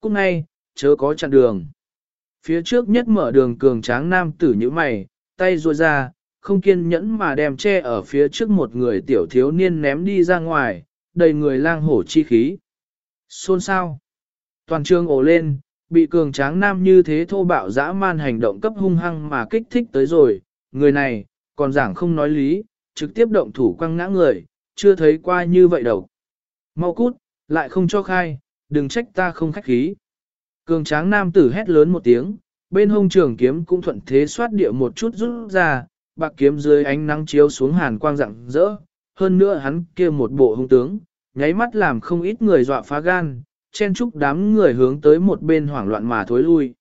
Cũng ngay, chớ có chặn đường. Phía trước nhất mở đường cường tráng nam tử như mày, tay ruôi ra, không kiên nhẫn mà đem che ở phía trước một người tiểu thiếu niên ném đi ra ngoài, đầy người lang hổ chi khí. Xôn sao? Toàn trường ổ lên, bị cường tráng nam như thế thô bạo dã man hành động cấp hung hăng mà kích thích tới rồi, người này, còn giảng không nói lý, trực tiếp động thủ quăng ngã người, chưa thấy qua như vậy đâu. Mau cút, lại không cho khai, đừng trách ta không khách khí. Cường tráng nam tử hét lớn một tiếng, bên hông trường kiếm cũng thuận thế xoát địa một chút rút ra, bạc kiếm dưới ánh nắng chiếu xuống hàn quang rạng rỡ, hơn nữa hắn kia một bộ hung tướng, nháy mắt làm không ít người dọa phá gan, chen chúc đám người hướng tới một bên hoảng loạn mà thối lui.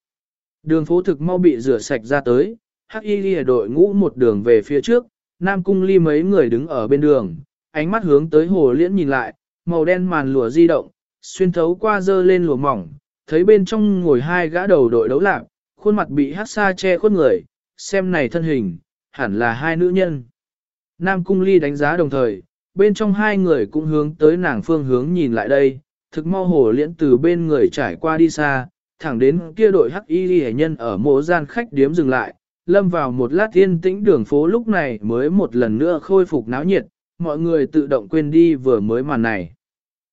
Đường phố thực mau bị rửa sạch ra tới, hắc y ghi đội ngũ một đường về phía trước, nam cung ly mấy người đứng ở bên đường, ánh mắt hướng tới hồ liễn nhìn lại, màu đen màn lụa di động, xuyên thấu qua dơ lên lụa mỏng, thấy bên trong ngồi hai gã đầu đội đấu lạc, khuôn mặt bị hát xa che khuất người, xem này thân hình, hẳn là hai nữ nhân. Nam cung ly đánh giá đồng thời, bên trong hai người cũng hướng tới nàng phương hướng nhìn lại đây, thực mau hồ liễn từ bên người trải qua đi xa, thẳng đến kia đội hắc y hệ nhân ở mộ gian khách điếm dừng lại, lâm vào một lát yên tĩnh đường phố lúc này mới một lần nữa khôi phục náo nhiệt, mọi người tự động quên đi vừa mới màn này.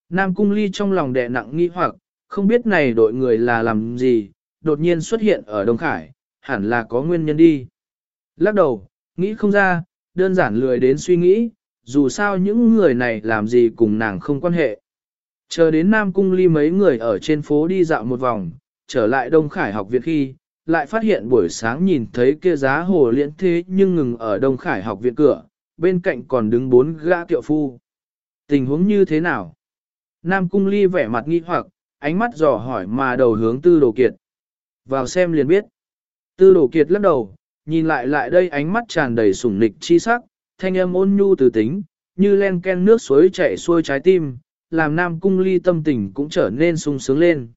Nam cung ly trong lòng đè nặng nghi hoặc, không biết này đội người là làm gì, đột nhiên xuất hiện ở Đông Khải, hẳn là có nguyên nhân đi. Lắc đầu, nghĩ không ra, đơn giản lười đến suy nghĩ, dù sao những người này làm gì cùng nàng không quan hệ. Chờ đến Nam Cung Ly mấy người ở trên phố đi dạo một vòng, trở lại Đông Khải học viện khi, lại phát hiện buổi sáng nhìn thấy kia giá hồ liễn thế nhưng ngừng ở Đông Khải học viện cửa, bên cạnh còn đứng bốn gã tiệu phu. Tình huống như thế nào? Nam Cung Ly vẻ mặt nghi hoặc, ánh mắt dò hỏi mà đầu hướng tư đồ kiệt. Vào xem liền biết. Tư đồ kiệt lắc đầu, nhìn lại lại đây ánh mắt tràn đầy sủng nịch chi sắc, thanh âm ôn nhu từ tính, như len ken nước suối chảy xuôi trái tim, làm Nam Cung Ly tâm tình cũng trở nên sung sướng lên.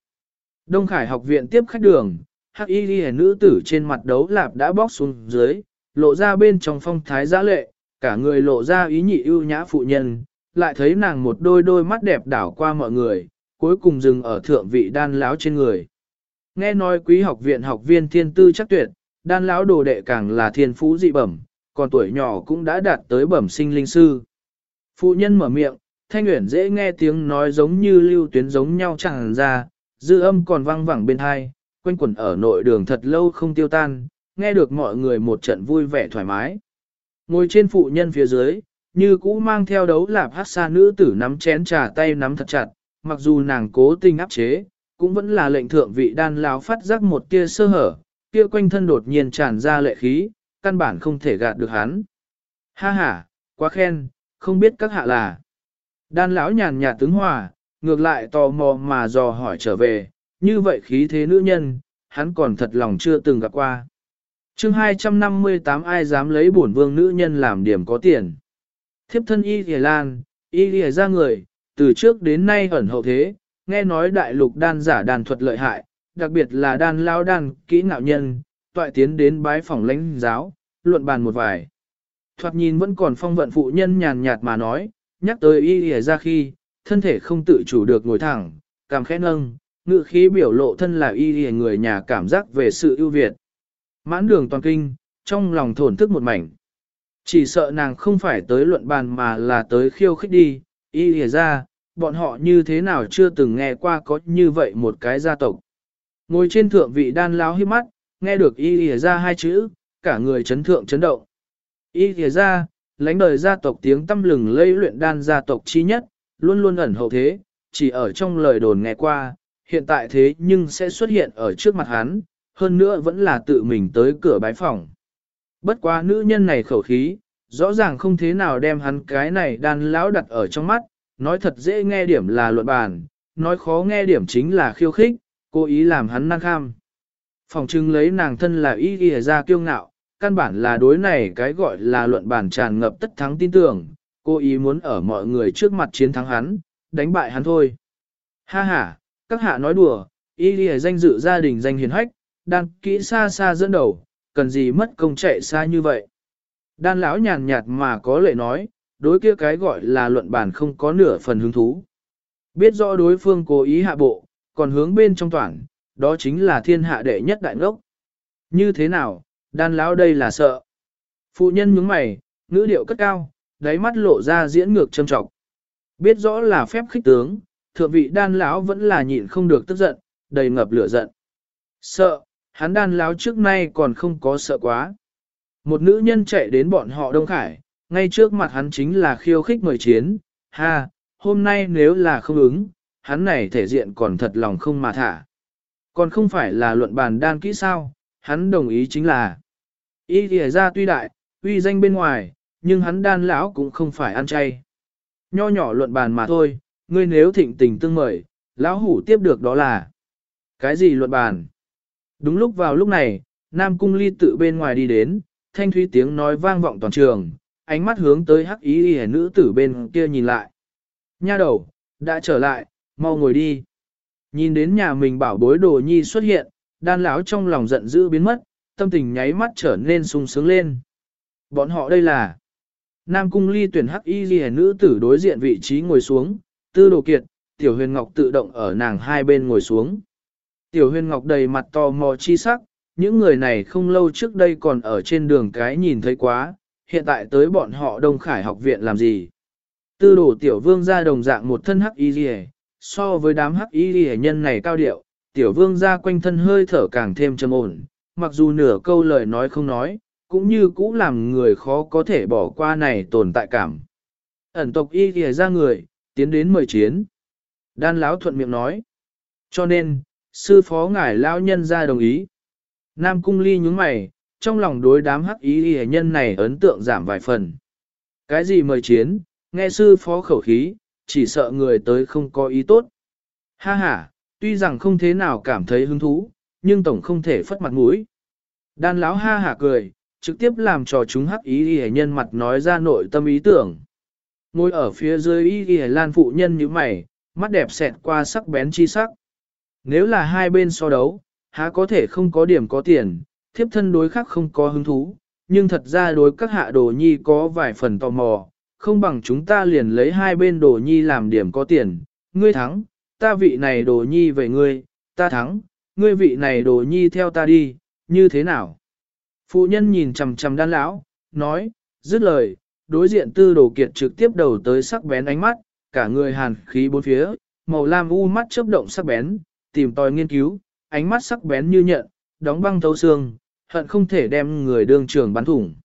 Đông Khải học viện tiếp khách đường, hắc y ghi nữ tử trên mặt đấu lạp đã bóc xuống dưới, lộ ra bên trong phong thái giã lệ, cả người lộ ra ý nhị ưu nhã phụ nhân, lại thấy nàng một đôi đôi mắt đẹp đảo qua mọi người, cuối cùng dừng ở thượng vị đan láo trên người. Nghe nói quý học viện học viên thiên tư chắc tuyệt, đan lão đồ đệ càng là thiên phú dị bẩm, còn tuổi nhỏ cũng đã đạt tới bẩm sinh linh sư. Phụ nhân mở miệng, thanh uyển dễ nghe tiếng nói giống như lưu tuyến giống nhau chẳng ra, dư âm còn vang vẳng bên hai, quanh quẩn ở nội đường thật lâu không tiêu tan, nghe được mọi người một trận vui vẻ thoải mái. Ngồi trên phụ nhân phía dưới, như cũ mang theo đấu lạp hát xa nữ tử nắm chén trà tay nắm thật chặt, mặc dù nàng cố tình áp chế, cũng vẫn là lệnh thượng vị đan lão phát giác một tia sơ hở, kia quanh thân đột nhiên tràn ra lệ khí, căn bản không thể gạt được hắn. Ha ha, quá khen, không biết các hạ là. Đan lão nhàn nhạt tướng hòa, ngược lại tò mò mà dò hỏi trở về, như vậy khí thế nữ nhân, hắn còn thật lòng chưa từng gặp qua. chương 258 ai dám lấy bổn vương nữ nhân làm điểm có tiền. Thiếp thân y thìa lan, y thìa ra người, từ trước đến nay ẩn hậu thế, nghe nói đại lục đan giả đàn thuật lợi hại, đặc biệt là đan lao đan kỹ ngạo nhân, toại tiến đến bái phòng lãnh giáo, luận bàn một vài. Thoạt nhìn vẫn còn phong vận phụ nhân nhàn nhạt mà nói, nhắc tới y thìa ra khi, thân thể không tự chủ được ngồi thẳng, cảm khẽ nâng, ngự khí biểu lộ thân là y thìa người nhà cảm giác về sự ưu việt. Mãn đường toàn kinh, trong lòng thổn thức một mảnh. Chỉ sợ nàng không phải tới luận bàn mà là tới khiêu khích đi, y lìa ra, bọn họ như thế nào chưa từng nghe qua có như vậy một cái gia tộc. Ngồi trên thượng vị đan láo hiếp mắt, nghe được y lìa ra hai chữ, cả người chấn thượng chấn động. Y lìa ra, lãnh đời gia tộc tiếng tâm lừng lây luyện đan gia tộc chi nhất, luôn luôn ẩn hậu thế, chỉ ở trong lời đồn nghe qua, hiện tại thế nhưng sẽ xuất hiện ở trước mặt hắn, hơn nữa vẫn là tự mình tới cửa bái phòng. Bất quá nữ nhân này khẩu khí, rõ ràng không thế nào đem hắn cái này đan lão đặt ở trong mắt, nói thật dễ nghe điểm là luận bàn, nói khó nghe điểm chính là khiêu khích, cố ý làm hắn năng kham. Phòng trưng lấy nàng thân là ý ghi ra kiêu ngạo, căn bản là đối này cái gọi là luận bàn tràn ngập tất thắng tin tưởng, cô ý muốn ở mọi người trước mặt chiến thắng hắn, đánh bại hắn thôi. Ha ha, các hạ nói đùa, ý ghi danh dự gia đình danh hiền hách, đang kỹ xa xa dẫn đầu, cần gì mất công chạy xa như vậy. Đan lão nhàn nhạt mà có lệ nói, đối kia cái gọi là luận bàn không có nửa phần hứng thú. Biết rõ đối phương cố ý hạ bộ, còn hướng bên trong toàn, đó chính là thiên hạ đệ nhất đại ngốc. Như thế nào, đan lão đây là sợ. Phụ nhân nhướng mày, ngữ điệu cất cao, đáy mắt lộ ra diễn ngược châm trọng. Biết rõ là phép khích tướng, thượng vị đan lão vẫn là nhịn không được tức giận, đầy ngập lửa giận. Sợ, hắn đan lão trước nay còn không có sợ quá. Một nữ nhân chạy đến bọn họ Đông Khải, ngay trước mặt hắn chính là khiêu khích mời chiến, ha, hôm nay nếu là không ứng, hắn này thể diện còn thật lòng không mà thả. Còn không phải là luận bàn đan kỹ sao, hắn đồng ý chính là. Ý thì ra tuy đại, uy danh bên ngoài, nhưng hắn đan lão cũng không phải ăn chay. Nho nhỏ luận bàn mà thôi, ngươi nếu thịnh tình tương mời, lão hủ tiếp được đó là. Cái gì luận bàn? Đúng lúc vào lúc này, Nam Cung Ly tự bên ngoài đi đến, thanh thúy tiếng nói vang vọng toàn trường, ánh mắt hướng tới hắc ý y nữ tử bên kia nhìn lại. Nha đầu, đã trở lại, mau ngồi đi. Nhìn đến nhà mình bảo bối đồ nhi xuất hiện, đan lão trong lòng giận dữ biến mất, tâm tình nháy mắt trở nên sung sướng lên. Bọn họ đây là Nam Cung Ly tuyển hắc y ghi nữ tử đối diện vị trí ngồi xuống, tư đồ kiệt, tiểu huyền ngọc tự động ở nàng hai bên ngồi xuống. Tiểu huyền ngọc đầy mặt to mò chi sắc, những người này không lâu trước đây còn ở trên đường cái nhìn thấy quá, hiện tại tới bọn họ Đông Khải học viện làm gì. Tư đồ tiểu vương ra đồng dạng một thân hắc y ghi so với đám hắc y ghi nhân này cao điệu, tiểu vương ra quanh thân hơi thở càng thêm trầm ổn, mặc dù nửa câu lời nói không nói, cũng như cũ làm người khó có thể bỏ qua này tồn tại cảm. Ẩn tộc y ghi ra người, tiến đến mời chiến. Đan lão thuận miệng nói. Cho nên, sư phó ngài lão nhân ra đồng ý. Nam cung ly nhúng mày, trong lòng đối đám hắc ý ghi nhân này ấn tượng giảm vài phần. Cái gì mời chiến, nghe sư phó khẩu khí, chỉ sợ người tới không có ý tốt. Ha ha, tuy rằng không thế nào cảm thấy hứng thú, nhưng tổng không thể phất mặt mũi. Đan lão ha hả cười, trực tiếp làm cho chúng hắc ý ghi nhân mặt nói ra nội tâm ý tưởng. Ngồi ở phía dưới y ghi lan phụ nhân như mày, mắt đẹp xẹt qua sắc bén chi sắc. Nếu là hai bên so đấu, há có thể không có điểm có tiền, thiếp thân đối khác không có hứng thú, nhưng thật ra đối các hạ đồ nhi có vài phần tò mò, không bằng chúng ta liền lấy hai bên đồ nhi làm điểm có tiền, ngươi thắng, ta vị này đồ nhi về ngươi, ta thắng, ngươi vị này đồ nhi theo ta đi, như thế nào? Phụ nhân nhìn chằm chằm đan lão, nói, dứt lời, đối diện tư đồ kiệt trực tiếp đầu tới sắc bén ánh mắt, cả người hàn khí bốn phía, màu lam u mắt chớp động sắc bén, tìm tòi nghiên cứu, ánh mắt sắc bén như nhận, đóng băng thấu xương, hận không thể đem người đương trường bắn thủng.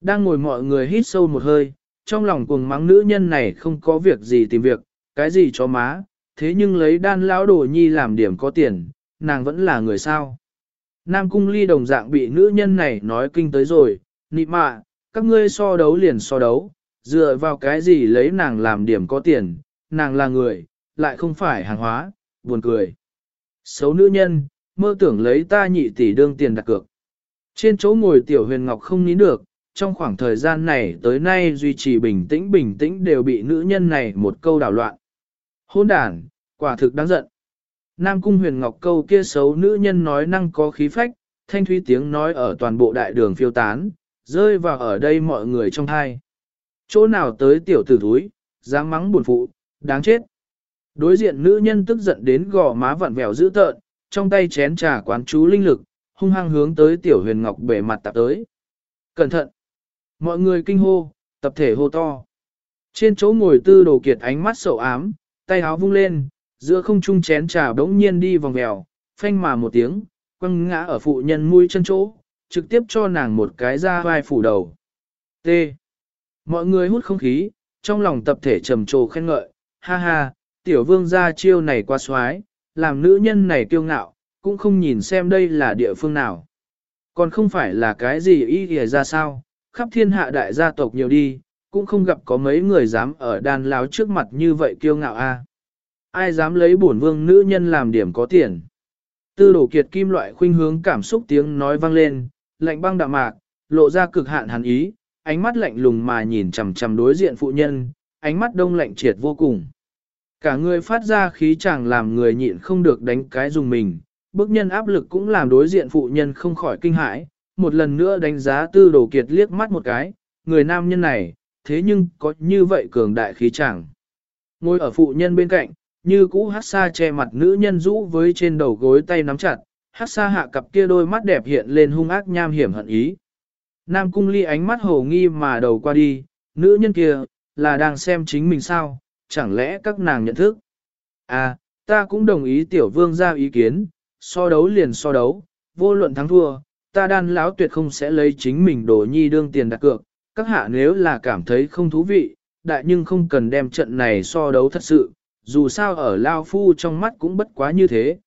Đang ngồi mọi người hít sâu một hơi, trong lòng cuồng mắng nữ nhân này không có việc gì tìm việc, cái gì cho má, thế nhưng lấy đan lão đồ nhi làm điểm có tiền, nàng vẫn là người sao. Nam cung ly đồng dạng bị nữ nhân này nói kinh tới rồi, nị mạ, các ngươi so đấu liền so đấu, dựa vào cái gì lấy nàng làm điểm có tiền, nàng là người, lại không phải hàng hóa, buồn cười. Xấu nữ nhân, mơ tưởng lấy ta nhị tỷ đương tiền đặt cược. Trên chỗ ngồi tiểu huyền ngọc không nín được, trong khoảng thời gian này tới nay duy trì bình tĩnh bình tĩnh đều bị nữ nhân này một câu đảo loạn. Hôn đàn, quả thực đáng giận. Nam cung huyền ngọc câu kia xấu nữ nhân nói năng có khí phách, thanh thúy tiếng nói ở toàn bộ đại đường phiêu tán, rơi vào ở đây mọi người trong thai. Chỗ nào tới tiểu tử thúi, dám mắng buồn phụ, đáng chết. Đối diện nữ nhân tức giận đến gò má vặn vẹo dữ tợn, trong tay chén trà quán chú linh lực, hung hăng hướng tới tiểu huyền ngọc bể mặt tạp tới. Cẩn thận! Mọi người kinh hô, tập thể hô to. Trên chỗ ngồi tư đồ kiệt ánh mắt sầu ám, tay áo vung lên, giữa không trung chén trà đống nhiên đi vòng vèo, phanh mà một tiếng, quăng ngã ở phụ nhân mũi chân chỗ, trực tiếp cho nàng một cái ra vai phủ đầu. T. Mọi người hút không khí, trong lòng tập thể trầm trồ khen ngợi, ha ha, tiểu vương gia chiêu này qua xoái, làm nữ nhân này kiêu ngạo, cũng không nhìn xem đây là địa phương nào. Còn không phải là cái gì ý nghĩa ra sao, khắp thiên hạ đại gia tộc nhiều đi, cũng không gặp có mấy người dám ở đàn láo trước mặt như vậy kiêu ngạo a. Ai dám lấy bổn vương nữ nhân làm điểm có tiền. Tư đổ kiệt kim loại khuynh hướng cảm xúc tiếng nói vang lên, lạnh băng đạm mạc, lộ ra cực hạn hàn ý, ánh mắt lạnh lùng mà nhìn chằm chằm đối diện phụ nhân, ánh mắt đông lạnh triệt vô cùng. Cả người phát ra khí chẳng làm người nhịn không được đánh cái dùng mình, bức nhân áp lực cũng làm đối diện phụ nhân không khỏi kinh hãi, một lần nữa đánh giá tư đồ kiệt liếc mắt một cái, người nam nhân này, thế nhưng có như vậy cường đại khí chẳng. Ngồi ở phụ nhân bên cạnh, như cũ hát xa che mặt nữ nhân rũ với trên đầu gối tay nắm chặt, hát xa hạ cặp kia đôi mắt đẹp hiện lên hung ác nham hiểm hận ý. Nam cung ly ánh mắt hồ nghi mà đầu qua đi, nữ nhân kia, là đang xem chính mình sao, chẳng lẽ các nàng nhận thức. À, ta cũng đồng ý tiểu vương ra ý kiến, so đấu liền so đấu, vô luận thắng thua, ta đan lão tuyệt không sẽ lấy chính mình đồ nhi đương tiền đặt cược, các hạ nếu là cảm thấy không thú vị, đại nhưng không cần đem trận này so đấu thật sự, dù sao ở Lao Phu trong mắt cũng bất quá như thế.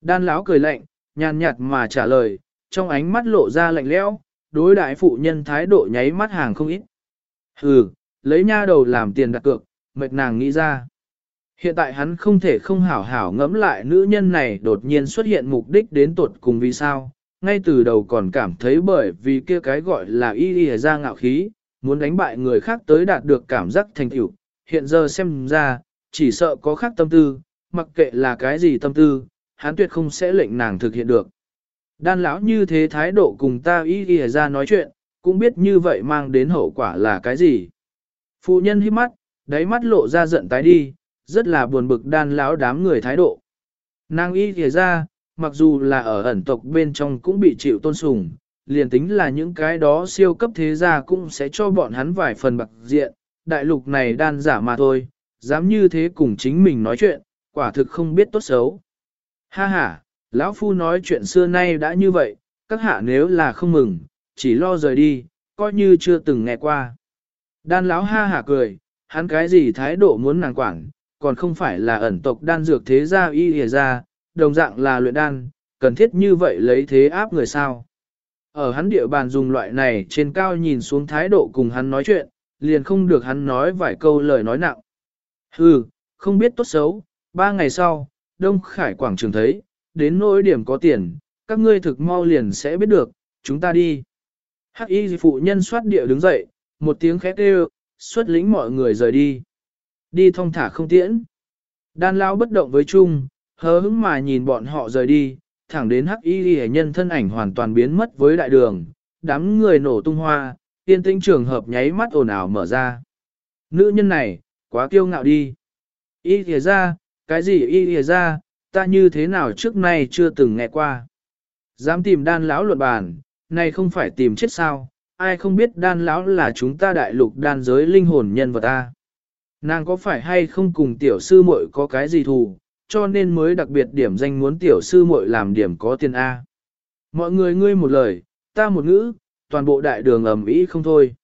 Đan lão cười lạnh, nhàn nhạt mà trả lời, trong ánh mắt lộ ra lạnh lẽo, đối đại phụ nhân thái độ nháy mắt hàng không ít. Hừ, lấy nha đầu làm tiền đặt cược, mệt nàng nghĩ ra. Hiện tại hắn không thể không hảo hảo ngẫm lại nữ nhân này đột nhiên xuất hiện mục đích đến tuột cùng vì sao, ngay từ đầu còn cảm thấy bởi vì kia cái gọi là y y ra ngạo khí, muốn đánh bại người khác tới đạt được cảm giác thành tựu. hiện giờ xem ra, chỉ sợ có khác tâm tư, mặc kệ là cái gì tâm tư, hắn tuyệt không sẽ lệnh nàng thực hiện được. Đan lão như thế thái độ cùng ta y y ra nói chuyện, cũng biết như vậy mang đến hậu quả là cái gì. Phụ nhân hít mắt, đáy mắt lộ ra giận tái đi, rất là buồn bực đan lão đám người thái độ. Nàng y thìa ra, mặc dù là ở ẩn tộc bên trong cũng bị chịu tôn sùng, liền tính là những cái đó siêu cấp thế gia cũng sẽ cho bọn hắn vài phần bạc diện, đại lục này đan giả mà thôi, dám như thế cùng chính mình nói chuyện, quả thực không biết tốt xấu. Ha ha, lão phu nói chuyện xưa nay đã như vậy, các hạ nếu là không mừng, chỉ lo rời đi, coi như chưa từng nghe qua. Đan lão ha hả cười, hắn cái gì thái độ muốn nàng quản, còn không phải là ẩn tộc đan dược thế gia y hề ra, đồng dạng là luyện đan, cần thiết như vậy lấy thế áp người sao. Ở hắn địa bàn dùng loại này trên cao nhìn xuống thái độ cùng hắn nói chuyện, liền không được hắn nói vài câu lời nói nặng. Hừ, không biết tốt xấu, ba ngày sau, Đông Khải Quảng Trường thấy, đến nỗi điểm có tiền, các ngươi thực mau liền sẽ biết được, chúng ta đi. Hắc y phụ nhân soát địa đứng dậy, một tiếng khét kêu, xuất lĩnh mọi người rời đi. Đi thong thả không tiễn. Đan lao bất động với chung, hờ hững mà nhìn bọn họ rời đi, thẳng đến hắc y hệ nhân thân ảnh hoàn toàn biến mất với đại đường, đám người nổ tung hoa, tiên tinh trường hợp nháy mắt ồn ào mở ra. Nữ nhân này, quá kiêu ngạo đi. Y thìa ra, cái gì y thìa ra, ta như thế nào trước nay chưa từng nghe qua. Dám tìm đan lão luận bàn, này không phải tìm chết sao, ai không biết đan lão là chúng ta đại lục đan giới linh hồn nhân vật ta. Nàng có phải hay không cùng tiểu sư muội có cái gì thù, cho nên mới đặc biệt điểm danh muốn tiểu sư muội làm điểm có tiền A. Mọi người ngươi một lời, ta một ngữ, toàn bộ đại đường ầm ĩ không thôi.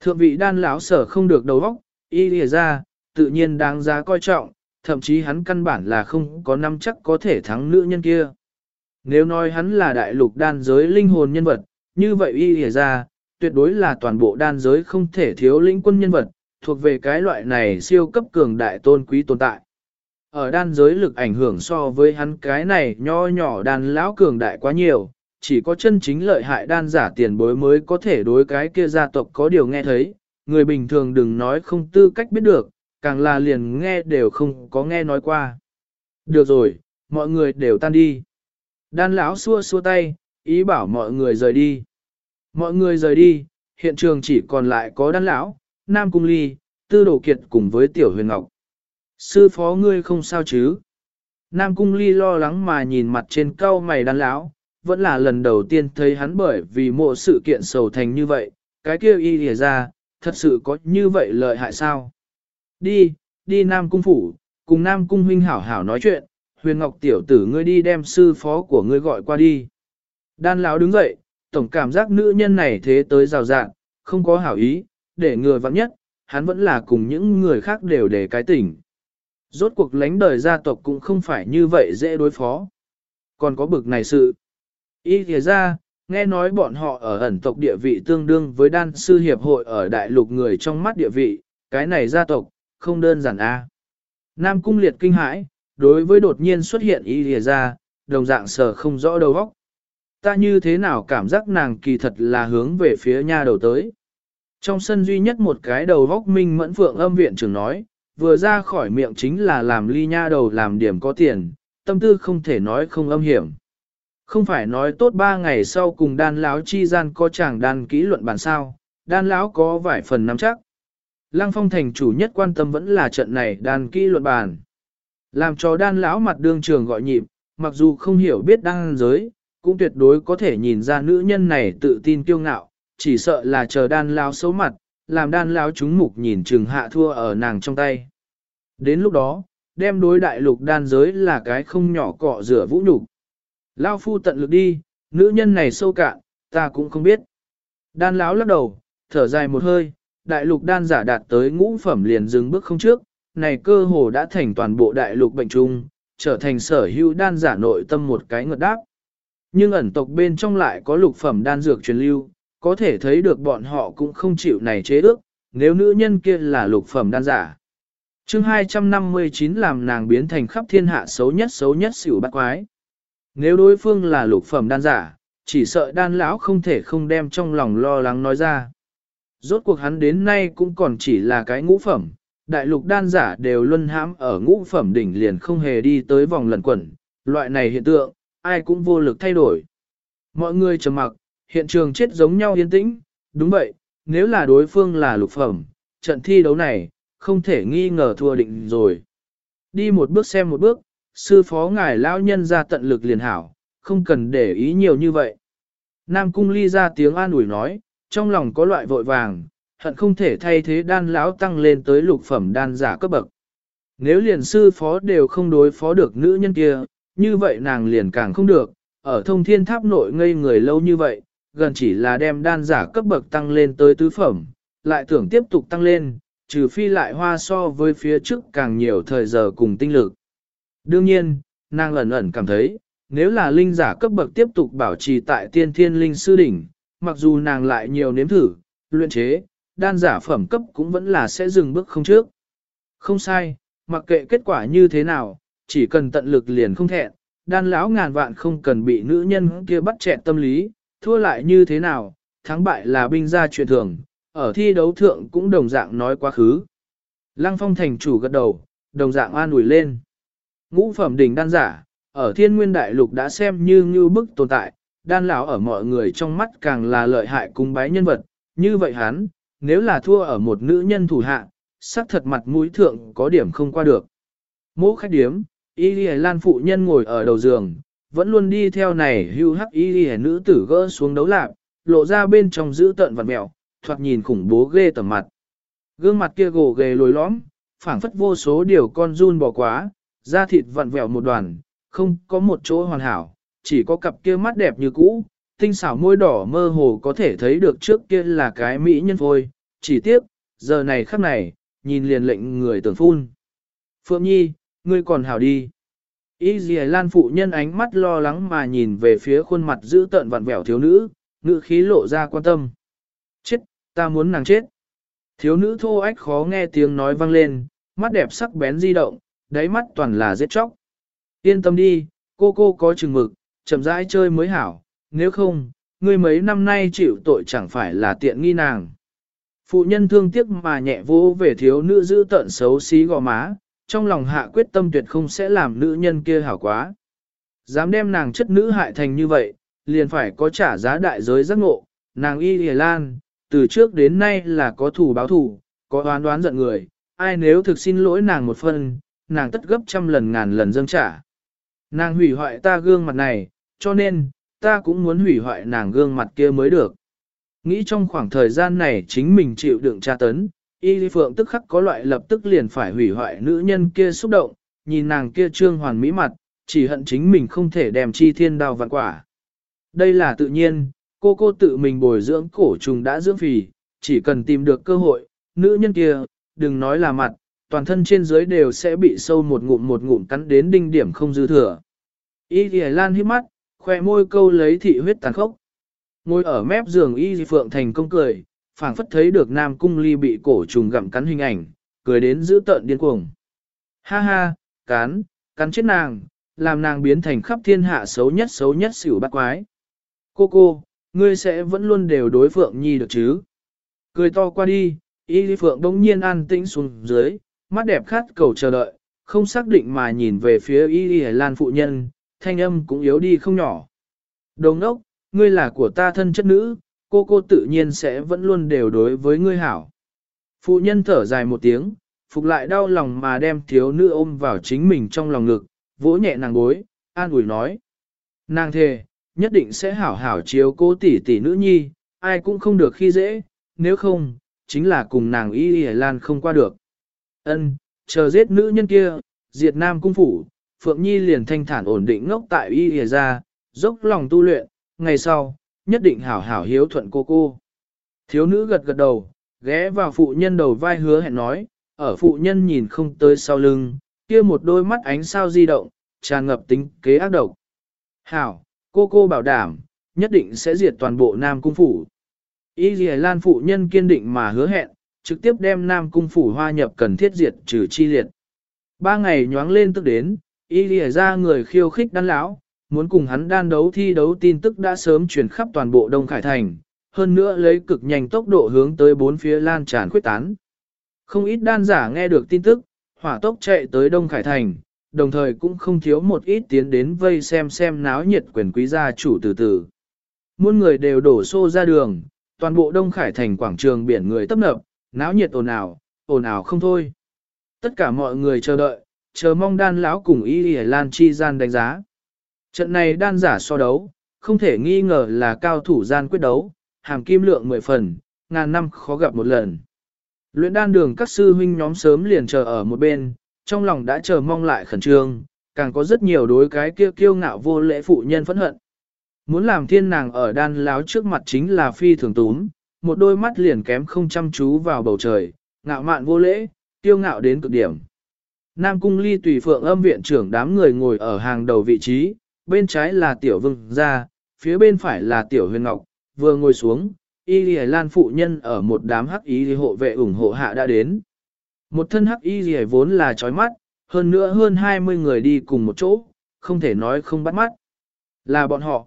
Thượng vị đan lão sở không được đầu óc, y lìa ra, tự nhiên đáng giá coi trọng, thậm chí hắn căn bản là không có năm chắc có thể thắng nữ nhân kia. Nếu nói hắn là đại lục đan giới linh hồn nhân vật, như vậy y lìa ra, tuyệt đối là toàn bộ đan giới không thể thiếu lĩnh quân nhân vật, thuộc về cái loại này siêu cấp cường đại tôn quý tồn tại. Ở đan giới lực ảnh hưởng so với hắn cái này nho nhỏ đan lão cường đại quá nhiều, chỉ có chân chính lợi hại đan giả tiền bối mới có thể đối cái kia gia tộc có điều nghe thấy, người bình thường đừng nói không tư cách biết được, càng là liền nghe đều không có nghe nói qua. Được rồi, mọi người đều tan đi. Đan lão xua xua tay, ý bảo mọi người rời đi. Mọi người rời đi, hiện trường chỉ còn lại có đan lão, Nam Cung Ly, Tư Đồ Kiệt cùng với Tiểu Huyền Ngọc. Sư phó ngươi không sao chứ? Nam Cung Ly lo lắng mà nhìn mặt trên cao mày đan lão, vẫn là lần đầu tiên thấy hắn bởi vì mộ sự kiện sầu thành như vậy, cái kia y lìa ra, thật sự có như vậy lợi hại sao? Đi, đi Nam Cung Phủ, cùng Nam Cung huynh hảo hảo nói chuyện, huyền ngọc tiểu tử ngươi đi đem sư phó của ngươi gọi qua đi. Đan lão đứng dậy, tổng cảm giác nữ nhân này thế tới rào rạng, không có hảo ý, để người vặn nhất, hắn vẫn là cùng những người khác đều để cái tỉnh. Rốt cuộc lánh đời gia tộc cũng không phải như vậy dễ đối phó. Còn có bực này sự. Ý thìa ra, nghe nói bọn họ ở ẩn tộc địa vị tương đương với đan sư hiệp hội ở đại lục người trong mắt địa vị, cái này gia tộc, không đơn giản a. Nam cung liệt kinh hãi, đối với đột nhiên xuất hiện ý thìa ra, đồng dạng sở không rõ đầu óc. Ta như thế nào cảm giác nàng kỳ thật là hướng về phía nha đầu tới. Trong sân duy nhất một cái đầu vóc minh mẫn phượng âm viện trưởng nói, vừa ra khỏi miệng chính là làm ly nha đầu làm điểm có tiền, tâm tư không thể nói không âm hiểm. Không phải nói tốt ba ngày sau cùng đan lão chi gian có chàng đan kỹ luận bản sao, đan lão có vài phần nắm chắc. Lăng phong thành chủ nhất quan tâm vẫn là trận này đan kỹ luận bản. Làm cho đan lão mặt đương trường gọi nhịp, mặc dù không hiểu biết đan giới, cũng tuyệt đối có thể nhìn ra nữ nhân này tự tin kiêu ngạo, chỉ sợ là chờ đan lão xấu mặt, làm đan lão chúng mục nhìn chừng hạ thua ở nàng trong tay. Đến lúc đó, đem đối đại lục đan giới là cái không nhỏ cọ rửa vũ nhục. Lao phu tận lực đi, nữ nhân này sâu cạn, ta cũng không biết. Đan lão lắc đầu, thở dài một hơi, đại lục đan giả đạt tới ngũ phẩm liền dừng bước không trước, này cơ hồ đã thành toàn bộ đại lục bệnh trung, trở thành sở hữu đan giả nội tâm một cái ngợt đáp. Nhưng ẩn tộc bên trong lại có lục phẩm đan dược truyền lưu, có thể thấy được bọn họ cũng không chịu này chế ước, nếu nữ nhân kia là lục phẩm đan giả. chương 259 làm nàng biến thành khắp thiên hạ xấu nhất xấu nhất xỉu bắt quái. Nếu đối phương là lục phẩm đan giả, chỉ sợ đan lão không thể không đem trong lòng lo lắng nói ra. Rốt cuộc hắn đến nay cũng còn chỉ là cái ngũ phẩm, đại lục đan giả đều luân hãm ở ngũ phẩm đỉnh liền không hề đi tới vòng lần quẩn, loại này hiện tượng, ai cũng vô lực thay đổi. Mọi người trầm mặc, hiện trường chết giống nhau yên tĩnh, đúng vậy, nếu là đối phương là lục phẩm, trận thi đấu này, không thể nghi ngờ thua định rồi. Đi một bước xem một bước, sư phó ngài lão nhân ra tận lực liền hảo, không cần để ý nhiều như vậy. Nam cung ly ra tiếng an ủi nói, trong lòng có loại vội vàng, hận không thể thay thế đan lão tăng lên tới lục phẩm đan giả cấp bậc. Nếu liền sư phó đều không đối phó được nữ nhân kia, như vậy nàng liền càng không được, ở thông thiên tháp nội ngây người lâu như vậy, gần chỉ là đem đan giả cấp bậc tăng lên tới tứ phẩm, lại tưởng tiếp tục tăng lên, trừ phi lại hoa so với phía trước càng nhiều thời giờ cùng tinh lực. Đương nhiên, nàng ẩn ẩn cảm thấy, nếu là linh giả cấp bậc tiếp tục bảo trì tại tiên thiên linh sư đỉnh, mặc dù nàng lại nhiều nếm thử, luyện chế, đan giả phẩm cấp cũng vẫn là sẽ dừng bước không trước. Không sai, mặc kệ kết quả như thế nào, chỉ cần tận lực liền không thẹn, đan lão ngàn vạn không cần bị nữ nhân kia bắt chẹn tâm lý, thua lại như thế nào, thắng bại là binh gia chuyện thường, ở thi đấu thượng cũng đồng dạng nói quá khứ. Lăng phong thành chủ gật đầu, đồng dạng an ủi lên. Ngũ phẩm đỉnh đan giả, ở thiên nguyên đại lục đã xem như như bức tồn tại, đan lão ở mọi người trong mắt càng là lợi hại cung bái nhân vật, như vậy hắn, nếu là thua ở một nữ nhân thủ hạ, sắc thật mặt mũi thượng có điểm không qua được. Mỗ khách điếm, y lì lan phụ nhân ngồi ở đầu giường, vẫn luôn đi theo này hưu hắc y lì nữ tử gỡ xuống đấu lạc, lộ ra bên trong giữ tận vật mẹo, thoạt nhìn khủng bố ghê tầm mặt. Gương mặt kia gồ ghề lồi lõm, phảng phất vô số điều con run bỏ quá, da thịt vặn vẹo một đoàn, không có một chỗ hoàn hảo, chỉ có cặp kia mắt đẹp như cũ, tinh xảo môi đỏ mơ hồ có thể thấy được trước kia là cái mỹ nhân phôi, chỉ tiếc, giờ này khắc này, nhìn liền lệnh người tưởng phun. Phượng Nhi, ngươi còn hảo đi. Y dì lan phụ nhân ánh mắt lo lắng mà nhìn về phía khuôn mặt giữ tợn vặn vẹo thiếu nữ, ngữ khí lộ ra quan tâm. Chết, ta muốn nàng chết. Thiếu nữ thô ách khó nghe tiếng nói vang lên, mắt đẹp sắc bén di động, đáy mắt toàn là giết chóc. Yên tâm đi, cô cô có chừng mực, chậm rãi chơi mới hảo, nếu không, ngươi mấy năm nay chịu tội chẳng phải là tiện nghi nàng. Phụ nhân thương tiếc mà nhẹ vô về thiếu nữ giữ tận xấu xí gò má, trong lòng hạ quyết tâm tuyệt không sẽ làm nữ nhân kia hảo quá. Dám đem nàng chất nữ hại thành như vậy, liền phải có trả giá đại giới giác ngộ, nàng y hề lan, từ trước đến nay là có thủ báo thủ, có oán đoán giận người, ai nếu thực xin lỗi nàng một phần, nàng tất gấp trăm lần ngàn lần dâng trả. Nàng hủy hoại ta gương mặt này, cho nên, ta cũng muốn hủy hoại nàng gương mặt kia mới được. Nghĩ trong khoảng thời gian này chính mình chịu đựng tra tấn, y lý phượng tức khắc có loại lập tức liền phải hủy hoại nữ nhân kia xúc động, nhìn nàng kia trương hoàn mỹ mặt, chỉ hận chính mình không thể đem chi thiên đào vạn quả. Đây là tự nhiên, cô cô tự mình bồi dưỡng cổ trùng đã dưỡng phì, chỉ cần tìm được cơ hội, nữ nhân kia, đừng nói là mặt, toàn thân trên dưới đều sẽ bị sâu một ngụm một ngụm cắn đến đinh điểm không dư thừa. Y Lý lan hít mắt, khoe môi câu lấy thị huyết tàn khốc. Ngồi ở mép giường y phượng thành công cười, phảng phất thấy được nam cung ly bị cổ trùng gặm cắn hình ảnh, cười đến giữ tợn điên cuồng. Ha ha, cắn, cắn chết nàng, làm nàng biến thành khắp thiên hạ xấu nhất xấu nhất xỉu bắt quái. Cô cô, ngươi sẽ vẫn luôn đều đối phượng nhi được chứ? Cười to qua đi, y phượng đống nhiên an tĩnh xuống dưới, mắt đẹp khát cầu chờ đợi, không xác định mà nhìn về phía y Lý lan phụ nhân, thanh âm cũng yếu đi không nhỏ. Đồng ốc, ngươi là của ta thân chất nữ, cô cô tự nhiên sẽ vẫn luôn đều đối với ngươi hảo. Phụ nhân thở dài một tiếng, phục lại đau lòng mà đem thiếu nữ ôm vào chính mình trong lòng ngực, vỗ nhẹ nàng gối, an ủi nói. Nàng thề, nhất định sẽ hảo hảo chiếu cố tỷ tỷ nữ nhi, ai cũng không được khi dễ, nếu không, chính là cùng nàng y y lan không qua được. Ân, chờ giết nữ nhân kia, diệt nam cung phủ, Phượng Nhi liền thanh thản ổn định ngốc tại y y ra, dốc lòng tu luyện, ngày sau, nhất định hảo hảo hiếu thuận cô cô. Thiếu nữ gật gật đầu, ghé vào phụ nhân đầu vai hứa hẹn nói, ở phụ nhân nhìn không tới sau lưng, kia một đôi mắt ánh sao di động, tràn ngập tính kế ác độc. Hảo, cô cô bảo đảm, nhất định sẽ diệt toàn bộ Nam Cung Phủ. Y Dì Lan phụ nhân kiên định mà hứa hẹn, trực tiếp đem Nam Cung Phủ hoa nhập cần thiết diệt trừ chi liệt. Ba ngày nhoáng lên tức đến, Y Dì ra người khiêu khích đan lão, muốn cùng hắn đan đấu thi đấu tin tức đã sớm truyền khắp toàn bộ Đông Khải Thành, hơn nữa lấy cực nhanh tốc độ hướng tới bốn phía lan tràn khuyết tán. Không ít đan giả nghe được tin tức, hỏa tốc chạy tới Đông Khải Thành, đồng thời cũng không thiếu một ít tiến đến vây xem xem náo nhiệt quyền quý gia chủ từ từ. Muôn người đều đổ xô ra đường, toàn bộ Đông Khải thành quảng trường biển người tấp nập, náo nhiệt ồn ào, ồn ào không thôi. Tất cả mọi người chờ đợi, chờ mong đan lão cùng Y Y Lan chi gian đánh giá. Trận này đan giả so đấu, không thể nghi ngờ là cao thủ gian quyết đấu, hàm kim lượng 10 phần, ngàn năm khó gặp một lần. Luyện đan đường các sư huynh nhóm sớm liền chờ ở một bên, trong lòng đã chờ mong lại khẩn trương, càng có rất nhiều đối cái kia kiêu ngạo vô lễ phụ nhân phẫn hận. Muốn làm thiên nàng ở đan láo trước mặt chính là phi thường túm, một đôi mắt liền kém không chăm chú vào bầu trời, ngạo mạn vô lễ, kiêu ngạo đến cực điểm. Nam cung ly tùy phượng âm viện trưởng đám người ngồi ở hàng đầu vị trí, bên trái là tiểu vương gia, phía bên phải là tiểu huyền ngọc, vừa ngồi xuống, y lì lan phụ nhân ở một đám hắc y hộ vệ ủng hộ hạ đã đến. Một thân hắc y lì vốn là trói mắt, hơn nữa hơn 20 người đi cùng một chỗ, không thể nói không bắt mắt. Là bọn họ.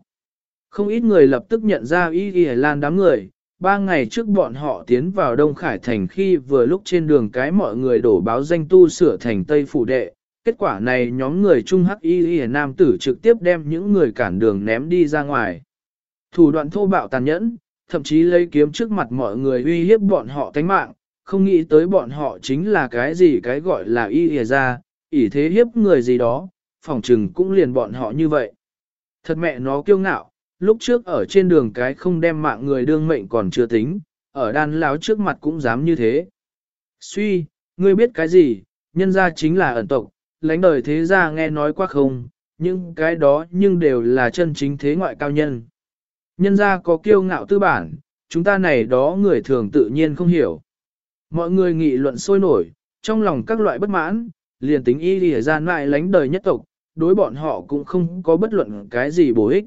Không ít người lập tức nhận ra y lì lan đám người, ba ngày trước bọn họ tiến vào Đông Khải Thành khi vừa lúc trên đường cái mọi người đổ báo danh tu sửa thành Tây Phủ Đệ. Kết quả này nhóm người Trung Hắc Y Y Nam tử trực tiếp đem những người cản đường ném đi ra ngoài. Thủ đoạn thô bạo tàn nhẫn, thậm chí lấy kiếm trước mặt mọi người uy hiếp bọn họ tánh mạng, không nghĩ tới bọn họ chính là cái gì cái gọi là y ỉa ra, ỉ thế hiếp người gì đó, phòng trừng cũng liền bọn họ như vậy. Thật mẹ nó kiêu ngạo, lúc trước ở trên đường cái không đem mạng người đương mệnh còn chưa tính, ở đan láo trước mặt cũng dám như thế. Suy, ngươi biết cái gì, nhân ra chính là ẩn tộc, lãnh đời thế gia nghe nói quá không, nhưng cái đó nhưng đều là chân chính thế ngoại cao nhân. Nhân gia có kiêu ngạo tư bản, chúng ta này đó người thường tự nhiên không hiểu. Mọi người nghị luận sôi nổi, trong lòng các loại bất mãn, liền tính y lìa gian lại lánh đời nhất tộc, đối bọn họ cũng không có bất luận cái gì bổ ích.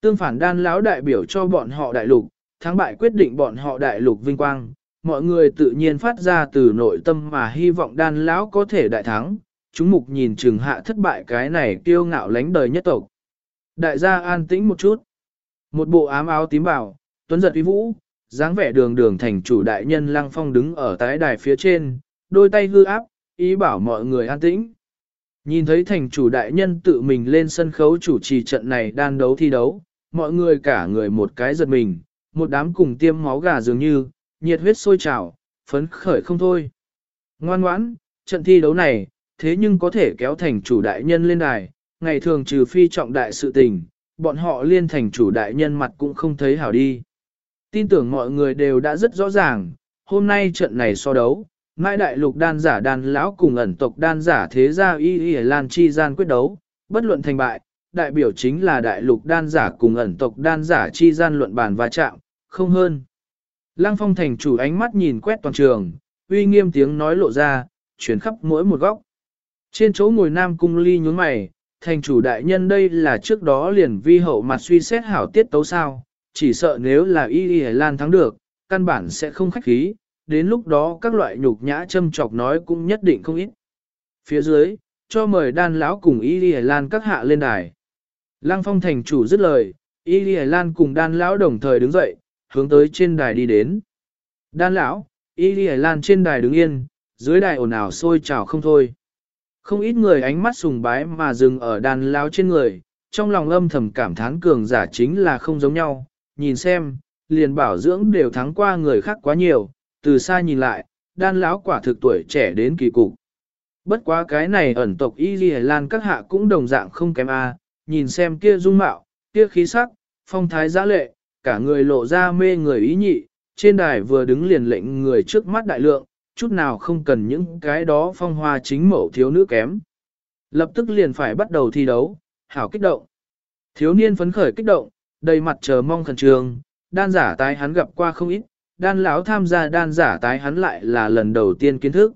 Tương phản đan lão đại biểu cho bọn họ đại lục, thắng bại quyết định bọn họ đại lục vinh quang, mọi người tự nhiên phát ra từ nội tâm mà hy vọng đan lão có thể đại thắng, chúng mục nhìn trừng hạ thất bại cái này kiêu ngạo lánh đời nhất tộc. Đại gia an tĩnh một chút. Một bộ ám áo tím bảo, tuấn giật uy vũ, dáng vẻ đường đường thành chủ đại nhân lăng phong đứng ở tái đài phía trên, đôi tay hư áp, ý bảo mọi người an tĩnh. Nhìn thấy thành chủ đại nhân tự mình lên sân khấu chủ trì trận này đan đấu thi đấu, mọi người cả người một cái giật mình, một đám cùng tiêm máu gà dường như, nhiệt huyết sôi trào, phấn khởi không thôi. Ngoan ngoãn, trận thi đấu này, thế nhưng có thể kéo thành chủ đại nhân lên đài, ngày thường trừ phi trọng đại sự tình, bọn họ liên thành chủ đại nhân mặt cũng không thấy hảo đi. Tin tưởng mọi người đều đã rất rõ ràng, hôm nay trận này so đấu, mãi đại lục đan giả đan lão cùng ẩn tộc đan giả thế gia y y lan chi gian quyết đấu, bất luận thành bại, đại biểu chính là đại lục đan giả cùng ẩn tộc đan giả chi gian luận bàn va chạm, không hơn. Lăng phong thành chủ ánh mắt nhìn quét toàn trường, uy nghiêm tiếng nói lộ ra, chuyển khắp mỗi một góc. Trên chỗ ngồi nam cung ly nhướng mày, thành chủ đại nhân đây là trước đó liền vi hậu mặt suy xét hảo tiết tấu sao, chỉ sợ nếu là y y lan thắng được, căn bản sẽ không khách khí, đến lúc đó các loại nhục nhã châm chọc nói cũng nhất định không ít. Phía dưới, cho mời đan lão cùng y y lan các hạ lên đài. Lăng phong thành chủ dứt lời, y y lan cùng đan lão đồng thời đứng dậy, hướng tới trên đài đi đến. Đan lão, y y lan trên đài đứng yên, dưới đài ồn ào sôi trào không thôi. Không ít người ánh mắt sùng bái mà dừng ở đàn lao trên người, trong lòng âm thầm cảm thán cường giả chính là không giống nhau, nhìn xem, liền bảo dưỡng đều thắng qua người khác quá nhiều, từ xa nhìn lại, đan lão quả thực tuổi trẻ đến kỳ cục. Bất quá cái này ẩn tộc Y Ghi Lan các hạ cũng đồng dạng không kém a, nhìn xem kia dung mạo, kia khí sắc, phong thái giã lệ, cả người lộ ra mê người ý nhị, trên đài vừa đứng liền lệnh người trước mắt đại lượng, chút nào không cần những cái đó phong hoa chính mẫu thiếu nữ kém. Lập tức liền phải bắt đầu thi đấu, hảo kích động. Thiếu niên phấn khởi kích động, đầy mặt chờ mong khẩn trương, đan giả tái hắn gặp qua không ít, đan lão tham gia đan giả tái hắn lại là lần đầu tiên kiến thức.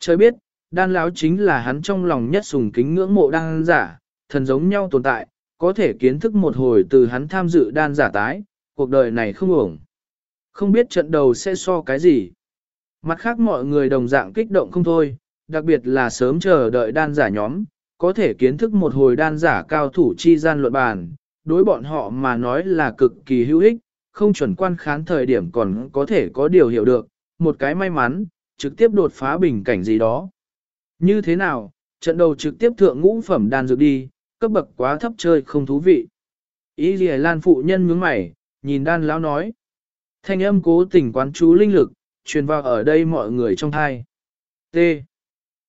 Trời biết, đan lão chính là hắn trong lòng nhất sùng kính ngưỡng mộ đan giả, thần giống nhau tồn tại, có thể kiến thức một hồi từ hắn tham dự đan giả tái, cuộc đời này không ổng. Không biết trận đầu sẽ so cái gì. Mặt khác mọi người đồng dạng kích động không thôi, đặc biệt là sớm chờ đợi đan giả nhóm, có thể kiến thức một hồi đan giả cao thủ chi gian luận bàn, đối bọn họ mà nói là cực kỳ hữu ích, không chuẩn quan khán thời điểm còn có thể có điều hiểu được, một cái may mắn, trực tiếp đột phá bình cảnh gì đó. Như thế nào, trận đầu trực tiếp thượng ngũ phẩm đan dược đi, cấp bậc quá thấp chơi không thú vị. Ý gì lan phụ nhân nhướng mày, nhìn đan lão nói. Thanh âm cố tình quán chú linh lực, truyền vào ở đây mọi người trong thai. T.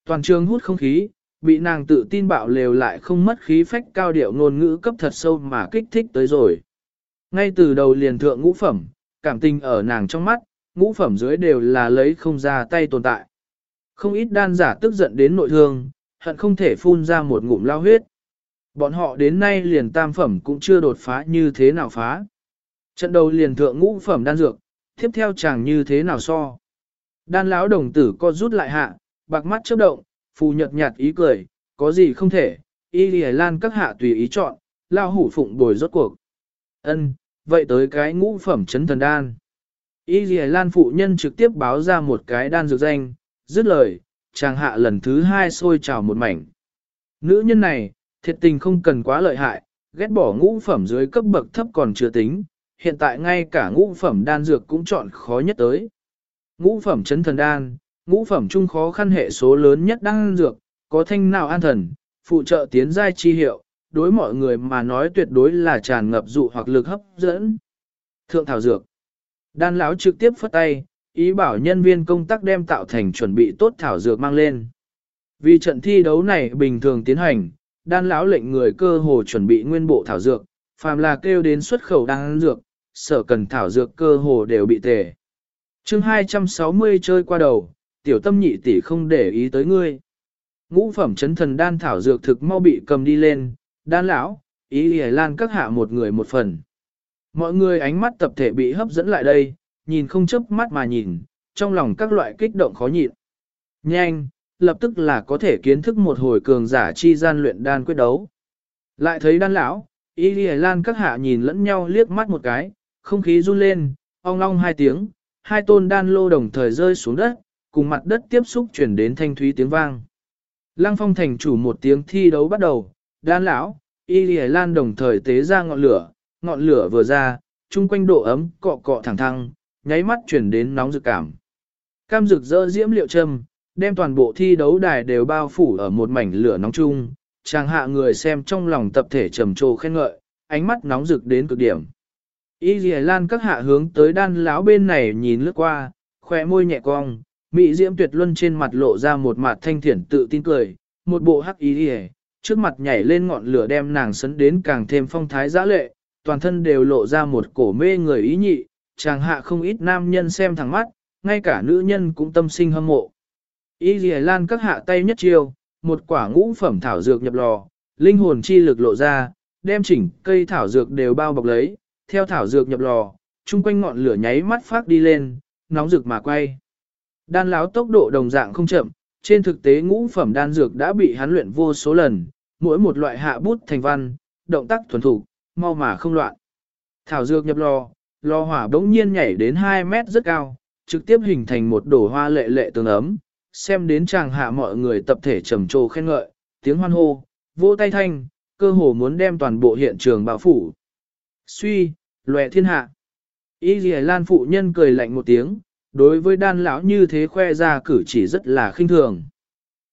Toàn trường hút không khí, bị nàng tự tin bạo lều lại không mất khí phách cao điệu ngôn ngữ cấp thật sâu mà kích thích tới rồi. Ngay từ đầu liền thượng ngũ phẩm, cảm tình ở nàng trong mắt, ngũ phẩm dưới đều là lấy không ra tay tồn tại. Không ít đan giả tức giận đến nội thương, hận không thể phun ra một ngụm lao huyết. Bọn họ đến nay liền tam phẩm cũng chưa đột phá như thế nào phá. Trận đầu liền thượng ngũ phẩm đan dược, tiếp theo chàng như thế nào so. Đan lão đồng tử co rút lại hạ, bạc mắt chớp động, phù nhật nhạt ý cười, có gì không thể, y lì lan các hạ tùy ý chọn, lao hủ phụng bồi rốt cuộc. Ân, vậy tới cái ngũ phẩm chấn thần đan. Y lì lan phụ nhân trực tiếp báo ra một cái đan dược danh, dứt lời, chàng hạ lần thứ hai xôi trào một mảnh. Nữ nhân này, thiệt tình không cần quá lợi hại, ghét bỏ ngũ phẩm dưới cấp bậc thấp còn chưa tính, hiện tại ngay cả ngũ phẩm đan dược cũng chọn khó nhất tới. Ngũ phẩm chấn thần đan, ngũ phẩm trung khó khăn hệ số lớn nhất đan dược, có thanh nào an thần, phụ trợ tiến giai chi hiệu, đối mọi người mà nói tuyệt đối là tràn ngập dụ hoặc lực hấp dẫn. Thượng thảo dược. Đan lão trực tiếp phất tay, ý bảo nhân viên công tác đem tạo thành chuẩn bị tốt thảo dược mang lên. Vì trận thi đấu này bình thường tiến hành, đan lão lệnh người cơ hồ chuẩn bị nguyên bộ thảo dược, phàm là kêu đến xuất khẩu đan dược, sở cần thảo dược cơ hồ đều bị tề. chương 260 chơi qua đầu, tiểu tâm nhị tỷ không để ý tới ngươi. Ngũ phẩm chấn thần đan thảo dược thực mau bị cầm đi lên, đan lão, ý lìa lan các hạ một người một phần. Mọi người ánh mắt tập thể bị hấp dẫn lại đây, nhìn không chớp mắt mà nhìn, trong lòng các loại kích động khó nhịn. Nhanh, lập tức là có thể kiến thức một hồi cường giả chi gian luyện đan quyết đấu. Lại thấy đan lão, Y Lì Lan các hạ nhìn lẫn nhau liếc mắt một cái, không khí run lên, ong long hai tiếng, hai tôn đan lô đồng thời rơi xuống đất, cùng mặt đất tiếp xúc chuyển đến thanh thúy tiếng vang. Lăng phong thành chủ một tiếng thi đấu bắt đầu, đan lão, Y Lì Lan đồng thời tế ra ngọn lửa, ngọn lửa vừa ra, chung quanh độ ấm cọ cọ thẳng thăng, nháy mắt chuyển đến nóng rực cảm. Cam rực rỡ diễm liệu châm, đem toàn bộ thi đấu đài đều bao phủ ở một mảnh lửa nóng chung, chàng hạ người xem trong lòng tập thể trầm trồ khen ngợi, ánh mắt nóng rực đến cực điểm. Y Dì Lan các hạ hướng tới đan lão bên này nhìn lướt qua, khỏe môi nhẹ cong, mỹ diễm tuyệt luân trên mặt lộ ra một mặt thanh thiển tự tin cười, một bộ hắc y dì trước mặt nhảy lên ngọn lửa đem nàng sấn đến càng thêm phong thái giã lệ, toàn thân đều lộ ra một cổ mê người ý nhị, chàng hạ không ít nam nhân xem thẳng mắt, ngay cả nữ nhân cũng tâm sinh hâm mộ. Y Dì Lan các hạ tay nhất chiêu, một quả ngũ phẩm thảo dược nhập lò, linh hồn chi lực lộ ra, đem chỉnh cây thảo dược đều bao bọc lấy, theo thảo dược nhập lò, chung quanh ngọn lửa nháy mắt phát đi lên, nóng rực mà quay. Đan láo tốc độ đồng dạng không chậm, trên thực tế ngũ phẩm đan dược đã bị hắn luyện vô số lần, mỗi một loại hạ bút thành văn, động tác thuần thủ, mau mà không loạn. Thảo dược nhập lò, lò hỏa bỗng nhiên nhảy đến 2 mét rất cao, trực tiếp hình thành một đổ hoa lệ lệ tường ấm, xem đến chàng hạ mọi người tập thể trầm trồ khen ngợi, tiếng hoan hô, vỗ tay thanh, cơ hồ muốn đem toàn bộ hiện trường bao phủ. Suy, lòe thiên hạ. Y dì Lan phụ nhân cười lạnh một tiếng, đối với đan lão như thế khoe ra cử chỉ rất là khinh thường.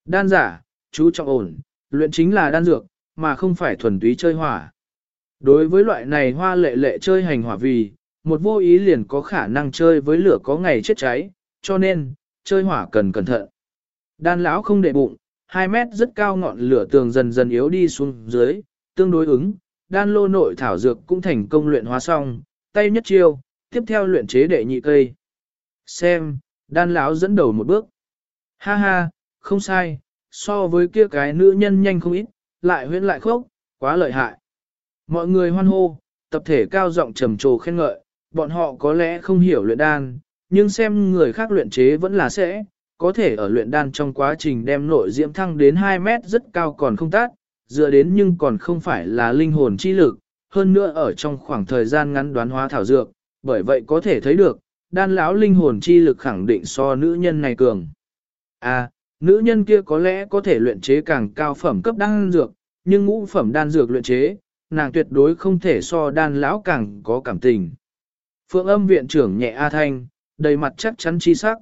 Đan giả, chú trọng ổn, luyện chính là đan dược, mà không phải thuần túy chơi hỏa. Đối với loại này hoa lệ lệ chơi hành hỏa vì, một vô ý liền có khả năng chơi với lửa có ngày chết cháy, cho nên, chơi hỏa cần cẩn thận. Đan lão không để bụng, 2 mét rất cao ngọn lửa tường dần dần yếu đi xuống dưới, tương đối ứng, đan lô nội thảo dược cũng thành công luyện hóa xong, tay nhất chiêu, tiếp theo luyện chế đệ nhị cây. Xem, đan lão dẫn đầu một bước. Ha ha, không sai, so với kia cái nữ nhân nhanh không ít, lại huyễn lại khốc, quá lợi hại. Mọi người hoan hô, tập thể cao giọng trầm trồ khen ngợi, bọn họ có lẽ không hiểu luyện đan, nhưng xem người khác luyện chế vẫn là sẽ, có thể ở luyện đan trong quá trình đem nội diễm thăng đến 2 mét rất cao còn không tát, dựa đến nhưng còn không phải là linh hồn chi lực, hơn nữa ở trong khoảng thời gian ngắn đoán hóa thảo dược, bởi vậy có thể thấy được, đan lão linh hồn chi lực khẳng định so nữ nhân này cường. À, nữ nhân kia có lẽ có thể luyện chế càng cao phẩm cấp đan dược, nhưng ngũ phẩm đan dược luyện chế, nàng tuyệt đối không thể so đan lão càng có cảm tình. Phượng âm viện trưởng nhẹ A Thanh, đầy mặt chắc chắn chi sắc.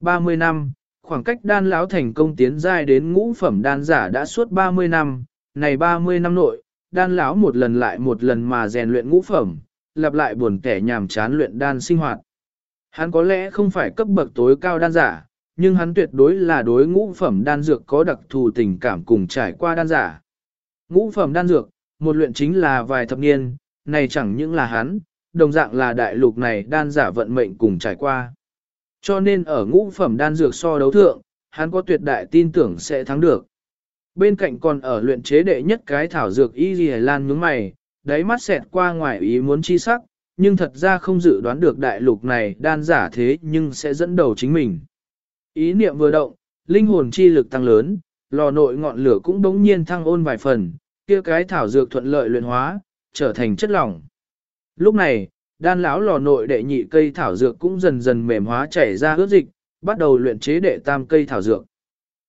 30 năm, khoảng cách đan lão thành công tiến giai đến ngũ phẩm đan giả đã suốt 30 năm, này 30 năm nội, đan lão một lần lại một lần mà rèn luyện ngũ phẩm, lặp lại buồn kẻ nhàm chán luyện đan sinh hoạt. Hắn có lẽ không phải cấp bậc tối cao đan giả, nhưng hắn tuyệt đối là đối ngũ phẩm đan dược có đặc thù tình cảm cùng trải qua đan giả. Ngũ phẩm đan dược, một luyện chính là vài thập niên, này chẳng những là hắn, đồng dạng là đại lục này đan giả vận mệnh cùng trải qua. Cho nên ở ngũ phẩm đan dược so đấu thượng, hắn có tuyệt đại tin tưởng sẽ thắng được. Bên cạnh còn ở luyện chế đệ nhất cái thảo dược y ghi lan nhướng mày, đáy mắt xẹt qua ngoài ý muốn chi sắc, nhưng thật ra không dự đoán được đại lục này đan giả thế nhưng sẽ dẫn đầu chính mình. Ý niệm vừa động, linh hồn chi lực tăng lớn, lò nội ngọn lửa cũng đống nhiên thăng ôn vài phần, kia cái thảo dược thuận lợi luyện hóa, trở thành chất lỏng. Lúc này, đan lão lò nội đệ nhị cây thảo dược cũng dần dần mềm hóa chảy ra ướt dịch, bắt đầu luyện chế đệ tam cây thảo dược.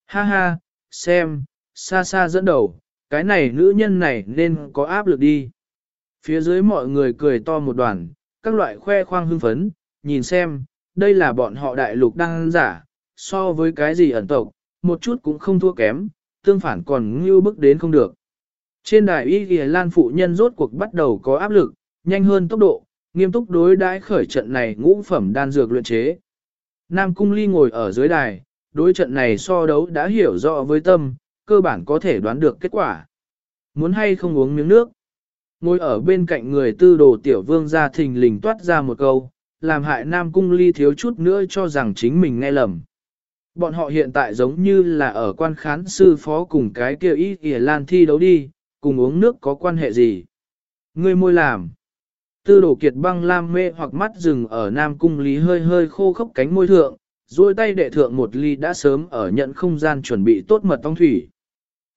Ha ha, xem, xa xa dẫn đầu, cái này nữ nhân này nên có áp lực đi. Phía dưới mọi người cười to một đoàn, các loại khoe khoang hưng phấn, nhìn xem, đây là bọn họ đại lục đang giả, so với cái gì ẩn tộc, một chút cũng không thua kém, tương phản còn ngưu bức đến không được. Trên đài y ghi lan phụ nhân rốt cuộc bắt đầu có áp lực, nhanh hơn tốc độ, nghiêm túc đối đãi khởi trận này ngũ phẩm đan dược luyện chế. Nam Cung Ly ngồi ở dưới đài, đối trận này so đấu đã hiểu rõ với tâm, cơ bản có thể đoán được kết quả. Muốn hay không uống miếng nước. Ngồi ở bên cạnh người tư đồ tiểu vương ra thình lình toát ra một câu, làm hại Nam Cung Ly thiếu chút nữa cho rằng chính mình nghe lầm. Bọn họ hiện tại giống như là ở quan khán sư phó cùng cái kia ý kìa lan thi đấu đi, cùng uống nước có quan hệ gì. Ngươi môi làm. Tư đổ kiệt băng lam mê hoặc mắt rừng ở Nam Cung Lý hơi hơi khô khốc cánh môi thượng, duỗi tay đệ thượng một ly đã sớm ở nhận không gian chuẩn bị tốt mật tông thủy.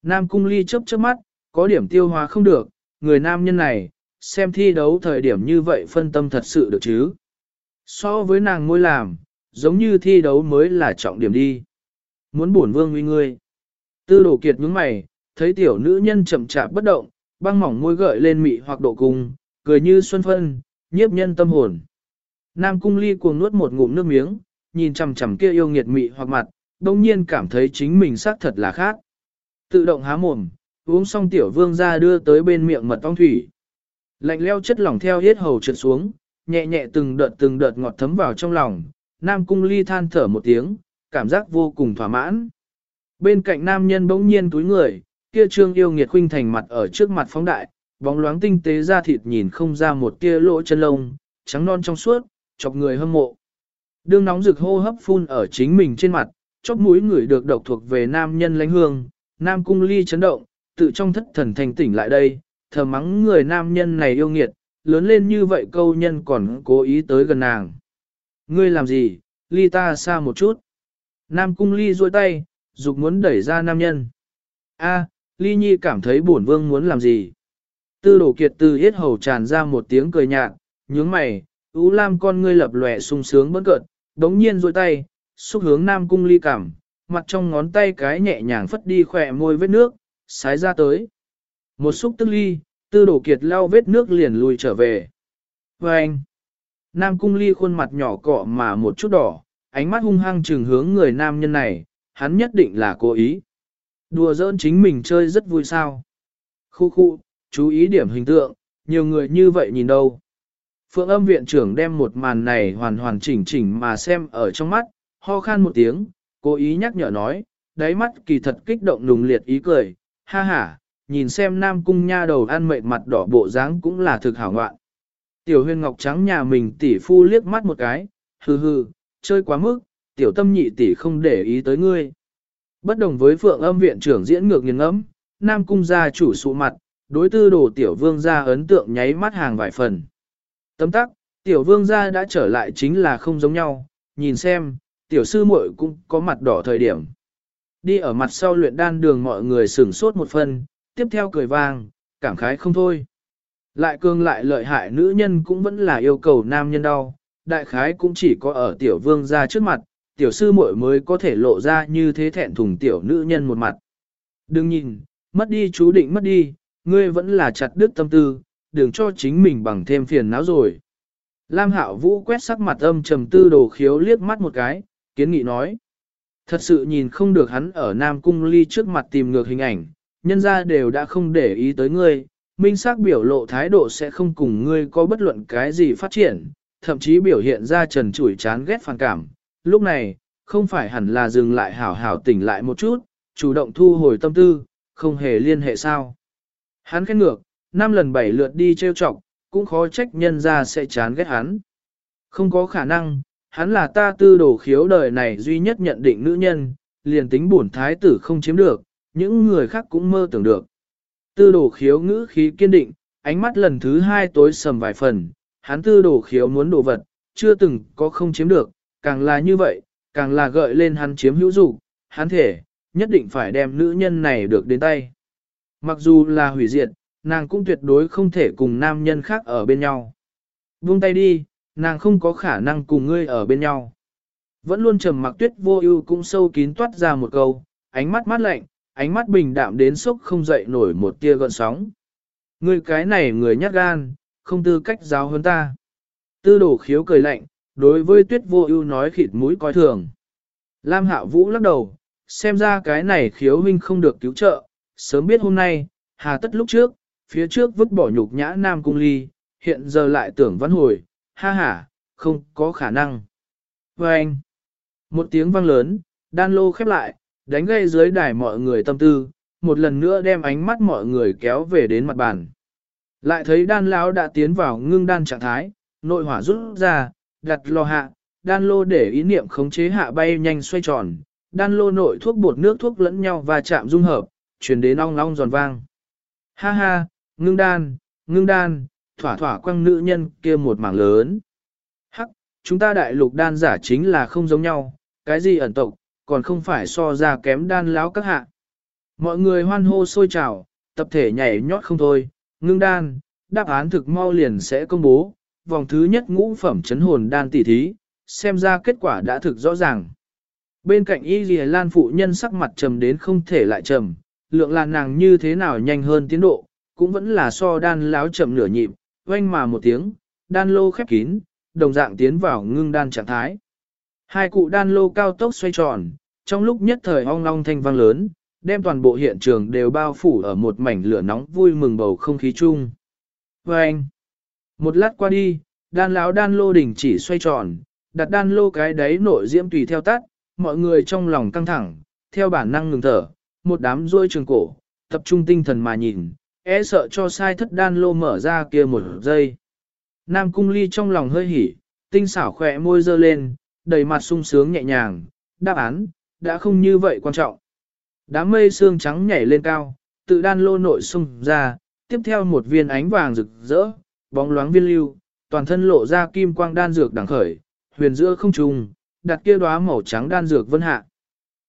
Nam Cung Ly chớp chớp mắt, có điểm tiêu hóa không được, người nam nhân này, xem thi đấu thời điểm như vậy phân tâm thật sự được chứ. So với nàng môi làm, giống như thi đấu mới là trọng điểm đi. Muốn bổn vương uy ngươi. Tư đổ kiệt nhướng mày, thấy tiểu nữ nhân chậm chạp bất động, băng mỏng môi gợi lên mị hoặc độ cùng, cười như xuân phân, nhiếp nhân tâm hồn. Nam cung ly cuồng nuốt một ngụm nước miếng, nhìn chằm chằm kia yêu nghiệt mị hoặc mặt, đồng nhiên cảm thấy chính mình xác thật là khác. Tự động há mồm, uống xong tiểu vương ra đưa tới bên miệng mật ong thủy. Lạnh leo chất lỏng theo hết hầu trượt xuống, nhẹ nhẹ từng đợt từng đợt ngọt thấm vào trong lòng, Nam cung ly than thở một tiếng, cảm giác vô cùng thỏa mãn. Bên cạnh nam nhân bỗng nhiên túi người, kia trương yêu nghiệt khuynh thành mặt ở trước mặt phóng đại, bóng loáng tinh tế da thịt nhìn không ra một tia lỗ chân lông, trắng non trong suốt, chọc người hâm mộ. Đương nóng rực hô hấp phun ở chính mình trên mặt, chóp mũi người được độc thuộc về nam nhân lãnh hương, nam cung ly chấn động, tự trong thất thần thành tỉnh lại đây, thờ mắng người nam nhân này yêu nghiệt, lớn lên như vậy câu nhân còn cố ý tới gần nàng. Ngươi làm gì, ly ta xa một chút. Nam cung ly duỗi tay, dục muốn đẩy ra nam nhân. A, ly nhi cảm thấy bổn vương muốn làm gì. Tư đổ kiệt từ hết hầu tràn ra một tiếng cười nhạt, nhướng mày, ú lam con ngươi lập lòe sung sướng bất cợt, đống nhiên duỗi tay, xúc hướng nam cung ly cảm, mặt trong ngón tay cái nhẹ nhàng phất đi khỏe môi vết nước, sái ra tới. Một xúc tức ly, tư đổ kiệt lau vết nước liền lùi trở về. Và anh, Nam cung ly khuôn mặt nhỏ cọ mà một chút đỏ, ánh mắt hung hăng trừng hướng người nam nhân này, hắn nhất định là cố ý. Đùa giỡn chính mình chơi rất vui sao. Khu khu, chú ý điểm hình tượng, nhiều người như vậy nhìn đâu. Phượng âm viện trưởng đem một màn này hoàn hoàn chỉnh chỉnh mà xem ở trong mắt, ho khan một tiếng, cố ý nhắc nhở nói, đáy mắt kỳ thật kích động nùng liệt ý cười, ha ha, nhìn xem nam cung nha đầu ăn mệt mặt đỏ bộ dáng cũng là thực hảo ngoạn. Tiểu huyền ngọc trắng nhà mình tỷ phu liếc mắt một cái, hừ hừ, chơi quá mức, tiểu tâm nhị tỷ không để ý tới ngươi. Bất đồng với phượng âm viện trưởng diễn ngược nghiêng ngẫm, nam cung gia chủ sụ mặt, đối tư đồ tiểu vương gia ấn tượng nháy mắt hàng vài phần. Tấm tắc, tiểu vương gia đã trở lại chính là không giống nhau, nhìn xem, tiểu sư muội cũng có mặt đỏ thời điểm. Đi ở mặt sau luyện đan đường mọi người sửng sốt một phần, tiếp theo cười vang, cảm khái không thôi. Lại cường lại lợi hại nữ nhân cũng vẫn là yêu cầu nam nhân đau, đại khái cũng chỉ có ở tiểu vương ra trước mặt, tiểu sư muội mới có thể lộ ra như thế thẹn thùng tiểu nữ nhân một mặt. Đừng nhìn, mất đi chú định mất đi, ngươi vẫn là chặt đứt tâm tư, đừng cho chính mình bằng thêm phiền não rồi. Lam Hạo Vũ quét sắc mặt âm trầm tư đồ khiếu liếc mắt một cái, kiến nghị nói. Thật sự nhìn không được hắn ở Nam Cung Ly trước mặt tìm ngược hình ảnh, nhân ra đều đã không để ý tới ngươi, minh xác biểu lộ thái độ sẽ không cùng ngươi có bất luận cái gì phát triển, thậm chí biểu hiện ra trần chủi chán ghét phản cảm. Lúc này, không phải hẳn là dừng lại hảo hảo tỉnh lại một chút, chủ động thu hồi tâm tư, không hề liên hệ sao. Hắn khét ngược, năm lần bảy lượt đi trêu chọc, cũng khó trách nhân ra sẽ chán ghét hắn. Không có khả năng, hắn là ta tư đồ khiếu đời này duy nhất nhận định nữ nhân, liền tính bổn thái tử không chiếm được, những người khác cũng mơ tưởng được. Tư đồ khiếu ngữ khí kiên định, ánh mắt lần thứ hai tối sầm vài phần, hắn tư đồ khiếu muốn đồ vật, chưa từng có không chiếm được, càng là như vậy, càng là gợi lên hắn chiếm hữu dục, hắn thể, nhất định phải đem nữ nhân này được đến tay. Mặc dù là hủy diệt, nàng cũng tuyệt đối không thể cùng nam nhân khác ở bên nhau. Buông tay đi, nàng không có khả năng cùng ngươi ở bên nhau. Vẫn luôn trầm mặc tuyết vô ưu cũng sâu kín toát ra một câu, ánh mắt mát lạnh, ánh mắt bình đạm đến sốc không dậy nổi một tia gợn sóng. Ngươi cái này người nhát gan, không tư cách giáo hơn ta. Tư đổ khiếu cười lạnh, đối với tuyết vô ưu nói khịt mũi coi thường. Lam hạ vũ lắc đầu, xem ra cái này khiếu huynh không được cứu trợ, sớm biết hôm nay, hà tất lúc trước, phía trước vứt bỏ nhục nhã nam cung ly, hiện giờ lại tưởng văn hồi, ha ha, không có khả năng. Và anh, một tiếng vang lớn, đan lô khép lại, đánh gây dưới đài mọi người tâm tư, một lần nữa đem ánh mắt mọi người kéo về đến mặt bàn. Lại thấy đan lão đã tiến vào ngưng đan trạng thái, nội hỏa rút ra, đặt lò hạ, đan lô để ý niệm khống chế hạ bay nhanh xoay tròn, đan lô nội thuốc bột nước thuốc lẫn nhau và chạm dung hợp, chuyển đến ong ong giòn vang. Ha ha, ngưng đan, ngưng đan, thỏa thỏa quăng nữ nhân kia một mảng lớn. Hắc, chúng ta đại lục đan giả chính là không giống nhau, cái gì ẩn tộc, còn không phải so ra kém đan láo các hạ. Mọi người hoan hô sôi trào, tập thể nhảy nhót không thôi, ngưng đan, đáp án thực mau liền sẽ công bố, vòng thứ nhất ngũ phẩm chấn hồn đan tỷ thí, xem ra kết quả đã thực rõ ràng. Bên cạnh y Lì lan phụ nhân sắc mặt trầm đến không thể lại trầm, lượng là nàng như thế nào nhanh hơn tiến độ, cũng vẫn là so đan láo chậm nửa nhịp, oanh mà một tiếng, đan lô khép kín, đồng dạng tiến vào ngưng đan trạng thái. Hai cụ đan lô cao tốc xoay tròn, trong lúc nhất thời ong long thanh vang lớn, đem toàn bộ hiện trường đều bao phủ ở một mảnh lửa nóng vui mừng bầu không khí chung. Và anh, một lát qua đi, đan lão đan lô đỉnh chỉ xoay tròn, đặt đan lô cái đáy nội diễm tùy theo tắt, mọi người trong lòng căng thẳng, theo bản năng ngừng thở, một đám ruôi trường cổ, tập trung tinh thần mà nhìn, e sợ cho sai thất đan lô mở ra kia một giây. Nam cung ly trong lòng hơi hỉ, tinh xảo khỏe môi dơ lên, đầy mặt sung sướng nhẹ nhàng, đáp án, đã không như vậy quan trọng. Đám mây xương trắng nhảy lên cao, tự đan lô nội sung ra, tiếp theo một viên ánh vàng rực rỡ, bóng loáng viên lưu, toàn thân lộ ra kim quang đan dược đẳng khởi, huyền giữa không trùng, đặt kia đóa màu trắng đan dược vân hạ.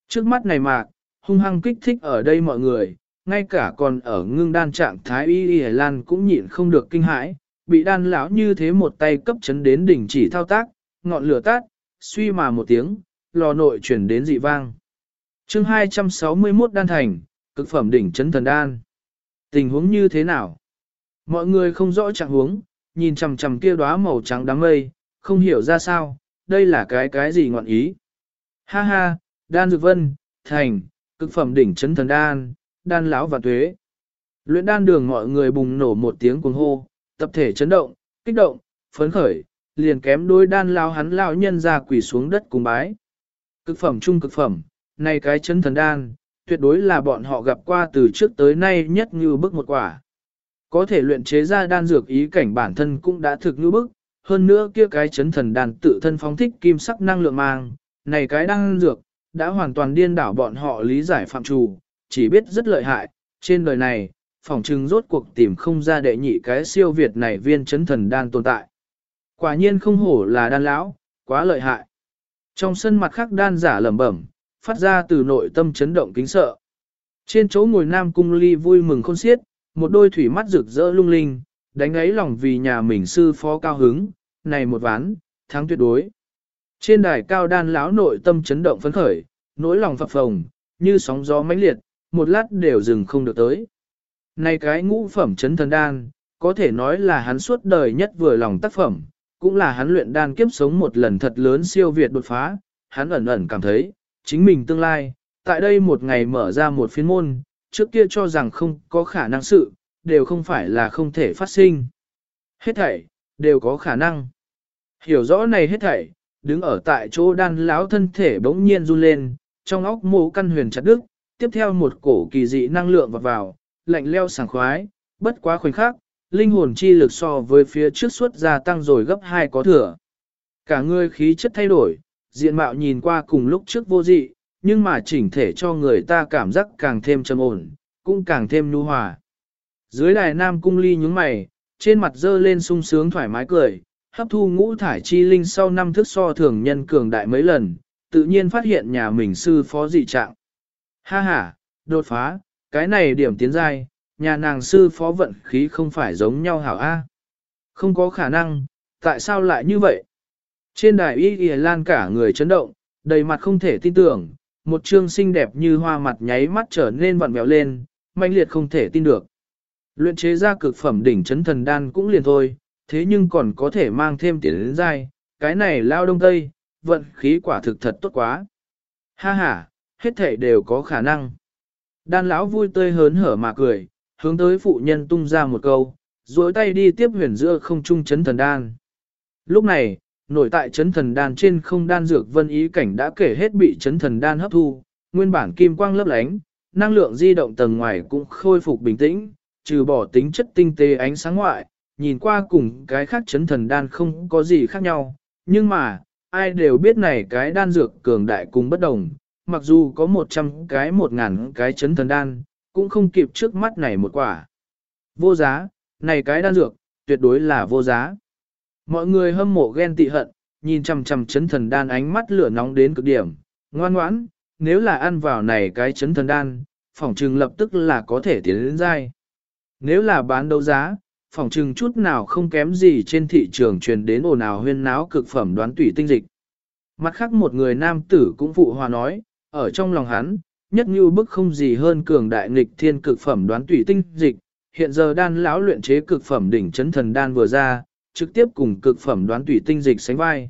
Trước mắt này mà hung hăng kích thích ở đây mọi người, ngay cả còn ở ngưng đan trạng thái y y lan cũng nhịn không được kinh hãi, bị đan lão như thế một tay cấp chấn đến đỉnh chỉ thao tác, ngọn lửa tắt, suy mà một tiếng, lò nội chuyển đến dị vang. chương 261 đan thành, cực phẩm đỉnh chấn thần đan. Tình huống như thế nào? Mọi người không rõ trạng huống, nhìn chằm chằm kia đóa màu trắng đám mây, không hiểu ra sao, đây là cái cái gì ngọn ý. Ha ha, đan dược vân, thành, cực phẩm đỉnh chấn thần đan, đan lão và tuế. Luyện đan đường mọi người bùng nổ một tiếng cuồng hô, tập thể chấn động, kích động, phấn khởi, liền kém đôi đan lao hắn lao nhân ra quỷ xuống đất cùng bái. Cực phẩm trung cực phẩm, này cái chân thần đan, tuyệt đối là bọn họ gặp qua từ trước tới nay nhất như bức một quả. Có thể luyện chế ra đan dược ý cảnh bản thân cũng đã thực như bức, hơn nữa kia cái chấn thần đan tự thân phóng thích kim sắc năng lượng mang, này cái đan dược, đã hoàn toàn điên đảo bọn họ lý giải phạm trù, chỉ biết rất lợi hại, trên đời này, phỏng chừng rốt cuộc tìm không ra đệ nhị cái siêu việt này viên chấn thần đan tồn tại. Quả nhiên không hổ là đan lão, quá lợi hại. Trong sân mặt khác đan giả lẩm bẩm, phát ra từ nội tâm chấn động kính sợ. Trên chỗ ngồi nam cung ly vui mừng khôn xiết, một đôi thủy mắt rực rỡ lung linh, đánh ấy lòng vì nhà mình sư phó cao hứng, này một ván, thắng tuyệt đối. Trên đài cao đan lão nội tâm chấn động phấn khởi, nỗi lòng phập phồng, như sóng gió mãnh liệt, một lát đều dừng không được tới. Này cái ngũ phẩm chấn thần đan, có thể nói là hắn suốt đời nhất vừa lòng tác phẩm, cũng là hắn luyện đan kiếp sống một lần thật lớn siêu việt đột phá, hắn ẩn ẩn cảm thấy, chính mình tương lai, tại đây một ngày mở ra một phiên môn, trước kia cho rằng không có khả năng sự, đều không phải là không thể phát sinh. Hết thảy, đều có khả năng. Hiểu rõ này hết thảy, đứng ở tại chỗ đan lão thân thể bỗng nhiên run lên, trong óc mô căn huyền chặt đứt, tiếp theo một cổ kỳ dị năng lượng vào vào, lạnh leo sảng khoái, bất quá khoảnh khắc, linh hồn chi lực so với phía trước suốt gia tăng rồi gấp hai có thừa. Cả người khí chất thay đổi, diện mạo nhìn qua cùng lúc trước vô dị, nhưng mà chỉnh thể cho người ta cảm giác càng thêm trầm ổn, cũng càng thêm nhu hòa. Dưới đài nam cung ly nhúng mày, trên mặt dơ lên sung sướng thoải mái cười, hấp thu ngũ thải chi linh sau năm thức so thường nhân cường đại mấy lần, tự nhiên phát hiện nhà mình sư phó dị trạng. Ha ha, đột phá, cái này điểm tiến giai, nhà nàng sư phó vận khí không phải giống nhau hảo A. Không có khả năng, tại sao lại như vậy? Trên đài y y lan cả người chấn động, đầy mặt không thể tin tưởng, một trương xinh đẹp như hoa mặt nháy mắt trở nên vặn vẹo lên, mãnh liệt không thể tin được. Luyện chế ra cực phẩm đỉnh chấn thần đan cũng liền thôi, thế nhưng còn có thể mang thêm tiền đến dai, cái này lao đông tây, vận khí quả thực thật tốt quá. Ha ha, hết thể đều có khả năng. Đan lão vui tươi hớn hở mà cười, hướng tới phụ nhân tung ra một câu, duỗi tay đi tiếp huyền giữa không trung chấn thần đan. Lúc này, nổi tại chấn thần đan trên không đan dược vân ý cảnh đã kể hết bị chấn thần đan hấp thu, nguyên bản kim quang lấp lánh, năng lượng di động tầng ngoài cũng khôi phục bình tĩnh, trừ bỏ tính chất tinh tế ánh sáng ngoại, nhìn qua cùng cái khác chấn thần đan không có gì khác nhau, nhưng mà, ai đều biết này cái đan dược cường đại cùng bất đồng, mặc dù có 100 cái 1000 cái chấn thần đan, cũng không kịp trước mắt này một quả. Vô giá, này cái đan dược, tuyệt đối là vô giá. Mọi người hâm mộ ghen tị hận, nhìn chằm chằm chấn thần đan ánh mắt lửa nóng đến cực điểm, ngoan ngoãn, nếu là ăn vào này cái chấn thần đan, phỏng trừng lập tức là có thể tiến đến dai. Nếu là bán đấu giá, phỏng trừng chút nào không kém gì trên thị trường truyền đến ồn ào huyên náo cực phẩm đoán tủy tinh dịch. Mặt khác một người nam tử cũng phụ hòa nói, ở trong lòng hắn, nhất như bức không gì hơn cường đại nghịch thiên cực phẩm đoán tủy tinh dịch, hiện giờ đan lão luyện chế cực phẩm đỉnh chấn thần đan vừa ra, trực tiếp cùng cực phẩm đoán tủy tinh dịch sánh vai.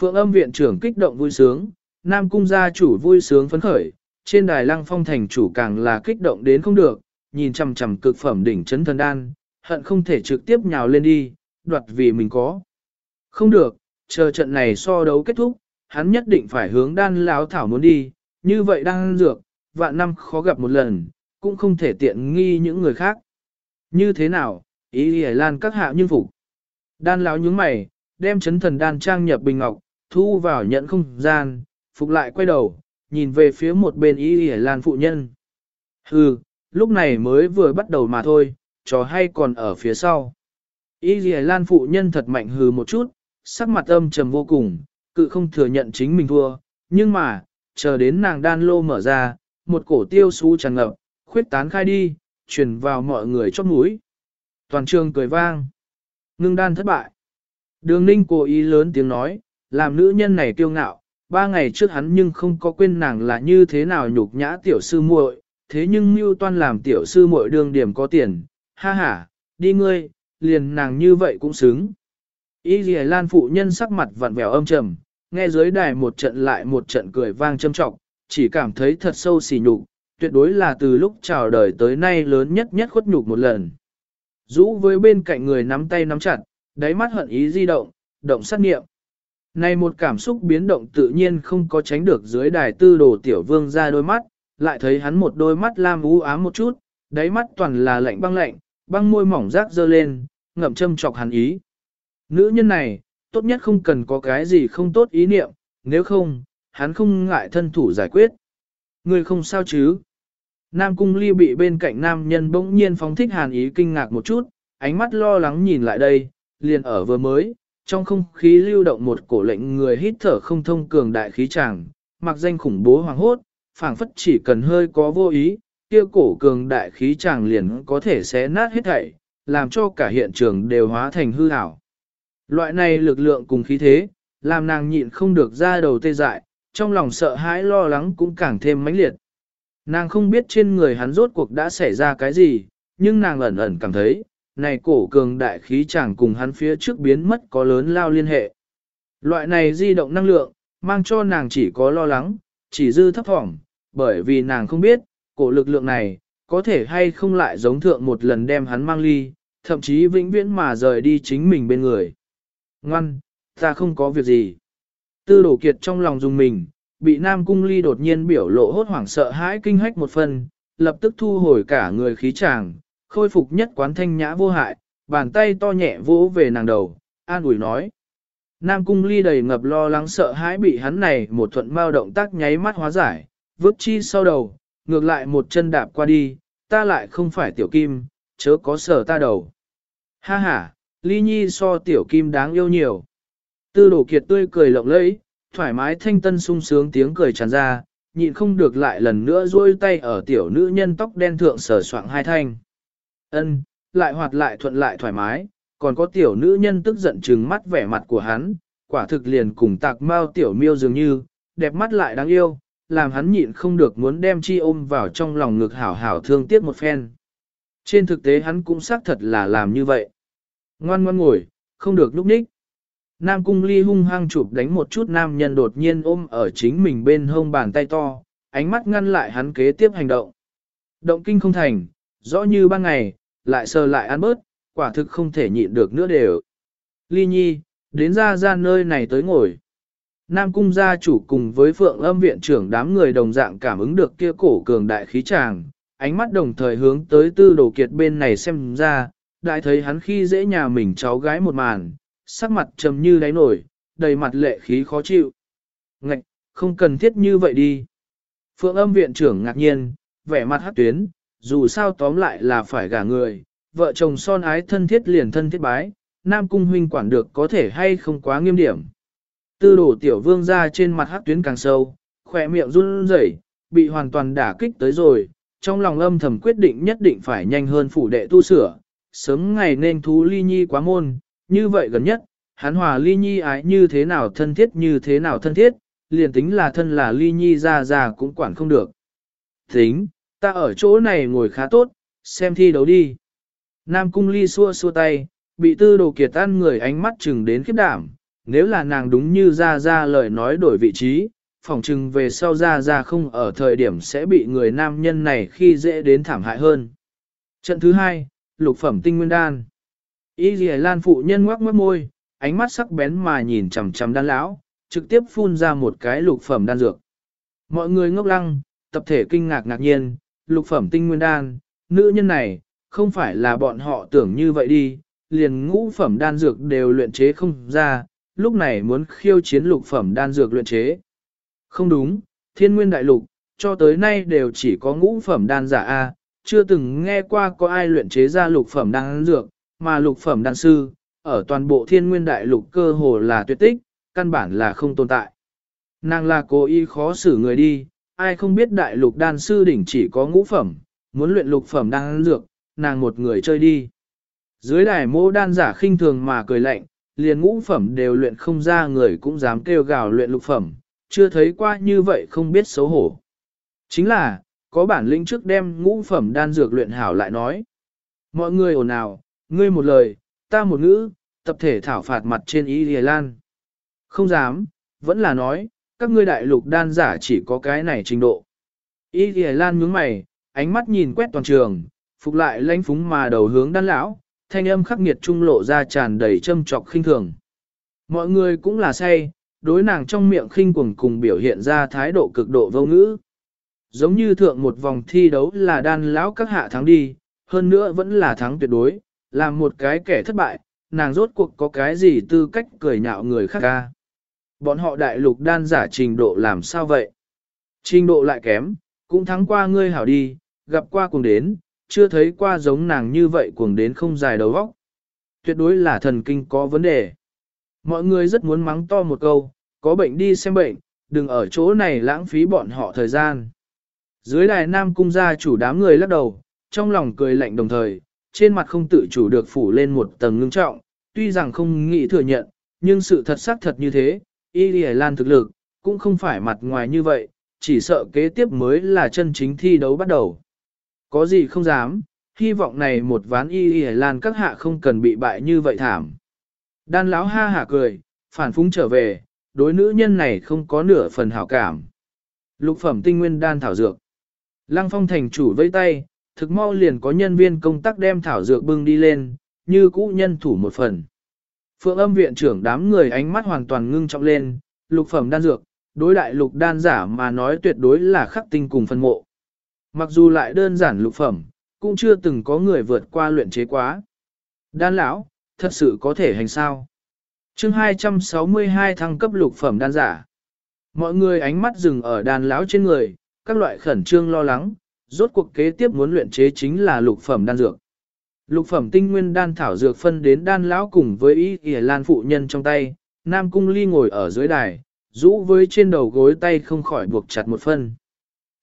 Phượng âm viện trưởng kích động vui sướng, Nam cung gia chủ vui sướng phấn khởi, trên đài lăng phong thành chủ càng là kích động đến không được, nhìn chằm chằm cực phẩm đỉnh chấn thần đan, hận không thể trực tiếp nhào lên đi, đoạt vì mình có. Không được, chờ trận này so đấu kết thúc, hắn nhất định phải hướng đan lão thảo muốn đi, như vậy đang dược, vạn năm khó gặp một lần, cũng không thể tiện nghi những người khác. Như thế nào, ý hề lan các hạ nhân phục. Đan lão nhướng mày, đem chấn thần đan trang nhập bình ngọc, thu vào nhận không gian, phục lại quay đầu, nhìn về phía một bên ý hề lan phụ nhân. Hừ, lúc này mới vừa bắt đầu mà thôi, trò hay còn ở phía sau. Y Lì Lan phụ nhân thật mạnh hừ một chút, sắc mặt âm trầm vô cùng, cự không thừa nhận chính mình thua, nhưng mà, chờ đến nàng đan lô mở ra, một cổ tiêu su tràn ngập, khuyết tán khai đi, truyền vào mọi người chót mũi. Toàn trường cười vang. Ngưng đan thất bại. Đường ninh cố ý lớn tiếng nói, làm nữ nhân này kiêu ngạo, ba ngày trước hắn nhưng không có quên nàng là như thế nào nhục nhã tiểu sư muội, thế nhưng mưu toan làm tiểu sư muội đường điểm có tiền, ha ha, đi ngươi, liền nàng như vậy cũng xứng. Y Lì Lan phụ nhân sắc mặt vặn vẹo âm trầm, nghe dưới đài một trận lại một trận cười vang châm trọng, chỉ cảm thấy thật sâu xỉ nhục, tuyệt đối là từ lúc chào đời tới nay lớn nhất nhất khuất nhục một lần. Dũ với bên cạnh người nắm tay nắm chặt, đáy mắt hận ý di động, động sát nghiệm. Này một cảm xúc biến động tự nhiên không có tránh được dưới đài tư đồ tiểu vương ra đôi mắt, lại thấy hắn một đôi mắt lam u ám một chút, đáy mắt toàn là lạnh băng lạnh, băng môi mỏng rác dơ lên, ngậm châm chọc hắn ý. Nữ nhân này, tốt nhất không cần có cái gì không tốt ý niệm, nếu không, hắn không ngại thân thủ giải quyết. Người không sao chứ? Nam cung ly bị bên cạnh nam nhân bỗng nhiên phóng thích hàn ý kinh ngạc một chút, ánh mắt lo lắng nhìn lại đây, liền ở vừa mới, trong không khí lưu động một cổ lệnh người hít thở không thông cường đại khí tràng, mặc danh khủng bố hoàng hốt, phảng phất chỉ cần hơi có vô ý, kia cổ cường đại khí tràng liền có thể xé nát hết thảy, làm cho cả hiện trường đều hóa thành hư ảo. Loại này lực lượng cùng khí thế, làm nàng nhịn không được ra đầu tê dại, trong lòng sợ hãi lo lắng cũng càng thêm mãnh liệt. Nàng không biết trên người hắn rốt cuộc đã xảy ra cái gì, nhưng nàng ẩn ẩn cảm thấy, này cổ cường đại khí chẳng cùng hắn phía trước biến mất có lớn lao liên hệ. Loại này di động năng lượng, mang cho nàng chỉ có lo lắng, chỉ dư thấp thỏm, bởi vì nàng không biết, cổ lực lượng này, có thể hay không lại giống thượng một lần đem hắn mang ly, thậm chí vĩnh viễn mà rời đi chính mình bên người. Ngoan, ta không có việc gì. Tư đổ kiệt trong lòng dùng mình, bị Nam Cung Ly đột nhiên biểu lộ hốt hoảng sợ hãi kinh hách một phần, lập tức thu hồi cả người khí chàng, khôi phục nhất quán thanh nhã vô hại, bàn tay to nhẹ vỗ về nàng đầu, an ủi nói. Nam Cung Ly đầy ngập lo lắng sợ hãi bị hắn này một thuận mao động tác nháy mắt hóa giải, vứt chi sau đầu, ngược lại một chân đạp qua đi, ta lại không phải tiểu kim, chớ có sở ta đầu. Ha ha, Ly Nhi so tiểu kim đáng yêu nhiều. Tư đổ kiệt tươi cười lộng lẫy, thoải mái thanh tân sung sướng tiếng cười tràn ra, nhịn không được lại lần nữa duỗi tay ở tiểu nữ nhân tóc đen thượng sở soạng hai thanh. Ân, lại hoạt lại thuận lại thoải mái, còn có tiểu nữ nhân tức giận trừng mắt vẻ mặt của hắn, quả thực liền cùng tạc mao tiểu miêu dường như, đẹp mắt lại đáng yêu, làm hắn nhịn không được muốn đem chi ôm vào trong lòng ngực hảo hảo thương tiếc một phen. Trên thực tế hắn cũng xác thật là làm như vậy. Ngoan ngoan ngồi, không được lúc ních. Nam cung ly hung hăng chụp đánh một chút nam nhân đột nhiên ôm ở chính mình bên hông bàn tay to, ánh mắt ngăn lại hắn kế tiếp hành động. Động kinh không thành, rõ như ban ngày, lại sờ lại ăn bớt, quả thực không thể nhịn được nữa đều. Ly nhi, đến ra ra nơi này tới ngồi. Nam cung gia chủ cùng với phượng âm viện trưởng đám người đồng dạng cảm ứng được kia cổ cường đại khí tràng, ánh mắt đồng thời hướng tới tư đồ kiệt bên này xem ra, đại thấy hắn khi dễ nhà mình cháu gái một màn, sắc mặt trầm như đáy nổi, đầy mặt lệ khí khó chịu. Ngạch, không cần thiết như vậy đi. Phượng âm viện trưởng ngạc nhiên, vẻ mặt hát tuyến, dù sao tóm lại là phải gả người, vợ chồng son ái thân thiết liền thân thiết bái, nam cung huynh quản được có thể hay không quá nghiêm điểm. Tư đổ tiểu vương ra trên mặt hát tuyến càng sâu, khỏe miệng run rẩy, bị hoàn toàn đả kích tới rồi, trong lòng âm thầm quyết định nhất định phải nhanh hơn phủ đệ tu sửa, sớm ngày nên thú ly nhi quá môn, như vậy gần nhất, hắn hòa ly nhi ái như thế nào thân thiết như thế nào thân thiết, liền tính là thân là ly nhi ra ra cũng quản không được. Tính, ta ở chỗ này ngồi khá tốt, xem thi đấu đi. Nam cung ly xua xua tay, bị tư đồ kiệt tan người ánh mắt chừng đến khiếp đảm, nếu là nàng đúng như ra ra lời nói đổi vị trí, phỏng chừng về sau ra ra không ở thời điểm sẽ bị người nam nhân này khi dễ đến thảm hại hơn. Trận thứ hai, lục phẩm tinh nguyên đan. Y dì lan phụ nhân ngoác mất môi, ánh mắt sắc bén mà nhìn chằm chằm đan lão, trực tiếp phun ra một cái lục phẩm đan dược. Mọi người ngốc lăng, tập thể kinh ngạc ngạc nhiên, lục phẩm tinh nguyên đan, nữ nhân này, không phải là bọn họ tưởng như vậy đi, liền ngũ phẩm đan dược đều luyện chế không ra, lúc này muốn khiêu chiến lục phẩm đan dược luyện chế. Không đúng, thiên nguyên đại lục, cho tới nay đều chỉ có ngũ phẩm đan giả A, chưa từng nghe qua có ai luyện chế ra lục phẩm đan dược, mà lục phẩm đan sư, ở toàn bộ thiên nguyên đại lục cơ hồ là tuyệt tích, căn bản là không tồn tại. Nàng là cố ý khó xử người đi, ai không biết đại lục đan sư đỉnh chỉ có ngũ phẩm, muốn luyện lục phẩm đan dược, nàng một người chơi đi. Dưới đài mô đan giả khinh thường mà cười lạnh, liền ngũ phẩm đều luyện không ra người cũng dám kêu gào luyện lục phẩm, chưa thấy qua như vậy không biết xấu hổ. Chính là, có bản lĩnh trước đem ngũ phẩm đan dược luyện hảo lại nói. Mọi người ồn ào, ngươi một lời, ta một ngữ, tập thể thảo phạt mặt trên Y Lìa Lan. Không dám, vẫn là nói, các ngươi đại lục đan giả chỉ có cái này trình độ. Y Lìa Lan nhướng mày, ánh mắt nhìn quét toàn trường, phục lại lãnh phúng mà đầu hướng đan lão, thanh âm khắc nghiệt trung lộ ra tràn đầy châm trọc khinh thường. Mọi người cũng là say, đối nàng trong miệng khinh cuồng cùng biểu hiện ra thái độ cực độ vô ngữ. Giống như thượng một vòng thi đấu là đan lão các hạ thắng đi, hơn nữa vẫn là thắng tuyệt đối, làm một cái kẻ thất bại, nàng rốt cuộc có cái gì tư cách cười nhạo người khác ca. Bọn họ đại lục đan giả trình độ làm sao vậy? Trình độ lại kém, cũng thắng qua ngươi hảo đi, gặp qua cùng đến, chưa thấy qua giống nàng như vậy cuồng đến không dài đầu vóc. Tuyệt đối là thần kinh có vấn đề. Mọi người rất muốn mắng to một câu, có bệnh đi xem bệnh, đừng ở chỗ này lãng phí bọn họ thời gian. Dưới đài nam cung gia chủ đám người lắc đầu, trong lòng cười lạnh đồng thời, trên mặt không tự chủ được phủ lên một tầng ngưng trọng, tuy rằng không nghĩ thừa nhận, nhưng sự thật xác thật như thế, y lì lan thực lực, cũng không phải mặt ngoài như vậy, chỉ sợ kế tiếp mới là chân chính thi đấu bắt đầu. Có gì không dám, hy vọng này một ván y y lan các hạ không cần bị bại như vậy thảm. Đan lão ha hả cười, phản phúng trở về, đối nữ nhân này không có nửa phần hảo cảm. Lục phẩm tinh nguyên đan thảo dược. Lăng phong thành chủ vây tay, thực mau liền có nhân viên công tác đem thảo dược bưng đi lên, như cũ nhân thủ một phần. Phượng âm viện trưởng đám người ánh mắt hoàn toàn ngưng trọng lên, lục phẩm đan dược, đối đại lục đan giả mà nói tuyệt đối là khắc tinh cùng phân mộ. Mặc dù lại đơn giản lục phẩm, cũng chưa từng có người vượt qua luyện chế quá. Đan lão, thật sự có thể hành sao? chương 262 thăng cấp lục phẩm đan giả. Mọi người ánh mắt dừng ở đan lão trên người, các loại khẩn trương lo lắng, rốt cuộc kế tiếp muốn luyện chế chính là lục phẩm đan dược. Lục phẩm tinh nguyên đan thảo dược phân đến đan lão cùng với ý y lan phụ nhân trong tay, Nam Cung Ly ngồi ở dưới đài, rũ với trên đầu gối tay không khỏi buộc chặt một phân.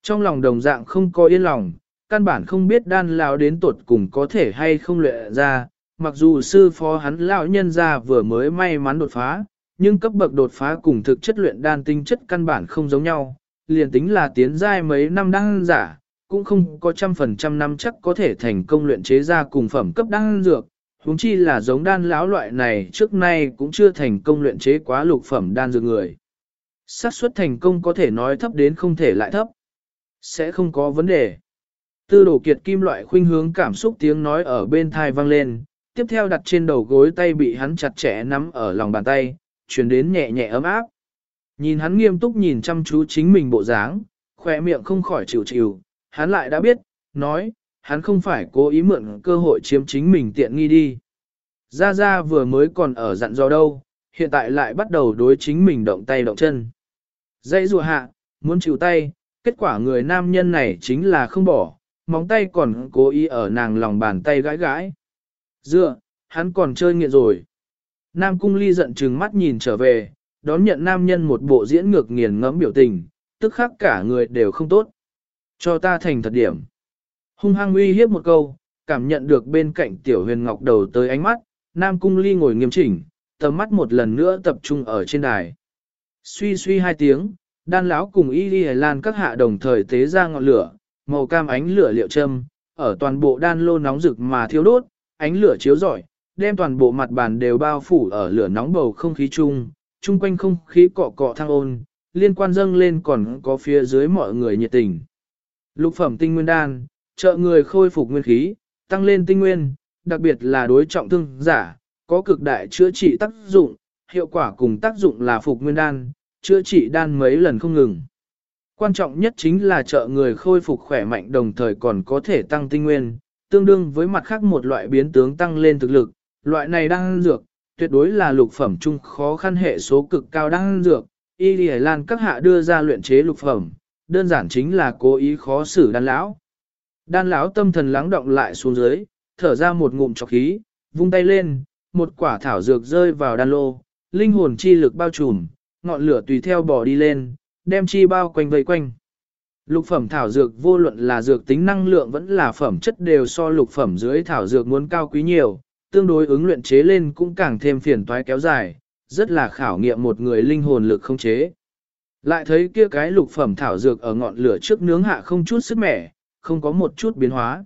Trong lòng đồng dạng không có yên lòng, căn bản không biết đan lão đến tuột cùng có thể hay không luyện ra, mặc dù sư phó hắn lão nhân ra vừa mới may mắn đột phá, nhưng cấp bậc đột phá cùng thực chất luyện đan tinh chất căn bản không giống nhau, liền tính là tiến giai mấy năm đang giả, cũng không có trăm phần trăm năm chắc có thể thành công luyện chế ra cùng phẩm cấp đan dược, huống chi là giống đan lão loại này trước nay cũng chưa thành công luyện chế quá lục phẩm đan dược người. xác suất thành công có thể nói thấp đến không thể lại thấp. Sẽ không có vấn đề. Tư đổ kiệt kim loại khuynh hướng cảm xúc tiếng nói ở bên thai vang lên, tiếp theo đặt trên đầu gối tay bị hắn chặt chẽ nắm ở lòng bàn tay, truyền đến nhẹ nhẹ ấm áp. Nhìn hắn nghiêm túc nhìn chăm chú chính mình bộ dáng, khỏe miệng không khỏi chịu chịu, hắn lại đã biết, nói, hắn không phải cố ý mượn cơ hội chiếm chính mình tiện nghi đi. Gia Gia vừa mới còn ở dặn dò đâu, hiện tại lại bắt đầu đối chính mình động tay động chân. Dãy rùa hạ, muốn chịu tay, kết quả người nam nhân này chính là không bỏ, móng tay còn cố ý ở nàng lòng bàn tay gãi gãi. Dựa, hắn còn chơi nghiện rồi. Nam cung ly giận trừng mắt nhìn trở về, đón nhận nam nhân một bộ diễn ngược nghiền ngẫm biểu tình, tức khắc cả người đều không tốt. Cho ta thành thật điểm. Hung hăng uy hiếp một câu, cảm nhận được bên cạnh tiểu huyền ngọc đầu tới ánh mắt, Nam Cung Ly ngồi nghiêm chỉnh, tầm mắt một lần nữa tập trung ở trên đài. Suy suy hai tiếng, đan lão cùng y đi lan các hạ đồng thời tế ra ngọn lửa, màu cam ánh lửa liệu châm, ở toàn bộ đan lô nóng rực mà thiêu đốt, ánh lửa chiếu rọi, đem toàn bộ mặt bàn đều bao phủ ở lửa nóng bầu không khí chung, chung quanh không khí cọ cọ thăng ôn, liên quan dâng lên còn có phía dưới mọi người nhiệt tình. Lục phẩm tinh nguyên đan, trợ người khôi phục nguyên khí, tăng lên tinh nguyên, đặc biệt là đối trọng thương giả, có cực đại chữa trị tác dụng, hiệu quả cùng tác dụng là phục nguyên đan, chữa trị đan mấy lần không ngừng. Quan trọng nhất chính là trợ người khôi phục khỏe mạnh đồng thời còn có thể tăng tinh nguyên, tương đương với mặt khác một loại biến tướng tăng lên thực lực, loại này đang dược, tuyệt đối là lục phẩm trung khó khăn hệ số cực cao đang dược, y lìa lan các hạ đưa ra luyện chế lục phẩm, đơn giản chính là cố ý khó xử đan lão. Đan lão tâm thần lắng động lại xuống dưới, thở ra một ngụm trọc khí, vung tay lên, một quả thảo dược rơi vào đan lô, linh hồn chi lực bao trùm, ngọn lửa tùy theo bỏ đi lên, đem chi bao quanh vây quanh. Lục phẩm thảo dược vô luận là dược tính năng lượng vẫn là phẩm chất đều so lục phẩm dưới thảo dược muốn cao quý nhiều, tương đối ứng luyện chế lên cũng càng thêm phiền toái kéo dài, rất là khảo nghiệm một người linh hồn lực không chế. Lại thấy kia cái lục phẩm thảo dược ở ngọn lửa trước nướng hạ không chút sức mẻ, không có một chút biến hóa.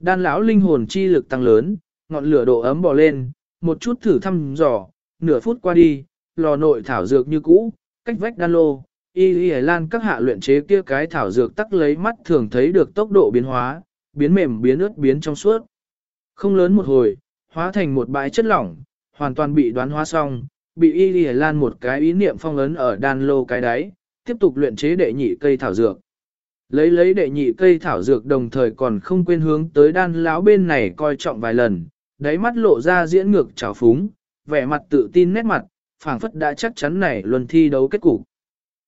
Đan lão linh hồn chi lực tăng lớn, ngọn lửa độ ấm bò lên, một chút thử thăm dò, nửa phút qua đi, lò nội thảo dược như cũ, cách vách đan lô, y y lan các hạ luyện chế kia cái thảo dược tắc lấy mắt thường thấy được tốc độ biến hóa, biến mềm biến ướt biến trong suốt. Không lớn một hồi, hóa thành một bãi chất lỏng, hoàn toàn bị đoán hóa xong, bị Y Lì Lan một cái ý niệm phong ấn ở đan lô cái đáy, tiếp tục luyện chế đệ nhị cây thảo dược. Lấy lấy đệ nhị cây thảo dược đồng thời còn không quên hướng tới đan lão bên này coi trọng vài lần, đáy mắt lộ ra diễn ngược trào phúng, vẻ mặt tự tin nét mặt, phảng phất đã chắc chắn này luân thi đấu kết cục.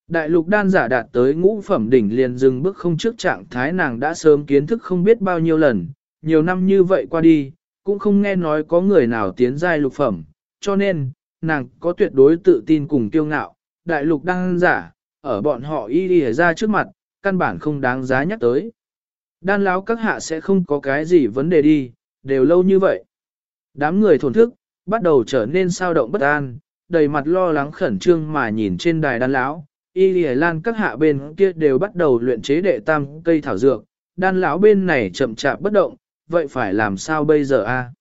Đại lục đan giả đạt tới ngũ phẩm đỉnh liền dừng bước không trước trạng thái nàng đã sớm kiến thức không biết bao nhiêu lần, nhiều năm như vậy qua đi, cũng không nghe nói có người nào tiến giai lục phẩm, cho nên, nàng có tuyệt đối tự tin cùng kiêu ngạo, đại lục đang giả, ở bọn họ y đi ra trước mặt, căn bản không đáng giá nhắc tới. Đan lão các hạ sẽ không có cái gì vấn đề đi, đều lâu như vậy. Đám người thổn thức, bắt đầu trở nên sao động bất an, đầy mặt lo lắng khẩn trương mà nhìn trên đài đan lão. Y Lì Lan các hạ bên kia đều bắt đầu luyện chế đệ tam cây thảo dược, đan lão bên này chậm chạp bất động, vậy phải làm sao bây giờ a?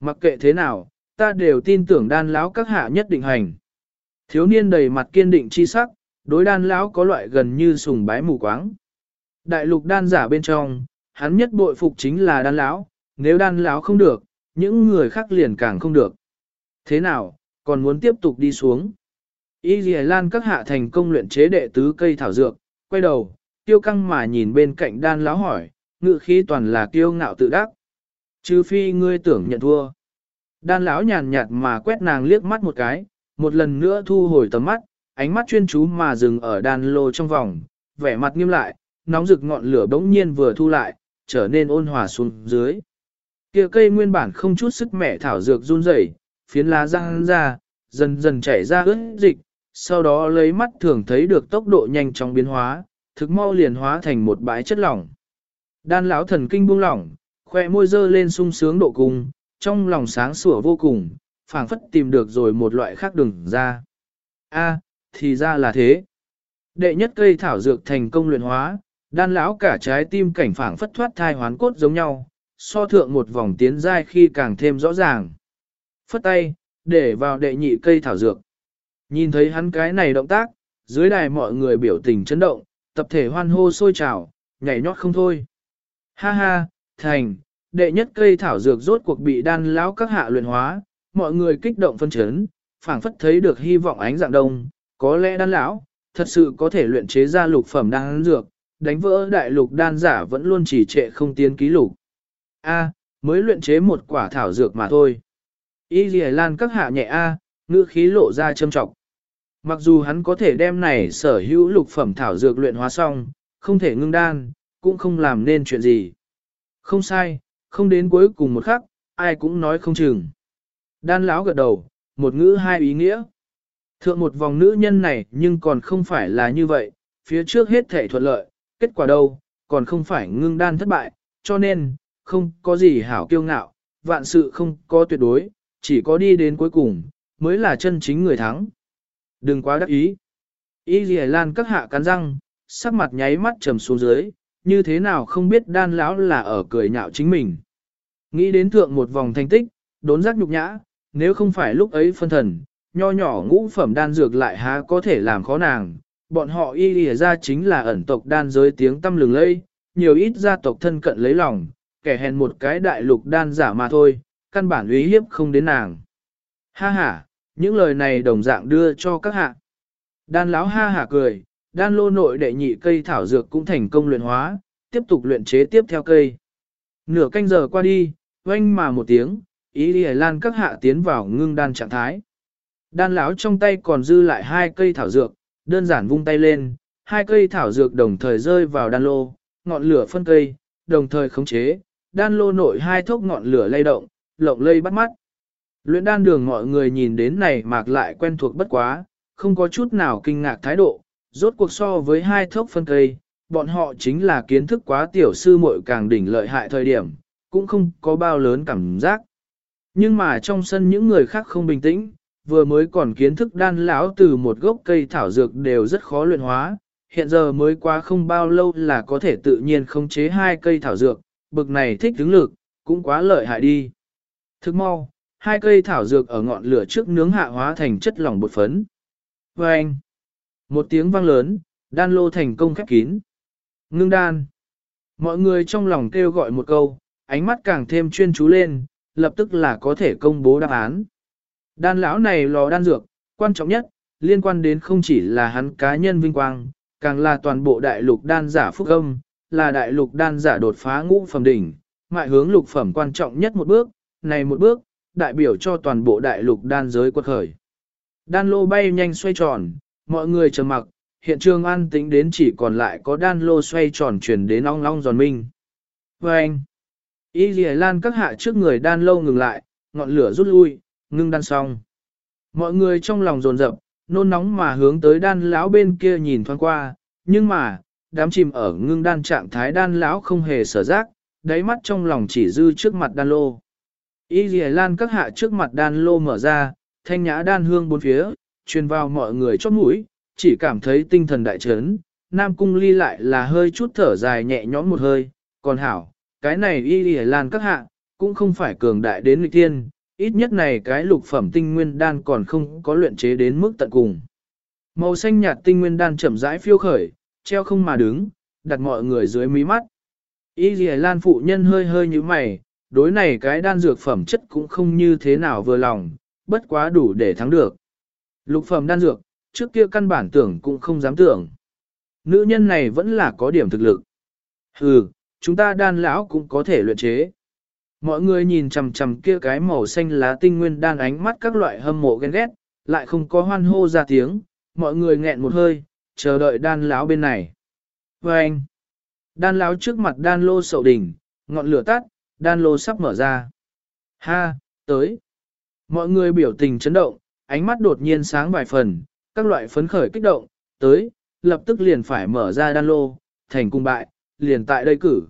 Mặc kệ thế nào, ta đều tin tưởng đan lão các hạ nhất định hành. Thiếu niên đầy mặt kiên định chi sắc, đối đan lão có loại gần như sùng bái mù quáng. Đại lục đan giả bên trong, hắn nhất bội phục chính là đan lão, nếu đan lão không được, những người khác liền càng không được. Thế nào, còn muốn tiếp tục đi xuống? Y Lì Lan các hạ thành công luyện chế đệ tứ cây thảo dược, quay đầu, tiêu căng mà nhìn bên cạnh đan lão hỏi, ngự khí toàn là kiêu ngạo tự đắc. Chứ phi ngươi tưởng nhận thua. Đan lão nhàn nhạt mà quét nàng liếc mắt một cái, một lần nữa thu hồi tầm mắt, ánh mắt chuyên chú mà dừng ở đan lô trong vòng, vẻ mặt nghiêm lại, nóng rực ngọn lửa bỗng nhiên vừa thu lại, trở nên ôn hòa xuống dưới. Kia cây nguyên bản không chút sức mẻ thảo dược run rẩy, phiến lá răng ra, dần dần chảy ra ướt dịch, sau đó lấy mắt thường thấy được tốc độ nhanh chóng biến hóa, thực mau liền hóa thành một bãi chất lỏng. Đan lão thần kinh buông lỏng, khoe môi dơ lên sung sướng độ cùng, trong lòng sáng sủa vô cùng, phảng phất tìm được rồi một loại khác đường ra. A, thì ra là thế. Đệ nhất cây thảo dược thành công luyện hóa, đan lão cả trái tim cảnh phảng phất thoát thai hoán cốt giống nhau, so thượng một vòng tiến giai khi càng thêm rõ ràng. Phất tay, để vào đệ nhị cây thảo dược. Nhìn thấy hắn cái này động tác, dưới đài mọi người biểu tình chấn động, tập thể hoan hô sôi trào, nhảy nhót không thôi. Ha ha, thành, đệ nhất cây thảo dược rốt cuộc bị đan lão các hạ luyện hóa, mọi người kích động phân chấn, phảng phất thấy được hy vọng ánh dạng đông, có lẽ đan lão, thật sự có thể luyện chế ra lục phẩm đan dược, đánh vỡ đại lục đan giả vẫn luôn chỉ trệ không tiến ký lục. A, mới luyện chế một quả thảo dược mà thôi. Y Lì Lan các hạ nhẹ A, ngữ khí lộ ra châm trọng. Mặc dù hắn có thể đem này sở hữu lục phẩm thảo dược luyện hóa xong, không thể ngưng đan, cũng không làm nên chuyện gì. Không sai, không đến cuối cùng một khắc, ai cũng nói không chừng. Đan lão gật đầu, một ngữ hai ý nghĩa. Thượng một vòng nữ nhân này nhưng còn không phải là như vậy, phía trước hết thể thuận lợi, kết quả đâu, còn không phải ngưng đan thất bại, cho nên, không có gì hảo kiêu ngạo, vạn sự không có tuyệt đối, chỉ có đi đến cuối cùng, mới là chân chính người thắng. Đừng quá đắc ý. Y Lì Lan các hạ cắn răng, sắc mặt nháy mắt trầm xuống dưới, như thế nào không biết đan lão là ở cười nhạo chính mình. Nghĩ đến thượng một vòng thành tích, đốn giác nhục nhã, nếu không phải lúc ấy phân thần, nho nhỏ ngũ phẩm đan dược lại há có thể làm khó nàng. Bọn họ y lìa ra chính là ẩn tộc đan giới tiếng tâm lừng lây, nhiều ít gia tộc thân cận lấy lòng, kẻ hèn một cái đại lục đan giả mà thôi, căn bản uy hiếp không đến nàng. Ha ha, những lời này đồng dạng đưa cho các hạ. Đan lão ha ha cười, đan lô nội đệ nhị cây thảo dược cũng thành công luyện hóa, tiếp tục luyện chế tiếp theo cây. Nửa canh giờ qua đi, oanh mà một tiếng, ý đi lan các hạ tiến vào ngưng đan trạng thái. Đan lão trong tay còn dư lại hai cây thảo dược, đơn giản vung tay lên, hai cây thảo dược đồng thời rơi vào đan lô, ngọn lửa phân cây, đồng thời khống chế, đan lô nội hai thốc ngọn lửa lay động, lộng lây bắt mắt. Luyện đan đường mọi người nhìn đến này mạc lại quen thuộc bất quá, không có chút nào kinh ngạc thái độ, rốt cuộc so với hai thốc phân cây, bọn họ chính là kiến thức quá tiểu sư muội càng đỉnh lợi hại thời điểm, cũng không có bao lớn cảm giác. Nhưng mà trong sân những người khác không bình tĩnh, vừa mới còn kiến thức đan lão từ một gốc cây thảo dược đều rất khó luyện hóa, hiện giờ mới qua không bao lâu là có thể tự nhiên khống chế hai cây thảo dược, bực này thích đứng lực, cũng quá lợi hại đi. Thức mau, hai cây thảo dược ở ngọn lửa trước nướng hạ hóa thành chất lỏng bột phấn. Và anh, một tiếng vang lớn, đan lô thành công khép kín. Ngưng đan. Mọi người trong lòng kêu gọi một câu, ánh mắt càng thêm chuyên chú lên, lập tức là có thể công bố đáp án. Đan lão này lò đan dược, quan trọng nhất, liên quan đến không chỉ là hắn cá nhân vinh quang, càng là toàn bộ đại lục đan giả phúc âm, là đại lục đan giả đột phá ngũ phẩm đỉnh, mại hướng lục phẩm quan trọng nhất một bước, này một bước, đại biểu cho toàn bộ đại lục đan giới quật khởi. Đan lô bay nhanh xoay tròn, mọi người trầm mặc, hiện trường an tĩnh đến chỉ còn lại có đan lô xoay tròn chuyển đến ong long giòn minh. Và anh, Y lìa Lan các hạ trước người đan lô ngừng lại, ngọn lửa rút lui, ngưng đan xong. Mọi người trong lòng rồn rập, nôn nóng mà hướng tới đan lão bên kia nhìn thoáng qua, nhưng mà, đám chìm ở ngưng đan trạng thái đan lão không hề sở giác, đáy mắt trong lòng chỉ dư trước mặt đan lô. Y lìa Lan các hạ trước mặt đan lô mở ra, thanh nhã đan hương bốn phía, truyền vào mọi người chót mũi, chỉ cảm thấy tinh thần đại chấn. Nam cung ly lại là hơi chút thở dài nhẹ nhõm một hơi, còn hảo, cái này y y lan các hạ, cũng không phải cường đại đến lịch tiên, ít nhất này cái lục phẩm tinh nguyên đan còn không có luyện chế đến mức tận cùng. Màu xanh nhạt tinh nguyên đan chậm rãi phiêu khởi, treo không mà đứng, đặt mọi người dưới mí mắt. Y y lan phụ nhân hơi hơi như mày, đối này cái đan dược phẩm chất cũng không như thế nào vừa lòng, bất quá đủ để thắng được. Lục phẩm đan dược, trước kia căn bản tưởng cũng không dám tưởng. Nữ nhân này vẫn là có điểm thực lực. Hừ, chúng ta đan lão cũng có thể luyện chế. Mọi người nhìn chằm chằm kia cái màu xanh lá tinh nguyên đan ánh mắt các loại hâm mộ ghen ghét, lại không có hoan hô ra tiếng, mọi người nghẹn một hơi, chờ đợi đan lão bên này. Và anh, đan lão trước mặt đan lô sậu đỉnh, ngọn lửa tắt, đan lô sắp mở ra. Ha, tới. Mọi người biểu tình chấn động, ánh mắt đột nhiên sáng vài phần, các loại phấn khởi kích động, tới, lập tức liền phải mở ra đan lô, thành cung bại, liền tại đây cử.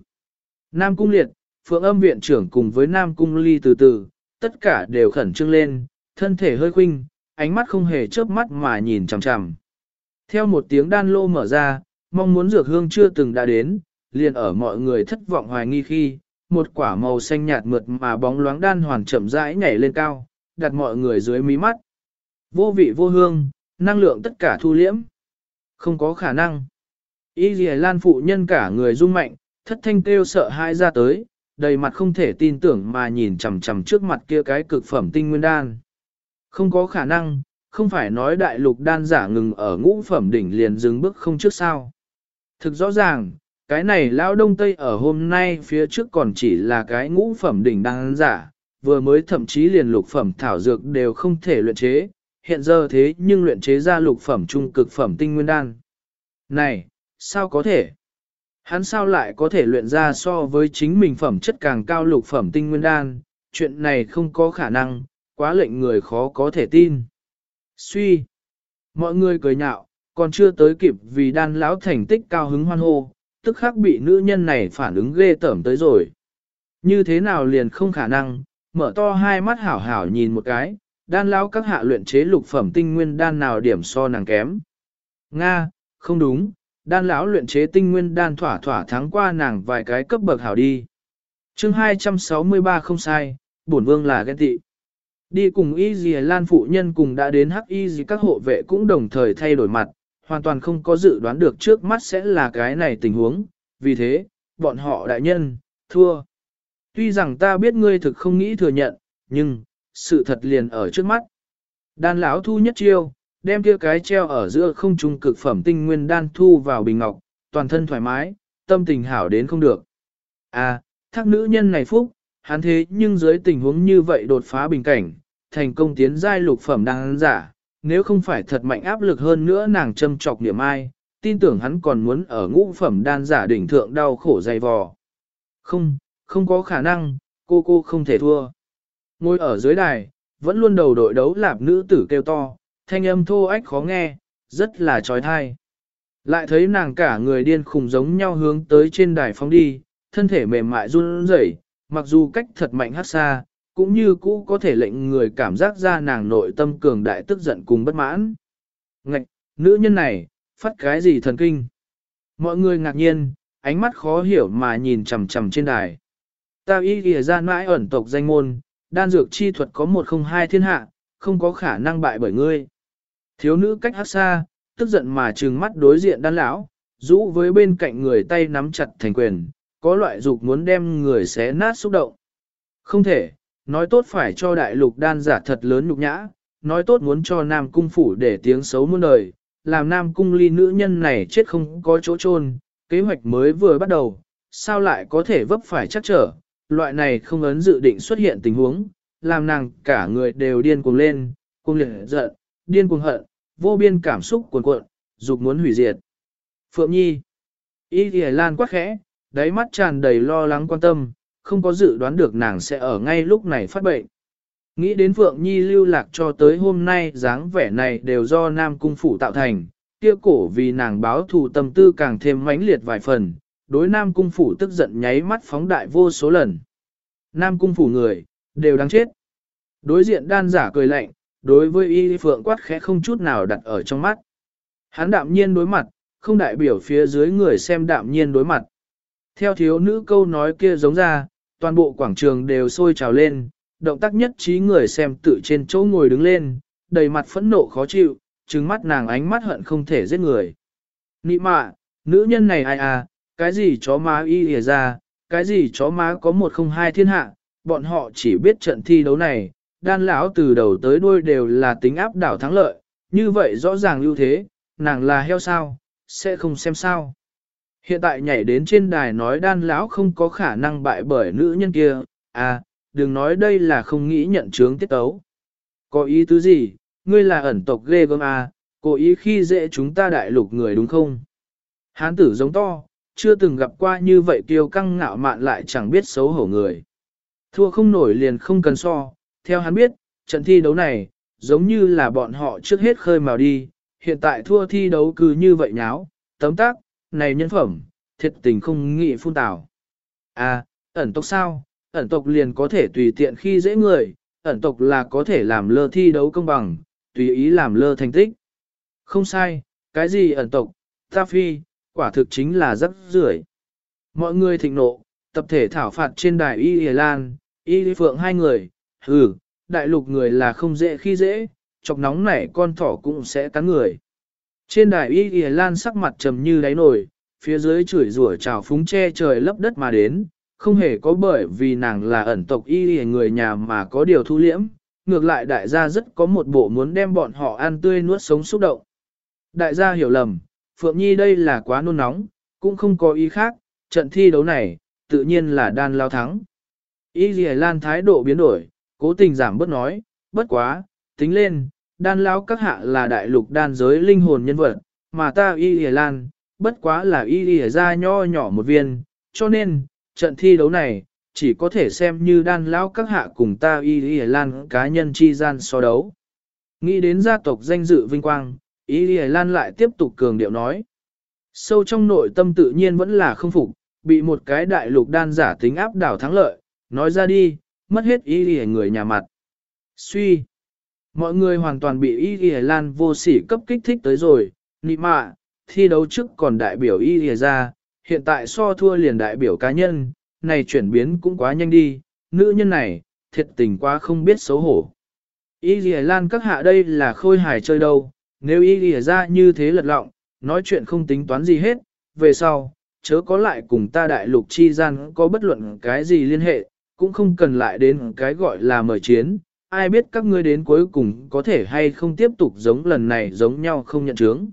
Nam Cung Liệt, Phượng âm viện trưởng cùng với Nam Cung Ly từ từ, tất cả đều khẩn trương lên, thân thể hơi khinh, ánh mắt không hề chớp mắt mà nhìn chằm chằm. Theo một tiếng đan lô mở ra, mong muốn dược hương chưa từng đã đến, liền ở mọi người thất vọng hoài nghi khi, một quả màu xanh nhạt mượt mà bóng loáng đan hoàn chậm rãi nhảy lên cao, đặt mọi người dưới mí mắt. Vô vị vô hương, năng lượng tất cả thu liễm. Không có khả năng. Y dì Lan phụ nhân cả người rung mạnh, thất thanh kêu sợ hãi ra tới, đầy mặt không thể tin tưởng mà nhìn chằm chằm trước mặt kia cái cực phẩm tinh nguyên đan. Không có khả năng, không phải nói đại lục đan giả ngừng ở ngũ phẩm đỉnh liền dừng bước không trước sao. Thực rõ ràng, cái này lão đông tây ở hôm nay phía trước còn chỉ là cái ngũ phẩm đỉnh đan giả, vừa mới thậm chí liền lục phẩm thảo dược đều không thể luyện chế, hiện giờ thế nhưng luyện chế ra lục phẩm trung cực phẩm tinh nguyên đan. Này, sao có thể? Hắn sao lại có thể luyện ra so với chính mình phẩm chất càng cao lục phẩm tinh nguyên đan, chuyện này không có khả năng, quá lệnh người khó có thể tin. Suy. Mọi người cười nhạo, còn chưa tới kịp vì đan lão thành tích cao hứng hoan hô, tức khắc bị nữ nhân này phản ứng ghê tởm tới rồi. Như thế nào liền không khả năng, mở to hai mắt hảo hảo nhìn một cái, đan lão các hạ luyện chế lục phẩm tinh nguyên đan nào điểm so nàng kém. Nga, không đúng, đan lão luyện chế tinh nguyên đan thỏa thỏa thắng qua nàng vài cái cấp bậc hảo đi. chương 263 không sai, bổn vương là ghen tị. Đi cùng y dì lan phụ nhân cùng đã đến hắc y dì các hộ vệ cũng đồng thời thay đổi mặt, hoàn toàn không có dự đoán được trước mắt sẽ là cái này tình huống, vì thế, bọn họ đại nhân, thua. Tuy rằng ta biết ngươi thực không nghĩ thừa nhận, nhưng, sự thật liền ở trước mắt. Đan lão thu nhất chiêu, đem kia cái treo ở giữa không trung cực phẩm tinh nguyên đan thu vào bình ngọc, toàn thân thoải mái, tâm tình hảo đến không được. À, thác nữ nhân này phúc, hắn thế nhưng dưới tình huống như vậy đột phá bình cảnh, thành công tiến giai lục phẩm đan giả, nếu không phải thật mạnh áp lực hơn nữa nàng châm trọc niệm ai, tin tưởng hắn còn muốn ở ngũ phẩm đan giả đỉnh thượng đau khổ dày vò. Không, không có khả năng, cô cô không thể thua. Ngồi ở dưới đài, vẫn luôn đầu đội đấu lạp nữ tử kêu to, thanh âm thô ách khó nghe, rất là trói thai. Lại thấy nàng cả người điên khùng giống nhau hướng tới trên đài phóng đi, thân thể mềm mại run rẩy, mặc dù cách thật mạnh hát xa, cũng như cũ có thể lệnh người cảm giác ra nàng nội tâm cường đại tức giận cùng bất mãn. Ngạch, nữ nhân này, phát cái gì thần kinh? Mọi người ngạc nhiên, ánh mắt khó hiểu mà nhìn chằm chằm trên đài. Ta y ghi ra mãi ẩn tộc danh môn, đan dược chi thuật có một không hai thiên hạ, không có khả năng bại bởi ngươi. Thiếu nữ cách hát xa, tức giận mà trừng mắt đối diện đan lão, rũ với bên cạnh người tay nắm chặt thành quyền, có loại dục muốn đem người xé nát xúc động. Không thể, nói tốt phải cho đại lục đan giả thật lớn nhục nhã, nói tốt muốn cho Nam Cung phủ để tiếng xấu muôn đời, làm Nam Cung ly nữ nhân này chết không có chỗ chôn kế hoạch mới vừa bắt đầu, sao lại có thể vấp phải chắc trở, loại này không ấn dự định xuất hiện tình huống, làm nàng cả người đều điên cuồng lên, cuồng liệt giận, điên cuồng hận, vô biên cảm xúc cuồn cuộn, dục muốn hủy diệt. Phượng Nhi Y Ghi Lan quá khẽ, đáy mắt tràn đầy lo lắng quan tâm, không có dự đoán được nàng sẽ ở ngay lúc này phát bệnh. Nghĩ đến Phượng Nhi lưu lạc cho tới hôm nay dáng vẻ này đều do Nam Cung Phủ tạo thành, kia cổ vì nàng báo thù tâm tư càng thêm mãnh liệt vài phần, đối Nam Cung Phủ tức giận nháy mắt phóng đại vô số lần. Nam Cung Phủ người, đều đáng chết. Đối diện đan giả cười lạnh, đối với y phượng quát khẽ không chút nào đặt ở trong mắt. Hắn đạm nhiên đối mặt, không đại biểu phía dưới người xem đạm nhiên đối mặt. Theo thiếu nữ câu nói kia giống ra, toàn bộ quảng trường đều sôi trào lên, động tác nhất trí người xem tự trên chỗ ngồi đứng lên, đầy mặt phẫn nộ khó chịu, trừng mắt nàng ánh mắt hận không thể giết người. Nị mạ, nữ nhân này ai à, cái gì chó má y hề ra, cái gì chó má có một không hai thiên hạ, bọn họ chỉ biết trận thi đấu này, đan lão từ đầu tới đuôi đều là tính áp đảo thắng lợi, như vậy rõ ràng ưu thế, nàng là heo sao, sẽ không xem sao. Hiện tại nhảy đến trên đài nói đan lão không có khả năng bại bởi nữ nhân kia, à, đừng nói đây là không nghĩ nhận chướng tiết tấu. Có ý tứ gì, ngươi là ẩn tộc ghê gớm à, cố ý khi dễ chúng ta đại lục người đúng không? Hán tử giống to, chưa từng gặp qua như vậy kiêu căng ngạo mạn lại chẳng biết xấu hổ người. Thua không nổi liền không cần so, theo hắn biết, trận thi đấu này, giống như là bọn họ trước hết khơi mào đi, hiện tại thua thi đấu cứ như vậy nháo, tấm tác, này nhân phẩm, thiệt tình không nghĩ phun tào. À, ẩn tộc sao, ẩn tộc liền có thể tùy tiện khi dễ người, ẩn tộc là có thể làm lơ thi đấu công bằng, tùy ý làm lơ thành tích. Không sai, cái gì ẩn tộc, ta phi, quả thực chính là rất rưởi. Mọi người thịnh nộ, tập thể thảo phạt trên đài Y Y Lan, Y Phượng hai người, hừ, đại lục người là không dễ khi dễ, chọc nóng nảy con thỏ cũng sẽ cắn người. Trên đài Y Y Lan sắc mặt trầm như đáy nổi, phía dưới chửi rủa trào phúng che trời lấp đất mà đến, không hề có bởi vì nàng là ẩn tộc Y Y người nhà mà có điều thu liễm, ngược lại đại gia rất có một bộ muốn đem bọn họ ăn tươi nuốt sống xúc động. Đại gia hiểu lầm, Phượng Nhi đây là quá nôn nóng, cũng không có ý khác, trận thi đấu này, tự nhiên là đan lao thắng. Y Lì Lan thái độ biến đổi, cố tình giảm bớt nói, bất quá, tính lên, đan lao các hạ là đại lục đan giới linh hồn nhân vật, mà ta Y Lì Lan, bất quá là Y Lì ra nho nhỏ một viên, cho nên, trận thi đấu này, chỉ có thể xem như đan lao các hạ cùng ta Y Lì Lan cá nhân chi gian so đấu. Nghĩ đến gia tộc danh dự vinh quang, Ý Lì Lan lại tiếp tục cường điệu nói. Sâu trong nội tâm tự nhiên vẫn là không phục, bị một cái đại lục đan giả tính áp đảo thắng lợi, nói ra đi, mất hết ý Lì người nhà mặt. Suy. Mọi người hoàn toàn bị Ý Lì Lan vô sỉ cấp kích thích tới rồi, nị mạ, thi đấu trước còn đại biểu Ý Lì ra, hiện tại so thua liền đại biểu cá nhân, này chuyển biến cũng quá nhanh đi, nữ nhân này, thiệt tình quá không biết xấu hổ. Ý Lì Lan các hạ đây là khôi hài chơi đâu, nếu y lìa ra như thế lật lọng, nói chuyện không tính toán gì hết, về sau, chớ có lại cùng ta đại lục chi gian có bất luận cái gì liên hệ, cũng không cần lại đến cái gọi là mời chiến, ai biết các ngươi đến cuối cùng có thể hay không tiếp tục giống lần này giống nhau không nhận chướng.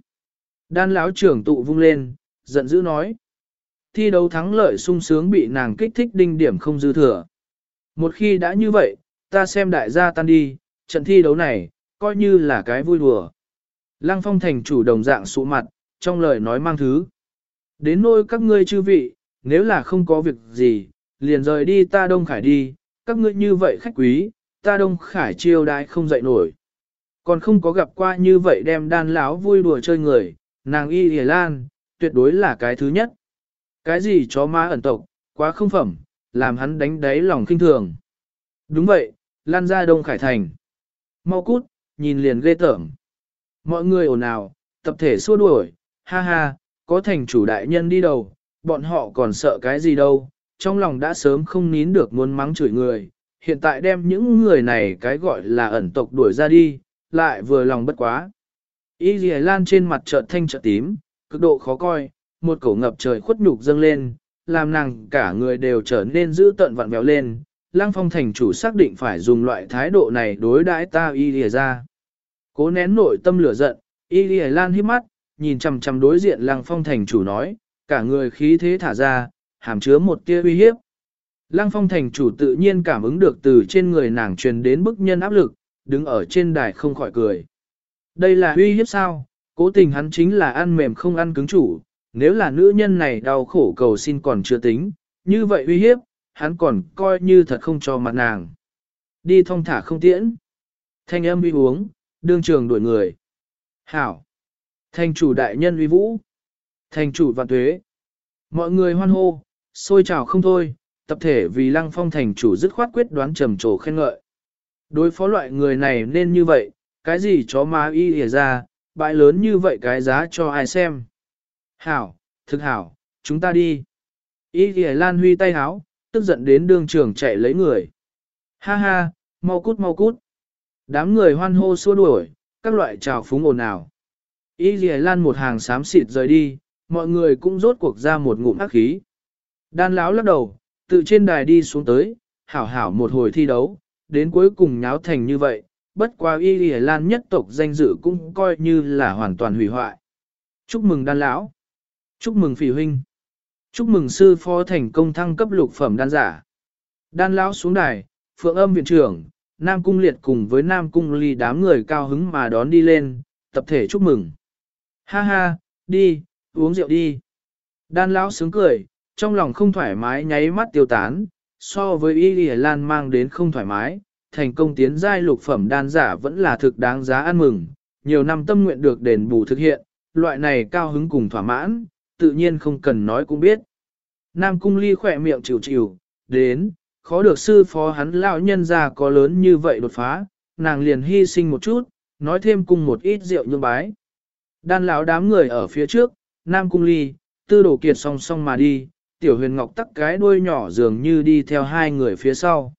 Đan lão trưởng tụ vung lên, giận dữ nói. Thi đấu thắng lợi sung sướng bị nàng kích thích đinh điểm không dư thừa. Một khi đã như vậy, ta xem đại gia tan đi, trận thi đấu này, coi như là cái vui đùa. Lăng phong thành chủ đồng dạng sụ mặt, trong lời nói mang thứ. Đến nôi các ngươi chư vị, nếu là không có việc gì, liền rời đi ta Đông Khải đi, các ngươi như vậy khách quý, ta Đông Khải chiêu đãi không dậy nổi. Còn không có gặp qua như vậy đem đan láo vui đùa chơi người, nàng y hề lan, tuyệt đối là cái thứ nhất. Cái gì chó má ẩn tộc, quá không phẩm, làm hắn đánh đáy lòng kinh thường. Đúng vậy, lan ra Đông Khải Thành. Mau cút, nhìn liền ghê tởm. Mọi người ồn ào, tập thể xua đuổi, ha ha, có thành chủ đại nhân đi đầu, bọn họ còn sợ cái gì đâu, trong lòng đã sớm không nín được muốn mắng chửi người, hiện tại đem những người này cái gọi là ẩn tộc đuổi ra đi, lại vừa lòng bất quá. Y dì lan trên mặt trợn thanh trợn tím, cực độ khó coi, một cổ ngập trời khuất nhục dâng lên, làm nàng cả người đều trở nên dữ tợn vặn vẹo lên. Lăng phong thành chủ xác định phải dùng loại thái độ này đối đãi ta y lìa ra. Cố nén nội tâm lửa giận, Y Lì Lan hít mắt, nhìn chằm chằm đối diện Lăng Phong thành chủ nói, cả người khí thế thả ra, hàm chứa một tia uy hiếp. Lăng Phong thành chủ tự nhiên cảm ứng được từ trên người nàng truyền đến bức nhân áp lực, đứng ở trên đài không khỏi cười. Đây là uy hiếp sao? Cố tình hắn chính là ăn mềm không ăn cứng chủ, nếu là nữ nhân này đau khổ cầu xin còn chưa tính, như vậy uy hiếp, hắn còn coi như thật không cho mặt nàng. Đi thong thả không tiễn. Thanh âm uy uống, đương trường đuổi người. Hảo. Thành chủ đại nhân uy vũ. Thành chủ vạn tuế. Mọi người hoan hô, sôi trào không thôi, tập thể vì lăng phong thành chủ dứt khoát quyết đoán trầm trồ khen ngợi. Đối phó loại người này nên như vậy, cái gì chó má y ỉa ra, bãi lớn như vậy cái giá cho ai xem. Hảo, thực hảo, chúng ta đi. Y ỉa lan huy tay háo, tức giận đến đường trường chạy lấy người. Ha ha, mau cút mau cút. Đám người hoan hô xua đuổi, các loại trào phúng ồn ào. Y lìa lan một hàng xám xịt rời đi, mọi người cũng rốt cuộc ra một ngụm ác khí. Đan lão lắc đầu, tự trên đài đi xuống tới, hảo hảo một hồi thi đấu, đến cuối cùng nháo thành như vậy, bất quá y lìa lan nhất tộc danh dự cũng coi như là hoàn toàn hủy hoại. Chúc mừng đan lão, chúc mừng phỉ huynh, chúc mừng sư phó thành công thăng cấp lục phẩm đan giả. Đan lão xuống đài, phượng âm viện trưởng, Nam Cung Liệt cùng với Nam Cung Ly đám người cao hứng mà đón đi lên, tập thể chúc mừng. Ha ha, đi, uống rượu đi. Đan lão sướng cười, trong lòng không thoải mái nháy mắt tiêu tán, so với Y Lì Lan mang đến không thoải mái, thành công tiến giai lục phẩm đan giả vẫn là thực đáng giá ăn mừng, nhiều năm tâm nguyện được đền bù thực hiện, loại này cao hứng cùng thỏa mãn, tự nhiên không cần nói cũng biết. Nam Cung Ly khỏe miệng chịu chịu, đến, khó được sư phó hắn lão nhân ra có lớn như vậy đột phá, nàng liền hy sinh một chút, nói thêm cùng một ít rượu nhương bái. Đan lão đám người ở phía trước, Nam Cung Ly, tư đổ kiệt song song mà đi, tiểu huyền ngọc tắc cái đuôi nhỏ dường như đi theo hai người phía sau.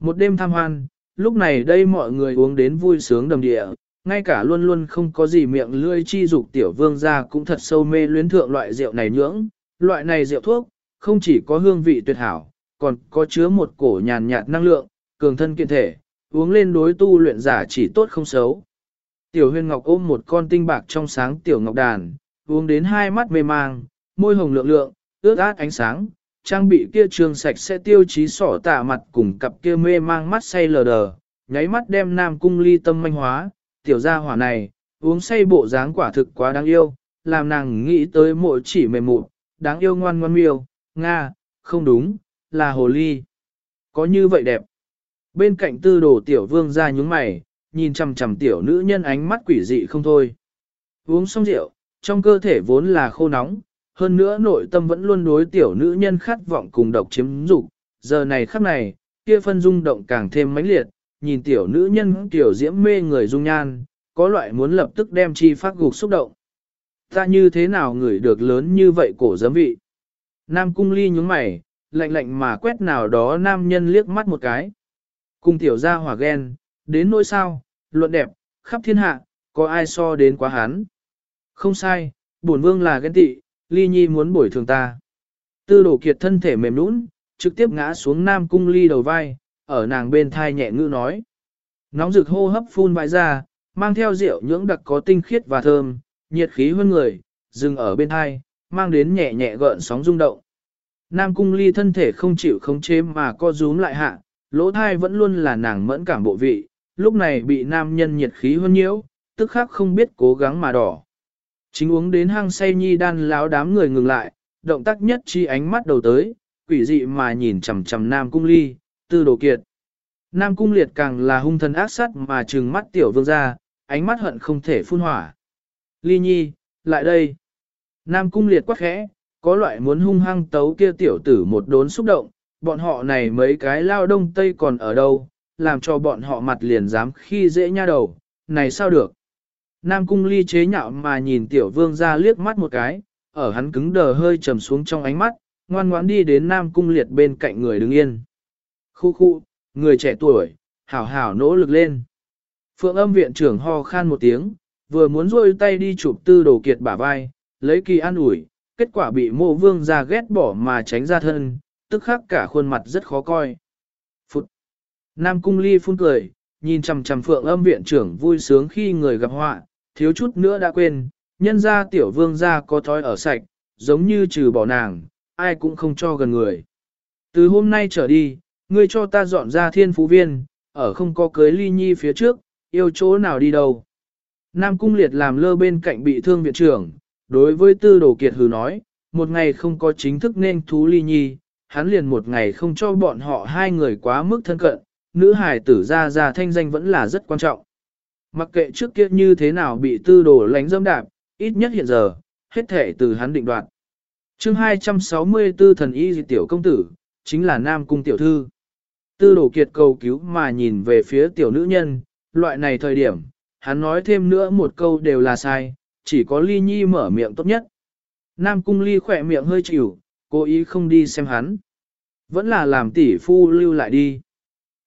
Một đêm tham hoan, lúc này đây mọi người uống đến vui sướng đầm địa, ngay cả luôn luôn không có gì miệng lươi chi dục tiểu vương ra cũng thật sâu mê luyến thượng loại rượu này nhưỡng, loại này rượu thuốc, không chỉ có hương vị tuyệt hảo, còn có chứa một cổ nhàn nhạt năng lượng, cường thân kiện thể, uống lên đối tu luyện giả chỉ tốt không xấu. Tiểu huyền ngọc ôm một con tinh bạc trong sáng tiểu ngọc đàn, uống đến hai mắt mê mang, môi hồng lượng lượng, ướt át ánh sáng, trang bị kia trường sạch sẽ tiêu chí sỏ tả mặt cùng cặp kia mê mang mắt say lờ đờ, nháy mắt đem nam cung ly tâm manh hóa, tiểu gia hỏa này, uống say bộ dáng quả thực quá đáng yêu, làm nàng nghĩ tới mỗi chỉ mềm mụn, đáng yêu ngoan ngoan miêu, Nga, không đúng, là hồ ly. Có như vậy đẹp. Bên cạnh tư đồ tiểu vương ra nhúng mày, nhìn chằm chằm tiểu nữ nhân ánh mắt quỷ dị không thôi. Uống xong rượu, trong cơ thể vốn là khô nóng, hơn nữa nội tâm vẫn luôn đối tiểu nữ nhân khát vọng cùng độc chiếm dục, giờ này khắc này, kia phân rung động càng thêm mãnh liệt, nhìn tiểu nữ nhân tiểu diễm mê người dung nhan, có loại muốn lập tức đem chi phát gục xúc động. Ta như thế nào ngửi được lớn như vậy cổ giấm vị? Nam cung ly nhúng mày, lạnh lạnh mà quét nào đó nam nhân liếc mắt một cái. Cung tiểu gia hỏa ghen, đến nỗi sao, luận đẹp, khắp thiên hạ, có ai so đến quá hắn. Không sai, bổn vương là ghen tị, ly nhi muốn bồi thường ta. Tư đổ kiệt thân thể mềm nũng, trực tiếp ngã xuống nam cung ly đầu vai, ở nàng bên thai nhẹ ngữ nói. Nóng rực hô hấp phun bãi ra, mang theo rượu nhưỡng đặc có tinh khiết và thơm, nhiệt khí hơn người, dừng ở bên thai, mang đến nhẹ nhẹ gợn sóng rung động. Nam cung ly thân thể không chịu không chế mà co rúm lại hạ, lỗ thai vẫn luôn là nàng mẫn cảm bộ vị, lúc này bị nam nhân nhiệt khí hơn nhiễu, tức khắc không biết cố gắng mà đỏ. Chính uống đến hang say nhi đan láo đám người ngừng lại, động tác nhất chi ánh mắt đầu tới, quỷ dị mà nhìn chằm chằm Nam Cung Ly, tư đồ kiệt. Nam Cung Liệt càng là hung thần ác sát mà trừng mắt tiểu vương ra, ánh mắt hận không thể phun hỏa. Ly nhi, lại đây. Nam Cung Liệt quắc khẽ, có loại muốn hung hăng tấu kia tiểu tử một đốn xúc động, bọn họ này mấy cái lao đông tây còn ở đâu, làm cho bọn họ mặt liền dám khi dễ nha đầu, này sao được. Nam cung ly chế nhạo mà nhìn tiểu vương ra liếc mắt một cái, ở hắn cứng đờ hơi trầm xuống trong ánh mắt, ngoan ngoãn đi đến Nam cung liệt bên cạnh người đứng yên. Khu khu, người trẻ tuổi, hảo hảo nỗ lực lên. Phượng âm viện trưởng ho khan một tiếng, vừa muốn rôi tay đi chụp tư đồ kiệt bả vai, lấy kỳ an ủi, kết quả bị mộ vương ra ghét bỏ mà tránh ra thân, tức khắc cả khuôn mặt rất khó coi. Phụt! Nam cung ly phun cười, nhìn chằm chằm phượng âm viện trưởng vui sướng khi người gặp họa, thiếu chút nữa đã quên, nhân ra tiểu vương gia có thói ở sạch, giống như trừ bỏ nàng, ai cũng không cho gần người. Từ hôm nay trở đi, ngươi cho ta dọn ra thiên phú viên, ở không có cưới ly nhi phía trước, yêu chỗ nào đi đâu. Nam Cung Liệt làm lơ bên cạnh bị thương viện trưởng, đối với tư đồ kiệt hừ nói, một ngày không có chính thức nên thú ly nhi, hắn liền một ngày không cho bọn họ hai người quá mức thân cận, nữ hài tử ra ra thanh danh vẫn là rất quan trọng. Mặc kệ trước kia như thế nào bị tư đồ lánh dâm đạp, ít nhất hiện giờ, hết thể từ hắn định đoạt. chương 264 thần y tiểu công tử, chính là nam cung tiểu thư. Tư đồ kiệt cầu cứu mà nhìn về phía tiểu nữ nhân, loại này thời điểm, hắn nói thêm nữa một câu đều là sai, chỉ có ly nhi mở miệng tốt nhất. Nam cung ly khỏe miệng hơi chịu, cố ý không đi xem hắn. Vẫn là làm tỷ phu lưu lại đi.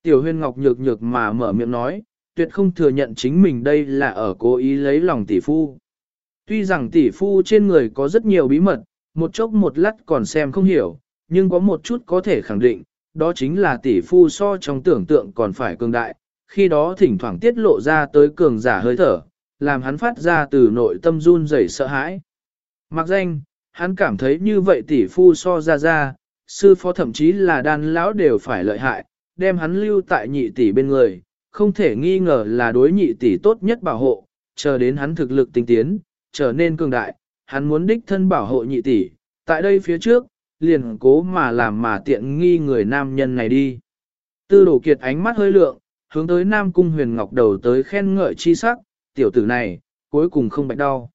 Tiểu huyên ngọc nhược nhược mà mở miệng nói, tuyệt không thừa nhận chính mình đây là ở cố ý lấy lòng tỷ phu. Tuy rằng tỷ phu trên người có rất nhiều bí mật, một chốc một lát còn xem không hiểu, nhưng có một chút có thể khẳng định, đó chính là tỷ phu so trong tưởng tượng còn phải cường đại, khi đó thỉnh thoảng tiết lộ ra tới cường giả hơi thở, làm hắn phát ra từ nội tâm run rẩy sợ hãi. Mặc danh, hắn cảm thấy như vậy tỷ phu so ra ra, sư phó thậm chí là đàn lão đều phải lợi hại, đem hắn lưu tại nhị tỷ bên người, không thể nghi ngờ là đối nhị tỷ tốt nhất bảo hộ, chờ đến hắn thực lực tinh tiến, trở nên cường đại, hắn muốn đích thân bảo hộ nhị tỷ, tại đây phía trước, liền cố mà làm mà tiện nghi người nam nhân này đi. Tư đổ kiệt ánh mắt hơi lượng, hướng tới Nam Cung huyền ngọc đầu tới khen ngợi chi sắc, tiểu tử này, cuối cùng không bạch đau.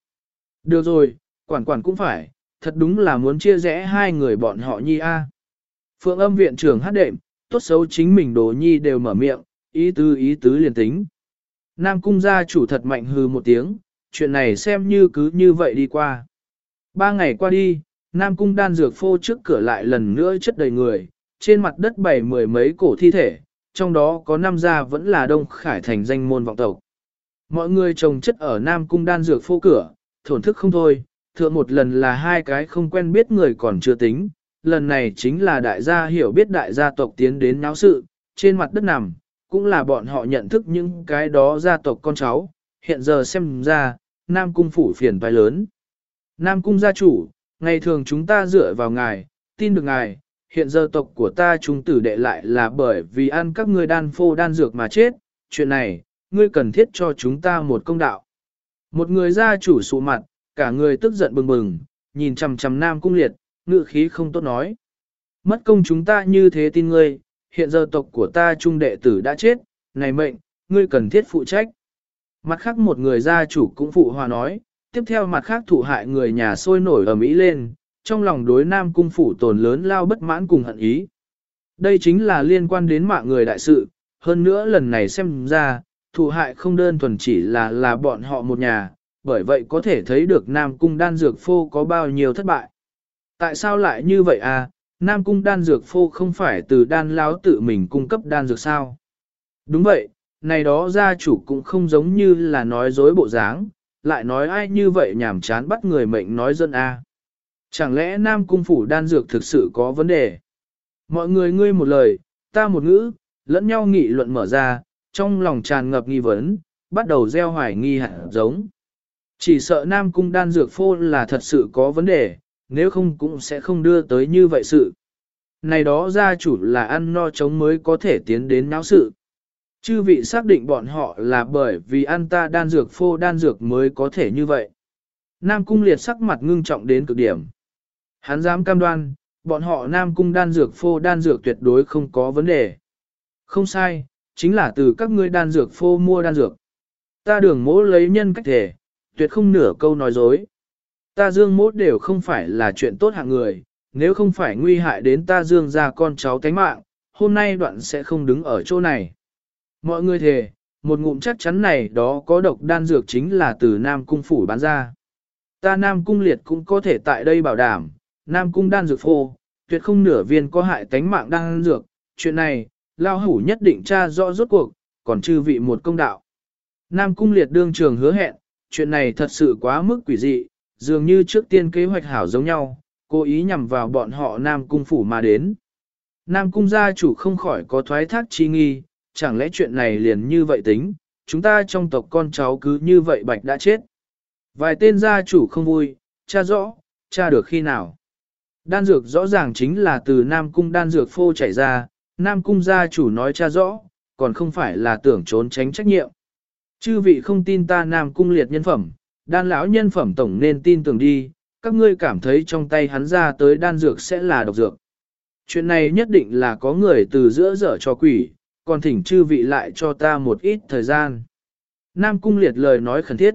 Được rồi, quản quản cũng phải, thật đúng là muốn chia rẽ hai người bọn họ nhi a. Phượng âm viện trưởng hát đệm, tốt xấu chính mình đồ nhi đều mở miệng, ý tứ ý tứ liền tính. Nam cung gia chủ thật mạnh hư một tiếng, chuyện này xem như cứ như vậy đi qua. Ba ngày qua đi, Nam cung đan dược phô trước cửa lại lần nữa chất đầy người, trên mặt đất bảy mười mấy cổ thi thể, trong đó có năm gia vẫn là Đông Khải thành danh môn vọng tộc. Mọi người trồng chất ở Nam cung đan dược phô cửa, thổn thức không thôi, thượng một lần là hai cái không quen biết người còn chưa tính, lần này chính là đại gia hiểu biết đại gia tộc tiến đến náo sự, trên mặt đất nằm, cũng là bọn họ nhận thức những cái đó gia tộc con cháu, hiện giờ xem ra, Nam Cung phủ phiền vai lớn. Nam Cung gia chủ, ngày thường chúng ta dựa vào ngài, tin được ngài, hiện giờ tộc của ta chúng tử đệ lại là bởi vì ăn các ngươi đan phô đan dược mà chết, chuyện này, ngươi cần thiết cho chúng ta một công đạo. Một người gia chủ sụ mặt, cả người tức giận bừng bừng, nhìn chằm chằm Nam Cung liệt, ngự khí không tốt nói. Mất công chúng ta như thế tin ngươi, hiện giờ tộc của ta trung đệ tử đã chết, này mệnh, ngươi cần thiết phụ trách. Mặt khác một người gia chủ cũng phụ hòa nói, tiếp theo mặt khác thụ hại người nhà sôi nổi ở Mỹ lên, trong lòng đối nam cung phủ tồn lớn lao bất mãn cùng hận ý. Đây chính là liên quan đến mạng người đại sự, hơn nữa lần này xem ra, thụ hại không đơn thuần chỉ là là bọn họ một nhà, bởi vậy có thể thấy được Nam Cung đan dược phô có bao nhiêu thất bại. Tại sao lại như vậy à, Nam Cung đan dược phô không phải từ đan láo tự mình cung cấp đan dược sao? Đúng vậy, này đó gia chủ cũng không giống như là nói dối bộ dáng, lại nói ai như vậy nhảm chán bắt người mệnh nói dân a. À. Chẳng lẽ Nam Cung phủ đan dược thực sự có vấn đề? Mọi người ngươi một lời, ta một ngữ, lẫn nhau nghị luận mở ra, trong lòng tràn ngập nghi vấn, bắt đầu gieo hoài nghi hạt giống. Chỉ sợ Nam Cung đan dược phô là thật sự có vấn đề, nếu không cũng sẽ không đưa tới như vậy sự. Này đó gia chủ là ăn no chống mới có thể tiến đến náo sự. Chư vị xác định bọn họ là bởi vì ăn ta đan dược phô đan dược mới có thể như vậy. Nam Cung liệt sắc mặt ngưng trọng đến cực điểm. Hắn dám cam đoan, bọn họ Nam Cung đan dược phô đan dược tuyệt đối không có vấn đề. Không sai, chính là từ các ngươi đan dược phô mua đan dược. Ta đường mỗ lấy nhân cách thể, tuyệt không nửa câu nói dối. Ta dương mốt đều không phải là chuyện tốt hạng người, nếu không phải nguy hại đến ta dương ra con cháu tánh mạng, hôm nay đoạn sẽ không đứng ở chỗ này. Mọi người thề, một ngụm chắc chắn này đó có độc đan dược chính là từ Nam Cung phủ bán ra. Ta Nam Cung liệt cũng có thể tại đây bảo đảm, Nam Cung đan dược phô, tuyệt không nửa viên có hại tánh mạng đan dược, chuyện này, lao hủ nhất định tra rõ rốt cuộc, còn chư vị một công đạo. Nam Cung liệt đương trường hứa hẹn, chuyện này thật sự quá mức quỷ dị, dường như trước tiên kế hoạch hảo giống nhau, cố ý nhằm vào bọn họ Nam Cung phủ mà đến. Nam Cung gia chủ không khỏi có thoái thác chi nghi, chẳng lẽ chuyện này liền như vậy tính, chúng ta trong tộc con cháu cứ như vậy bạch đã chết. Vài tên gia chủ không vui, cha rõ, cha được khi nào. Đan dược rõ ràng chính là từ Nam Cung đan dược phô chảy ra, Nam Cung gia chủ nói cha rõ, còn không phải là tưởng trốn tránh trách nhiệm. Chư vị không tin ta Nam Cung liệt nhân phẩm, đan lão nhân phẩm tổng nên tin tưởng đi, các ngươi cảm thấy trong tay hắn ra tới đan dược sẽ là độc dược. Chuyện này nhất định là có người từ giữa dở cho quỷ, còn thỉnh chư vị lại cho ta một ít thời gian. Nam Cung liệt lời nói khẩn thiết.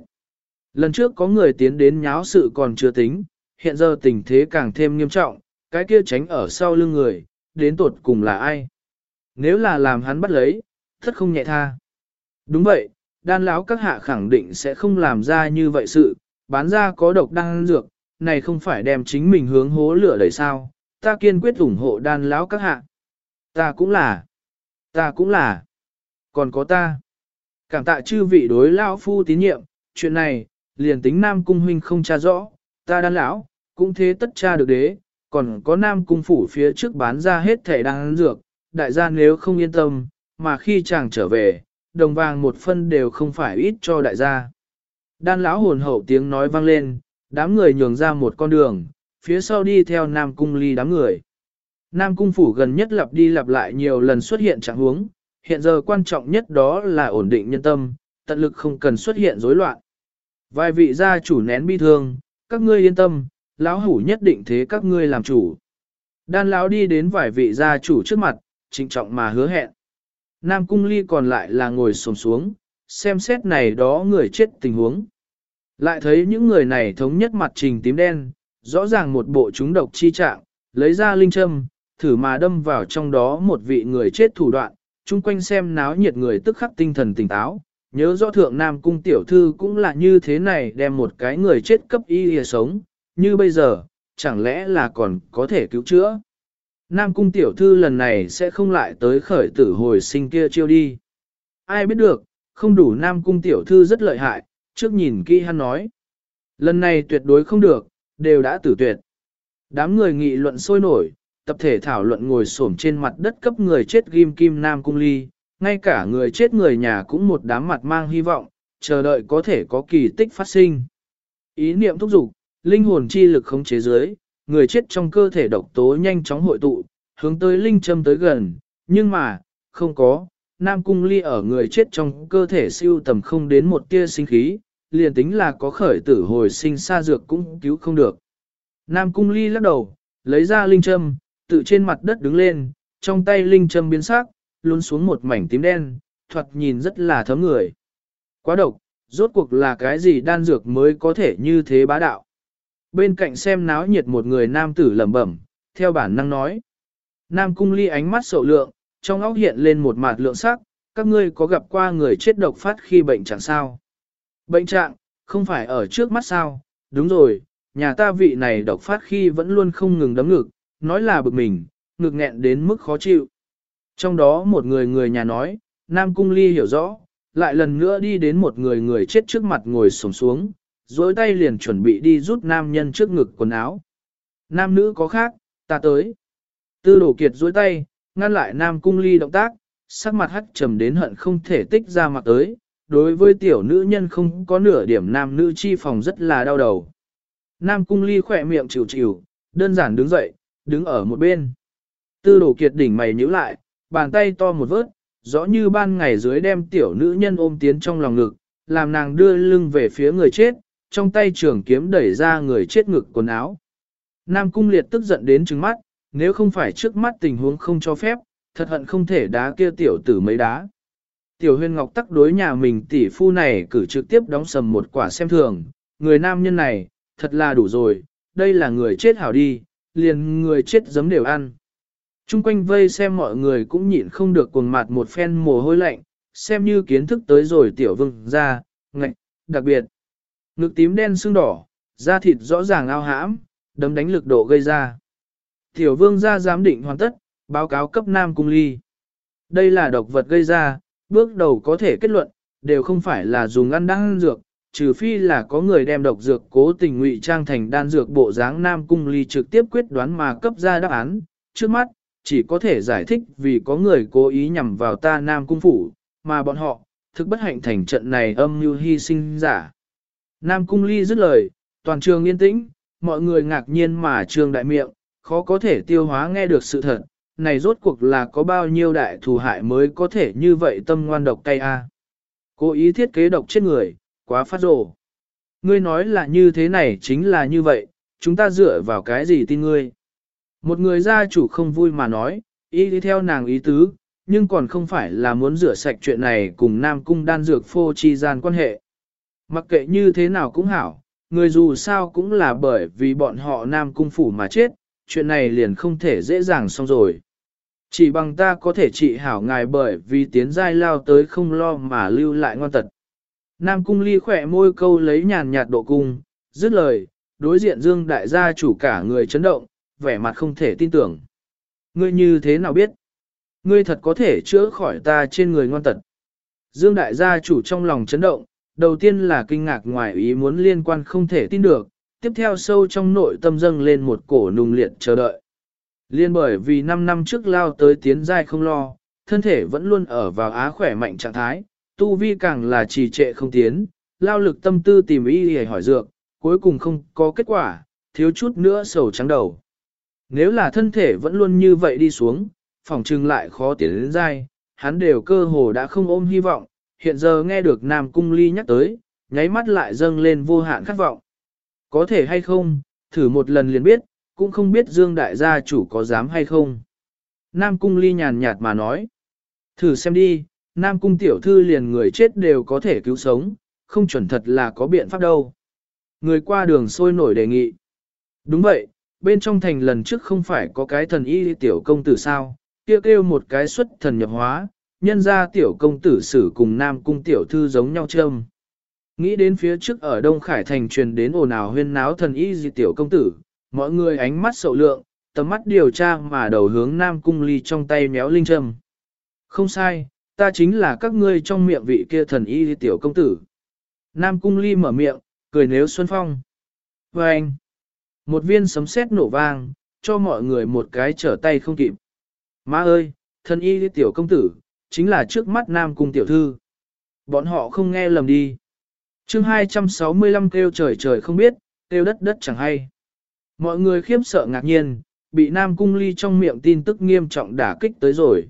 Lần trước có người tiến đến nháo sự còn chưa tính, hiện giờ tình thế càng thêm nghiêm trọng, cái kia tránh ở sau lưng người, đến tột cùng là ai? Nếu là làm hắn bắt lấy, thất không nhẹ tha. Đúng vậy, đan lão các hạ khẳng định sẽ không làm ra như vậy sự, bán ra có độc đan dược, này không phải đem chính mình hướng hố lửa đẩy sao, ta kiên quyết ủng hộ đan lão các hạ. Ta cũng là, ta cũng là, còn có ta. Cảm tạ chư vị đối lão phu tín nhiệm, chuyện này, liền tính Nam Cung huynh không tra rõ, ta đan lão, cũng thế tất tra được đế, còn có Nam Cung phủ phía trước bán ra hết thể đan dược, đại gia nếu không yên tâm, mà khi chàng trở về, đồng vàng một phân đều không phải ít cho đại gia. Đan lão hồn hậu tiếng nói vang lên, đám người nhường ra một con đường, phía sau đi theo Nam Cung ly đám người. Nam Cung phủ gần nhất lặp đi lặp lại nhiều lần xuất hiện trạng huống, hiện giờ quan trọng nhất đó là ổn định nhân tâm, tận lực không cần xuất hiện rối loạn. Vài vị gia chủ nén bi thương, các ngươi yên tâm, lão hủ nhất định thế các ngươi làm chủ. Đan lão đi đến vài vị gia chủ trước mặt, trịnh trọng mà hứa hẹn. Nam cung ly còn lại là ngồi xổm xuống, xem xét này đó người chết tình huống. Lại thấy những người này thống nhất mặt trình tím đen, rõ ràng một bộ chúng độc chi trạng, lấy ra linh châm, thử mà đâm vào trong đó một vị người chết thủ đoạn, chung quanh xem náo nhiệt người tức khắc tinh thần tỉnh táo, nhớ rõ thượng Nam cung tiểu thư cũng là như thế này đem một cái người chết cấp y lìa sống, như bây giờ, chẳng lẽ là còn có thể cứu chữa. Nam cung tiểu thư lần này sẽ không lại tới khởi tử hồi sinh kia chiêu đi. Ai biết được, không đủ Nam cung tiểu thư rất lợi hại, trước nhìn kỹ hắn nói. Lần này tuyệt đối không được, đều đã tử tuyệt. Đám người nghị luận sôi nổi, tập thể thảo luận ngồi xổm trên mặt đất cấp người chết ghim kim Nam cung ly, ngay cả người chết người nhà cũng một đám mặt mang hy vọng, chờ đợi có thể có kỳ tích phát sinh. Ý niệm thúc giục, linh hồn chi lực khống chế giới, người chết trong cơ thể độc tố nhanh chóng hội tụ, hướng tới linh châm tới gần, nhưng mà, không có, Nam Cung Ly ở người chết trong cơ thể siêu tầm không đến một tia sinh khí, liền tính là có khởi tử hồi sinh xa dược cũng cứu không được. Nam Cung Ly lắc đầu, lấy ra linh châm, tự trên mặt đất đứng lên, trong tay linh châm biến sắc, luôn xuống một mảnh tím đen, thoạt nhìn rất là thấm người. Quá độc, rốt cuộc là cái gì đan dược mới có thể như thế bá đạo. Bên cạnh xem náo nhiệt một người nam tử lẩm bẩm, theo bản năng nói. Nam cung ly ánh mắt sầu lượng, trong óc hiện lên một mặt lượng sắc, các ngươi có gặp qua người chết độc phát khi bệnh trạng sao? Bệnh trạng, không phải ở trước mắt sao? Đúng rồi, nhà ta vị này độc phát khi vẫn luôn không ngừng đấm ngực, nói là bực mình, ngực nghẹn đến mức khó chịu. Trong đó một người người nhà nói, Nam Cung Ly hiểu rõ, lại lần nữa đi đến một người người chết trước mặt ngồi sổng xuống, dối tay liền chuẩn bị đi rút nam nhân trước ngực quần áo. Nam nữ có khác, ta tới. Tư đổ kiệt dối tay, ngăn lại Nam Cung Ly động tác, sắc mặt hắt trầm đến hận không thể tích ra mặt tới. Đối với tiểu nữ nhân không có nửa điểm nam nữ chi phòng rất là đau đầu. Nam Cung Ly khỏe miệng chịu chịu, đơn giản đứng dậy, đứng ở một bên. Tư đổ kiệt đỉnh mày nhíu lại, bàn tay to một vớt, rõ như ban ngày dưới đem tiểu nữ nhân ôm tiến trong lòng ngực, làm nàng đưa lưng về phía người chết, trong tay trường kiếm đẩy ra người chết ngực quần áo. Nam cung liệt tức giận đến trừng mắt, nếu không phải trước mắt tình huống không cho phép, thật hận không thể đá kia tiểu tử mấy đá. Tiểu huyền ngọc tắc đối nhà mình tỷ phu này cử trực tiếp đóng sầm một quả xem thường, người nam nhân này, thật là đủ rồi, đây là người chết hảo đi, liền người chết giấm đều ăn. Trung quanh vây xem mọi người cũng nhịn không được cuồng mặt một phen mồ hôi lạnh, xem như kiến thức tới rồi tiểu vương ra, ngạch, đặc biệt. Ngực tím đen xương đỏ, da thịt rõ ràng ao hãm, đấm đánh lực độ gây ra. Tiểu vương ra giám định hoàn tất, báo cáo cấp nam cung ly. Đây là độc vật gây ra, bước đầu có thể kết luận, đều không phải là dùng ăn đan dược, trừ phi là có người đem độc dược cố tình ngụy trang thành đan dược bộ dáng nam cung ly trực tiếp quyết đoán mà cấp ra đáp án. Trước mắt, chỉ có thể giải thích vì có người cố ý nhằm vào ta Nam Cung Phủ, mà bọn họ, thực bất hạnh thành trận này âm mưu hy sinh giả. Nam Cung Ly dứt lời, toàn trường yên tĩnh, mọi người ngạc nhiên mà trường đại miệng, khó có thể tiêu hóa nghe được sự thật, này rốt cuộc là có bao nhiêu đại thù hại mới có thể như vậy tâm ngoan độc cay a. Cố ý thiết kế độc chết người, quá phát rồ. Ngươi nói là như thế này chính là như vậy, chúng ta dựa vào cái gì tin ngươi. Một người gia chủ không vui mà nói, ý đi theo nàng ý tứ, nhưng còn không phải là muốn rửa sạch chuyện này cùng Nam Cung đan dược phô chi gian quan hệ. Mặc kệ như thế nào cũng hảo, người dù sao cũng là bởi vì bọn họ Nam Cung phủ mà chết, chuyện này liền không thể dễ dàng xong rồi. Chỉ bằng ta có thể trị hảo ngài bởi vì tiến giai lao tới không lo mà lưu lại ngoan tật. Nam cung ly khỏe môi câu lấy nhàn nhạt độ cung, dứt lời, đối diện dương đại gia chủ cả người chấn động, vẻ mặt không thể tin tưởng. Ngươi như thế nào biết? Ngươi thật có thể chữa khỏi ta trên người ngoan tật. Dương đại gia chủ trong lòng chấn động, đầu tiên là kinh ngạc ngoài ý muốn liên quan không thể tin được, tiếp theo sâu trong nội tâm dâng lên một cổ nùng liệt chờ đợi. Liên bởi vì 5 năm trước lao tới tiến giai không lo, thân thể vẫn luôn ở vào á khỏe mạnh trạng thái, tu vi càng là trì trệ không tiến, lao lực tâm tư tìm y để hỏi dược, cuối cùng không có kết quả, thiếu chút nữa sầu trắng đầu. Nếu là thân thể vẫn luôn như vậy đi xuống, phòng trưng lại khó tiến đến dai, hắn đều cơ hồ đã không ôm hy vọng, hiện giờ nghe được Nam Cung Ly nhắc tới, nháy mắt lại dâng lên vô hạn khát vọng. Có thể hay không, thử một lần liền biết, cũng không biết Dương Đại gia chủ có dám hay không. Nam Cung Ly nhàn nhạt mà nói. Thử xem đi, Nam Cung tiểu thư liền người chết đều có thể cứu sống, không chuẩn thật là có biện pháp đâu. Người qua đường sôi nổi đề nghị. Đúng vậy, bên trong thành lần trước không phải có cái thần y tiểu công tử sao, kia kêu, kêu một cái xuất thần nhập hóa, nhân ra tiểu công tử xử cùng Nam Cung tiểu thư giống nhau châm. Nghĩ đến phía trước ở Đông Khải Thành truyền đến ồn ào huyên náo thần y gì tiểu công tử, mọi người ánh mắt sậu lượng, tầm mắt điều tra mà đầu hướng Nam Cung Ly trong tay méo linh châm. Không sai, ta chính là các ngươi trong miệng vị kia thần y tiểu công tử. Nam Cung Ly mở miệng, cười nếu xuân phong. Và anh, một viên sấm sét nổ vang, cho mọi người một cái trở tay không kịp. Má ơi, thần y tiểu công tử, chính là trước mắt Nam Cung tiểu thư. Bọn họ không nghe lầm đi. chương 265 kêu trời trời không biết, kêu đất đất chẳng hay. Mọi người khiếp sợ ngạc nhiên, bị Nam Cung Ly trong miệng tin tức nghiêm trọng đả kích tới rồi.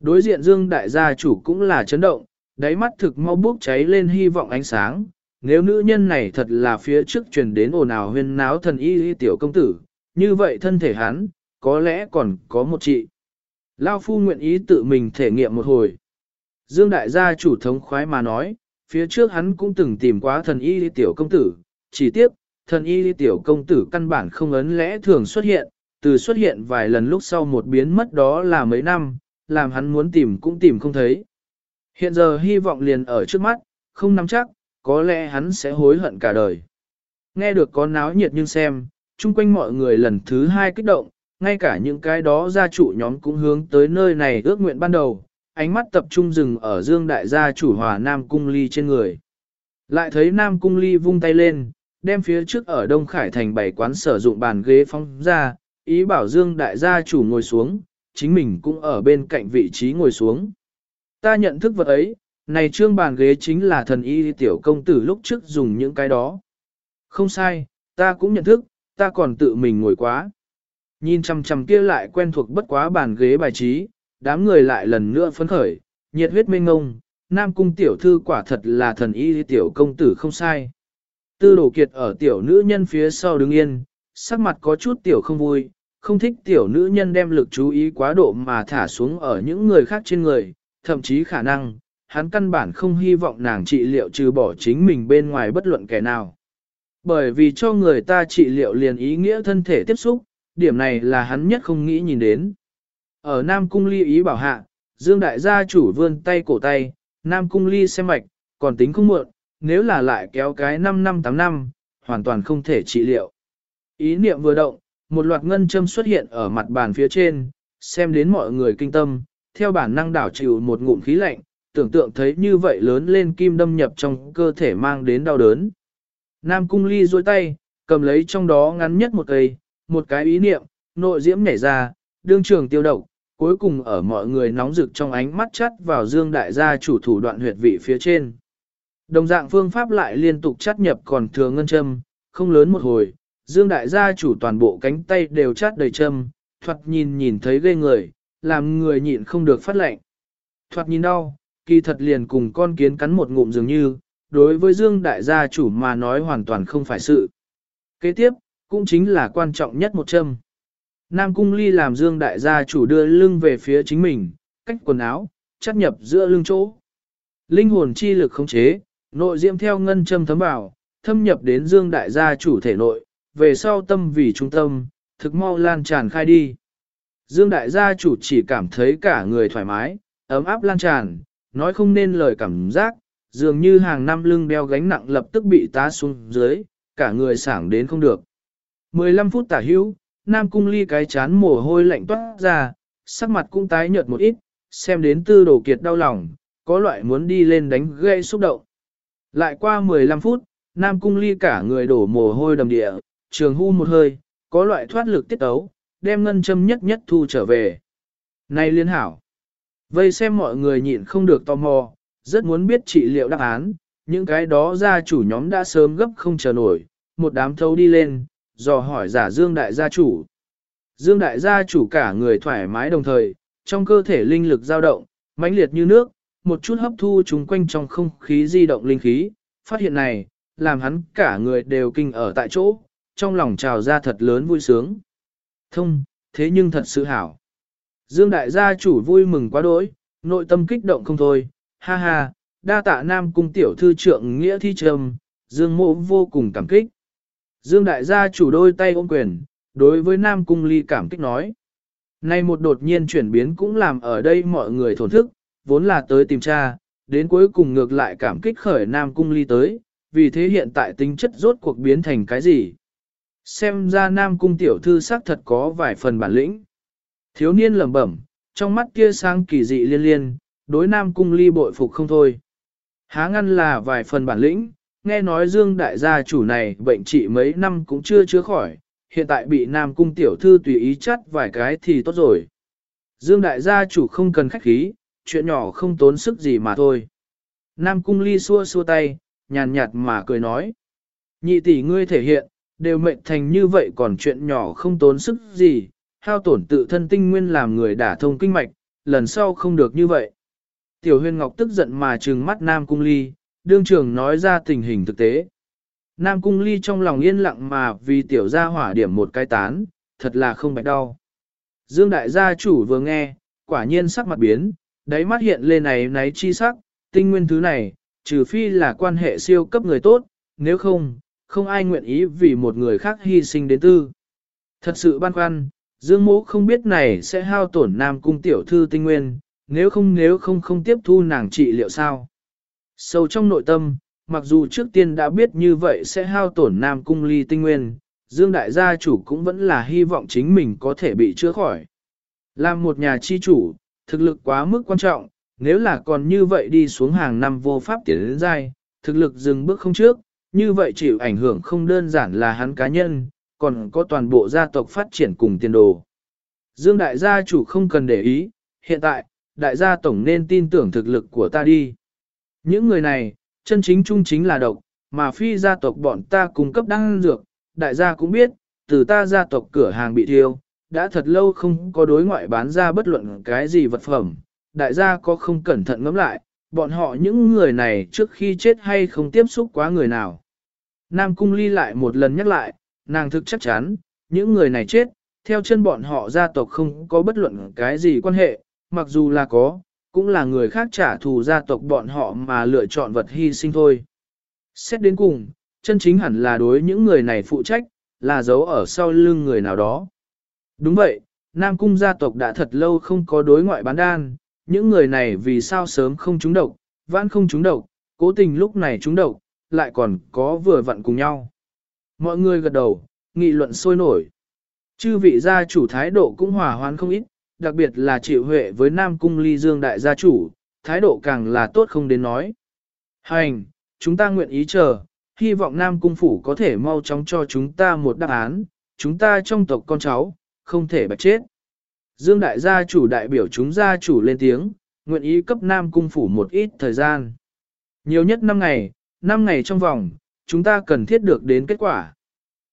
Đối diện Dương Đại gia chủ cũng là chấn động, đáy mắt thực mau bốc cháy lên hy vọng ánh sáng. Nếu nữ nhân này thật là phía trước truyền đến ồn ào huyên náo thần y y tiểu công tử, như vậy thân thể hắn, có lẽ còn có một chị. Lao phu nguyện ý tự mình thể nghiệm một hồi. Dương Đại gia chủ thống khoái mà nói, phía trước hắn cũng từng tìm quá thần y y tiểu công tử, chỉ tiếp, thần y tiểu công tử căn bản không ấn lẽ thường xuất hiện, từ xuất hiện vài lần lúc sau một biến mất đó là mấy năm, làm hắn muốn tìm cũng tìm không thấy. Hiện giờ hy vọng liền ở trước mắt, không nắm chắc, có lẽ hắn sẽ hối hận cả đời. Nghe được có náo nhiệt nhưng xem, chung quanh mọi người lần thứ hai kích động, ngay cả những cái đó gia chủ nhóm cũng hướng tới nơi này ước nguyện ban đầu, ánh mắt tập trung dừng ở dương đại gia chủ hòa Nam Cung Ly trên người. Lại thấy Nam Cung Ly vung tay lên, đem phía trước ở Đông Khải thành bảy quán sử dụng bàn ghế phong ra, ý bảo Dương đại gia chủ ngồi xuống, chính mình cũng ở bên cạnh vị trí ngồi xuống. Ta nhận thức vật ấy, này trương bàn ghế chính là thần y tiểu công tử lúc trước dùng những cái đó. Không sai, ta cũng nhận thức, ta còn tự mình ngồi quá. Nhìn chằm chằm kia lại quen thuộc bất quá bàn ghế bài trí, đám người lại lần nữa phấn khởi, nhiệt huyết mênh ngông, Nam cung tiểu thư quả thật là thần y tiểu công tử không sai. Tư đồ kiệt ở tiểu nữ nhân phía sau đứng yên, sắc mặt có chút tiểu không vui, không thích tiểu nữ nhân đem lực chú ý quá độ mà thả xuống ở những người khác trên người, thậm chí khả năng, hắn căn bản không hy vọng nàng trị liệu trừ bỏ chính mình bên ngoài bất luận kẻ nào. Bởi vì cho người ta trị liệu liền ý nghĩa thân thể tiếp xúc, điểm này là hắn nhất không nghĩ nhìn đến. Ở Nam Cung Ly ý bảo hạ, Dương Đại gia chủ vươn tay cổ tay, Nam Cung Ly xem mạch, còn tính không muộn, nếu là lại kéo cái 5 năm 8 năm, hoàn toàn không thể trị liệu. Ý niệm vừa động, một loạt ngân châm xuất hiện ở mặt bàn phía trên, xem đến mọi người kinh tâm, theo bản năng đảo chịu một ngụm khí lạnh, tưởng tượng thấy như vậy lớn lên kim đâm nhập trong cơ thể mang đến đau đớn. Nam cung ly duỗi tay, cầm lấy trong đó ngắn nhất một cây, một cái ý niệm, nội diễm nhảy ra, đương trường tiêu độc, cuối cùng ở mọi người nóng rực trong ánh mắt chắt vào Dương Đại gia chủ thủ đoạn huyệt vị phía trên. Đồng dạng phương pháp lại liên tục chắt nhập còn thừa ngân châm, không lớn một hồi, Dương Đại gia chủ toàn bộ cánh tay đều chát đầy châm, thoạt nhìn nhìn thấy ghê người, làm người nhịn không được phát lệnh. Thoạt nhìn đau, kỳ thật liền cùng con kiến cắn một ngụm dường như, đối với Dương Đại gia chủ mà nói hoàn toàn không phải sự. Kế tiếp, cũng chính là quan trọng nhất một châm. Nam Cung Ly làm Dương Đại gia chủ đưa lưng về phía chính mình, cách quần áo, chắt nhập giữa lưng chỗ. Linh hồn chi lực khống chế, nội diễm theo ngân châm thấm vào, thâm nhập đến Dương Đại gia chủ thể nội, về sau tâm vì trung tâm, thực mau lan tràn khai đi. Dương Đại gia chủ chỉ cảm thấy cả người thoải mái, ấm áp lan tràn, nói không nên lời cảm giác, dường như hàng năm lưng đeo gánh nặng lập tức bị tá xuống dưới, cả người sảng đến không được. 15 phút tả hữu, Nam Cung Ly cái chán mồ hôi lạnh toát ra, sắc mặt cũng tái nhợt một ít, xem đến tư đồ kiệt đau lòng, có loại muốn đi lên đánh gây xúc động. Lại qua 15 phút, Nam Cung Ly cả người đổ mồ hôi đầm địa, trường hưu một hơi, có loại thoát lực tiết ấu, đem ngân châm nhất nhất thu trở về. Này liên hảo! Vây xem mọi người nhịn không được tò mò, rất muốn biết trị liệu đáp án, những cái đó gia chủ nhóm đã sớm gấp không chờ nổi, một đám thâu đi lên, dò hỏi giả Dương Đại gia chủ. Dương Đại gia chủ cả người thoải mái đồng thời, trong cơ thể linh lực dao động, mãnh liệt như nước, một chút hấp thu chúng quanh trong không khí di động linh khí, phát hiện này, làm hắn cả người đều kinh ở tại chỗ, trong lòng trào ra thật lớn vui sướng. Thông, thế nhưng thật sự hảo. Dương đại gia chủ vui mừng quá đỗi, nội tâm kích động không thôi, ha ha, đa tạ nam cung tiểu thư trượng nghĩa thi trầm, Dương mộ vô cùng cảm kích. Dương đại gia chủ đôi tay ôm quyền, đối với nam cung ly cảm kích nói. Nay một đột nhiên chuyển biến cũng làm ở đây mọi người thổn thức, vốn là tới tìm cha, đến cuối cùng ngược lại cảm kích khởi nam cung ly tới, vì thế hiện tại tính chất rốt cuộc biến thành cái gì. Xem ra nam cung tiểu thư xác thật có vài phần bản lĩnh. Thiếu niên lẩm bẩm, trong mắt kia sang kỳ dị liên liên, đối nam cung ly bội phục không thôi. Há ngăn là vài phần bản lĩnh, nghe nói dương đại gia chủ này bệnh trị mấy năm cũng chưa chữa khỏi, hiện tại bị nam cung tiểu thư tùy ý chắt vài cái thì tốt rồi. Dương đại gia chủ không cần khách khí, chuyện nhỏ không tốn sức gì mà thôi. Nam cung ly xua xua tay, nhàn nhạt mà cười nói. Nhị tỷ ngươi thể hiện, đều mệnh thành như vậy còn chuyện nhỏ không tốn sức gì, hao tổn tự thân tinh nguyên làm người đả thông kinh mạch, lần sau không được như vậy. Tiểu huyền ngọc tức giận mà trừng mắt Nam Cung Ly, đương trường nói ra tình hình thực tế. Nam Cung Ly trong lòng yên lặng mà vì tiểu gia hỏa điểm một cái tán, thật là không bạch đau. Dương đại gia chủ vừa nghe, quả nhiên sắc mặt biến, đáy mắt hiện lên này náy chi sắc, tinh nguyên thứ này, trừ phi là quan hệ siêu cấp người tốt, nếu không, không ai nguyện ý vì một người khác hy sinh đến tư. Thật sự băn khoăn, Dương Mỗ không biết này sẽ hao tổn Nam Cung tiểu thư tinh nguyên, nếu không nếu không không tiếp thu nàng trị liệu sao. Sâu trong nội tâm, mặc dù trước tiên đã biết như vậy sẽ hao tổn Nam Cung ly tinh nguyên, Dương Đại gia chủ cũng vẫn là hy vọng chính mình có thể bị chữa khỏi. Làm một nhà chi chủ, thực lực quá mức quan trọng, nếu là còn như vậy đi xuống hàng năm vô pháp tiến đến dai, thực lực dừng bước không trước, như vậy chịu ảnh hưởng không đơn giản là hắn cá nhân, còn có toàn bộ gia tộc phát triển cùng tiền đồ. Dương đại gia chủ không cần để ý, hiện tại, đại gia tổng nên tin tưởng thực lực của ta đi. Những người này, chân chính trung chính là độc, mà phi gia tộc bọn ta cung cấp đăng dược, đại gia cũng biết, từ ta gia tộc cửa hàng bị thiêu, đã thật lâu không có đối ngoại bán ra bất luận cái gì vật phẩm, đại gia có không cẩn thận ngẫm lại, bọn họ những người này trước khi chết hay không tiếp xúc quá người nào. Nam Cung Ly lại một lần nhắc lại, nàng thực chắc chắn, những người này chết, theo chân bọn họ gia tộc không có bất luận cái gì quan hệ, mặc dù là có, cũng là người khác trả thù gia tộc bọn họ mà lựa chọn vật hy sinh thôi. Xét đến cùng, chân chính hẳn là đối những người này phụ trách, là giấu ở sau lưng người nào đó. Đúng vậy, Nam Cung gia tộc đã thật lâu không có đối ngoại bán đan, những người này vì sao sớm không trúng độc, vãn không trúng độc, cố tình lúc này trúng độc, lại còn có vừa vặn cùng nhau. Mọi người gật đầu, nghị luận sôi nổi. Chư vị gia chủ thái độ cũng hòa hoãn không ít, đặc biệt là chịu huệ với Nam Cung Ly Dương đại gia chủ, thái độ càng là tốt không đến nói. Hành, chúng ta nguyện ý chờ, hy vọng Nam Cung Phủ có thể mau chóng cho chúng ta một đáp án, chúng ta trong tộc con cháu, không thể bạch chết. Dương đại gia chủ đại biểu chúng gia chủ lên tiếng, nguyện ý cấp Nam Cung phủ một ít thời gian. Nhiều nhất 5 ngày, 5 ngày trong vòng, chúng ta cần thiết được đến kết quả.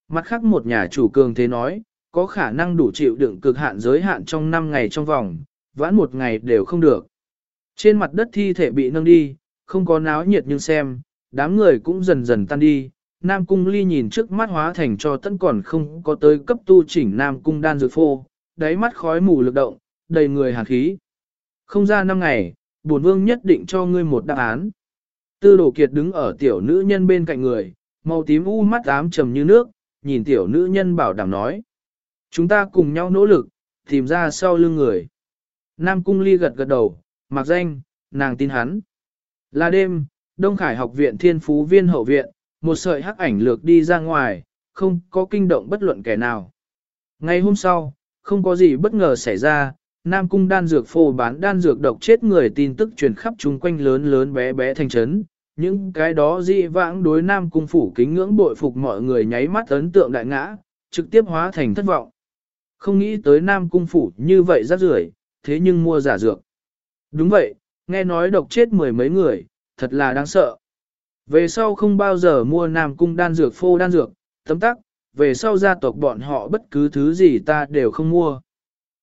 Mặt khác một nhà chủ cường thế nói, có khả năng đủ chịu đựng cực hạn giới hạn trong 5 ngày trong vòng, vãn một ngày đều không được. Trên mặt đất thi thể bị nâng đi, không có náo nhiệt nhưng xem, đám người cũng dần dần tan đi. Nam cung ly nhìn trước mắt hóa thành cho tân còn không có tới cấp tu chỉnh Nam cung đan dược phô, đáy mắt khói mù lực động, đầy người hàn khí. Không ra năm ngày, bổn vương nhất định cho ngươi một đáp án. Tư đồ kiệt đứng ở tiểu nữ nhân bên cạnh người, màu tím u mắt ám trầm như nước, nhìn tiểu nữ nhân bảo đảm nói. Chúng ta cùng nhau nỗ lực, tìm ra sau lưng người. Nam cung ly gật gật đầu, mặc danh, nàng tin hắn. Là đêm, Đông Khải học viện thiên phú viên hậu viện, một sợi hắc ảnh lược đi ra ngoài, không có kinh động bất luận kẻ nào. Ngày hôm sau, không có gì bất ngờ xảy ra, Nam Cung đan dược phô bán đan dược độc chết người tin tức truyền khắp chung quanh lớn lớn bé bé thành trấn. Những cái đó dị vãng đối Nam Cung phủ kính ngưỡng bội phục mọi người nháy mắt ấn tượng đại ngã, trực tiếp hóa thành thất vọng. Không nghĩ tới Nam Cung phủ như vậy rác rưởi, thế nhưng mua giả dược. Đúng vậy, nghe nói độc chết mười mấy người, thật là đáng sợ. Về sau không bao giờ mua Nam Cung đan dược phô đan dược, tấm tắc, về sau gia tộc bọn họ bất cứ thứ gì ta đều không mua.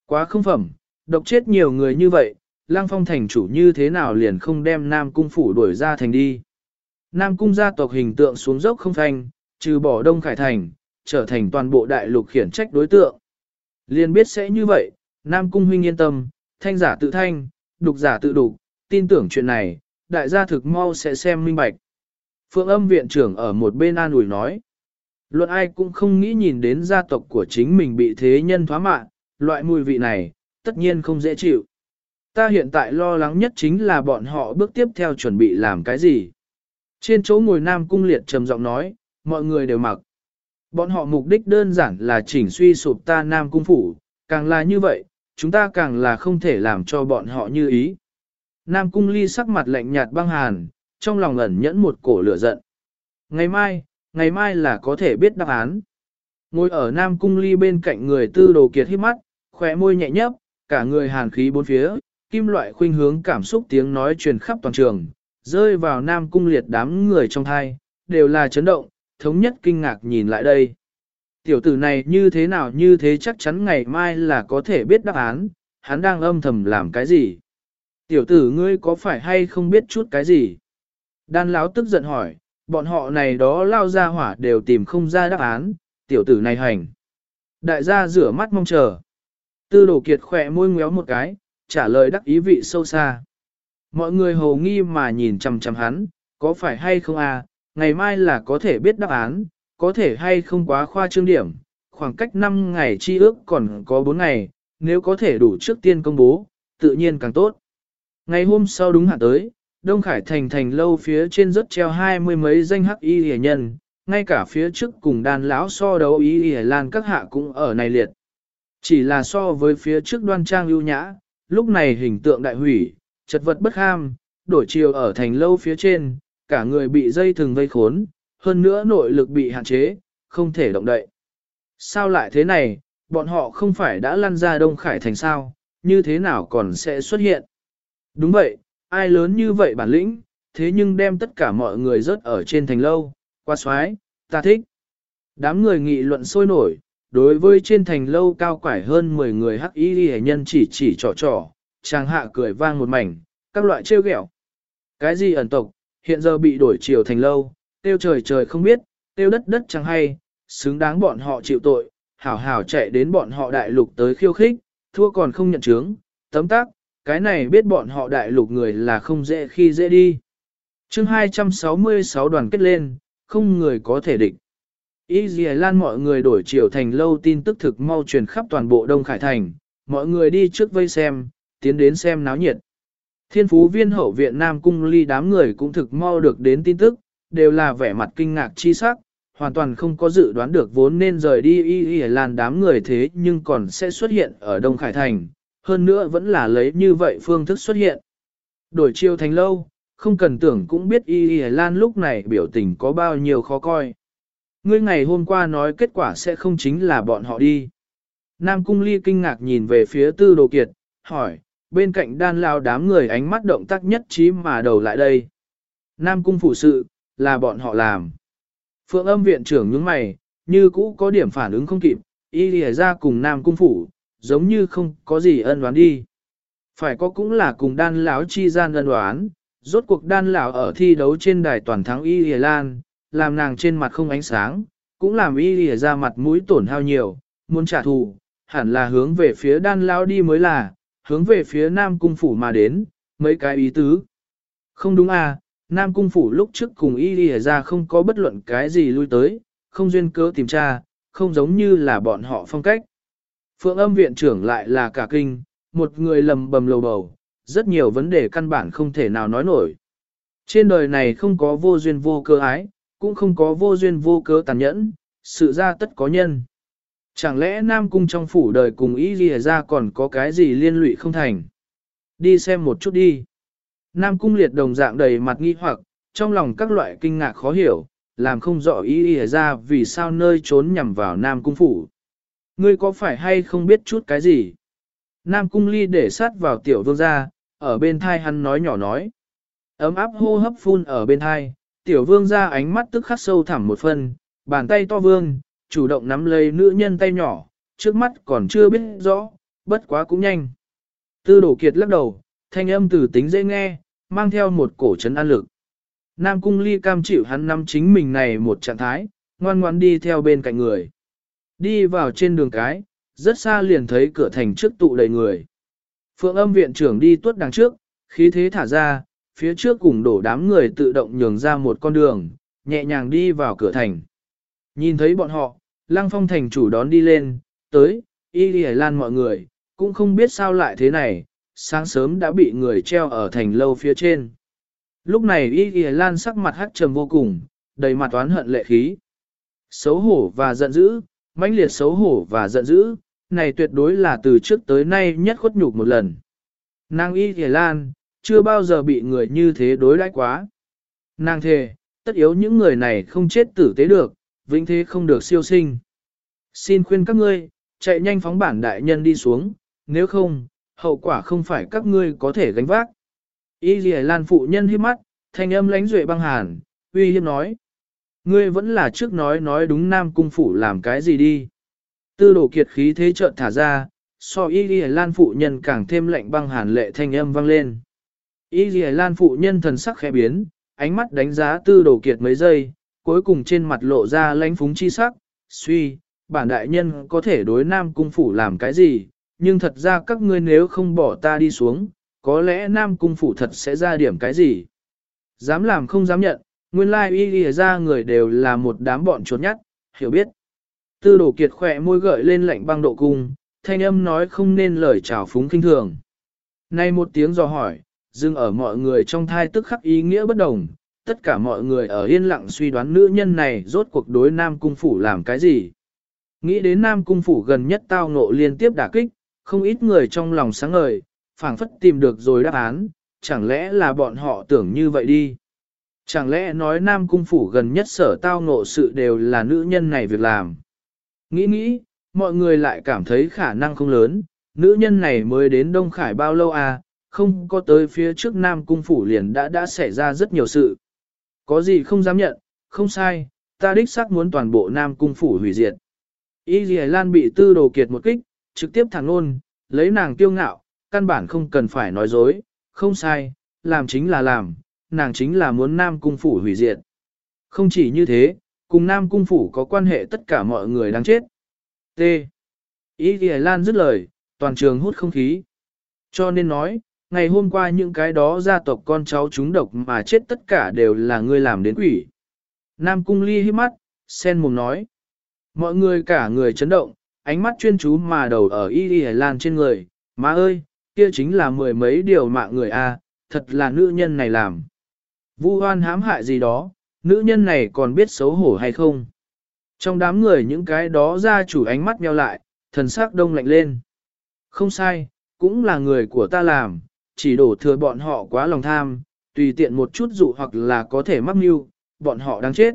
Quá không phẩm, độc chết nhiều người như vậy, lang phong thành chủ như thế nào liền không đem Nam Cung phủ đuổi ra thành đi. Nam Cung gia tộc hình tượng xuống dốc không thành, trừ bỏ Đông Khải Thành, trở thành toàn bộ đại lục khiển trách đối tượng. Liền biết sẽ như vậy, Nam Cung huynh yên tâm, thanh giả tự thanh, đục giả tự đục, tin tưởng chuyện này, đại gia thực mau sẽ xem minh bạch. Phượng âm viện trưởng ở một bên an ủi nói. Luận ai cũng không nghĩ nhìn đến gia tộc của chính mình bị thế nhân thoá mạ, loại mùi vị này, tất nhiên không dễ chịu. Ta hiện tại lo lắng nhất chính là bọn họ bước tiếp theo chuẩn bị làm cái gì. Trên chỗ ngồi Nam Cung Liệt trầm giọng nói, mọi người đều mặc. Bọn họ mục đích đơn giản là chỉnh suy sụp ta Nam Cung Phủ, càng là như vậy, chúng ta càng là không thể làm cho bọn họ như ý. Nam Cung Ly sắc mặt lạnh nhạt băng hàn, trong lòng ẩn nhẫn một cổ lửa giận. Ngày mai, ngày mai là có thể biết đáp án. Ngồi ở Nam Cung Ly bên cạnh người tư đồ kiệt hít mắt, khỏe môi nhẹ nhấp, cả người hàn khí bốn phía, kim loại khuynh hướng cảm xúc tiếng nói truyền khắp toàn trường, rơi vào Nam Cung liệt đám người trong thai, đều là chấn động, thống nhất kinh ngạc nhìn lại đây. Tiểu tử này như thế nào như thế chắc chắn ngày mai là có thể biết đáp án, hắn đang âm thầm làm cái gì. Tiểu tử ngươi có phải hay không biết chút cái gì? Đan lão tức giận hỏi, bọn họ này đó lao ra hỏa đều tìm không ra đáp án, tiểu tử này hành. Đại gia rửa mắt mong chờ. Tư đồ kiệt khỏe môi ngéo một cái, trả lời đắc ý vị sâu xa. Mọi người hồ nghi mà nhìn chằm chằm hắn, có phải hay không à, ngày mai là có thể biết đáp án, có thể hay không quá khoa trương điểm, khoảng cách 5 ngày chi ước còn có 4 ngày, nếu có thể đủ trước tiên công bố, tự nhiên càng tốt. Ngày hôm sau đúng hạn tới, Đông Khải Thành thành lâu phía trên rất treo hai mươi mấy danh hắc y hề nhân, ngay cả phía trước cùng đàn lão so đấu y hề lan các hạ cũng ở này liệt. Chỉ là so với phía trước đoan trang ưu nhã, lúc này hình tượng đại hủy, chật vật bất ham, đổi chiều ở thành lâu phía trên, cả người bị dây thừng vây khốn, hơn nữa nội lực bị hạn chế, không thể động đậy. Sao lại thế này, bọn họ không phải đã lăn ra Đông Khải Thành sao, như thế nào còn sẽ xuất hiện? Đúng vậy, ai lớn như vậy bản lĩnh, thế nhưng đem tất cả mọi người rớt ở trên thành lâu, qua xoái, ta thích. Đám người nghị luận sôi nổi, đối với trên thành lâu cao quải hơn 10 người hắc y hệ nhân chỉ chỉ trò trò, chàng hạ cười vang một mảnh, các loại trêu ghẹo. Cái gì ẩn tộc, hiện giờ bị đổi chiều thành lâu, tiêu trời trời không biết, tiêu đất đất chẳng hay, xứng đáng bọn họ chịu tội, hảo hảo chạy đến bọn họ đại lục tới khiêu khích, thua còn không nhận chứng, tấm tác, cái này biết bọn họ đại lục người là không dễ khi dễ đi. chương 266 đoàn kết lên, không người có thể địch. ý Dì Lan mọi người đổi chiều thành lâu tin tức thực mau truyền khắp toàn bộ Đông Khải Thành, mọi người đi trước vây xem, tiến đến xem náo nhiệt. Thiên phú viên hậu viện Nam Cung ly đám người cũng thực mau được đến tin tức, đều là vẻ mặt kinh ngạc chi sắc, hoàn toàn không có dự đoán được vốn nên rời đi Y Y làn đám người thế nhưng còn sẽ xuất hiện ở Đông Khải Thành, hơn nữa vẫn là lấy như vậy phương thức xuất hiện. Đổi chiêu thành lâu, không cần tưởng cũng biết Y Y Lan lúc này biểu tình có bao nhiêu khó coi. Ngươi ngày hôm qua nói kết quả sẽ không chính là bọn họ đi. Nam Cung Ly kinh ngạc nhìn về phía tư đồ kiệt, hỏi, bên cạnh đan lao đám người ánh mắt động tác nhất trí mà đầu lại đây. Nam Cung phụ sự, là bọn họ làm. Phượng âm viện trưởng nhướng mày, như cũ có điểm phản ứng không kịp, y lìa ra cùng Nam Cung phủ, giống như không có gì ân đoán đi. Phải có cũng là cùng đan lão chi gian ân đoán, rốt cuộc đan lão ở thi đấu trên đài toàn thắng y lìa lan, làm nàng trên mặt không ánh sáng, cũng làm y lìa ra mặt mũi tổn hao nhiều, muốn trả thù, hẳn là hướng về phía đan lão đi mới là, hướng về phía Nam Cung phủ mà đến, mấy cái ý tứ. Không đúng à, Nam Cung phủ lúc trước cùng y lìa ra không có bất luận cái gì lui tới, không duyên cớ tìm tra, không giống như là bọn họ phong cách. Phượng âm viện trưởng lại là cả kinh, một người lầm bầm lầu bầu, rất nhiều vấn đề căn bản không thể nào nói nổi. Trên đời này không có vô duyên vô cớ ái, cũng không có vô duyên vô cớ tàn nhẫn, sự ra tất có nhân. Chẳng lẽ Nam Cung trong phủ đời cùng ý gì ra còn có cái gì liên lụy không thành? Đi xem một chút đi. Nam Cung liệt đồng dạng đầy mặt nghi hoặc, trong lòng các loại kinh ngạc khó hiểu, làm không rõ ý ý ra vì sao nơi trốn nhằm vào Nam Cung phủ. Ngươi có phải hay không biết chút cái gì? Nam Cung ly để sát vào tiểu vương ra, ở bên thai hắn nói nhỏ nói. Ấm áp hô hấp phun ở bên thai, tiểu vương ra ánh mắt tức khắc sâu thẳm một phần, bàn tay to vương, chủ động nắm lấy nữ nhân tay nhỏ, trước mắt còn chưa biết rõ, bất quá cũng nhanh. Tư đổ kiệt lắc đầu, thanh âm từ tính dễ nghe, mang theo một cổ trấn an lực. Nam cung ly cam chịu hắn nắm chính mình này một trạng thái, ngoan ngoan đi theo bên cạnh người. Đi vào trên đường cái, rất xa liền thấy cửa thành trước tụ đầy người. Phượng âm viện trưởng đi tuốt đằng trước, khí thế thả ra, phía trước cùng đổ đám người tự động nhường ra một con đường, nhẹ nhàng đi vào cửa thành. Nhìn thấy bọn họ, Lăng Phong thành chủ đón đi lên, tới, y đi lan mọi người, cũng không biết sao lại thế này, sáng sớm đã bị người treo ở thành lâu phía trên. Lúc này y đi lan sắc mặt hắc trầm vô cùng, đầy mặt oán hận lệ khí. Xấu hổ và giận dữ, mãnh liệt xấu hổ và giận dữ, này tuyệt đối là từ trước tới nay nhất khuất nhục một lần. Nàng y đi lan, chưa bao giờ bị người như thế đối đãi quá. Nàng thề, tất yếu những người này không chết tử tế được, vĩnh thế không được siêu sinh. Xin khuyên các ngươi, chạy nhanh phóng bản đại nhân đi xuống, nếu không, hậu quả không phải các ngươi có thể gánh vác. Y Lì Lan phụ nhân hiếp mắt, thanh âm lánh duệ băng hàn, uy hiếp nói. Ngươi vẫn là trước nói nói đúng nam cung phủ làm cái gì đi. Tư đổ kiệt khí thế trợn thả ra, so Y Lì Lan phụ nhân càng thêm lạnh băng hàn lệ thanh âm vang lên. Y Lì Lan phụ nhân thần sắc khẽ biến, ánh mắt đánh giá tư đổ kiệt mấy giây, cuối cùng trên mặt lộ ra lãnh phúng chi sắc, suy, bản đại nhân có thể đối nam cung phủ làm cái gì, nhưng thật ra các ngươi nếu không bỏ ta đi xuống, có lẽ nam cung phủ thật sẽ ra điểm cái gì. Dám làm không dám nhận, nguyên lai y ghi ra người đều là một đám bọn trốn nhát, hiểu biết. Tư đổ kiệt khỏe môi gợi lên lạnh băng độ cung, thanh âm nói không nên lời trào phúng kinh thường. Nay một tiếng dò hỏi, dừng ở mọi người trong thai tức khắc ý nghĩa bất đồng, tất cả mọi người ở yên lặng suy đoán nữ nhân này rốt cuộc đối Nam Cung Phủ làm cái gì. Nghĩ đến Nam Cung Phủ gần nhất tao ngộ liên tiếp đả kích, không ít người trong lòng sáng ngời, phảng phất tìm được rồi đáp án, chẳng lẽ là bọn họ tưởng như vậy đi. Chẳng lẽ nói Nam Cung Phủ gần nhất sở tao ngộ sự đều là nữ nhân này việc làm. Nghĩ nghĩ, mọi người lại cảm thấy khả năng không lớn, nữ nhân này mới đến Đông Khải bao lâu à, không có tới phía trước Nam Cung Phủ liền đã đã xảy ra rất nhiều sự. Có gì không dám nhận, không sai, ta đích xác muốn toàn bộ Nam Cung phủ hủy diệt. Y Dì Lan bị tư đồ kiệt một kích, trực tiếp thẳng ngôn, lấy nàng kiêu ngạo, căn bản không cần phải nói dối, không sai, làm chính là làm, nàng chính là muốn Nam Cung phủ hủy diệt. Không chỉ như thế, cùng Nam Cung phủ có quan hệ tất cả mọi người đang chết. T. Y Dì Lan dứt lời, toàn trường hút không khí. Cho nên nói, ngày hôm qua những cái đó gia tộc con cháu chúng độc mà chết tất cả đều là ngươi làm đến quỷ. Nam cung ly hít mắt, sen mồm nói. Mọi người cả người chấn động, ánh mắt chuyên chú mà đầu ở y y lan trên người. Má ơi, kia chính là mười mấy điều mạng người a, thật là nữ nhân này làm. Vu hoan hãm hại gì đó, nữ nhân này còn biết xấu hổ hay không? Trong đám người những cái đó ra chủ ánh mắt nheo lại, thần sắc đông lạnh lên. Không sai, cũng là người của ta làm, chỉ đổ thừa bọn họ quá lòng tham, tùy tiện một chút dụ hoặc là có thể mắc mưu, bọn họ đang chết.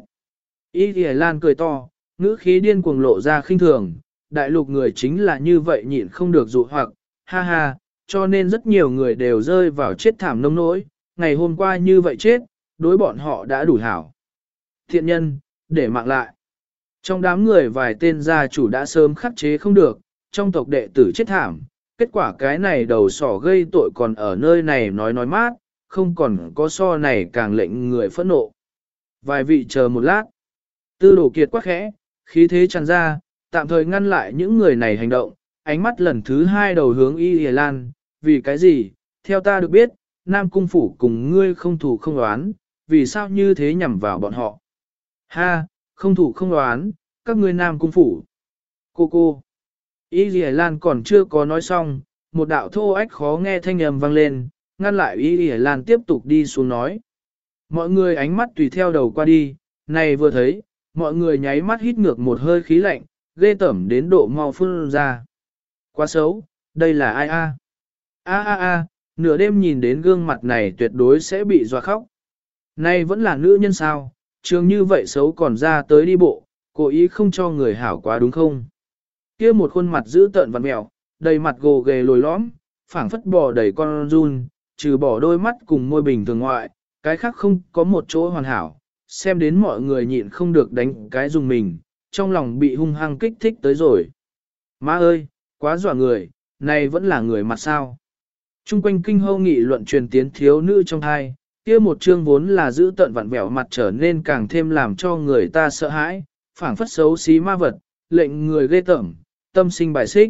Y Thì Lan cười to, ngữ khí điên cuồng lộ ra khinh thường, Đại lục người chính là như vậy nhịn không được dụ hoặc, ha ha, cho nên rất nhiều người đều rơi vào chết thảm nông nỗi, ngày hôm qua như vậy chết, đối bọn họ đã đủ hảo. Thiện nhân, để mạng lại. Trong đám người vài tên gia chủ đã sớm khắc chế không được, trong tộc đệ tử chết thảm, kết quả cái này đầu sỏ gây tội còn ở nơi này nói nói mát, không còn có so này càng lệnh người phẫn nộ. Vài vị chờ một lát, tư đồ kiệt quá khẽ, khí thế tràn ra, tạm thời ngăn lại những người này hành động, ánh mắt lần thứ hai đầu hướng Y hề Lan, vì cái gì, theo ta được biết, Nam Cung Phủ cùng ngươi không thủ không đoán, vì sao như thế nhằm vào bọn họ. Ha, không thủ không đoán, các ngươi Nam Cung Phủ. Cô cô. Y Lì Lan còn chưa có nói xong, một đạo thô ách khó nghe thanh âm vang lên, ngăn lại Y Lì Lan tiếp tục đi xuống nói. Mọi người ánh mắt tùy theo đầu qua đi, này vừa thấy, mọi người nháy mắt hít ngược một hơi khí lạnh, ghê tẩm đến độ mau phun ra. Quá xấu, đây là ai a? A a a, nửa đêm nhìn đến gương mặt này tuyệt đối sẽ bị dọa khóc. Nay vẫn là nữ nhân sao, trường như vậy xấu còn ra tới đi bộ, cố ý không cho người hảo quá đúng không? Kia một khuôn mặt dữ tợn vặn mèo, đầy mặt gồ ghề lồi lõm, phảng phất bò đầy con run, trừ bỏ đôi mắt cùng môi bình thường ngoại, cái khác không có một chỗ hoàn hảo, xem đến mọi người nhịn không được đánh cái dùng mình, trong lòng bị hung hăng kích thích tới rồi. Má ơi, quá dọa người, này vẫn là người mặt sao. Trung quanh kinh hâu nghị luận truyền tiến thiếu nữ trong hai, kia một chương vốn là giữ tận vặn vẹo mặt trở nên càng thêm làm cho người ta sợ hãi, phảng phất xấu xí ma vật, lệnh người ghê tởm, tâm sinh bài xích.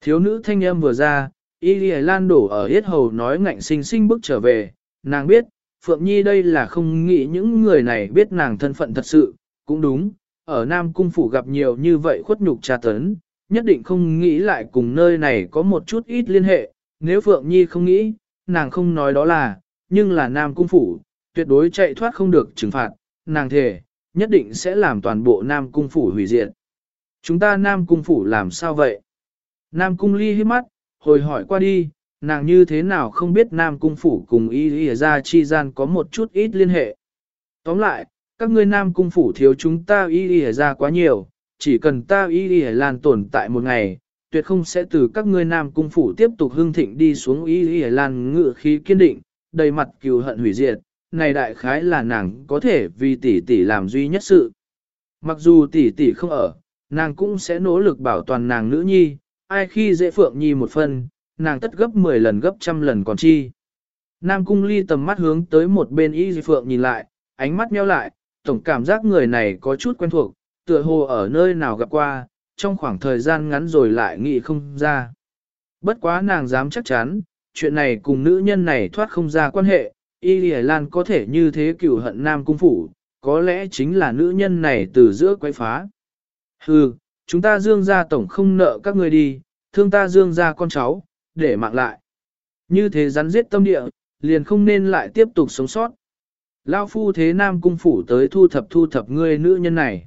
Thiếu nữ thanh âm vừa ra, Y Lì Lan đổ ở hết hầu nói ngạnh sinh sinh bước trở về, nàng biết, Phượng Nhi đây là không nghĩ những người này biết nàng thân phận thật sự, cũng đúng, ở Nam Cung Phủ gặp nhiều như vậy khuất nhục tra tấn, nhất định không nghĩ lại cùng nơi này có một chút ít liên hệ, nếu Phượng Nhi không nghĩ, nàng không nói đó là, nhưng là Nam Cung Phủ, tuyệt đối chạy thoát không được trừng phạt, nàng thề, nhất định sẽ làm toàn bộ Nam Cung Phủ hủy diệt. Chúng ta Nam Cung Phủ làm sao vậy? Nam Cung Ly hít mắt, hồi hỏi qua đi, nàng như thế nào không biết Nam Cung Phủ cùng Y Y ra chi gian có một chút ít liên hệ. Tóm lại, các ngươi Nam Cung Phủ thiếu chúng ta Y Y ra quá nhiều, chỉ cần ta Y Y lan tồn tại một ngày, tuyệt không sẽ từ các ngươi Nam Cung Phủ tiếp tục hưng thịnh đi xuống Y Y lan ngự khí kiên định, đầy mặt cừu hận hủy diệt, này đại khái là nàng có thể vì tỷ tỷ làm duy nhất sự. Mặc dù tỷ tỷ không ở, nàng cũng sẽ nỗ lực bảo toàn nàng nữ nhi, ai khi dễ phượng nhi một phần, nàng tất gấp 10 lần gấp trăm lần còn chi. Nam cung ly tầm mắt hướng tới một bên y phượng nhìn lại, ánh mắt nheo lại, tổng cảm giác người này có chút quen thuộc, tựa hồ ở nơi nào gặp qua, trong khoảng thời gian ngắn rồi lại nghĩ không ra. Bất quá nàng dám chắc chắn, chuyện này cùng nữ nhân này thoát không ra quan hệ, Y Lì Lan có thể như thế cửu hận Nam Cung Phủ, có lẽ chính là nữ nhân này từ giữa quay phá. Hừ, chúng ta dương gia tổng không nợ các người đi, thương ta dương gia con cháu, để mạng lại. Như thế rắn giết tâm địa, liền không nên lại tiếp tục sống sót. Lao phu thế nam cung phủ tới thu thập thu thập ngươi nữ nhân này.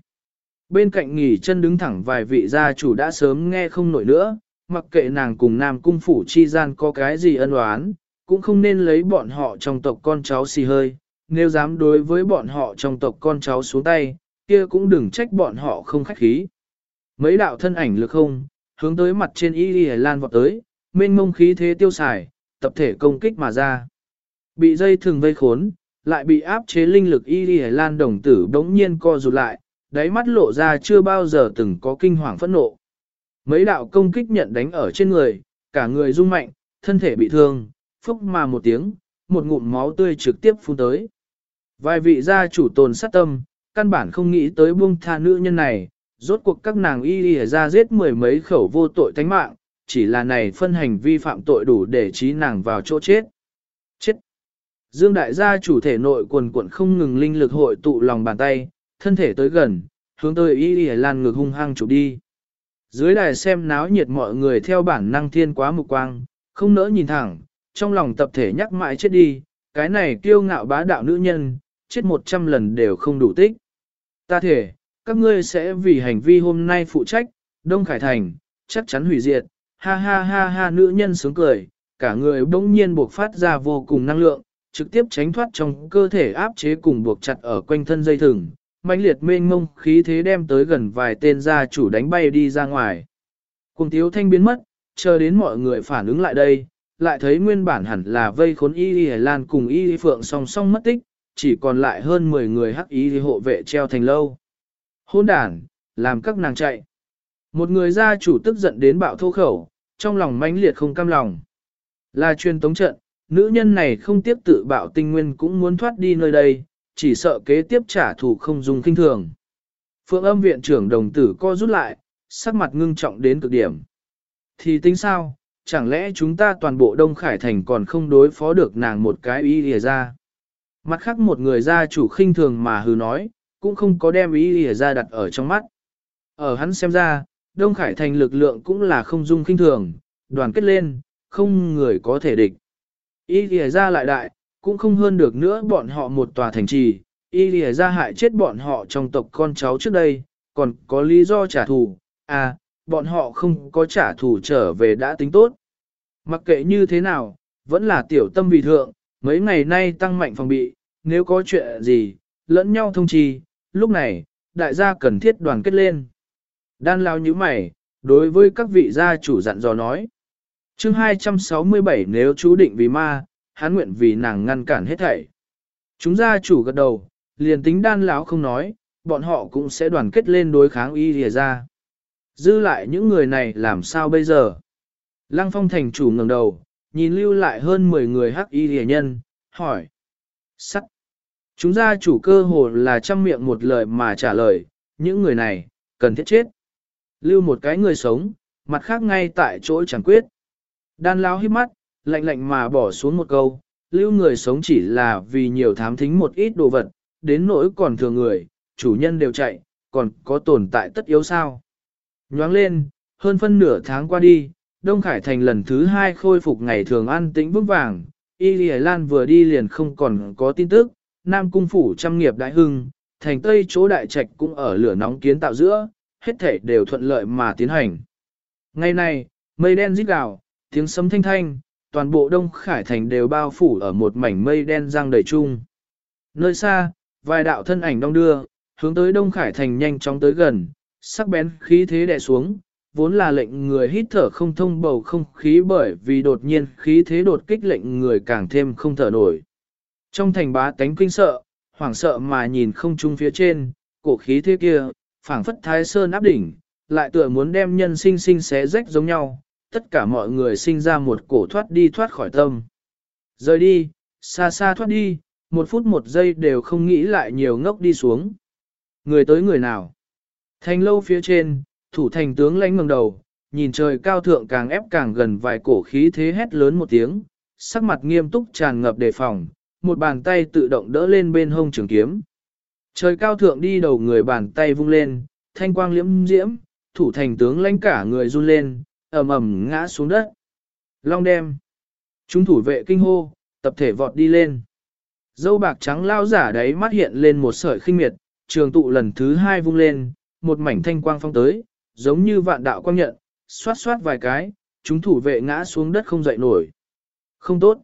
Bên cạnh nghỉ chân đứng thẳng vài vị gia chủ đã sớm nghe không nổi nữa, mặc kệ nàng cùng nam cung phủ chi gian có cái gì ân oán, cũng không nên lấy bọn họ trong tộc con cháu xì hơi, nếu dám đối với bọn họ trong tộc con cháu xuống tay, kia cũng đừng trách bọn họ không khách khí. Mấy đạo thân ảnh lực không, hướng tới mặt trên y y lan vọt tới, mênh mông khí thế tiêu xài, tập thể công kích mà ra. Bị dây thường vây khốn, lại bị áp chế linh lực y y lan đồng tử đống nhiên co rụt lại, đáy mắt lộ ra chưa bao giờ từng có kinh hoàng phẫn nộ. Mấy đạo công kích nhận đánh ở trên người, cả người rung mạnh, thân thể bị thương, phốc mà một tiếng, một ngụm máu tươi trực tiếp phun tới. Vài vị gia chủ tồn sát tâm, căn bản không nghĩ tới buông tha nữ nhân này, rốt cuộc các nàng y y ra giết mười mấy khẩu vô tội tánh mạng, chỉ là này phân hành vi phạm tội đủ để trí nàng vào chỗ chết. Chết! Dương đại gia chủ thể nội quần cuộn không ngừng linh lực hội tụ lòng bàn tay, thân thể tới gần, hướng tới y y lan ngược hung hăng chụp đi. Dưới đài xem náo nhiệt mọi người theo bản năng thiên quá mục quang, không nỡ nhìn thẳng, trong lòng tập thể nhắc mãi chết đi, cái này kiêu ngạo bá đạo nữ nhân, chết một trăm lần đều không đủ tích. Ta thể, các ngươi sẽ vì hành vi hôm nay phụ trách, Đông Khải Thành, chắc chắn hủy diệt, ha ha ha ha nữ nhân sướng cười, cả người bỗng nhiên buộc phát ra vô cùng năng lượng, trực tiếp tránh thoát trong cơ thể áp chế cùng buộc chặt ở quanh thân dây thừng, mãnh liệt mênh mông khí thế đem tới gần vài tên gia chủ đánh bay đi ra ngoài. Cùng thiếu thanh biến mất, chờ đến mọi người phản ứng lại đây, lại thấy nguyên bản hẳn là vây khốn y y lan cùng y phượng song song mất tích, chỉ còn lại hơn 10 người hắc y hộ vệ treo thành lâu. Hôn đàn, làm các nàng chạy. Một người gia chủ tức giận đến bạo thô khẩu, trong lòng mãnh liệt không cam lòng. Là truyền tống trận, nữ nhân này không tiếp tự bạo tinh nguyên cũng muốn thoát đi nơi đây, chỉ sợ kế tiếp trả thù không dùng kinh thường. Phượng âm viện trưởng đồng tử co rút lại, sắc mặt ngưng trọng đến cực điểm. Thì tính sao, chẳng lẽ chúng ta toàn bộ Đông Khải Thành còn không đối phó được nàng một cái ý lìa ra. Mặt khác một người gia chủ khinh thường mà hừ nói, cũng không có đem ý lìa ra đặt ở trong mắt. Ở hắn xem ra, Đông Khải Thành lực lượng cũng là không dung khinh thường, đoàn kết lên, không người có thể địch. Ý lìa ra lại đại, cũng không hơn được nữa bọn họ một tòa thành trì, ý lìa ra hại chết bọn họ trong tộc con cháu trước đây, còn có lý do trả thù, à, bọn họ không có trả thù trở về đã tính tốt. Mặc kệ như thế nào, vẫn là tiểu tâm vì thượng, mấy ngày nay tăng mạnh phòng bị, nếu có chuyện gì, lẫn nhau thông trì, lúc này, đại gia cần thiết đoàn kết lên. Đan lao như mày, đối với các vị gia chủ dặn dò nói. chương 267 nếu chú định vì ma, hán nguyện vì nàng ngăn cản hết thảy. Chúng gia chủ gật đầu, liền tính đan lão không nói, bọn họ cũng sẽ đoàn kết lên đối kháng y lìa ra. Dư lại những người này làm sao bây giờ? Lăng phong thành chủ ngẩng đầu, nhìn lưu lại hơn 10 người hắc y rẻ nhân, hỏi. Sắt. Chúng gia chủ cơ hồ là trăm miệng một lời mà trả lời, những người này, cần thiết chết. Lưu một cái người sống, mặt khác ngay tại chỗ chẳng quyết. Đan lao hít mắt, lạnh lạnh mà bỏ xuống một câu, lưu người sống chỉ là vì nhiều thám thính một ít đồ vật, đến nỗi còn thừa người, chủ nhân đều chạy, còn có tồn tại tất yếu sao. Nhoáng lên, hơn phân nửa tháng qua đi, Đông Khải Thành lần thứ hai khôi phục ngày thường an tĩnh vững vàng, Y Lì Lan vừa đi liền không còn có tin tức, Nam Cung Phủ trăm nghiệp đại hưng, thành Tây chỗ đại trạch cũng ở lửa nóng kiến tạo giữa, hết thể đều thuận lợi mà tiến hành. Ngày nay, mây đen rít gào, tiếng sấm thanh thanh, toàn bộ Đông Khải Thành đều bao phủ ở một mảnh mây đen giăng đầy chung. Nơi xa, vài đạo thân ảnh đông đưa, hướng tới Đông Khải Thành nhanh chóng tới gần, sắc bén khí thế đè xuống, vốn là lệnh người hít thở không thông bầu không khí bởi vì đột nhiên khí thế đột kích lệnh người càng thêm không thở nổi. Trong thành bá tánh kinh sợ, hoảng sợ mà nhìn không trung phía trên, cổ khí thế kia, phảng phất thái sơn áp đỉnh, lại tựa muốn đem nhân sinh sinh xé rách giống nhau, tất cả mọi người sinh ra một cổ thoát đi thoát khỏi tâm. Rời đi, xa xa thoát đi, một phút một giây đều không nghĩ lại nhiều ngốc đi xuống. Người tới người nào? Thành lâu phía trên, thủ thành tướng lãnh ngẩng đầu, nhìn trời cao thượng càng ép càng gần vài cổ khí thế hét lớn một tiếng, sắc mặt nghiêm túc tràn ngập đề phòng, một bàn tay tự động đỡ lên bên hông trường kiếm. Trời cao thượng đi đầu người bàn tay vung lên, thanh quang liễm diễm, thủ thành tướng lãnh cả người run lên, ầm ầm ngã xuống đất. Long đem. Chúng thủ vệ kinh hô, tập thể vọt đi lên. Dâu bạc trắng lao giả đấy mắt hiện lên một sợi khinh miệt, trường tụ lần thứ hai vung lên, một mảnh thanh quang phong tới, giống như vạn đạo quang nhận, xoát xoát vài cái, chúng thủ vệ ngã xuống đất không dậy nổi. Không tốt.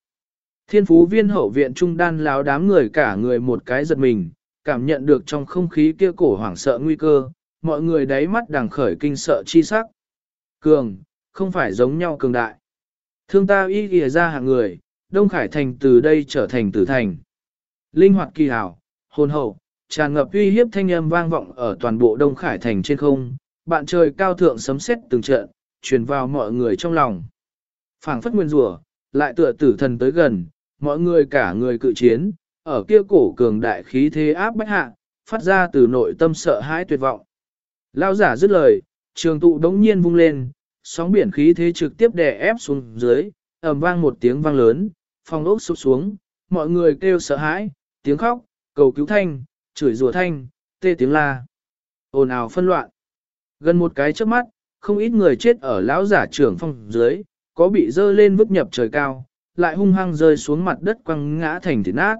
Thiên phú viên hậu viện trung đan láo đám người cả người một cái giật mình, cảm nhận được trong không khí kia cổ hoảng sợ nguy cơ, mọi người đáy mắt đằng khởi kinh sợ chi sắc. Cường, không phải giống nhau cường đại. Thương ta y kìa ra hạng người, Đông Khải Thành từ đây trở thành tử thành. Linh hoạt kỳ hảo, hồn hậu, tràn ngập uy hiếp thanh âm vang vọng ở toàn bộ Đông Khải Thành trên không, bạn trời cao thượng sấm sét từng trận, truyền vào mọi người trong lòng. phảng phất nguyên rủa, lại tựa tử thần tới gần, mọi người cả người cự chiến, ở kia cổ cường đại khí thế áp bách hạ, phát ra từ nội tâm sợ hãi tuyệt vọng. Lao giả dứt lời, trường tụ đống nhiên vung lên, sóng biển khí thế trực tiếp đè ép xuống dưới, ầm vang một tiếng vang lớn, phong ốc sụp xuống, mọi người kêu sợ hãi, tiếng khóc, cầu cứu thanh, chửi rủa thanh, tê tiếng la. ồn ào phân loạn. Gần một cái trước mắt, không ít người chết ở lão giả trưởng phong dưới, có bị dơ lên vứt nhập trời cao, lại hung hăng rơi xuống mặt đất quăng ngã thành thịt nát.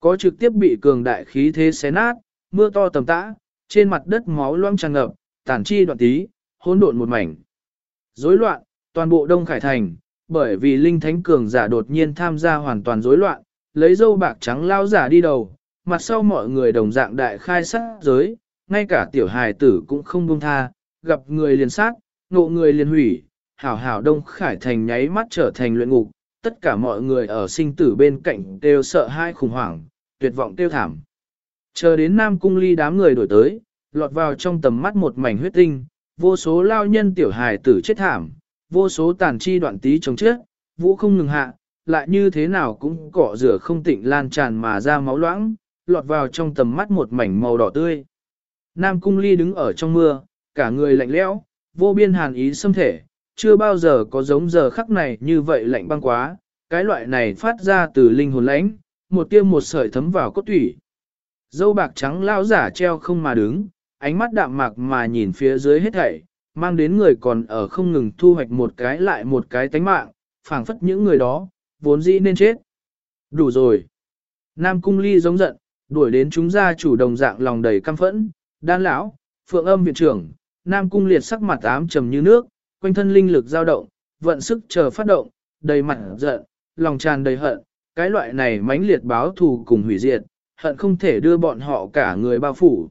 Có trực tiếp bị cường đại khí thế xé nát, mưa to tầm tã, trên mặt đất máu loang tràn ngập, tản chi đoạn tí, hỗn độn một mảnh. Rối loạn, toàn bộ Đông Khải Thành, bởi vì linh thánh cường giả đột nhiên tham gia hoàn toàn rối loạn, lấy dâu bạc trắng lao giả đi đầu, mặt sau mọi người đồng dạng đại khai sát giới, ngay cả tiểu hài tử cũng không buông tha, gặp người liền sát, ngộ người liền hủy, hảo hảo Đông Khải Thành nháy mắt trở thành luyện ngục, tất cả mọi người ở sinh tử bên cạnh đều sợ hai khủng hoảng, tuyệt vọng tiêu thảm. Chờ đến Nam Cung Ly đám người đổi tới, lọt vào trong tầm mắt một mảnh huyết tinh, vô số lao nhân tiểu hài tử chết thảm, vô số tàn chi đoạn tí chống chết, vũ không ngừng hạ, lại như thế nào cũng cọ rửa không tịnh lan tràn mà ra máu loãng, lọt vào trong tầm mắt một mảnh màu đỏ tươi. Nam Cung Ly đứng ở trong mưa, cả người lạnh lẽo, vô biên hàn ý xâm thể, chưa bao giờ có giống giờ khắc này như vậy lạnh băng quá, cái loại này phát ra từ linh hồn lãnh, một tia một sợi thấm vào cốt thủy. Dâu bạc trắng lao giả treo không mà đứng, ánh mắt đạm mạc mà nhìn phía dưới hết thảy, mang đến người còn ở không ngừng thu hoạch một cái lại một cái tánh mạng, phảng phất những người đó, vốn dĩ nên chết. Đủ rồi. Nam cung ly giống giận, đuổi đến chúng ra chủ đồng dạng lòng đầy căm phẫn, đan lão, phượng âm viện trưởng, Nam cung liệt sắc mặt ám trầm như nước, quanh thân linh lực dao động, vận sức chờ phát động, đầy mặt giận, lòng tràn đầy hận, cái loại này mãnh liệt báo thù cùng hủy diệt, hận không thể đưa bọn họ cả người bao phủ.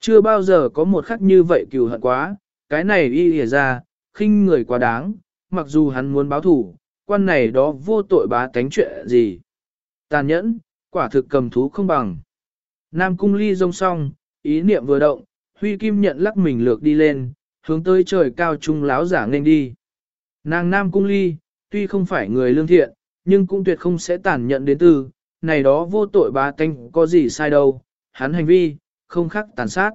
Chưa bao giờ có một khắc như vậy cừu hận quá, cái này y lìa ra, khinh người quá đáng, mặc dù hắn muốn báo thù, quan này đó vô tội bá tánh chuyện gì. Tàn nhẫn, quả thực cầm thú không bằng. Nam cung ly rông song, ý niệm vừa động, huy kim nhận lắc mình lược đi lên, hướng tới trời cao trung láo giả nên đi. Nàng Nam cung ly, tuy không phải người lương thiện, nhưng cũng tuyệt không sẽ tàn nhận đến từ, này đó vô tội bá tánh có gì sai đâu, hắn hành vi, không khác tàn sát.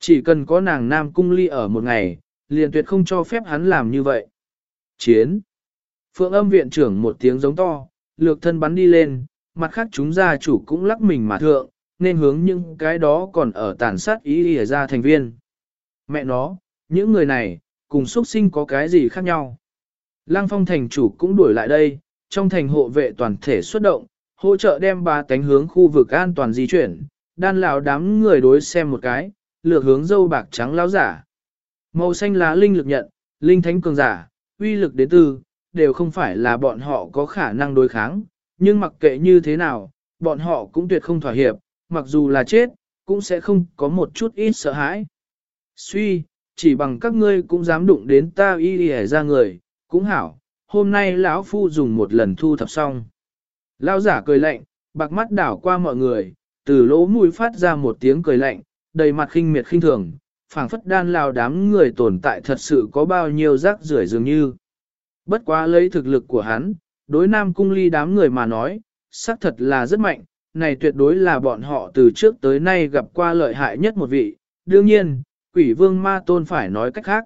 Chỉ cần có nàng Nam cung ly ở một ngày, liền tuyệt không cho phép hắn làm như vậy. Chiến! Phượng âm viện trưởng một tiếng giống to, lược thân bắn đi lên, mặt khác chúng gia chủ cũng lắc mình mà thượng, nên hướng những cái đó còn ở tàn sát ý ỉa ra thành viên. Mẹ nó, những người này, cùng xuất sinh có cái gì khác nhau. Lăng phong thành chủ cũng đuổi lại đây, trong thành hộ vệ toàn thể xuất động, hỗ trợ đem ba tánh hướng khu vực an toàn di chuyển, đan lão đám người đối xem một cái, lược hướng dâu bạc trắng lão giả. Màu xanh lá linh lực nhận, linh thánh cường giả, uy lực đến từ, đều không phải là bọn họ có khả năng đối kháng, nhưng mặc kệ như thế nào, bọn họ cũng tuyệt không thỏa hiệp, mặc dù là chết, cũng sẽ không có một chút ít sợ hãi. Suy, chỉ bằng các ngươi cũng dám đụng đến ta y y ra người, cũng hảo, hôm nay lão phu dùng một lần thu thập xong. Lão giả cười lạnh, bạc mắt đảo qua mọi người, từ lỗ mũi phát ra một tiếng cười lạnh, đầy mặt khinh miệt khinh thường, phảng phất đan lao đám người tồn tại thật sự có bao nhiêu rác rưởi dường như. Bất quá lấy thực lực của hắn, đối nam cung ly đám người mà nói, xác thật là rất mạnh, này tuyệt đối là bọn họ từ trước tới nay gặp qua lợi hại nhất một vị. Đương nhiên, quỷ vương ma tôn phải nói cách khác.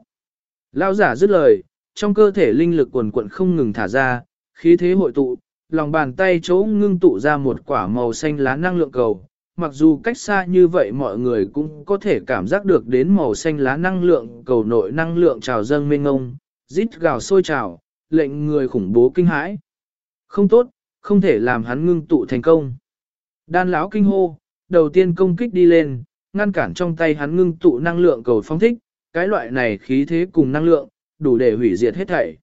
Lao giả dứt lời, trong cơ thể linh lực quần quận không ngừng thả ra, khí thế hội tụ, lòng bàn tay chỗ ngưng tụ ra một quả màu xanh lá năng lượng cầu. Mặc dù cách xa như vậy mọi người cũng có thể cảm giác được đến màu xanh lá năng lượng cầu nội năng lượng trào dâng mênh ngông, rít gào sôi trào, lệnh người khủng bố kinh hãi. Không tốt, không thể làm hắn ngưng tụ thành công. Đan lão kinh hô, đầu tiên công kích đi lên, ngăn cản trong tay hắn ngưng tụ năng lượng cầu phong thích, cái loại này khí thế cùng năng lượng, đủ để hủy diệt hết thảy.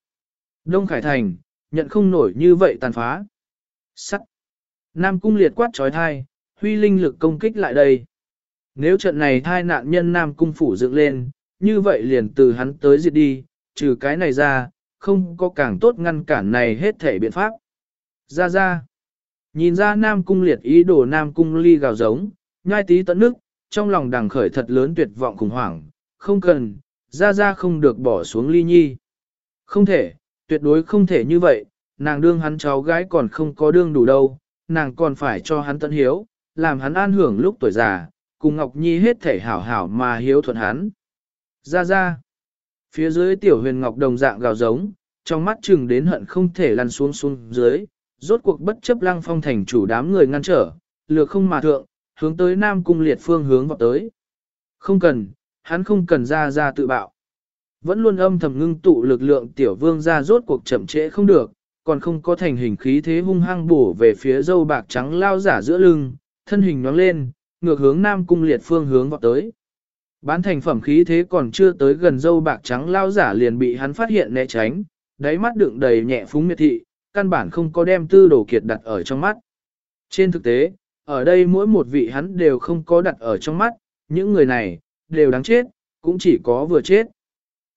Đông Khải Thành, nhận không nổi như vậy tàn phá. Sắt. Nam cung liệt quát trói thai, huy linh lực công kích lại đây. Nếu trận này thai nạn nhân Nam cung phủ dựng lên, như vậy liền từ hắn tới diệt đi, trừ cái này ra, không có càng tốt ngăn cản này hết thể biện pháp. Ra ra. Nhìn ra Nam cung liệt ý đồ Nam cung ly gào giống, nhai tí tận nước, trong lòng đằng khởi thật lớn tuyệt vọng khủng hoảng, không cần, ra ra không được bỏ xuống ly nhi. Không thể, tuyệt đối không thể như vậy, nàng đương hắn cháu gái còn không có đương đủ đâu, nàng còn phải cho hắn tận hiếu, làm hắn an hưởng lúc tuổi già, cùng Ngọc Nhi hết thể hảo hảo mà hiếu thuận hắn. Ra ra, phía dưới tiểu huyền Ngọc đồng dạng gào giống, trong mắt chừng đến hận không thể lăn xuống xuống dưới, rốt cuộc bất chấp lăng phong thành chủ đám người ngăn trở, lược không mà thượng, hướng tới Nam Cung liệt phương hướng vào tới. Không cần, hắn không cần ra ra tự bạo. Vẫn luôn âm thầm ngưng tụ lực lượng tiểu vương ra rốt cuộc chậm trễ không được, còn không có thành hình khí thế hung hăng bổ về phía dâu bạc trắng lao giả giữa lưng, thân hình nhoáng lên, ngược hướng Nam Cung liệt phương hướng vào tới. Bán thành phẩm khí thế còn chưa tới gần dâu bạc trắng lao giả liền bị hắn phát hiện né tránh, đáy mắt đựng đầy nhẹ phúng miệt thị, căn bản không có đem tư đồ kiệt đặt ở trong mắt. Trên thực tế, ở đây mỗi một vị hắn đều không có đặt ở trong mắt, những người này, đều đáng chết, cũng chỉ có vừa chết.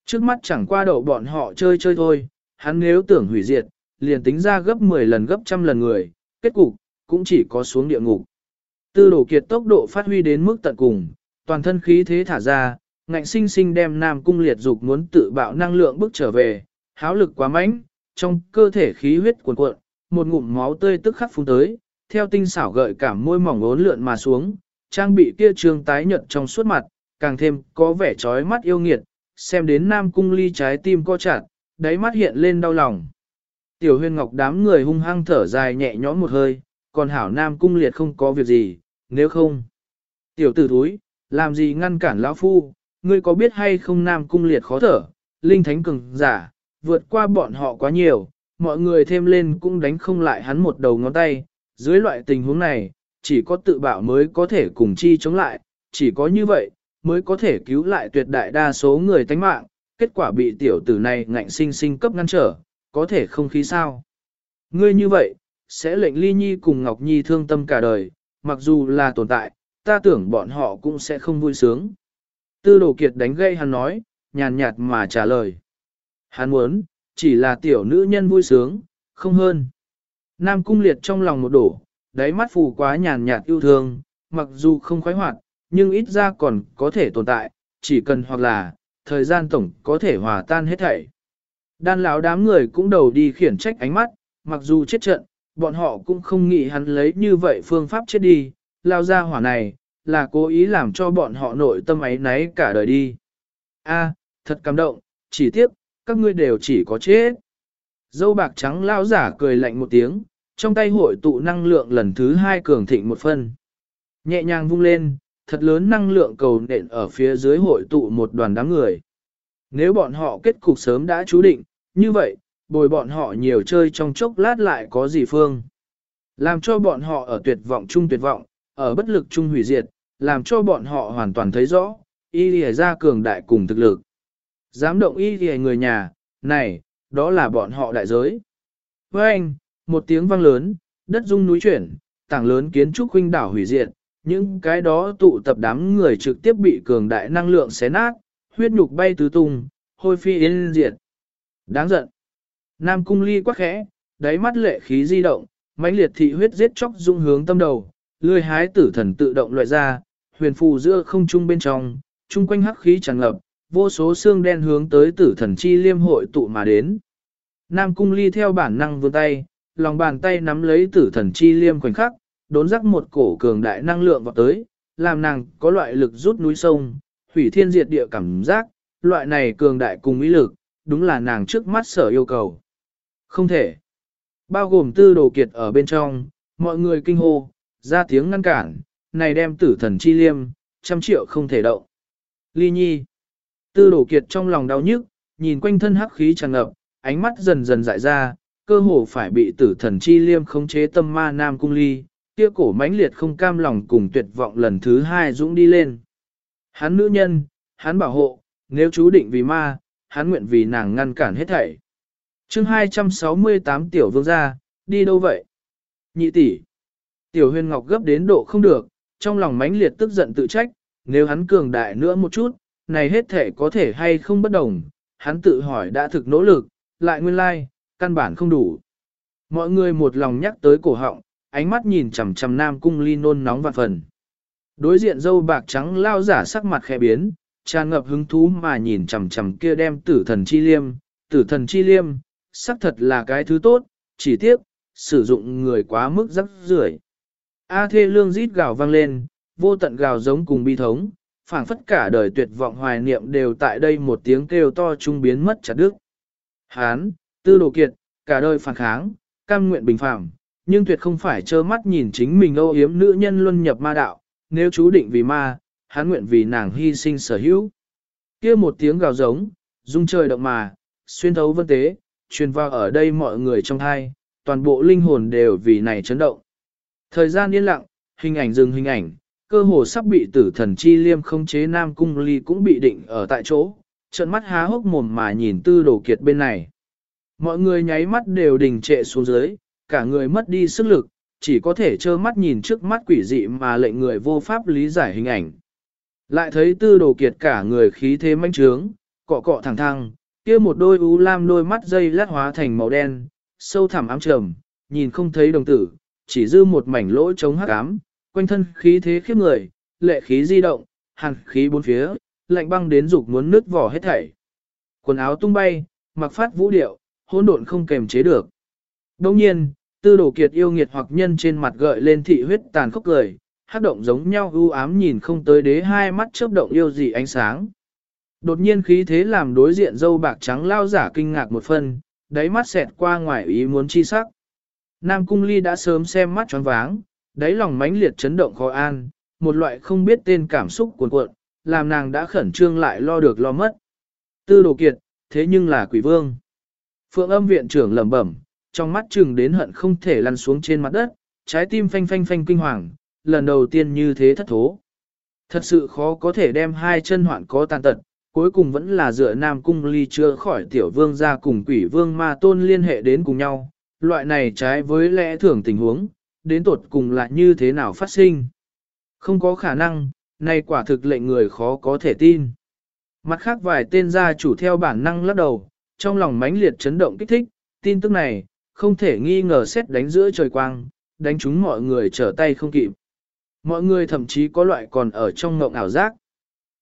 Trước mắt chẳng qua đậu bọn họ chơi chơi thôi, hắn nếu tưởng hủy diệt, liền tính ra gấp 10 lần gấp trăm lần người, kết cục, cũng chỉ có xuống địa ngục. Tư đồ kiệt tốc độ phát huy đến mức tận cùng, toàn thân khí thế thả ra, ngạnh sinh sinh đem Nam Cung liệt dục muốn tự bạo năng lượng bước trở về, háo lực quá mạnh, trong cơ thể khí huyết cuồn cuộn, một ngụm máu tươi tức khắc phun tới, theo tinh xảo gợi cảm môi mỏng ốn lượn mà xuống, trang bị kia trường tái nhợt trong suốt mặt, càng thêm có vẻ trói mắt yêu nghiệt, xem đến Nam Cung ly trái tim co chặt, đáy mắt hiện lên đau lòng. Tiểu huyền ngọc đám người hung hăng thở dài nhẹ nhõm một hơi, còn hảo Nam Cung liệt không có việc gì, nếu không. Tiểu tử thúi, làm gì ngăn cản lão phu, ngươi có biết hay không Nam Cung liệt khó thở, linh thánh cường giả, vượt qua bọn họ quá nhiều, mọi người thêm lên cũng đánh không lại hắn một đầu ngón tay, dưới loại tình huống này, chỉ có tự bảo mới có thể cùng chi chống lại, chỉ có như vậy, mới có thể cứu lại tuyệt đại đa số người tánh mạng, kết quả bị tiểu tử này ngạnh sinh sinh cấp ngăn trở, có thể không khí sao. Ngươi như vậy, sẽ lệnh ly nhi cùng Ngọc Nhi thương tâm cả đời, mặc dù là tồn tại, ta tưởng bọn họ cũng sẽ không vui sướng. Tư đồ kiệt đánh gây hắn nói, nhàn nhạt mà trả lời. Hắn muốn, chỉ là tiểu nữ nhân vui sướng, không hơn. Nam cung liệt trong lòng một đổ, đáy mắt phù quá nhàn nhạt yêu thương, mặc dù không khoái hoạt, nhưng ít ra còn có thể tồn tại, chỉ cần hoặc là, thời gian tổng có thể hòa tan hết thảy. Đan lão đám người cũng đầu đi khiển trách ánh mắt, mặc dù chết trận, bọn họ cũng không nghĩ hắn lấy như vậy phương pháp chết đi, lao ra hỏa này, là cố ý làm cho bọn họ nội tâm ấy náy cả đời đi. A, thật cảm động, chỉ tiếc, các ngươi đều chỉ có chết. Dâu bạc trắng lao giả cười lạnh một tiếng, trong tay hội tụ năng lượng lần thứ hai cường thịnh một phân. Nhẹ nhàng vung lên, thật lớn năng lượng cầu nện ở phía dưới hội tụ một đoàn đám người. Nếu bọn họ kết cục sớm đã chú định, như vậy, bồi bọn họ nhiều chơi trong chốc lát lại có gì phương. Làm cho bọn họ ở tuyệt vọng chung tuyệt vọng, ở bất lực chung hủy diệt, làm cho bọn họ hoàn toàn thấy rõ, y lìa ra cường đại cùng thực lực. Dám động y thì người nhà, này, đó là bọn họ đại giới. Với anh, một tiếng vang lớn, đất rung núi chuyển, tảng lớn kiến trúc huynh đảo hủy diệt, những cái đó tụ tập đám người trực tiếp bị cường đại năng lượng xé nát, huyết nhục bay tứ tung, hôi phi yên diệt. Đáng giận. Nam cung ly quá khẽ, đáy mắt lệ khí di động, mãnh liệt thị huyết giết chóc dung hướng tâm đầu, lươi hái tử thần tự động loại ra, huyền phù giữa không trung bên trong, trung quanh hắc khí tràn ngập, vô số xương đen hướng tới tử thần chi liêm hội tụ mà đến. Nam cung ly theo bản năng vươn tay, lòng bàn tay nắm lấy tử thần chi liêm khoảnh khắc, đốn rắc một cổ cường đại năng lượng vào tới, làm nàng có loại lực rút núi sông, hủy thiên diệt địa cảm giác, loại này cường đại cùng ý lực, đúng là nàng trước mắt sở yêu cầu. Không thể. Bao gồm tư đồ kiệt ở bên trong, mọi người kinh hô, ra tiếng ngăn cản, này đem tử thần chi liêm, trăm triệu không thể động. Ly nhi. Tư đổ kiệt trong lòng đau nhức, nhìn quanh thân hắc khí tràn ngập, ánh mắt dần dần dại ra, cơ hồ phải bị tử thần chi liêm khống chế tâm ma nam cung ly, kia cổ mãnh liệt không cam lòng cùng tuyệt vọng lần thứ hai dũng đi lên. Hắn nữ nhân, hắn bảo hộ, nếu chú định vì ma, hắn nguyện vì nàng ngăn cản hết thảy. chương 268 tiểu vương gia, đi đâu vậy? Nhị tỷ. Tiểu huyền ngọc gấp đến độ không được, trong lòng mãnh liệt tức giận tự trách, nếu hắn cường đại nữa một chút, này hết thể có thể hay không bất đồng, hắn tự hỏi đã thực nỗ lực, lại nguyên lai, like, căn bản không đủ. Mọi người một lòng nhắc tới cổ họng, ánh mắt nhìn chằm chằm nam cung ly nôn nóng vạn phần. Đối diện dâu bạc trắng lao giả sắc mặt khẽ biến, tràn ngập hứng thú mà nhìn chằm chằm kia đem tử thần chi liêm, tử thần chi liêm, sắc thật là cái thứ tốt, chỉ tiếc, sử dụng người quá mức rắc rưởi. A thê lương rít gào vang lên, vô tận gào giống cùng bi thống, phảng phất cả đời tuyệt vọng hoài niệm đều tại đây một tiếng kêu to trung biến mất chặt đứt. Hán, tư đồ kiệt, cả đời phản kháng, cam nguyện bình phẳng, nhưng tuyệt không phải trơ mắt nhìn chính mình âu yếm nữ nhân luân nhập ma đạo, nếu chú định vì ma, hắn nguyện vì nàng hy sinh sở hữu. kia một tiếng gào giống, rung trời động mà, xuyên thấu vân tế, truyền vào ở đây mọi người trong thai, toàn bộ linh hồn đều vì này chấn động. Thời gian yên lặng, hình ảnh dừng hình ảnh, cơ hồ sắp bị tử thần chi liêm không chế nam cung ly cũng bị định ở tại chỗ, trận mắt há hốc mồm mà nhìn tư đồ kiệt bên này. Mọi người nháy mắt đều đình trệ xuống dưới, cả người mất đi sức lực, chỉ có thể trơ mắt nhìn trước mắt quỷ dị mà lệnh người vô pháp lý giải hình ảnh. Lại thấy tư đồ kiệt cả người khí thế manh trướng, cọ cọ thẳng thăng, kia một đôi ú lam đôi mắt dây lát hóa thành màu đen, sâu thẳm ám trầm, nhìn không thấy đồng tử, chỉ dư một mảnh lỗ trống hắc ám, quanh thân khí thế khiếp người, lệ khí di động, hàn khí bốn phía, lạnh băng đến dục muốn nứt vỏ hết thảy. Quần áo tung bay, mặc phát vũ điệu, hỗn độn không kềm chế được. Đồng nhiên, tư đồ kiệt yêu nghiệt hoặc nhân trên mặt gợi lên thị huyết tàn khốc cười, hát động giống nhau u ám nhìn không tới đế hai mắt chớp động yêu dị ánh sáng. Đột nhiên khí thế làm đối diện dâu bạc trắng lao giả kinh ngạc một phần, đáy mắt xẹt qua ngoài ý muốn chi sắc. Nam Cung Ly đã sớm xem mắt tròn váng, đáy lòng mãnh liệt chấn động khó an, một loại không biết tên cảm xúc cuồn cuộn, làm nàng đã khẩn trương lại lo được lo mất. Tư đồ kiệt, thế nhưng là quỷ vương. Phượng âm viện trưởng lẩm bẩm, trong mắt chừng đến hận không thể lăn xuống trên mặt đất, trái tim phanh phanh phanh kinh hoàng, lần đầu tiên như thế thất thố. Thật sự khó có thể đem hai chân hoạn có tàn tật, cuối cùng vẫn là dựa Nam Cung Ly chưa khỏi tiểu vương ra cùng quỷ vương ma tôn liên hệ đến cùng nhau. Loại này trái với lẽ thường tình huống, đến tột cùng là như thế nào phát sinh. Không có khả năng, này quả thực lệnh người khó có thể tin. Mặt khác vài tên gia chủ theo bản năng lắc đầu, trong lòng mãnh liệt chấn động kích thích, tin tức này, không thể nghi ngờ xét đánh giữa trời quang, đánh chúng mọi người trở tay không kịp. Mọi người thậm chí có loại còn ở trong ngộng ảo giác.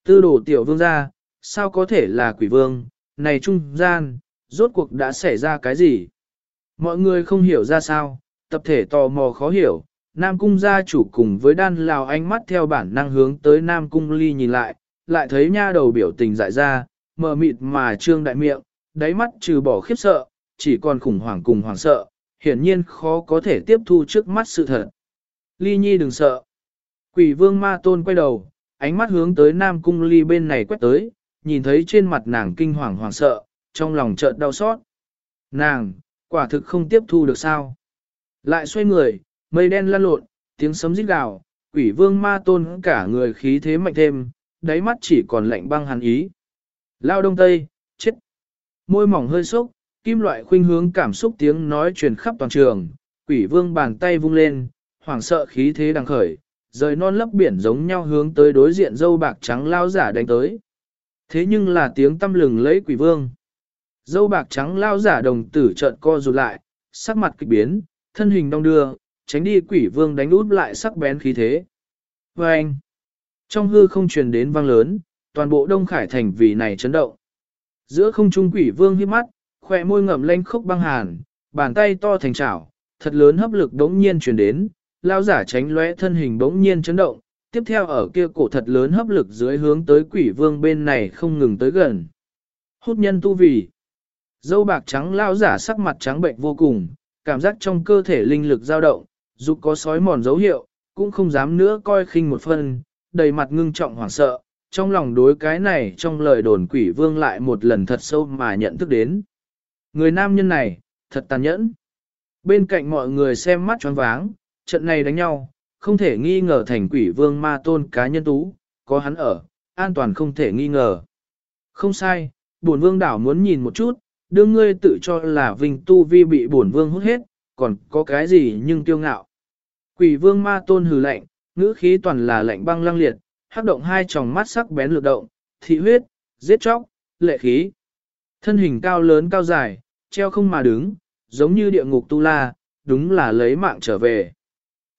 Tư đồ tiểu vương gia, sao có thể là quỷ vương, này trung gian, rốt cuộc đã xảy ra cái gì? Mọi người không hiểu ra sao, tập thể tò mò khó hiểu, Nam Cung gia chủ cùng với đan lào ánh mắt theo bản năng hướng tới Nam Cung ly nhìn lại, lại thấy nha đầu biểu tình dại ra, mờ mịt mà trương đại miệng, đáy mắt trừ bỏ khiếp sợ, chỉ còn khủng hoảng cùng hoảng sợ, hiển nhiên khó có thể tiếp thu trước mắt sự thật. Ly nhi đừng sợ. Quỷ vương ma tôn quay đầu, ánh mắt hướng tới Nam Cung ly bên này quét tới, nhìn thấy trên mặt nàng kinh hoàng hoảng sợ, trong lòng chợt đau xót. Nàng, quả thực không tiếp thu được sao. Lại xoay người, mây đen lăn lộn, tiếng sấm rít gào, quỷ vương ma tôn cả người khí thế mạnh thêm, đáy mắt chỉ còn lạnh băng hàn ý. Lao đông tây, chết. Môi mỏng hơi sốc, kim loại khuynh hướng cảm xúc tiếng nói truyền khắp toàn trường, quỷ vương bàn tay vung lên, hoảng sợ khí thế đang khởi, rời non lấp biển giống nhau hướng tới đối diện dâu bạc trắng lao giả đánh tới. Thế nhưng là tiếng tâm lừng lấy quỷ vương. Dâu bạc trắng lao giả đồng tử trợn co rụt lại, sắc mặt kịch biến, thân hình đong đưa, tránh đi quỷ vương đánh út lại sắc bén khí thế. Và anh, trong hư không truyền đến vang lớn, toàn bộ Đông Khải thành vì này chấn động. Giữa không trung quỷ vương hiếp mắt, khỏe môi ngậm lên khốc băng hàn, bàn tay to thành chảo, thật lớn hấp lực đống nhiên truyền đến, lao giả tránh lóe thân hình đống nhiên chấn động, tiếp theo ở kia cổ thật lớn hấp lực dưới hướng tới quỷ vương bên này không ngừng tới gần. Hút nhân tu vì. Dâu bạc trắng lao giả sắc mặt trắng bệnh vô cùng, cảm giác trong cơ thể linh lực dao động, dù có sói mòn dấu hiệu, cũng không dám nữa coi khinh một phân, đầy mặt ngưng trọng hoảng sợ, trong lòng đối cái này trong lời đồn quỷ vương lại một lần thật sâu mà nhận thức đến. Người nam nhân này, thật tàn nhẫn. Bên cạnh mọi người xem mắt choáng váng, trận này đánh nhau, không thể nghi ngờ thành quỷ vương ma tôn cá nhân tú, có hắn ở, an toàn không thể nghi ngờ. Không sai, buồn vương đảo muốn nhìn một chút, đương ngươi tự cho là vinh tu vi bị bổn vương hút hết, còn có cái gì nhưng tiêu ngạo. Quỷ vương ma tôn hừ lạnh, ngữ khí toàn là lạnh băng lăng liệt, hắc động hai tròng mắt sắc bén lực động, thị huyết, giết chóc, lệ khí. Thân hình cao lớn cao dài, treo không mà đứng, giống như địa ngục tu la, đúng là lấy mạng trở về.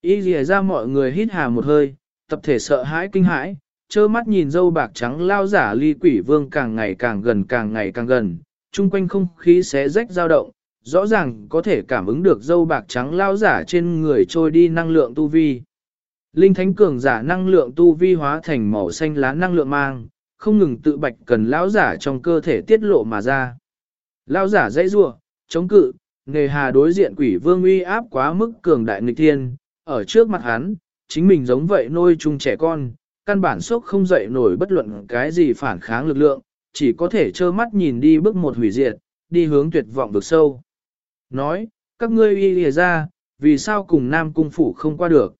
Ý gì ra mọi người hít hà một hơi, tập thể sợ hãi kinh hãi, trơ mắt nhìn dâu bạc trắng lao giả ly quỷ vương càng ngày càng gần càng ngày càng gần, chung quanh không khí xé rách dao động, rõ ràng có thể cảm ứng được dâu bạc trắng lao giả trên người trôi đi năng lượng tu vi. Linh thánh cường giả năng lượng tu vi hóa thành màu xanh lá năng lượng mang, không ngừng tự bạch cần lão giả trong cơ thể tiết lộ mà ra. Lão giả dãy rua, chống cự, nghề hà đối diện quỷ vương uy áp quá mức cường đại nghịch thiên, ở trước mặt hắn, chính mình giống vậy nôi chung trẻ con, căn bản sốc không dậy nổi bất luận cái gì phản kháng lực lượng, chỉ có thể trơ mắt nhìn đi bước một hủy diệt, đi hướng tuyệt vọng vực sâu. Nói, các ngươi y lìa ra, vì sao cùng nam cung phủ không qua được.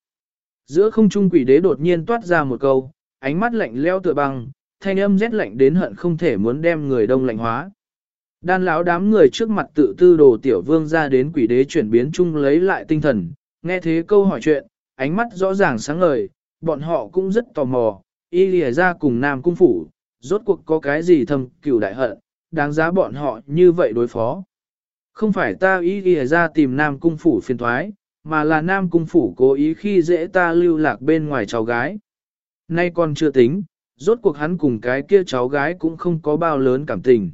Giữa không trung quỷ đế đột nhiên toát ra một câu, ánh mắt lạnh leo tựa băng, thanh âm rét lạnh đến hận không thể muốn đem người đông lạnh hóa. Đan lão đám người trước mặt tự tư đồ tiểu vương ra đến quỷ đế chuyển biến chung lấy lại tinh thần, nghe thế câu hỏi chuyện, ánh mắt rõ ràng sáng ngời, bọn họ cũng rất tò mò, y lìa ra cùng nam cung phủ, rốt cuộc có cái gì thầm cửu đại hận, đáng giá bọn họ như vậy đối phó. Không phải ta ý ghi ra tìm Nam Cung Phủ phiền thoái, mà là Nam Cung Phủ cố ý khi dễ ta lưu lạc bên ngoài cháu gái. Nay còn chưa tính, rốt cuộc hắn cùng cái kia cháu gái cũng không có bao lớn cảm tình.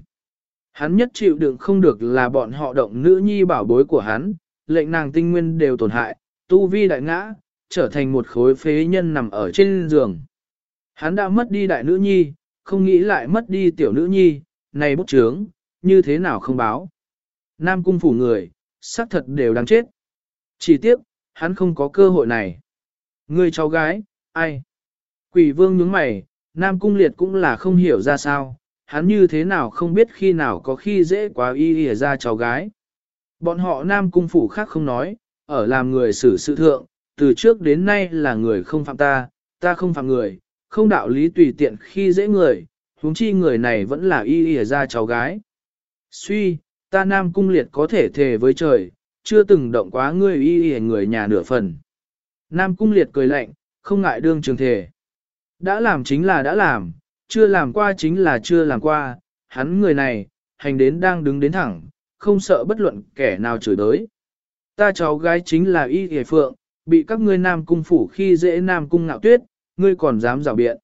Hắn nhất chịu đựng không được là bọn họ động nữ nhi bảo bối của hắn, lệnh nàng tinh nguyên đều tổn hại, tu vi đại ngã, trở thành một khối phế nhân nằm ở trên giường. Hắn đã mất đi đại nữ nhi, không nghĩ lại mất đi tiểu nữ nhi, này bút trướng, như thế nào không báo. Nam cung phủ người, xác thật đều đáng chết. Chỉ tiếc, hắn không có cơ hội này. Người cháu gái, ai? Quỷ vương nhướng mày, Nam cung liệt cũng là không hiểu ra sao, hắn như thế nào không biết khi nào có khi dễ quá y y ra cháu gái. Bọn họ Nam cung phủ khác không nói, ở làm người xử sự thượng, từ trước đến nay là người không phạm ta, ta không phạm người, không đạo lý tùy tiện khi dễ người, huống chi người này vẫn là y y ra cháu gái. Suy, ta nam cung liệt có thể thề với trời, chưa từng động quá ngươi y y người nhà nửa phần. Nam cung liệt cười lạnh, không ngại đương trường thề. Đã làm chính là đã làm, chưa làm qua chính là chưa làm qua, hắn người này, hành đến đang đứng đến thẳng, không sợ bất luận kẻ nào chửi đới. Ta cháu gái chính là y y phượng, bị các ngươi nam cung phủ khi dễ nam cung ngạo tuyết, ngươi còn dám rào biện.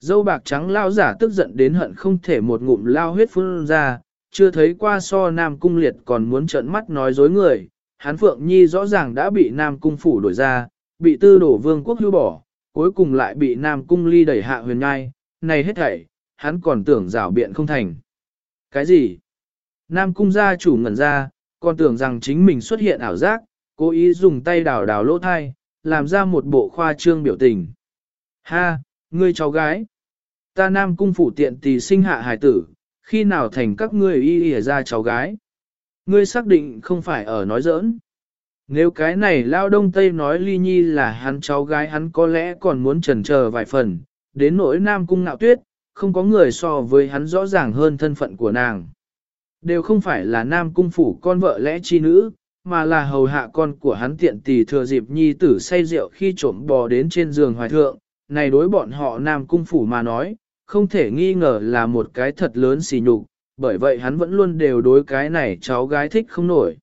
Dâu bạc trắng lao giả tức giận đến hận không thể một ngụm lao huyết phun ra, chưa thấy qua so Nam Cung liệt còn muốn trợn mắt nói dối người. Hán Phượng Nhi rõ ràng đã bị Nam Cung phủ đổi ra, bị tư đổ vương quốc hưu bỏ, cuối cùng lại bị Nam Cung ly đẩy hạ huyền ngai, này hết thảy, hắn còn tưởng rào biện không thành. Cái gì? Nam Cung gia chủ ngẩn ra, còn tưởng rằng chính mình xuất hiện ảo giác, cố ý dùng tay đào đào lỗ thai, làm ra một bộ khoa trương biểu tình. Ha, ngươi cháu gái. Ta nam cung phủ tiện tỳ sinh hạ hài tử, khi nào thành các ngươi y y ra cháu gái. Ngươi xác định không phải ở nói giỡn. Nếu cái này lao đông tây nói ly nhi là hắn cháu gái hắn có lẽ còn muốn trần chờ vài phần, đến nỗi nam cung nạo tuyết, không có người so với hắn rõ ràng hơn thân phận của nàng. Đều không phải là nam cung phủ con vợ lẽ chi nữ, mà là hầu hạ con của hắn tiện tỷ thừa dịp nhi tử say rượu khi trộm bò đến trên giường hoài thượng, này đối bọn họ Nam Cung Phủ mà nói, không thể nghi ngờ là một cái thật lớn xỉ nhục, bởi vậy hắn vẫn luôn đều đối cái này cháu gái thích không nổi.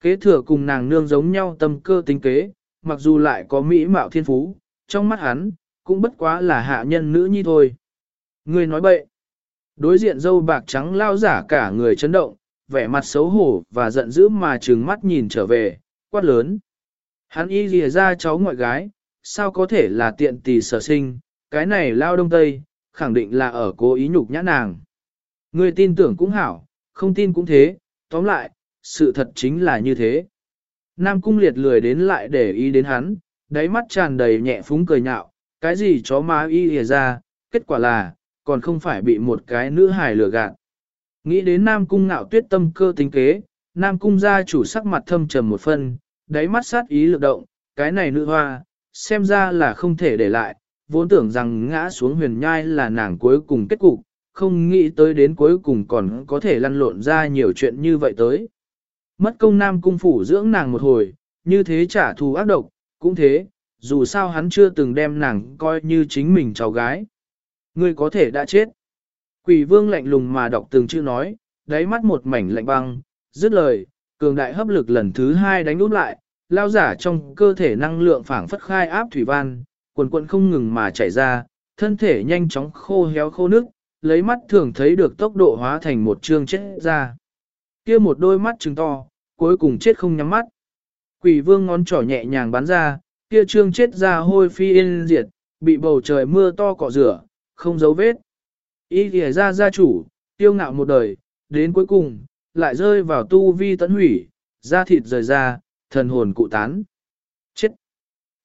Kế thừa cùng nàng nương giống nhau tâm cơ tính kế, mặc dù lại có mỹ mạo thiên phú, trong mắt hắn, cũng bất quá là hạ nhân nữ nhi thôi. Người nói bậy. Đối diện dâu bạc trắng lao giả cả người chấn động, vẻ mặt xấu hổ và giận dữ mà trừng mắt nhìn trở về, quát lớn. Hắn y lìa ra cháu ngoại gái, sao có thể là tiện tỷ sở sinh, cái này lao đông tây, khẳng định là ở cố ý nhục nhã nàng. Người tin tưởng cũng hảo, không tin cũng thế, tóm lại, sự thật chính là như thế. Nam cung liệt lười đến lại để ý đến hắn, đáy mắt tràn đầy nhẹ phúng cười nhạo, cái gì chó má y hề ra, kết quả là, còn không phải bị một cái nữ hài lừa gạt. Nghĩ đến Nam cung ngạo tuyết tâm cơ tính kế, Nam cung gia chủ sắc mặt thâm trầm một phân, đáy mắt sát ý lực động, cái này nữ hoa, xem ra là không thể để lại, vốn tưởng rằng ngã xuống huyền nhai là nàng cuối cùng kết cục, không nghĩ tới đến cuối cùng còn có thể lăn lộn ra nhiều chuyện như vậy tới. Mất công nam cung phủ dưỡng nàng một hồi, như thế trả thù ác độc, cũng thế, dù sao hắn chưa từng đem nàng coi như chính mình cháu gái. Ngươi có thể đã chết. Quỷ vương lạnh lùng mà đọc từng chữ nói, đáy mắt một mảnh lạnh băng, dứt lời, cường đại hấp lực lần thứ hai đánh út lại, lao giả trong cơ thể năng lượng phảng phất khai áp thủy van quần quần không ngừng mà chảy ra, thân thể nhanh chóng khô héo khô nước, lấy mắt thường thấy được tốc độ hóa thành một trương chết ra. Kia một đôi mắt trừng to, cuối cùng chết không nhắm mắt. Quỷ vương ngón trỏ nhẹ nhàng bắn ra, kia trương chết ra hôi phi yên diệt, bị bầu trời mưa to cọ rửa, không dấu vết. Ý kìa ra gia chủ, tiêu ngạo một đời, đến cuối cùng, lại rơi vào tu vi tấn hủy, da thịt rời ra, thần hồn cụ tán. Chết!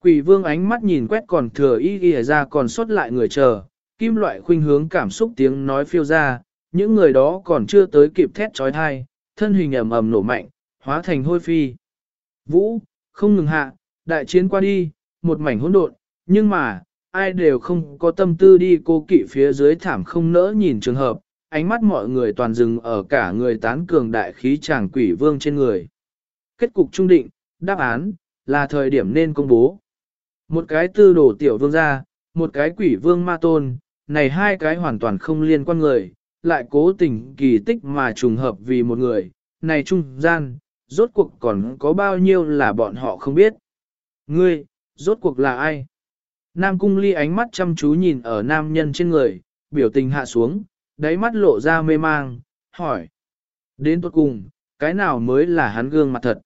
Quỷ vương ánh mắt nhìn quét còn thừa y ghi ra còn sót lại người chờ, kim loại khuynh hướng cảm xúc tiếng nói phiêu ra, những người đó còn chưa tới kịp thét trói thai, thân hình ầm ầm nổ mạnh, hóa thành hôi phi. Vũ, không ngừng hạ, đại chiến qua đi, một mảnh hỗn độn, nhưng mà, ai đều không có tâm tư đi cô kỵ phía dưới thảm không nỡ nhìn trường hợp, ánh mắt mọi người toàn dừng ở cả người tán cường đại khí chàng quỷ vương trên người. Kết cục trung định, đáp án, là thời điểm nên công bố. Một cái tư đồ tiểu vương gia, một cái quỷ vương ma tôn, này hai cái hoàn toàn không liên quan người, lại cố tình kỳ tích mà trùng hợp vì một người, này trung gian, rốt cuộc còn có bao nhiêu là bọn họ không biết. Ngươi, rốt cuộc là ai? Nam cung ly ánh mắt chăm chú nhìn ở nam nhân trên người, biểu tình hạ xuống, đáy mắt lộ ra mê mang, hỏi. Đến tuột cùng, cái nào mới là hắn gương mặt thật?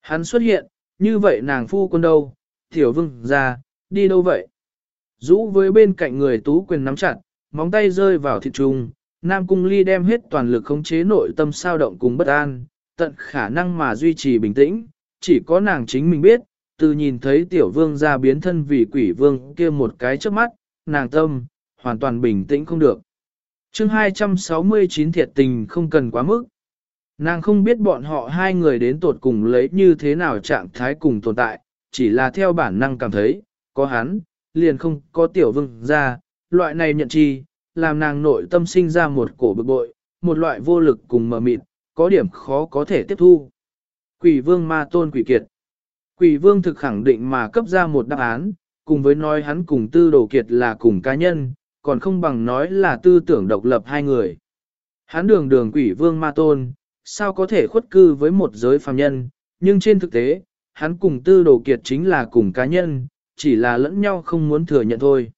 Hắn xuất hiện, như vậy nàng phu quân đâu, tiểu vương ra, đi đâu vậy? Dũ với bên cạnh người tú quyền nắm chặt, móng tay rơi vào thịt trùng, Nam Cung Ly đem hết toàn lực khống chế nội tâm sao động cùng bất an, tận khả năng mà duy trì bình tĩnh, chỉ có nàng chính mình biết, từ nhìn thấy tiểu vương ra biến thân vì quỷ vương kia một cái trước mắt, nàng tâm, hoàn toàn bình tĩnh không được. chương 269 thiệt tình không cần quá mức. Nàng không biết bọn họ hai người đến tột cùng lấy như thế nào trạng thái cùng tồn tại, chỉ là theo bản năng cảm thấy, có hắn, liền không có tiểu vương ra, loại này nhận chi, làm nàng nội tâm sinh ra một cổ bực bội, một loại vô lực cùng mờ mịt, có điểm khó có thể tiếp thu. Quỷ vương ma tôn quỷ kiệt. Quỷ vương thực khẳng định mà cấp ra một đáp án, cùng với nói hắn cùng tư đồ kiệt là cùng cá nhân, còn không bằng nói là tư tưởng độc lập hai người. Hắn đường đường quỷ vương ma tôn, sao có thể khuất cư với một giới phàm nhân, nhưng trên thực tế, hắn cùng tư đồ kiệt chính là cùng cá nhân, chỉ là lẫn nhau không muốn thừa nhận thôi.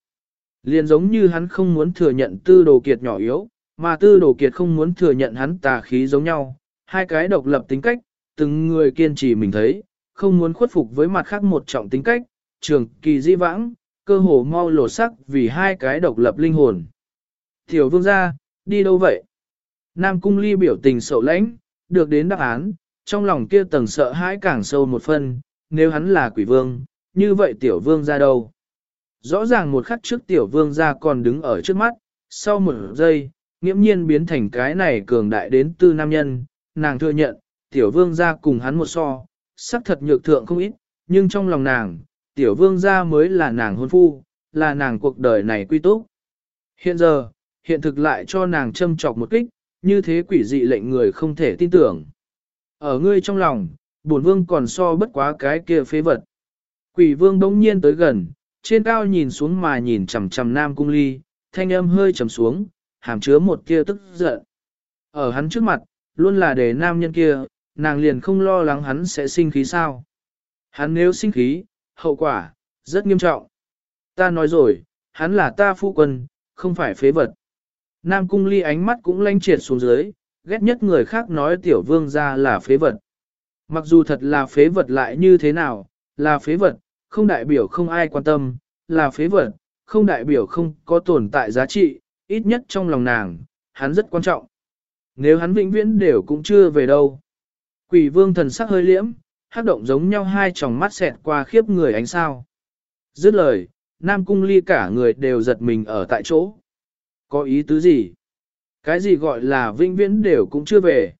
Liền giống như hắn không muốn thừa nhận tư đồ kiệt nhỏ yếu, mà tư đồ kiệt không muốn thừa nhận hắn tà khí giống nhau, hai cái độc lập tính cách, từng người kiên trì mình thấy, không muốn khuất phục với mặt khác một trọng tính cách, trường kỳ di vãng, cơ hồ mau lột sắc vì hai cái độc lập linh hồn. Tiểu vương gia, đi đâu vậy? Nam cung ly biểu tình sầu lãnh, được đến đáp án, trong lòng kia tầng sợ hãi càng sâu một phần. nếu hắn là quỷ vương, như vậy tiểu vương ra đâu? Rõ ràng một khắc trước tiểu vương ra còn đứng ở trước mắt, sau một giây, nghiễm nhiên biến thành cái này cường đại đến tư nam nhân, nàng thừa nhận, tiểu vương ra cùng hắn một so, sắc thật nhược thượng không ít, nhưng trong lòng nàng, tiểu vương ra mới là nàng hôn phu, là nàng cuộc đời này quy túc. Hiện giờ, hiện thực lại cho nàng châm trọc một kích, như thế quỷ dị lệnh người không thể tin tưởng. Ở ngươi trong lòng, bổn vương còn so bất quá cái kia phế vật. Quỷ vương đống nhiên tới gần, trên cao nhìn xuống mà nhìn chằm chằm nam cung ly, thanh âm hơi trầm xuống, hàm chứa một kia tức giận. Ở hắn trước mặt, luôn là để nam nhân kia, nàng liền không lo lắng hắn sẽ sinh khí sao. Hắn nếu sinh khí, hậu quả, rất nghiêm trọng. Ta nói rồi, hắn là ta phu quân, không phải phế vật. Nam cung ly ánh mắt cũng lanh triệt xuống dưới, ghét nhất người khác nói tiểu vương ra là phế vật. Mặc dù thật là phế vật lại như thế nào, là phế vật, không đại biểu không ai quan tâm, là phế vật, không đại biểu không có tồn tại giá trị, ít nhất trong lòng nàng, hắn rất quan trọng. Nếu hắn vĩnh viễn đều cũng chưa về đâu. Quỷ vương thần sắc hơi liễm, hát động giống nhau hai tròng mắt xẹt qua khiếp người ánh sao. Dứt lời, Nam Cung Ly cả người đều giật mình ở tại chỗ. Có ý tứ gì? Cái gì gọi là vinh viễn đều cũng chưa về?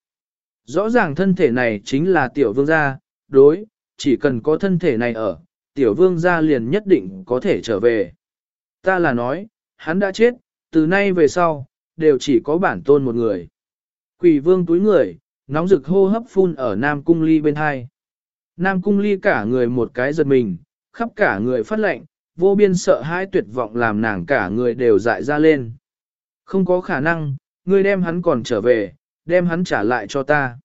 Rõ ràng thân thể này chính là tiểu vương gia, đối, chỉ cần có thân thể này ở, tiểu vương gia liền nhất định có thể trở về. Ta là nói, hắn đã chết, từ nay về sau, đều chỉ có bản tôn một người. Quỷ vương túi người, nóng rực hô hấp phun ở Nam Cung Ly bên hai. Nam Cung Ly cả người một cái giật mình, khắp cả người phát lệnh, vô biên sợ hãi tuyệt vọng làm nàng cả người đều dại ra lên. Không có khả năng, ngươi đem hắn còn trở về, đem hắn trả lại cho ta.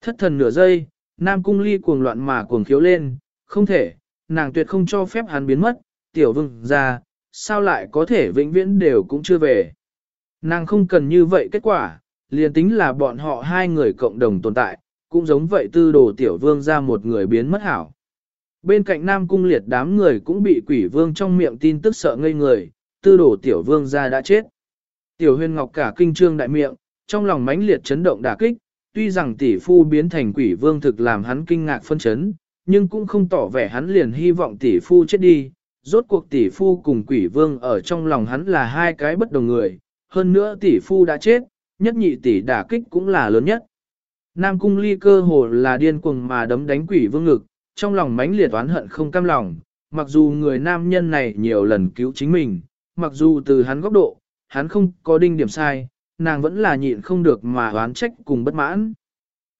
Thất thần nửa giây, Nam Cung Ly cuồng loạn mà cuồng khiếu lên, không thể, nàng tuyệt không cho phép hắn biến mất, tiểu vương ra, sao lại có thể vĩnh viễn đều cũng chưa về. Nàng không cần như vậy kết quả, liền tính là bọn họ hai người cộng đồng tồn tại, cũng giống vậy tư đồ tiểu vương ra một người biến mất hảo. Bên cạnh nam cung liệt đám người cũng bị quỷ vương trong miệng tin tức sợ ngây người, tư đồ tiểu vương ra đã chết. Tiểu huyền ngọc cả kinh trương đại miệng, trong lòng mãnh liệt chấn động đả kích, tuy rằng tỷ phu biến thành quỷ vương thực làm hắn kinh ngạc phân chấn, nhưng cũng không tỏ vẻ hắn liền hy vọng tỷ phu chết đi. Rốt cuộc tỷ phu cùng quỷ vương ở trong lòng hắn là hai cái bất đồng người, hơn nữa tỷ phu đã chết, nhất nhị tỷ đả kích cũng là lớn nhất. Nam cung ly cơ hồ là điên cuồng mà đấm đánh quỷ vương ngực, trong lòng mãnh liệt oán hận không cam lòng, mặc dù người nam nhân này nhiều lần cứu chính mình, mặc dù từ hắn góc độ, hắn không có đinh điểm sai, nàng vẫn là nhịn không được mà oán trách cùng bất mãn.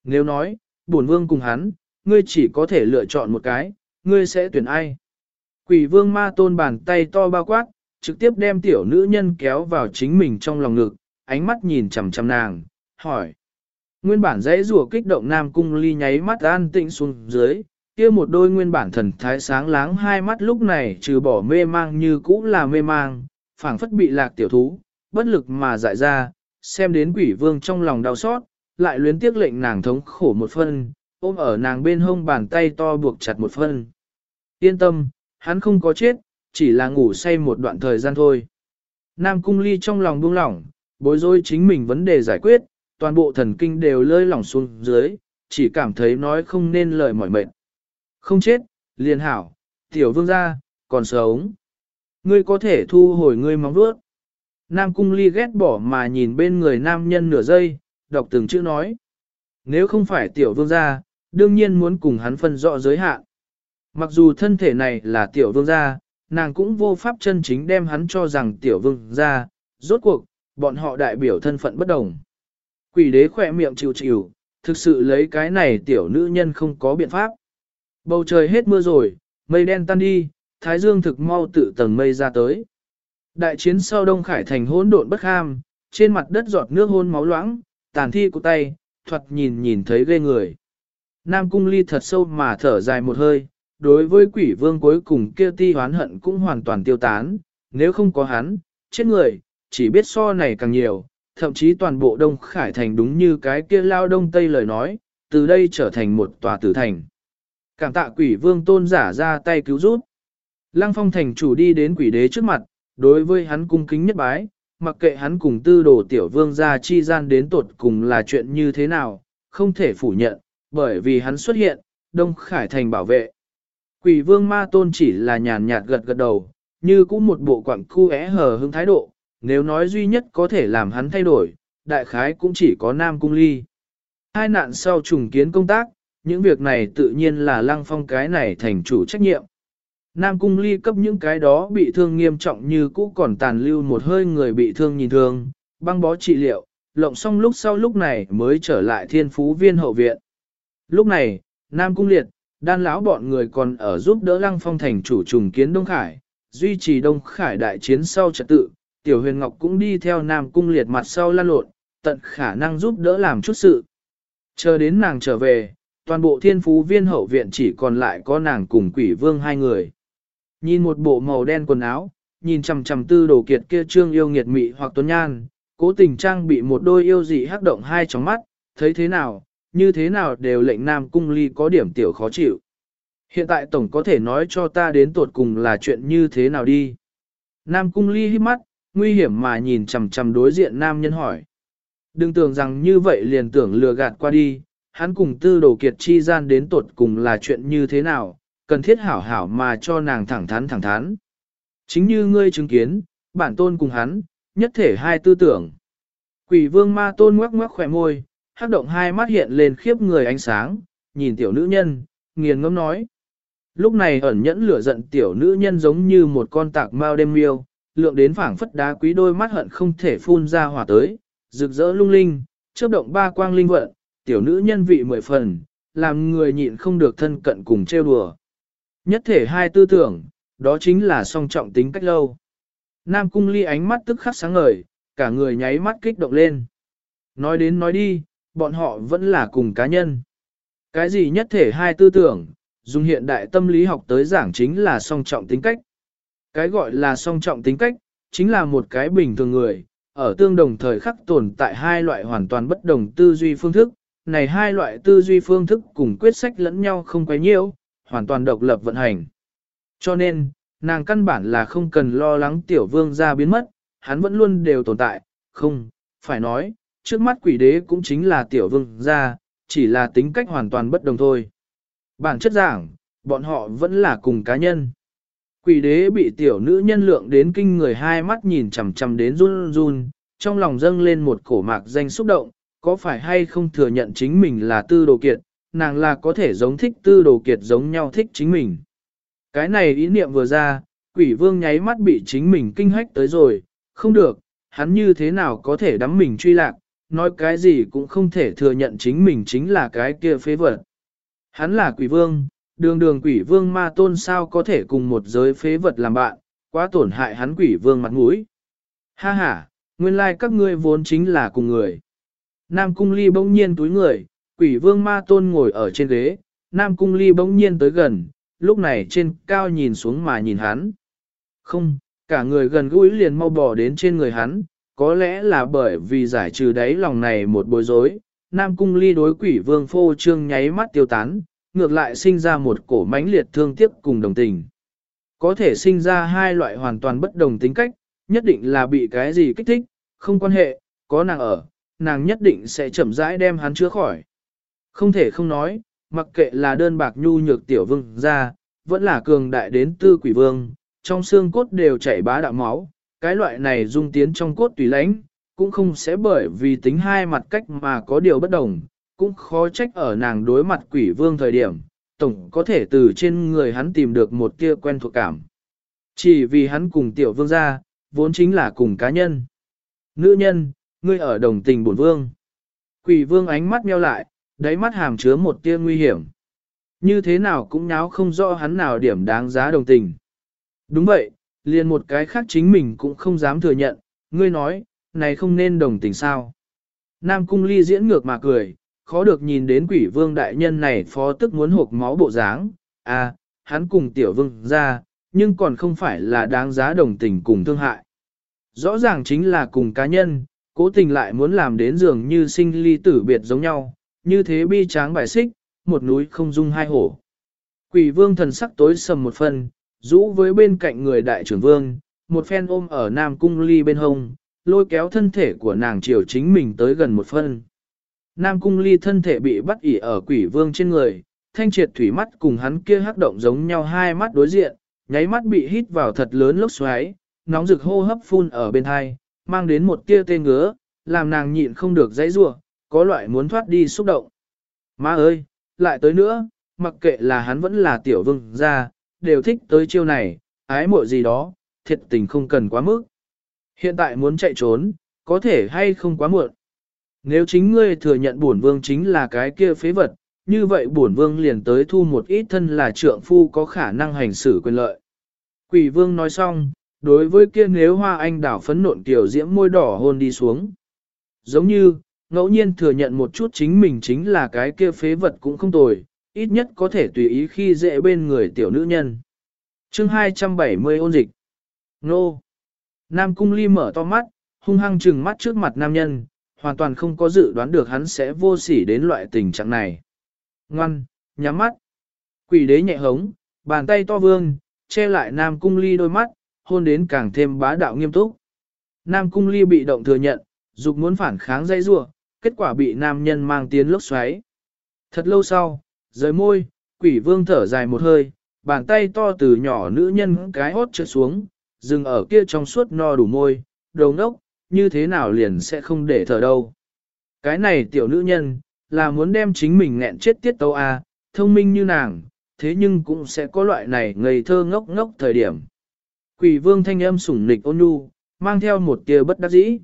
Nếu nói, bổn vương cùng hắn, ngươi chỉ có thể lựa chọn một cái, ngươi sẽ tuyển ai? Quỷ vương ma tôn bàn tay to bao quát, trực tiếp đem tiểu nữ nhân kéo vào chính mình trong lòng ngực, ánh mắt nhìn chằm chằm nàng, hỏi. Nguyên bản dãy rùa kích động Nam Cung Ly nháy mắt an tĩnh xuống dưới, kia một đôi nguyên bản thần thái sáng láng hai mắt lúc này trừ bỏ mê mang như cũ là mê mang, phảng phất bị lạc tiểu thú, bất lực mà dại ra, xem đến quỷ vương trong lòng đau xót, lại luyến tiếc lệnh nàng thống khổ một phân, ôm ở nàng bên hông bàn tay to buộc chặt một phân. Yên tâm, hắn không có chết, chỉ là ngủ say một đoạn thời gian thôi. Nam cung ly trong lòng buông lỏng, bối rối chính mình vấn đề giải quyết, toàn bộ thần kinh đều lơi lỏng xuống dưới, chỉ cảm thấy nói không nên lời mỏi mệt. Không chết, liền hảo, tiểu vương gia, còn sống. Ngươi có thể thu hồi ngươi móng vuốt. Nam cung ly ghét bỏ mà nhìn bên người nam nhân nửa giây, đọc từng chữ nói. Nếu không phải tiểu vương gia, đương nhiên muốn cùng hắn phân rõ giới hạn. Mặc dù thân thể này là tiểu vương gia, nàng cũng vô pháp chân chính đem hắn cho rằng tiểu vương gia, rốt cuộc, bọn họ đại biểu thân phận bất đồng. Quỷ đế khỏe miệng chịu chịu, thực sự lấy cái này tiểu nữ nhân không có biện pháp. Bầu trời hết mưa rồi, mây đen tan đi, thái dương thực mau tự tầng mây ra tới. Đại chiến sau Đông Khải thành hỗn độn bất ham, trên mặt đất giọt nước hôn máu loãng, tàn thi của tay, thoạt nhìn nhìn thấy ghê người. Nam cung ly thật sâu mà thở dài một hơi, đối với quỷ vương cuối cùng kia ti hoán hận cũng hoàn toàn tiêu tán, nếu không có hắn, chết người, chỉ biết so này càng nhiều, thậm chí toàn bộ Đông Khải thành đúng như cái kia lao Đông Tây lời nói, từ đây trở thành một tòa tử thành. Cảm tạ quỷ vương tôn giả ra tay cứu giúp. Lăng phong thành chủ đi đến quỷ đế trước mặt, đối với hắn cung kính nhất bái, mặc kệ hắn cùng tư đồ tiểu vương ra chi gian đến tột cùng là chuyện như thế nào, không thể phủ nhận, bởi vì hắn xuất hiện, Đông Khải thành bảo vệ. Quỷ vương ma tôn chỉ là nhàn nhạt gật gật đầu, như cũng một bộ quảng khu é hờ hứng thái độ, nếu nói duy nhất có thể làm hắn thay đổi, đại khái cũng chỉ có Nam Cung Ly. Hai nạn sau trùng kiến công tác, những việc này tự nhiên là lăng phong cái này thành chủ trách nhiệm. Nam Cung Ly cấp những cái đó bị thương nghiêm trọng như cũ còn tàn lưu một hơi người bị thương nhìn thương, băng bó trị liệu, lộng xong lúc sau lúc này mới trở lại thiên phú viên hậu viện. Lúc này, Nam Cung Liệt, đan lão bọn người còn ở giúp đỡ lăng phong thành chủ trùng kiến Đông Khải, duy trì Đông Khải đại chiến sau trật tự, Tiểu Huyền Ngọc cũng đi theo Nam Cung Liệt mặt sau lan lộn, tận khả năng giúp đỡ làm chút sự. Chờ đến nàng trở về, toàn bộ thiên phú viên hậu viện chỉ còn lại có nàng cùng quỷ vương hai người. Nhìn một bộ màu đen quần áo, nhìn chằm chằm tư đồ kiệt kia trương yêu nghiệt mị hoặc tuấn nhan, cố tình trang bị một đôi yêu dị hắc động hai tróng mắt, thấy thế nào, như thế nào đều lệnh nam cung ly có điểm tiểu khó chịu. Hiện tại tổng có thể nói cho ta đến tột cùng là chuyện như thế nào đi. Nam cung ly hít mắt, nguy hiểm mà nhìn chằm chằm đối diện nam nhân hỏi. Đừng tưởng rằng như vậy liền tưởng lừa gạt qua đi, hắn cùng tư đồ kiệt chi gian đến tột cùng là chuyện như thế nào, cần thiết hảo hảo mà cho nàng thẳng thắn thẳng thắn. Chính như ngươi chứng kiến, bản tôn cùng hắn, nhất thể hai tư tưởng. Quỷ vương ma tôn ngoắc ngoắc khỏe môi, hát động hai mắt hiện lên khiếp người ánh sáng, nhìn tiểu nữ nhân, nghiền ngâm nói. Lúc này ẩn nhẫn lửa giận tiểu nữ nhân giống như một con tạc mao đêm miêu, lượng đến phảng phất đá quý đôi mắt hận không thể phun ra hỏa tới, rực rỡ lung linh, chớp động ba quang linh vận, tiểu nữ nhân vị mười phần, làm người nhịn không được thân cận cùng trêu đùa. Nhất thể hai tư tưởng, đó chính là song trọng tính cách lâu. Nam cung ly ánh mắt tức khắc sáng ngời, cả người nháy mắt kích động lên. Nói đến nói đi, bọn họ vẫn là cùng cá nhân. Cái gì nhất thể hai tư tưởng, dùng hiện đại tâm lý học tới giảng chính là song trọng tính cách. Cái gọi là song trọng tính cách, chính là một cái bình thường người, ở tương đồng thời khắc tồn tại hai loại hoàn toàn bất đồng tư duy phương thức, này hai loại tư duy phương thức cùng quyết sách lẫn nhau không quấy nhiễu, hoàn toàn độc lập vận hành. Cho nên, nàng căn bản là không cần lo lắng tiểu vương ra biến mất, hắn vẫn luôn đều tồn tại, không, phải nói, trước mắt quỷ đế cũng chính là tiểu vương ra, chỉ là tính cách hoàn toàn bất đồng thôi. Bản chất giảng, bọn họ vẫn là cùng cá nhân. Quỷ đế bị tiểu nữ nhân lượng đến kinh người hai mắt nhìn chằm chằm đến run run, trong lòng dâng lên một cổ mạc danh xúc động, có phải hay không thừa nhận chính mình là tư đồ kiệt, nàng là có thể giống thích tư đồ kiệt giống nhau thích chính mình. Cái này ý niệm vừa ra, quỷ vương nháy mắt bị chính mình kinh hách tới rồi, không được, hắn như thế nào có thể đắm mình truy lạc, nói cái gì cũng không thể thừa nhận chính mình chính là cái kia phế vật. Hắn là quỷ vương, đường đường quỷ vương ma tôn sao có thể cùng một giới phế vật làm bạn, quá tổn hại hắn quỷ vương mặt mũi. Ha ha, nguyên lai các ngươi vốn chính là cùng người. Nam cung ly bỗng nhiên túi người, quỷ vương ma tôn ngồi ở trên ghế, Nam cung ly bỗng nhiên tới gần, lúc này trên cao nhìn xuống mà nhìn hắn. Không, cả người gần gũi liền mau bỏ đến trên người hắn, có lẽ là bởi vì giải trừ đáy lòng này một bối rối, Nam cung ly đối quỷ vương phô trương nháy mắt tiêu tán, ngược lại sinh ra một cổ mãnh liệt thương tiếc cùng đồng tình. Có thể sinh ra hai loại hoàn toàn bất đồng tính cách, nhất định là bị cái gì kích thích, không quan hệ, có nàng ở, nàng nhất định sẽ chậm rãi đem hắn chữa khỏi. Không thể không nói, mặc kệ là đơn bạc nhu nhược tiểu vương ra, vẫn là cường đại đến tư quỷ vương, trong xương cốt đều chảy bá đạo máu, cái loại này dung tiến trong cốt tùy lãnh, cũng không sẽ bởi vì tính hai mặt cách mà có điều bất đồng, cũng khó trách ở nàng đối mặt quỷ vương thời điểm, tổng có thể từ trên người hắn tìm được một kia quen thuộc cảm. Chỉ vì hắn cùng tiểu vương gia, vốn chính là cùng cá nhân. Nữ nhân, ngươi ở đồng tình bổn vương. Quỷ vương ánh mắt meo lại, đáy mắt hàm chứa một tia nguy hiểm. Như thế nào cũng nháo không rõ hắn nào điểm đáng giá đồng tình. Đúng vậy, liền một cái khác chính mình cũng không dám thừa nhận, ngươi nói, này không nên đồng tình sao. Nam cung ly diễn ngược mà cười, khó được nhìn đến quỷ vương đại nhân này phó tức muốn hộp máu bộ dáng, à, hắn cùng tiểu vương ra, nhưng còn không phải là đáng giá đồng tình cùng thương hại. Rõ ràng chính là cùng cá nhân, cố tình lại muốn làm đến dường như sinh ly tử biệt giống nhau, như thế bi tráng bài xích, một núi không dung hai hổ. Quỷ vương thần sắc tối sầm một phần, rũ với bên cạnh người đại trưởng vương, một phen ôm ở nam cung ly bên hông, lôi kéo thân thể của nàng chiều chính mình tới gần một phân. Nam cung ly thân thể bị bắt ỉ ở quỷ vương trên người, thanh triệt thủy mắt cùng hắn kia hắc động giống nhau hai mắt đối diện, nháy mắt bị hít vào thật lớn lốc xoáy, nóng rực hô hấp phun ở bên hai, mang đến một tia tê ngứa, làm nàng nhịn không được dãy rủa, có loại muốn thoát đi xúc động. Má ơi, lại tới nữa, mặc kệ là hắn vẫn là tiểu vương gia, đều thích tới chiêu này, ái muội gì đó, thiệt tình không cần quá mức. Hiện tại muốn chạy trốn, có thể hay không quá muộn. Nếu chính ngươi thừa nhận bổn vương chính là cái kia phế vật, như vậy bổn vương liền tới thu một ít thân là trượng phu có khả năng hành xử quyền lợi. Quỷ vương nói xong, đối với kia nếu hoa anh đảo phấn nộn tiểu diễm môi đỏ hôn đi xuống. Giống như, ngẫu nhiên thừa nhận một chút chính mình chính là cái kia phế vật cũng không tồi, ít nhất có thể tùy ý khi dễ bên người tiểu nữ nhân. chương 270 ôn dịch. Nô. Nam cung ly mở to mắt, hung hăng trừng mắt trước mặt nam nhân, hoàn toàn không có dự đoán được hắn sẽ vô sỉ đến loại tình trạng này. Ngoan, nhắm mắt. Quỷ đế nhẹ hống, bàn tay to vương, che lại Nam cung ly đôi mắt, hôn đến càng thêm bá đạo nghiêm túc. Nam cung ly bị động thừa nhận, dục muốn phản kháng dây rua, kết quả bị nam nhân mang tiến lốc xoáy. Thật lâu sau, rời môi, quỷ vương thở dài một hơi, bàn tay to từ nhỏ nữ nhân cái hốt trượt xuống, dừng ở kia trong suốt no đủ môi, đầu nốc, như thế nào liền sẽ không để thở đâu. Cái này tiểu nữ nhân, là muốn đem chính mình nghẹn chết tiết tấu a, thông minh như nàng, thế nhưng cũng sẽ có loại này ngây thơ ngốc ngốc thời điểm. Quỷ vương thanh âm sủng nịch ôn nhu, mang theo một tia bất đắc dĩ.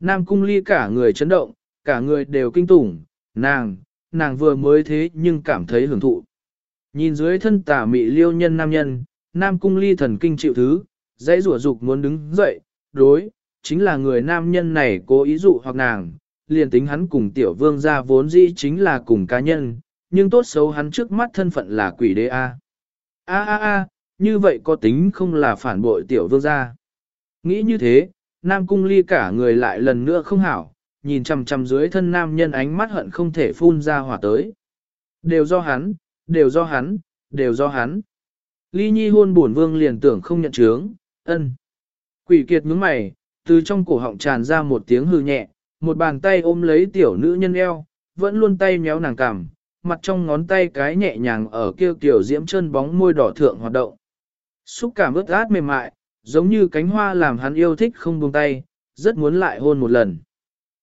Nam cung ly cả người chấn động, cả người đều kinh tủng, nàng, nàng vừa mới thế nhưng cảm thấy hưởng thụ. Nhìn dưới thân tà mị liêu nhân nam nhân, nam cung ly thần kinh chịu thứ, dãy rủa dục muốn đứng dậy, đối, chính là người nam nhân này cố ý dụ hoặc nàng, liền tính hắn cùng tiểu vương gia vốn dĩ chính là cùng cá nhân, nhưng tốt xấu hắn trước mắt thân phận là quỷ đế A. A a a, như vậy có tính không là phản bội tiểu vương gia. Nghĩ như thế, nam cung ly cả người lại lần nữa không hảo, nhìn chằm chằm dưới thân nam nhân ánh mắt hận không thể phun ra hỏa tới. Đều do hắn, đều do hắn, đều do hắn. Ly nhi hôn buồn vương liền tưởng không nhận chướng, ân. Quỷ kiệt nhướng mày, từ trong cổ họng tràn ra một tiếng hư nhẹ, một bàn tay ôm lấy tiểu nữ nhân eo, vẫn luôn tay méo nàng cằm, mặt trong ngón tay cái nhẹ nhàng ở kêu tiểu diễm chân bóng môi đỏ thượng hoạt động. Xúc cảm ướt át mềm mại, giống như cánh hoa làm hắn yêu thích không buông tay, rất muốn lại hôn một lần.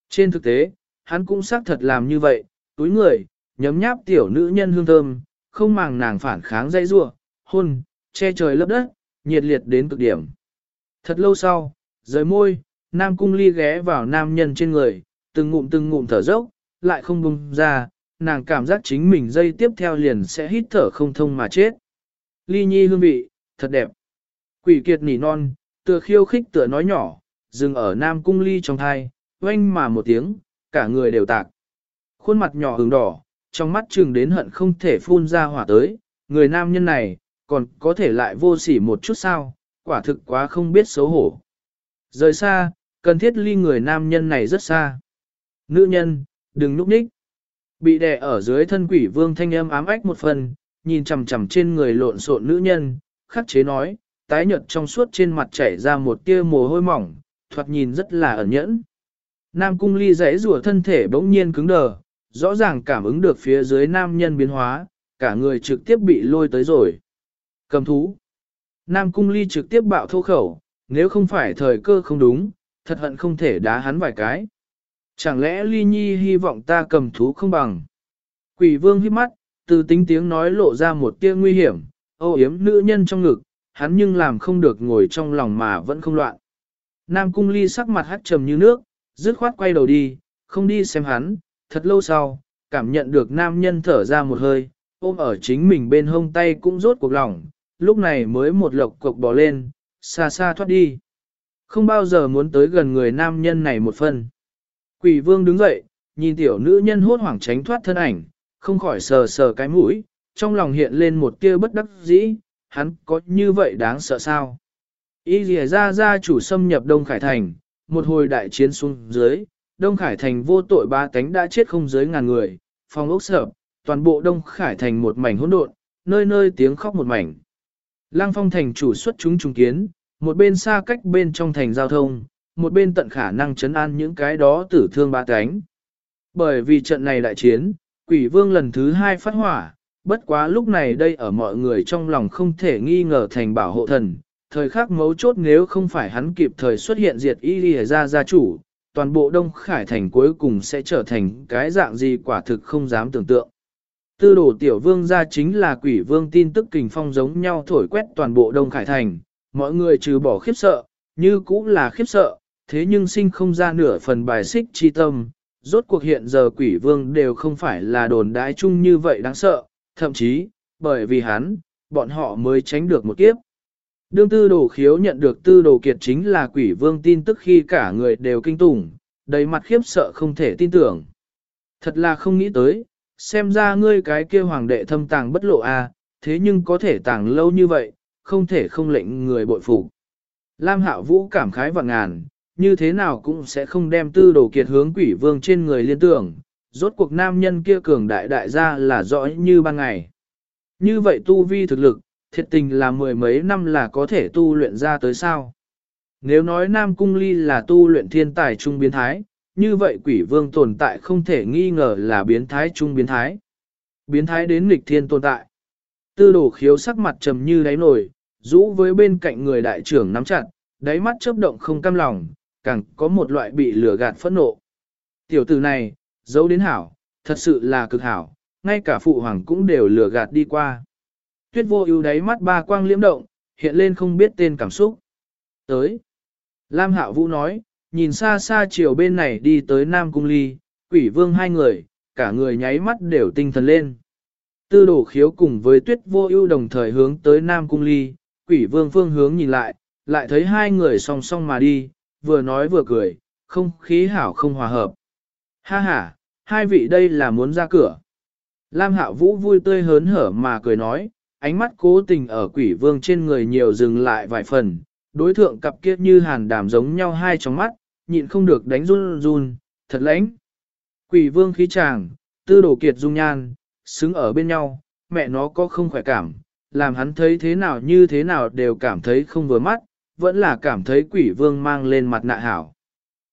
Trên thực tế, hắn cũng xác thật làm như vậy, túi người, nhấm nháp tiểu nữ nhân hương thơm, không màng nàng phản kháng dây rua, hôn, che trời lấp đất, nhiệt liệt đến cực điểm. Thật lâu sau, rời môi, nam cung ly ghé vào nam nhân trên người, từng ngụm từng ngụm thở dốc, lại không bùng ra, nàng cảm giác chính mình dây tiếp theo liền sẽ hít thở không thông mà chết. Ly nhi hương vị, thật đẹp. Quỷ kiệt nỉ non, tựa khiêu khích tựa nói nhỏ, dừng ở nam cung ly trong thai, oanh mà một tiếng, cả người đều tạc. Khuôn mặt nhỏ hứng đỏ, trong mắt trừng đến hận không thể phun ra hỏa tới, người nam nhân này, còn có thể lại vô sỉ một chút sao, quả thực quá không biết xấu hổ. Rời xa, cần thiết ly người nam nhân này rất xa. Nữ nhân, đừng núp ních. Bị đè ở dưới thân quỷ vương thanh âm ám ách một phần, nhìn chằm chằm trên người lộn xộn nữ nhân, khắc chế nói, tái nhợt trong suốt trên mặt chảy ra một tia mồ hôi mỏng, thoạt nhìn rất là ẩn nhẫn. Nam cung ly rẽ rùa thân thể bỗng nhiên cứng đờ, rõ ràng cảm ứng được phía dưới nam nhân biến hóa, cả người trực tiếp bị lôi tới rồi. Cầm thú. Nam cung ly trực tiếp bạo thô khẩu, nếu không phải thời cơ không đúng, thật hận không thể đá hắn vài cái. Chẳng lẽ ly nhi hy vọng ta cầm thú không bằng. Quỷ vương hít mắt, từ tính tiếng nói lộ ra một tia nguy hiểm, âu yếm nữ nhân trong ngực, hắn nhưng làm không được ngồi trong lòng mà vẫn không loạn. Nam cung ly sắc mặt hắt trầm như nước, dứt khoát quay đầu đi, không đi xem hắn, thật lâu sau, cảm nhận được nam nhân thở ra một hơi, ôm ở chính mình bên hông tay cũng rốt cuộc lòng, lúc này mới một lộc cục bỏ lên, xa xa thoát đi. Không bao giờ muốn tới gần người nam nhân này một phần. Quỷ vương đứng dậy, nhìn tiểu nữ nhân hốt hoảng tránh thoát thân ảnh, không khỏi sờ sờ cái mũi, trong lòng hiện lên một tia bất đắc dĩ, hắn có như vậy đáng sợ sao? Y rìa ra ra chủ xâm nhập Đông Khải Thành, một hồi đại chiến xuống dưới, Đông Khải Thành vô tội ba cánh đã chết không dưới ngàn người, phòng ốc sợ, toàn bộ Đông Khải Thành một mảnh hỗn độn, nơi nơi tiếng khóc một mảnh. Lăng phong thành chủ xuất chúng trùng kiến, một bên xa cách bên trong thành giao thông, một bên tận khả năng chấn an những cái đó tử thương ba cánh. Bởi vì trận này đại chiến, quỷ vương lần thứ hai phát hỏa, bất quá lúc này đây ở mọi người trong lòng không thể nghi ngờ thành bảo hộ thần. Thời khắc mấu chốt nếu không phải hắn kịp thời xuất hiện diệt y lìa ra gia chủ, toàn bộ Đông Khải Thành cuối cùng sẽ trở thành cái dạng gì quả thực không dám tưởng tượng. Tư đồ tiểu vương gia chính là quỷ vương tin tức kình phong giống nhau thổi quét toàn bộ Đông Khải Thành, mọi người trừ bỏ khiếp sợ, như cũng là khiếp sợ, thế nhưng sinh không ra nửa phần bài xích chi tâm, rốt cuộc hiện giờ quỷ vương đều không phải là đồn đái chung như vậy đáng sợ, thậm chí, bởi vì hắn, bọn họ mới tránh được một kiếp. Đương tư đồ khiếu nhận được tư đồ kiệt chính là quỷ vương tin tức khi cả người đều kinh tủng, đầy mặt khiếp sợ không thể tin tưởng. Thật là không nghĩ tới, xem ra ngươi cái kia hoàng đệ thâm tàng bất lộ a, à, thế nhưng có thể tàng lâu như vậy, không thể không lệnh người bội phục. Lam Hạo Vũ cảm khái và ngàn, như thế nào cũng sẽ không đem tư đồ kiệt hướng quỷ vương trên người liên tưởng, rốt cuộc nam nhân kia cường đại đại gia là rõ như ban ngày. Như vậy tu vi thực lực, thiệt tình là mười mấy năm là có thể tu luyện ra tới sao. Nếu nói Nam Cung Ly là tu luyện thiên tài trung biến thái, như vậy quỷ vương tồn tại không thể nghi ngờ là biến thái trung biến thái. Biến thái đến nghịch thiên tồn tại. Tư đồ khiếu sắc mặt trầm như đáy nổi, rũ với bên cạnh người đại trưởng nắm chặt, đáy mắt chớp động không cam lòng, càng có một loại bị lửa gạt phẫn nộ. Tiểu tử này, giấu đến hảo, thật sự là cực hảo, ngay cả phụ hoàng cũng đều lừa gạt đi qua. Tuyết vô ưu đáy mắt ba quang liễm động, hiện lên không biết tên cảm xúc. Tới. Lam Hạo Vũ nói, nhìn xa xa chiều bên này đi tới Nam Cung Ly, quỷ vương hai người, cả người nháy mắt đều tinh thần lên. Tư đổ khiếu cùng với tuyết vô ưu đồng thời hướng tới Nam Cung Ly, quỷ vương phương hướng nhìn lại, lại thấy hai người song song mà đi, vừa nói vừa cười, không khí hảo không hòa hợp. Ha ha, hai vị đây là muốn ra cửa. Lam Hạo Vũ vui tươi hớn hở mà cười nói, ánh mắt cố tình ở quỷ vương trên người nhiều dừng lại vài phần, đối thượng cặp kiết như hàn đàm giống nhau hai trong mắt, nhịn không được đánh run run, thật lãnh. Quỷ vương khí chàng, tư đồ kiệt dung nhan, xứng ở bên nhau, mẹ nó có không khỏe cảm, làm hắn thấy thế nào như thế nào đều cảm thấy không vừa mắt, vẫn là cảm thấy quỷ vương mang lên mặt nạ hảo.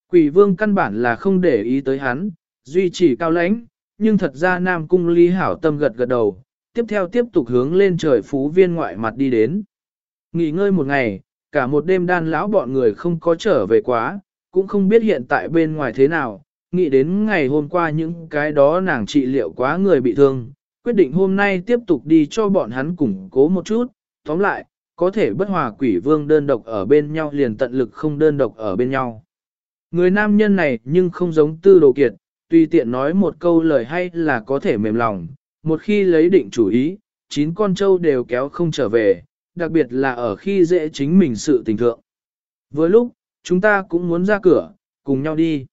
Quỷ vương căn bản là không để ý tới hắn, duy trì cao lãnh, nhưng thật ra Nam Cung Ly hảo tâm gật gật đầu, tiếp theo tiếp tục hướng lên trời phú viên ngoại mặt đi đến. Nghỉ ngơi một ngày, cả một đêm đan lão bọn người không có trở về quá, cũng không biết hiện tại bên ngoài thế nào, nghĩ đến ngày hôm qua những cái đó nàng trị liệu quá người bị thương, quyết định hôm nay tiếp tục đi cho bọn hắn củng cố một chút, tóm lại, có thể bất hòa quỷ vương đơn độc ở bên nhau liền tận lực không đơn độc ở bên nhau. Người nam nhân này nhưng không giống tư đồ kiệt, tùy tiện nói một câu lời hay là có thể mềm lòng, một khi lấy định chủ ý, chín con trâu đều kéo không trở về, đặc biệt là ở khi dễ chính mình sự tình thượng. Với lúc, chúng ta cũng muốn ra cửa, cùng nhau đi.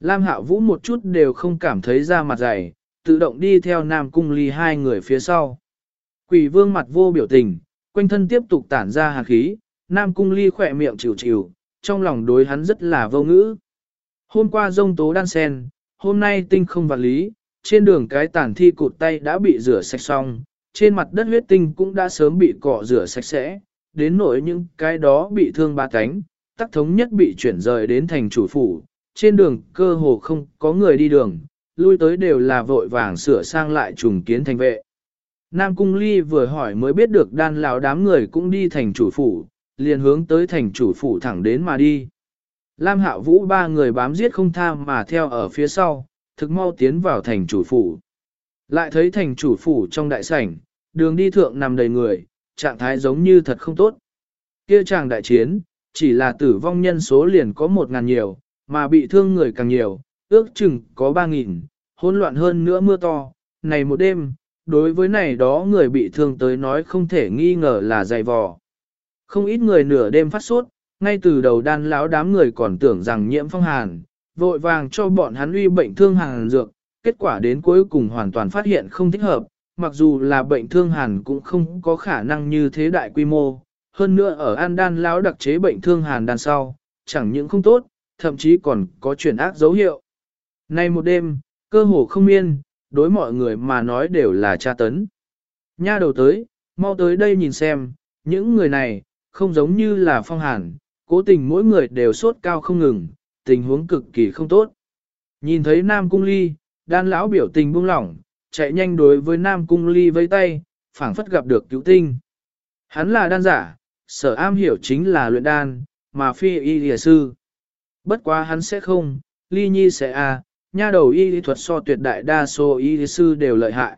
Lam Hạ Vũ một chút đều không cảm thấy ra mặt dày, tự động đi theo Nam Cung Ly hai người phía sau. Quỷ vương mặt vô biểu tình, quanh thân tiếp tục tản ra hạt khí, Nam Cung Ly khỏe miệng chịu chịu, trong lòng đối hắn rất là vô ngữ. Hôm qua rông tố đan sen, hôm nay tinh không vạn lý, trên đường cái tàn thi cụt tay đã bị rửa sạch xong, trên mặt đất huyết tinh cũng đã sớm bị cọ rửa sạch sẽ, đến nỗi những cái đó bị thương ba cánh, tắc thống nhất bị chuyển rời đến thành chủ phủ, trên đường cơ hồ không có người đi đường, lui tới đều là vội vàng sửa sang lại trùng kiến thành vệ. Nam Cung Ly vừa hỏi mới biết được đan lão đám người cũng đi thành chủ phủ, liền hướng tới thành chủ phủ thẳng đến mà đi. Lam Hạ Vũ ba người bám giết không tha mà theo ở phía sau, thực mau tiến vào thành chủ phủ. Lại thấy thành chủ phủ trong đại sảnh, đường đi thượng nằm đầy người, trạng thái giống như thật không tốt. Kia chàng đại chiến, chỉ là tử vong nhân số liền có một ngàn nhiều, mà bị thương người càng nhiều, ước chừng có ba nghìn, hỗn loạn hơn nữa mưa to, này một đêm, đối với này đó người bị thương tới nói không thể nghi ngờ là dày vò. Không ít người nửa đêm phát sốt, ngay từ đầu đan lão đám người còn tưởng rằng nhiễm phong hàn, vội vàng cho bọn hắn uy bệnh thương hàn dược, kết quả đến cuối cùng hoàn toàn phát hiện không thích hợp, mặc dù là bệnh thương hàn cũng không có khả năng như thế đại quy mô, hơn nữa ở an đan lão đặc chế bệnh thương hàn đan sau, chẳng những không tốt, thậm chí còn có chuyển ác dấu hiệu. Nay một đêm, cơ hồ không yên, đối mọi người mà nói đều là tra tấn. Nha đầu tới, mau tới đây nhìn xem, những người này, không giống như là phong hàn, cố tình mỗi người đều sốt cao không ngừng, tình huống cực kỳ không tốt. Nhìn thấy Nam Cung Ly, đan lão biểu tình buông lỏng, chạy nhanh đối với Nam Cung Ly vây tay, phảng phất gặp được cứu tinh. Hắn là đan giả, sở am hiểu chính là luyện đan, mà phi y lìa sư. Bất quá hắn sẽ không, Ly Nhi sẽ à, nha đầu y lý thuật so tuyệt đại đa số y lý sư đều lợi hại.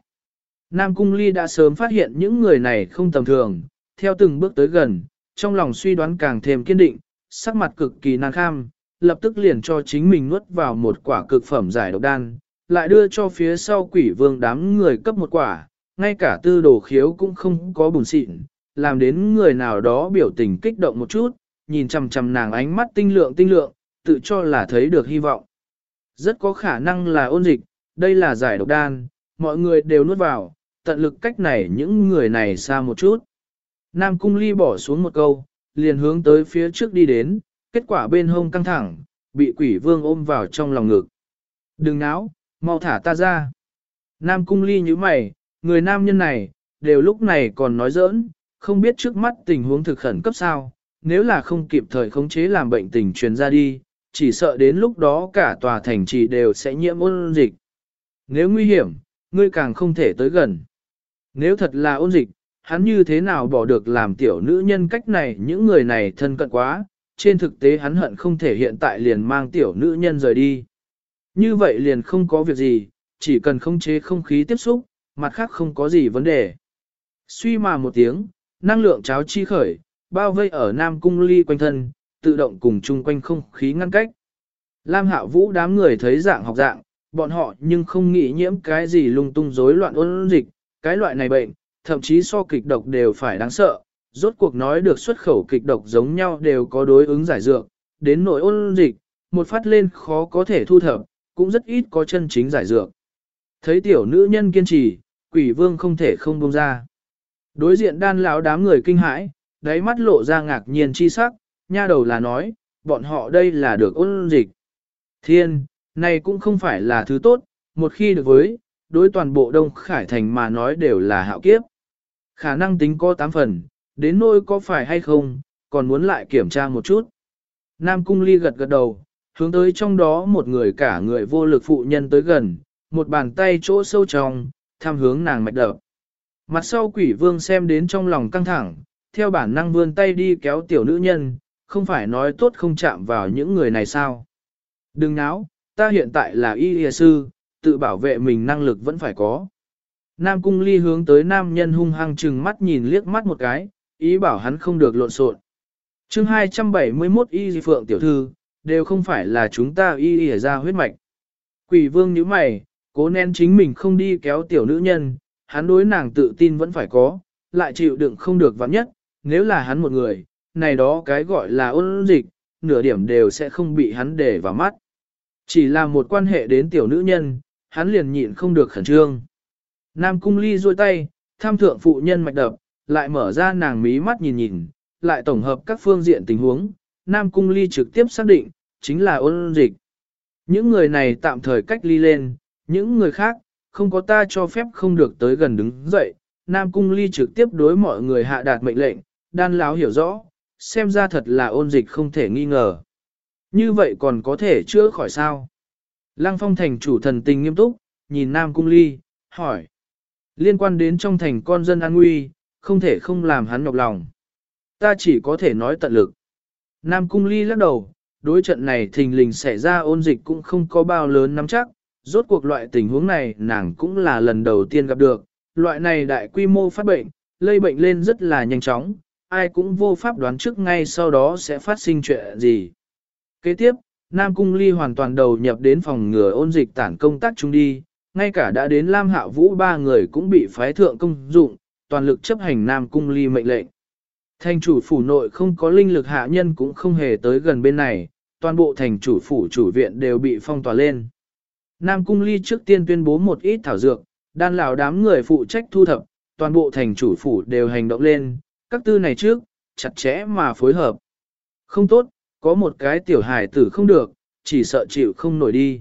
Nam Cung Ly đã sớm phát hiện những người này không tầm thường, theo từng bước tới gần, trong lòng suy đoán càng thêm kiên định, sắc mặt cực kỳ nan kham, lập tức liền cho chính mình nuốt vào một quả cực phẩm giải độc đan, lại đưa cho phía sau quỷ vương đám người cấp một quả, ngay cả tư đồ khiếu cũng không có bùn xịn, làm đến người nào đó biểu tình kích động một chút, nhìn chằm chằm nàng ánh mắt tinh lượng tinh lượng, tự cho là thấy được hy vọng. Rất có khả năng là ôn dịch, đây là giải độc đan, mọi người đều nuốt vào, tận lực cách này những người này xa một chút. Nam Cung Ly bỏ xuống một câu, liền hướng tới phía trước đi đến, kết quả bên hông căng thẳng, bị quỷ vương ôm vào trong lòng ngực. Đừng náo, mau thả ta ra. Nam Cung Ly như mày, người nam nhân này, đều lúc này còn nói giỡn, không biết trước mắt tình huống thực khẩn cấp sao, nếu là không kịp thời khống chế làm bệnh tình truyền ra đi, chỉ sợ đến lúc đó cả tòa thành trì đều sẽ nhiễm ôn dịch. Nếu nguy hiểm, ngươi càng không thể tới gần. Nếu thật là ôn dịch, hắn như thế nào bỏ được làm tiểu nữ nhân cách này những người này thân cận quá, trên thực tế hắn hận không thể hiện tại liền mang tiểu nữ nhân rời đi. Như vậy liền không có việc gì, chỉ cần không chế không khí tiếp xúc, mặt khác không có gì vấn đề. Suy mà một tiếng, năng lượng cháo chi khởi, bao vây ở Nam Cung Ly quanh thân, tự động cùng chung quanh không khí ngăn cách. Lam Hạo Vũ đám người thấy dạng học dạng, bọn họ nhưng không nghĩ nhiễm cái gì lung tung rối loạn ôn dịch, cái loại này bệnh, thậm chí so kịch độc đều phải đáng sợ. Rốt cuộc nói được xuất khẩu kịch độc giống nhau đều có đối ứng giải dược, đến nội ôn dịch, một phát lên khó có thể thu thập, cũng rất ít có chân chính giải dược. Thấy tiểu nữ nhân kiên trì, quỷ vương không thể không buông ra. Đối diện đan lão đám người kinh hãi, đáy mắt lộ ra ngạc nhiên chi sắc, nha đầu là nói, bọn họ đây là được ôn dịch. Thiên, này cũng không phải là thứ tốt, một khi được với, đối toàn bộ Đông Khải Thành mà nói đều là hạo kiếp. Khả năng tính có 8 phần, đến nỗi có phải hay không, còn muốn lại kiểm tra một chút. Nam Cung Ly gật gật đầu, hướng tới trong đó một người cả người vô lực phụ nhân tới gần, một bàn tay chỗ sâu trong, tham hướng nàng mạch đập. Mặt sau quỷ vương xem đến trong lòng căng thẳng, theo bản năng vươn tay đi kéo tiểu nữ nhân, không phải nói tốt không chạm vào những người này sao. Đừng náo, ta hiện tại là y y sư, tự bảo vệ mình năng lực vẫn phải có. Nam cung ly hướng tới nam nhân hung hăng chừng mắt nhìn liếc mắt một cái, ý bảo hắn không được lộn xộn. chương 271 y phượng tiểu thư, đều không phải là chúng ta y y ra huyết mạch. Quỷ vương nhíu mày, cố nén chính mình không đi kéo tiểu nữ nhân, hắn đối nàng tự tin vẫn phải có, lại chịu đựng không được vắng nhất, nếu là hắn một người, này đó cái gọi là ôn dịch, nửa điểm đều sẽ không bị hắn để vào mắt. Chỉ là một quan hệ đến tiểu nữ nhân, hắn liền nhịn không được khẩn trương. Nam cung ly duỗi tay, tham thượng phụ nhân mạch đập, lại mở ra nàng mí mắt nhìn nhìn, lại tổng hợp các phương diện tình huống, Nam cung ly trực tiếp xác định, chính là ôn dịch. Những người này tạm thời cách ly lên, những người khác, không có ta cho phép không được tới gần đứng dậy. Nam cung ly trực tiếp đối mọi người hạ đạt mệnh lệnh, đan láo hiểu rõ, xem ra thật là ôn dịch không thể nghi ngờ. Như vậy còn có thể chữa khỏi sao? Lăng phong thành chủ thần tình nghiêm túc, nhìn Nam cung ly, hỏi. Liên quan đến trong thành con dân an nguy, không thể không làm hắn nhọc lòng. Ta chỉ có thể nói tận lực. Nam cung ly lắc đầu, đối trận này thình lình xảy ra ôn dịch cũng không có bao lớn nắm chắc, rốt cuộc loại tình huống này nàng cũng là lần đầu tiên gặp được, loại này đại quy mô phát bệnh, lây bệnh lên rất là nhanh chóng, ai cũng vô pháp đoán trước ngay sau đó sẽ phát sinh chuyện gì. Kế tiếp, Nam Cung Ly hoàn toàn đầu nhập đến phòng ngừa ôn dịch tản công tác chung đi, ngay cả đã đến Lam Hạ Vũ ba người cũng bị phái thượng công dụng, toàn lực chấp hành Nam Cung Ly mệnh lệnh. Thành chủ phủ nội không có linh lực hạ nhân cũng không hề tới gần bên này, toàn bộ thành chủ phủ chủ viện đều bị phong tỏa lên. Nam Cung Ly trước tiên tuyên bố một ít thảo dược, đan lão đám người phụ trách thu thập, toàn bộ thành chủ phủ đều hành động lên, các tư này trước, chặt chẽ mà phối hợp. Không tốt, có một cái tiểu hài tử không được, chỉ sợ chịu không nổi đi.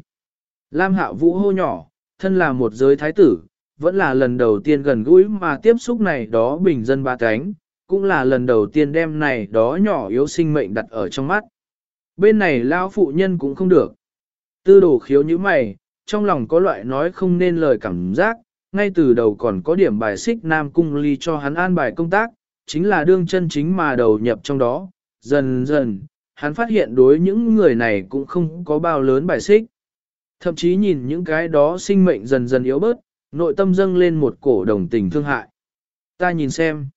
Lam Hạo Vũ hô nhỏ, thân là một giới thái tử, vẫn là lần đầu tiên gần gũi mà tiếp xúc này đó bình dân ba cánh, cũng là lần đầu tiên đem này đó nhỏ yếu sinh mệnh đặt ở trong mắt. Bên này lao phụ nhân cũng không được. Tư đồ khiếu như mày, trong lòng có loại nói không nên lời cảm giác, ngay từ đầu còn có điểm bài xích Nam Cung Ly cho hắn an bài công tác, chính là đương chân chính mà đầu nhập trong đó, dần dần, hắn phát hiện đối những người này cũng không có bao lớn bài xích. Thậm chí nhìn những cái đó sinh mệnh dần dần yếu bớt, nội tâm dâng lên một cổ đồng tình thương hại. Ta nhìn xem.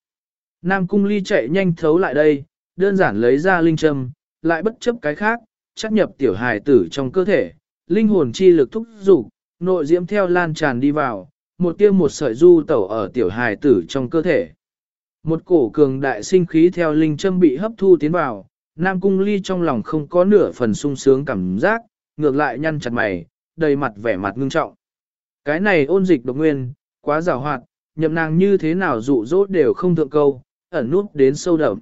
Nam Cung Ly chạy nhanh thấu lại đây, đơn giản lấy ra linh châm, lại bất chấp cái khác, chắc nhập tiểu hài tử trong cơ thể, linh hồn chi lực thúc dục, nội diễm theo lan tràn đi vào, một tiêm một sợi du tẩu ở tiểu hài tử trong cơ thể. Một cổ cường đại sinh khí theo linh châm bị hấp thu tiến vào, Nam Cung Ly trong lòng không có nửa phần sung sướng cảm giác, ngược lại nhăn chặt mày, đầy mặt vẻ mặt ngưng trọng. Cái này ôn dịch độc nguyên, quá rào hoạt, nhậm nàng như thế nào dụ dỗ đều không thượng câu, ẩn nút đến sâu đậm.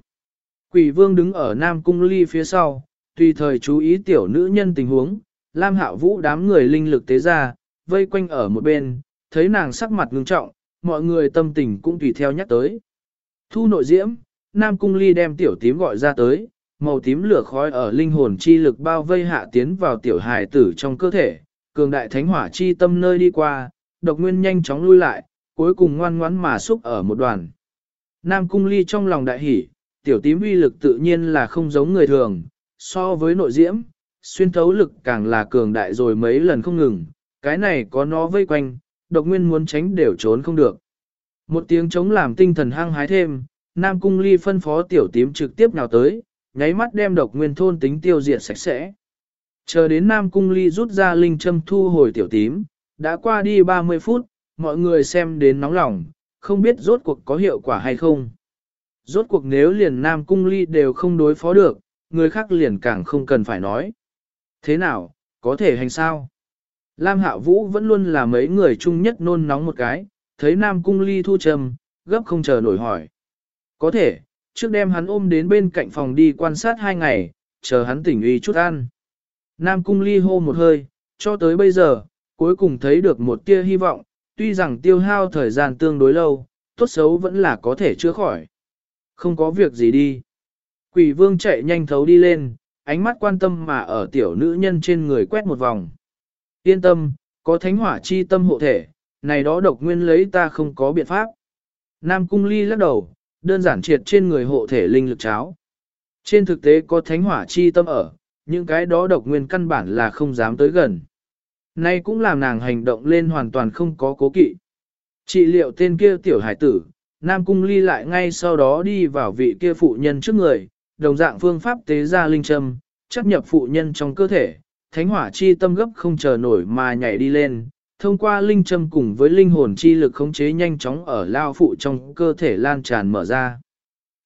Quỷ vương đứng ở Nam Cung Ly phía sau, tùy thời chú ý tiểu nữ nhân tình huống, Lam Hạo Vũ đám người linh lực tế ra, vây quanh ở một bên, thấy nàng sắc mặt ngưng trọng, mọi người tâm tình cũng tùy theo nhắc tới. Thu nội diễm, Nam Cung Ly đem tiểu tím gọi ra tới, màu tím lửa khói ở linh hồn chi lực bao vây hạ tiến vào tiểu hài tử trong cơ thể, cường đại thánh hỏa chi tâm nơi đi qua, độc nguyên nhanh chóng lui lại, cuối cùng ngoan ngoãn mà xúc ở một đoàn. Nam Cung Ly trong lòng đại hỉ, tiểu tím uy lực tự nhiên là không giống người thường, so với nội diễm, xuyên thấu lực càng là cường đại rồi mấy lần không ngừng, cái này có nó vây quanh, độc nguyên muốn tránh đều trốn không được. Một tiếng chống làm tinh thần hăng hái thêm, Nam Cung Ly phân phó tiểu tím trực tiếp nào tới, nháy mắt đem độc nguyên thôn tính tiêu diệt sạch sẽ. Chờ đến Nam Cung Ly rút ra linh châm thu hồi tiểu tím, đã qua đi 30 phút, mọi người xem đến nóng lòng, không biết rốt cuộc có hiệu quả hay không. Rốt cuộc nếu liền Nam Cung Ly đều không đối phó được, người khác liền càng không cần phải nói. Thế nào, có thể hành sao? Lam Hạ Vũ vẫn luôn là mấy người chung nhất nôn nóng một cái, thấy Nam Cung Ly thu trầm, gấp không chờ nổi hỏi. Có thể, trước đêm hắn ôm đến bên cạnh phòng đi quan sát hai ngày, chờ hắn tỉnh uy chút ăn. Nam Cung Ly hô một hơi, cho tới bây giờ, cuối cùng thấy được một tia hy vọng, tuy rằng tiêu hao thời gian tương đối lâu, tốt xấu vẫn là có thể chữa khỏi. Không có việc gì đi. Quỷ vương chạy nhanh thấu đi lên, ánh mắt quan tâm mà ở tiểu nữ nhân trên người quét một vòng. Yên tâm, có thánh hỏa chi tâm hộ thể, này đó độc nguyên lấy ta không có biện pháp. Nam cung ly lắc đầu, đơn giản triệt trên người hộ thể linh lực cháo. Trên thực tế có thánh hỏa chi tâm ở, những cái đó độc nguyên căn bản là không dám tới gần. Nay cũng làm nàng hành động lên hoàn toàn không có cố kỵ. Trị liệu tên kia tiểu hải tử, Nam Cung ly lại ngay sau đó đi vào vị kia phụ nhân trước người, đồng dạng phương pháp tế ra linh châm, chấp nhập phụ nhân trong cơ thể, thánh hỏa chi tâm gấp không chờ nổi mà nhảy đi lên, thông qua linh châm cùng với linh hồn chi lực khống chế nhanh chóng ở lao phụ trong cơ thể lan tràn mở ra.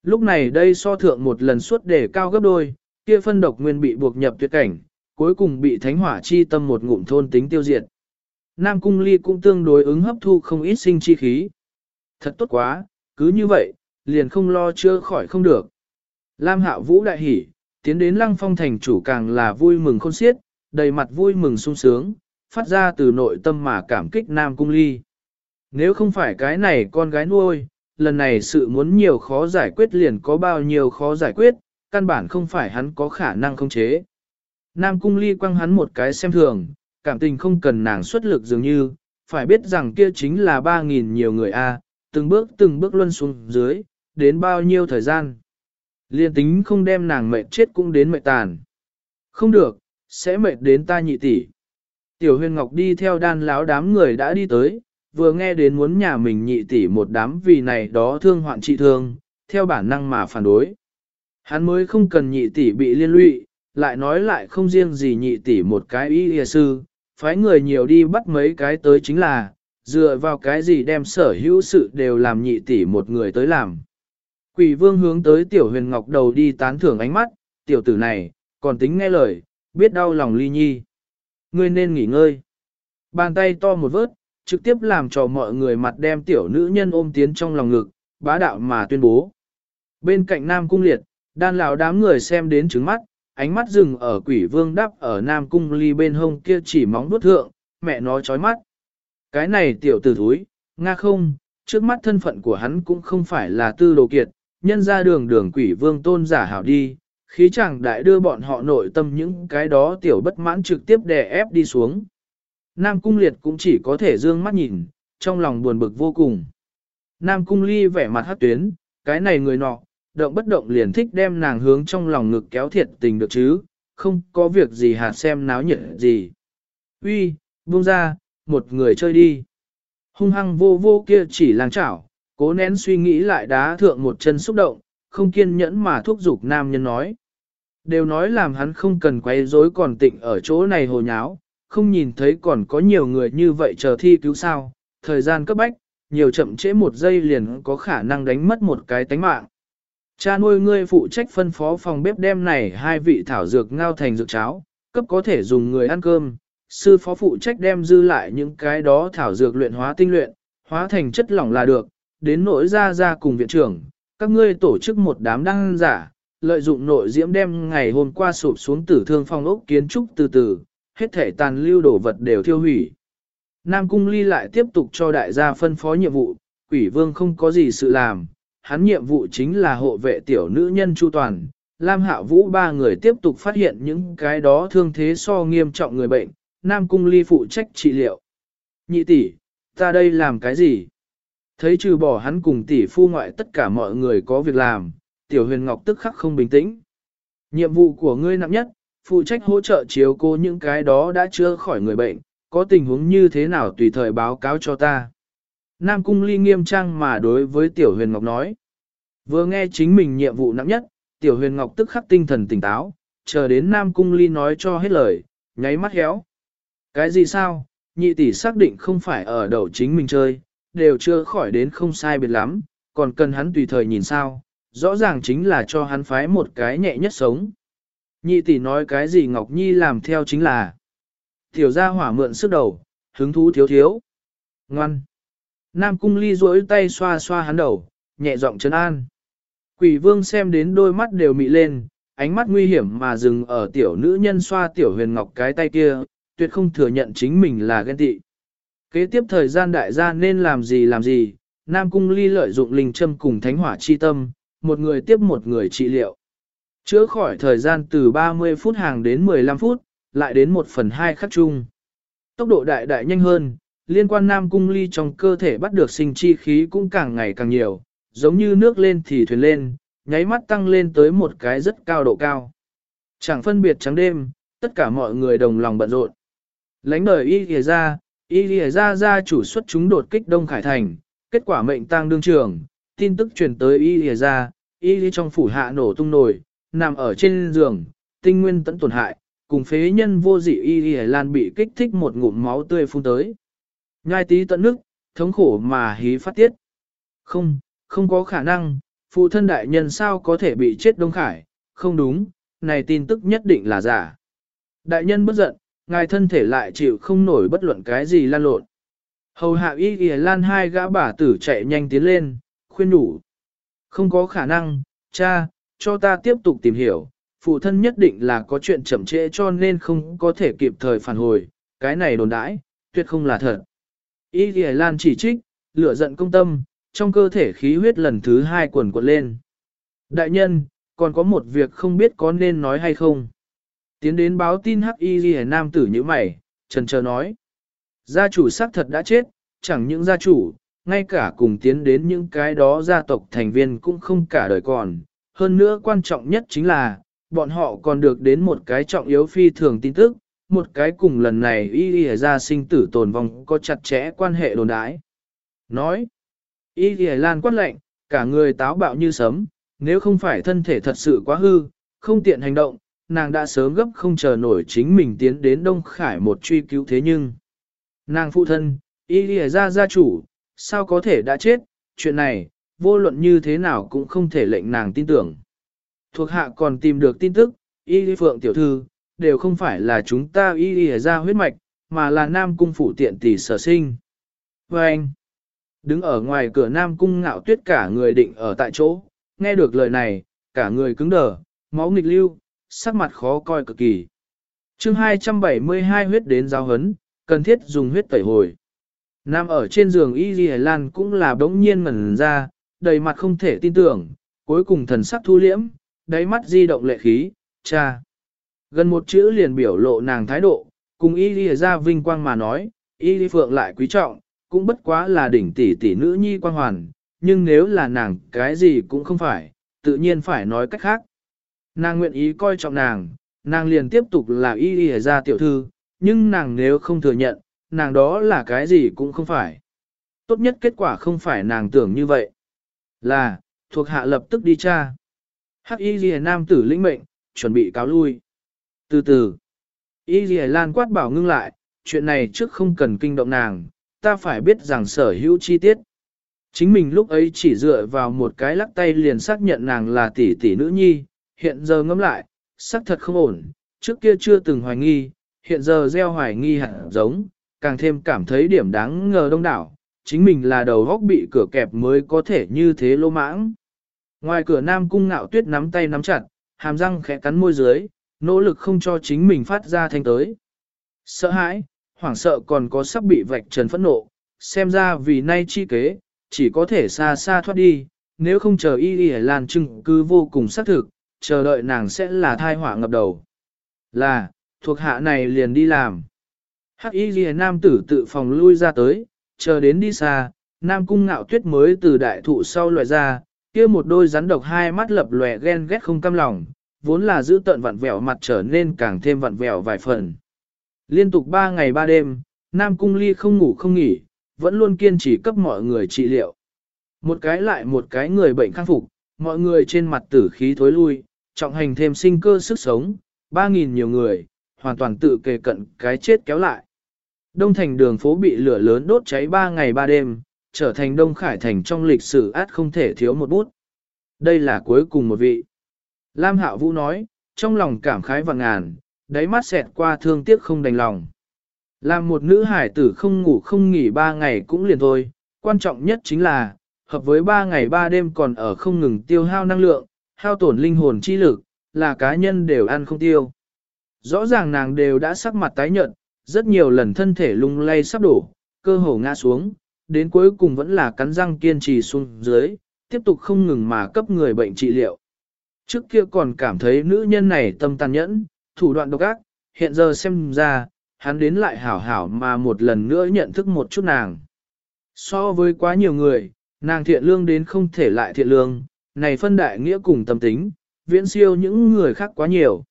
Lúc này đây so thượng một lần suốt để cao gấp đôi, kia phân độc nguyên bị buộc nhập tuyệt cảnh, cuối cùng bị thánh hỏa chi tâm một ngụm thôn tính tiêu diệt. Nam cung ly cũng tương đối ứng hấp thu không ít sinh chi khí. Thật tốt quá, cứ như vậy, liền không lo chưa khỏi không được. Lam hạo vũ đại hỉ, tiến đến lăng phong thành chủ càng là vui mừng khôn xiết, đầy mặt vui mừng sung sướng, phát ra từ nội tâm mà cảm kích Nam cung ly. Nếu không phải cái này con gái nuôi, lần này sự muốn nhiều khó giải quyết liền có bao nhiêu khó giải quyết, căn bản không phải hắn có khả năng không chế. Nam cung ly quăng hắn một cái xem thường, cảm tình không cần nàng xuất lực dường như, phải biết rằng kia chính là 3.000 nhiều người a, từng bước từng bước luân xuống dưới, đến bao nhiêu thời gian. Liên tính không đem nàng mệt chết cũng đến mệt tàn. Không được, sẽ mệt đến ta nhị tỷ. Tiểu huyền ngọc đi theo đan láo đám người đã đi tới, vừa nghe đến muốn nhà mình nhị tỷ một đám vì này đó thương hoạn trị thương, theo bản năng mà phản đối. Hắn mới không cần nhị tỷ bị liên lụy, lại nói lại không riêng gì nhị tỷ một cái y lìa sư, phái người nhiều đi bắt mấy cái tới chính là, dựa vào cái gì đem sở hữu sự đều làm nhị tỷ một người tới làm. Quỷ vương hướng tới tiểu huyền ngọc đầu đi tán thưởng ánh mắt, tiểu tử này, còn tính nghe lời, biết đau lòng ly nhi. Ngươi nên nghỉ ngơi. Bàn tay to một vớt, trực tiếp làm cho mọi người mặt đem tiểu nữ nhân ôm tiến trong lòng ngực, bá đạo mà tuyên bố. Bên cạnh Nam Cung Liệt, đan lão đám người xem đến trứng mắt, ánh mắt dừng ở quỷ vương đắp ở Nam Cung ly bên hông kia chỉ móng đuốt thượng, mẹ nó chói mắt. Cái này tiểu tử thúi, nga không, trước mắt thân phận của hắn cũng không phải là tư đồ kiệt, nhân ra đường đường quỷ vương tôn giả hảo đi, khí chẳng đại đưa bọn họ nội tâm những cái đó tiểu bất mãn trực tiếp đè ép đi xuống. Nam Cung Liệt cũng chỉ có thể dương mắt nhìn, trong lòng buồn bực vô cùng. Nam Cung Ly vẻ mặt hát tuyến, cái này người nọ, động bất động liền thích đem nàng hướng trong lòng ngực kéo thiệt tình được chứ, không có việc gì hạt xem náo nhiệt gì. Uy, buông ra, một người chơi đi. Hung hăng vô vô kia chỉ làng chảo, cố nén suy nghĩ lại đá thượng một chân xúc động, không kiên nhẫn mà thúc giục nam nhân nói. Đều nói làm hắn không cần quay rối còn tịnh ở chỗ này hồ nháo, không nhìn thấy còn có nhiều người như vậy chờ thi cứu sao, thời gian cấp bách, nhiều chậm trễ một giây liền có khả năng đánh mất một cái tánh mạng. Cha nuôi ngươi phụ trách phân phó phòng bếp đem này hai vị thảo dược ngao thành dược cháo, cấp có thể dùng người ăn cơm, sư phó phụ trách đem dư lại những cái đó thảo dược luyện hóa tinh luyện, hóa thành chất lỏng là được, đến nỗi ra ra cùng viện trưởng, các ngươi tổ chức một đám đăng giả, lợi dụng nội diễm đem ngày hôm qua sụp xuống tử thương phong ốc kiến trúc từ từ, hết thể tàn lưu đổ vật đều thiêu hủy. Nam Cung Ly lại tiếp tục cho đại gia phân phó nhiệm vụ, quỷ vương không có gì sự làm, hắn nhiệm vụ chính là hộ vệ tiểu nữ nhân Chu Toàn. Lam Hạ Vũ ba người tiếp tục phát hiện những cái đó thương thế so nghiêm trọng người bệnh, Nam Cung Ly phụ trách trị liệu. Nhị tỷ, ta đây làm cái gì? Thấy trừ bỏ hắn cùng tỷ phu ngoại tất cả mọi người có việc làm, tiểu huyền ngọc tức khắc không bình tĩnh. Nhiệm vụ của ngươi nặng nhất, phụ trách hỗ trợ chiếu cố những cái đó đã chưa khỏi người bệnh, có tình huống như thế nào tùy thời báo cáo cho ta. Nam Cung Ly nghiêm trang mà đối với Tiểu Huyền Ngọc nói. Vừa nghe chính mình nhiệm vụ nặng nhất, Tiểu Huyền Ngọc tức khắc tinh thần tỉnh táo, chờ đến Nam Cung Ly nói cho hết lời, nháy mắt héo. Cái gì sao, nhị tỷ xác định không phải ở đầu chính mình chơi, đều chưa khỏi đến không sai biệt lắm, còn cần hắn tùy thời nhìn sao, rõ ràng chính là cho hắn phái một cái nhẹ nhất sống. Nhị tỷ nói cái gì Ngọc Nhi làm theo chính là Tiểu gia hỏa mượn sức đầu, hứng thú thiếu thiếu. Ngoan. Nam cung ly duỗi tay xoa xoa hắn đầu, nhẹ giọng trấn an. Quỷ vương xem đến đôi mắt đều mị lên, ánh mắt nguy hiểm mà dừng ở tiểu nữ nhân xoa tiểu huyền ngọc cái tay kia, tuyệt không thừa nhận chính mình là ghen tị. Kế tiếp thời gian đại gia nên làm gì làm gì, Nam cung ly lợi dụng linh châm cùng thánh hỏa chi tâm, một người tiếp một người trị liệu. Chữa khỏi thời gian từ 30 phút hàng đến 15 phút, lại đến 1 phần 2 khắc chung. Tốc độ đại đại nhanh hơn, liên quan nam cung ly trong cơ thể bắt được sinh chi khí cũng càng ngày càng nhiều, giống như nước lên thì thuyền lên, nháy mắt tăng lên tới một cái rất cao độ cao. Chẳng phân biệt trắng đêm, tất cả mọi người đồng lòng bận rộn. Lánh đời y lìa ra, y lìa ra ra chủ xuất chúng đột kích Đông Khải Thành, kết quả mệnh tang đương trường, tin tức truyền tới y lìa ra, y lìa trong phủ hạ nổ tung nổi, nằm ở trên giường, tinh nguyên tận tổn hại, cùng phế nhân vô dị y lìa lan bị kích thích một ngụm máu tươi phun tới. Nhai tí tận nước, thống khổ mà hí phát tiết. Không, không có khả năng, phụ thân đại nhân sao có thể bị chết Đông Khải, không đúng, này tin tức nhất định là giả. Đại nhân bất giận, ngài thân thể lại chịu không nổi bất luận cái gì lan lộn. Hầu hạ y ghi lan hai gã bả tử chạy nhanh tiến lên, khuyên đủ. Không có khả năng, cha, cho ta tiếp tục tìm hiểu, phụ thân nhất định là có chuyện chậm trễ cho nên không có thể kịp thời phản hồi, cái này đồn đãi, tuyệt không là thật. Y ghi lan chỉ trích, lửa giận công tâm, trong cơ thể khí huyết lần thứ hai quần quật lên. Đại nhân, còn có một việc không biết có nên nói hay không. Tiến đến báo tin hắc y ghi nam tử như mày, trần chờ nói. Gia chủ xác thật đã chết, chẳng những gia chủ, ngay cả cùng tiến đến những cái đó gia tộc thành viên cũng không cả đời còn. Hơn nữa quan trọng nhất chính là, bọn họ còn được đến một cái trọng yếu phi thường tin tức, một cái cùng lần này y y ra sinh tử tồn vong có chặt chẽ quan hệ đồn đái. Nói, y y lan quát lệnh, cả người táo bạo như sấm, nếu không phải thân thể thật sự quá hư, không tiện hành động, nàng đã sớm gấp không chờ nổi chính mình tiến đến Đông Khải một truy cứu thế nhưng. Nàng phụ thân, y y ra gia chủ, sao có thể đã chết, chuyện này, vô luận như thế nào cũng không thể lệnh nàng tin tưởng. Thuộc hạ còn tìm được tin tức, y lý phượng tiểu thư, đều không phải là chúng ta y y ra huyết mạch, mà là nam cung phụ tiện tỷ sở sinh. Và anh, đứng ở ngoài cửa nam cung ngạo tuyết cả người định ở tại chỗ, nghe được lời này, cả người cứng đờ, máu nghịch lưu, sắc mặt khó coi cực kỳ. chương 272 huyết đến giao hấn, cần thiết dùng huyết tẩy hồi. Nam ở trên giường Y Ghi Lan cũng là đống nhiên ngẩn ra, đầy mặt không thể tin tưởng, cuối cùng thần sắc thu liễm, đáy mắt di động lệ khí, cha. Gần một chữ liền biểu lộ nàng thái độ, cùng Y lìa ra vinh quang mà nói, Y lìa Phượng lại quý trọng, cũng bất quá là đỉnh tỷ tỷ nữ nhi quan hoàn, nhưng nếu là nàng cái gì cũng không phải, tự nhiên phải nói cách khác. Nàng nguyện ý coi trọng nàng, nàng liền tiếp tục là Y lìa ra tiểu thư, nhưng nàng nếu không thừa nhận, nàng đó là cái gì cũng không phải. Tốt nhất kết quả không phải nàng tưởng như vậy. Là, thuộc hạ lập tức đi tra. Hắc Y Ghi Nam tử lĩnh mệnh, chuẩn bị cáo lui. Từ từ, Y Ghi Lan quát bảo ngưng lại, chuyện này trước không cần kinh động nàng, ta phải biết rằng sở hữu chi tiết. Chính mình lúc ấy chỉ dựa vào một cái lắc tay liền xác nhận nàng là tỷ tỷ nữ nhi, hiện giờ ngẫm lại, xác thật không ổn, trước kia chưa từng hoài nghi, hiện giờ gieo hoài nghi hẳn giống, càng thêm cảm thấy điểm đáng ngờ đông đảo, chính mình là đầu góc bị cửa kẹp mới có thể như thế lô mãng. Ngoài cửa nam cung ngạo tuyết nắm tay nắm chặt, hàm răng khẽ cắn môi dưới, nỗ lực không cho chính mình phát ra thanh tới. Sợ hãi, hoảng sợ còn có sắp bị vạch trần phẫn nộ, xem ra vì nay chi kế, chỉ có thể xa xa thoát đi, nếu không chờ y y lan trưng cứ vô cùng xác thực, chờ đợi nàng sẽ là thai họa ngập đầu. Là, thuộc hạ này liền đi làm. Hắc y ghi nam tử tự phòng lui ra tới, chờ đến đi xa, nam cung ngạo tuyết mới từ đại thụ sau loại ra, kia một đôi rắn độc hai mắt lập lòe ghen ghét không cam lòng, vốn là giữ tận vặn vẹo mặt trở nên càng thêm vặn vẹo vài phần. Liên tục ba ngày ba đêm, nam cung ly không ngủ không nghỉ, vẫn luôn kiên trì cấp mọi người trị liệu. Một cái lại một cái người bệnh khắc phục, mọi người trên mặt tử khí thối lui, trọng hành thêm sinh cơ sức sống, ba nghìn nhiều người, hoàn toàn tự kề cận cái chết kéo lại. Đông thành đường phố bị lửa lớn đốt cháy 3 ngày 3 đêm, trở thành Đông Khải thành trong lịch sử át không thể thiếu một bút. Đây là cuối cùng một vị. Lam Hạo Vũ nói, trong lòng cảm khái và ngàn, đáy mắt xẹt qua thương tiếc không đành lòng. Làm một nữ hải tử không ngủ không nghỉ ba ngày cũng liền thôi, quan trọng nhất chính là, hợp với ba ngày ba đêm còn ở không ngừng tiêu hao năng lượng, hao tổn linh hồn chi lực, là cá nhân đều ăn không tiêu. Rõ ràng nàng đều đã sắc mặt tái nhợt, rất nhiều lần thân thể lung lay sắp đổ, cơ hồ ngã xuống, đến cuối cùng vẫn là cắn răng kiên trì xuống dưới, tiếp tục không ngừng mà cấp người bệnh trị liệu. Trước kia còn cảm thấy nữ nhân này tâm tàn nhẫn, thủ đoạn độc ác, hiện giờ xem ra, hắn đến lại hảo hảo mà một lần nữa nhận thức một chút nàng. So với quá nhiều người, nàng thiện lương đến không thể lại thiện lương, này phân đại nghĩa cùng tâm tính, viễn siêu những người khác quá nhiều.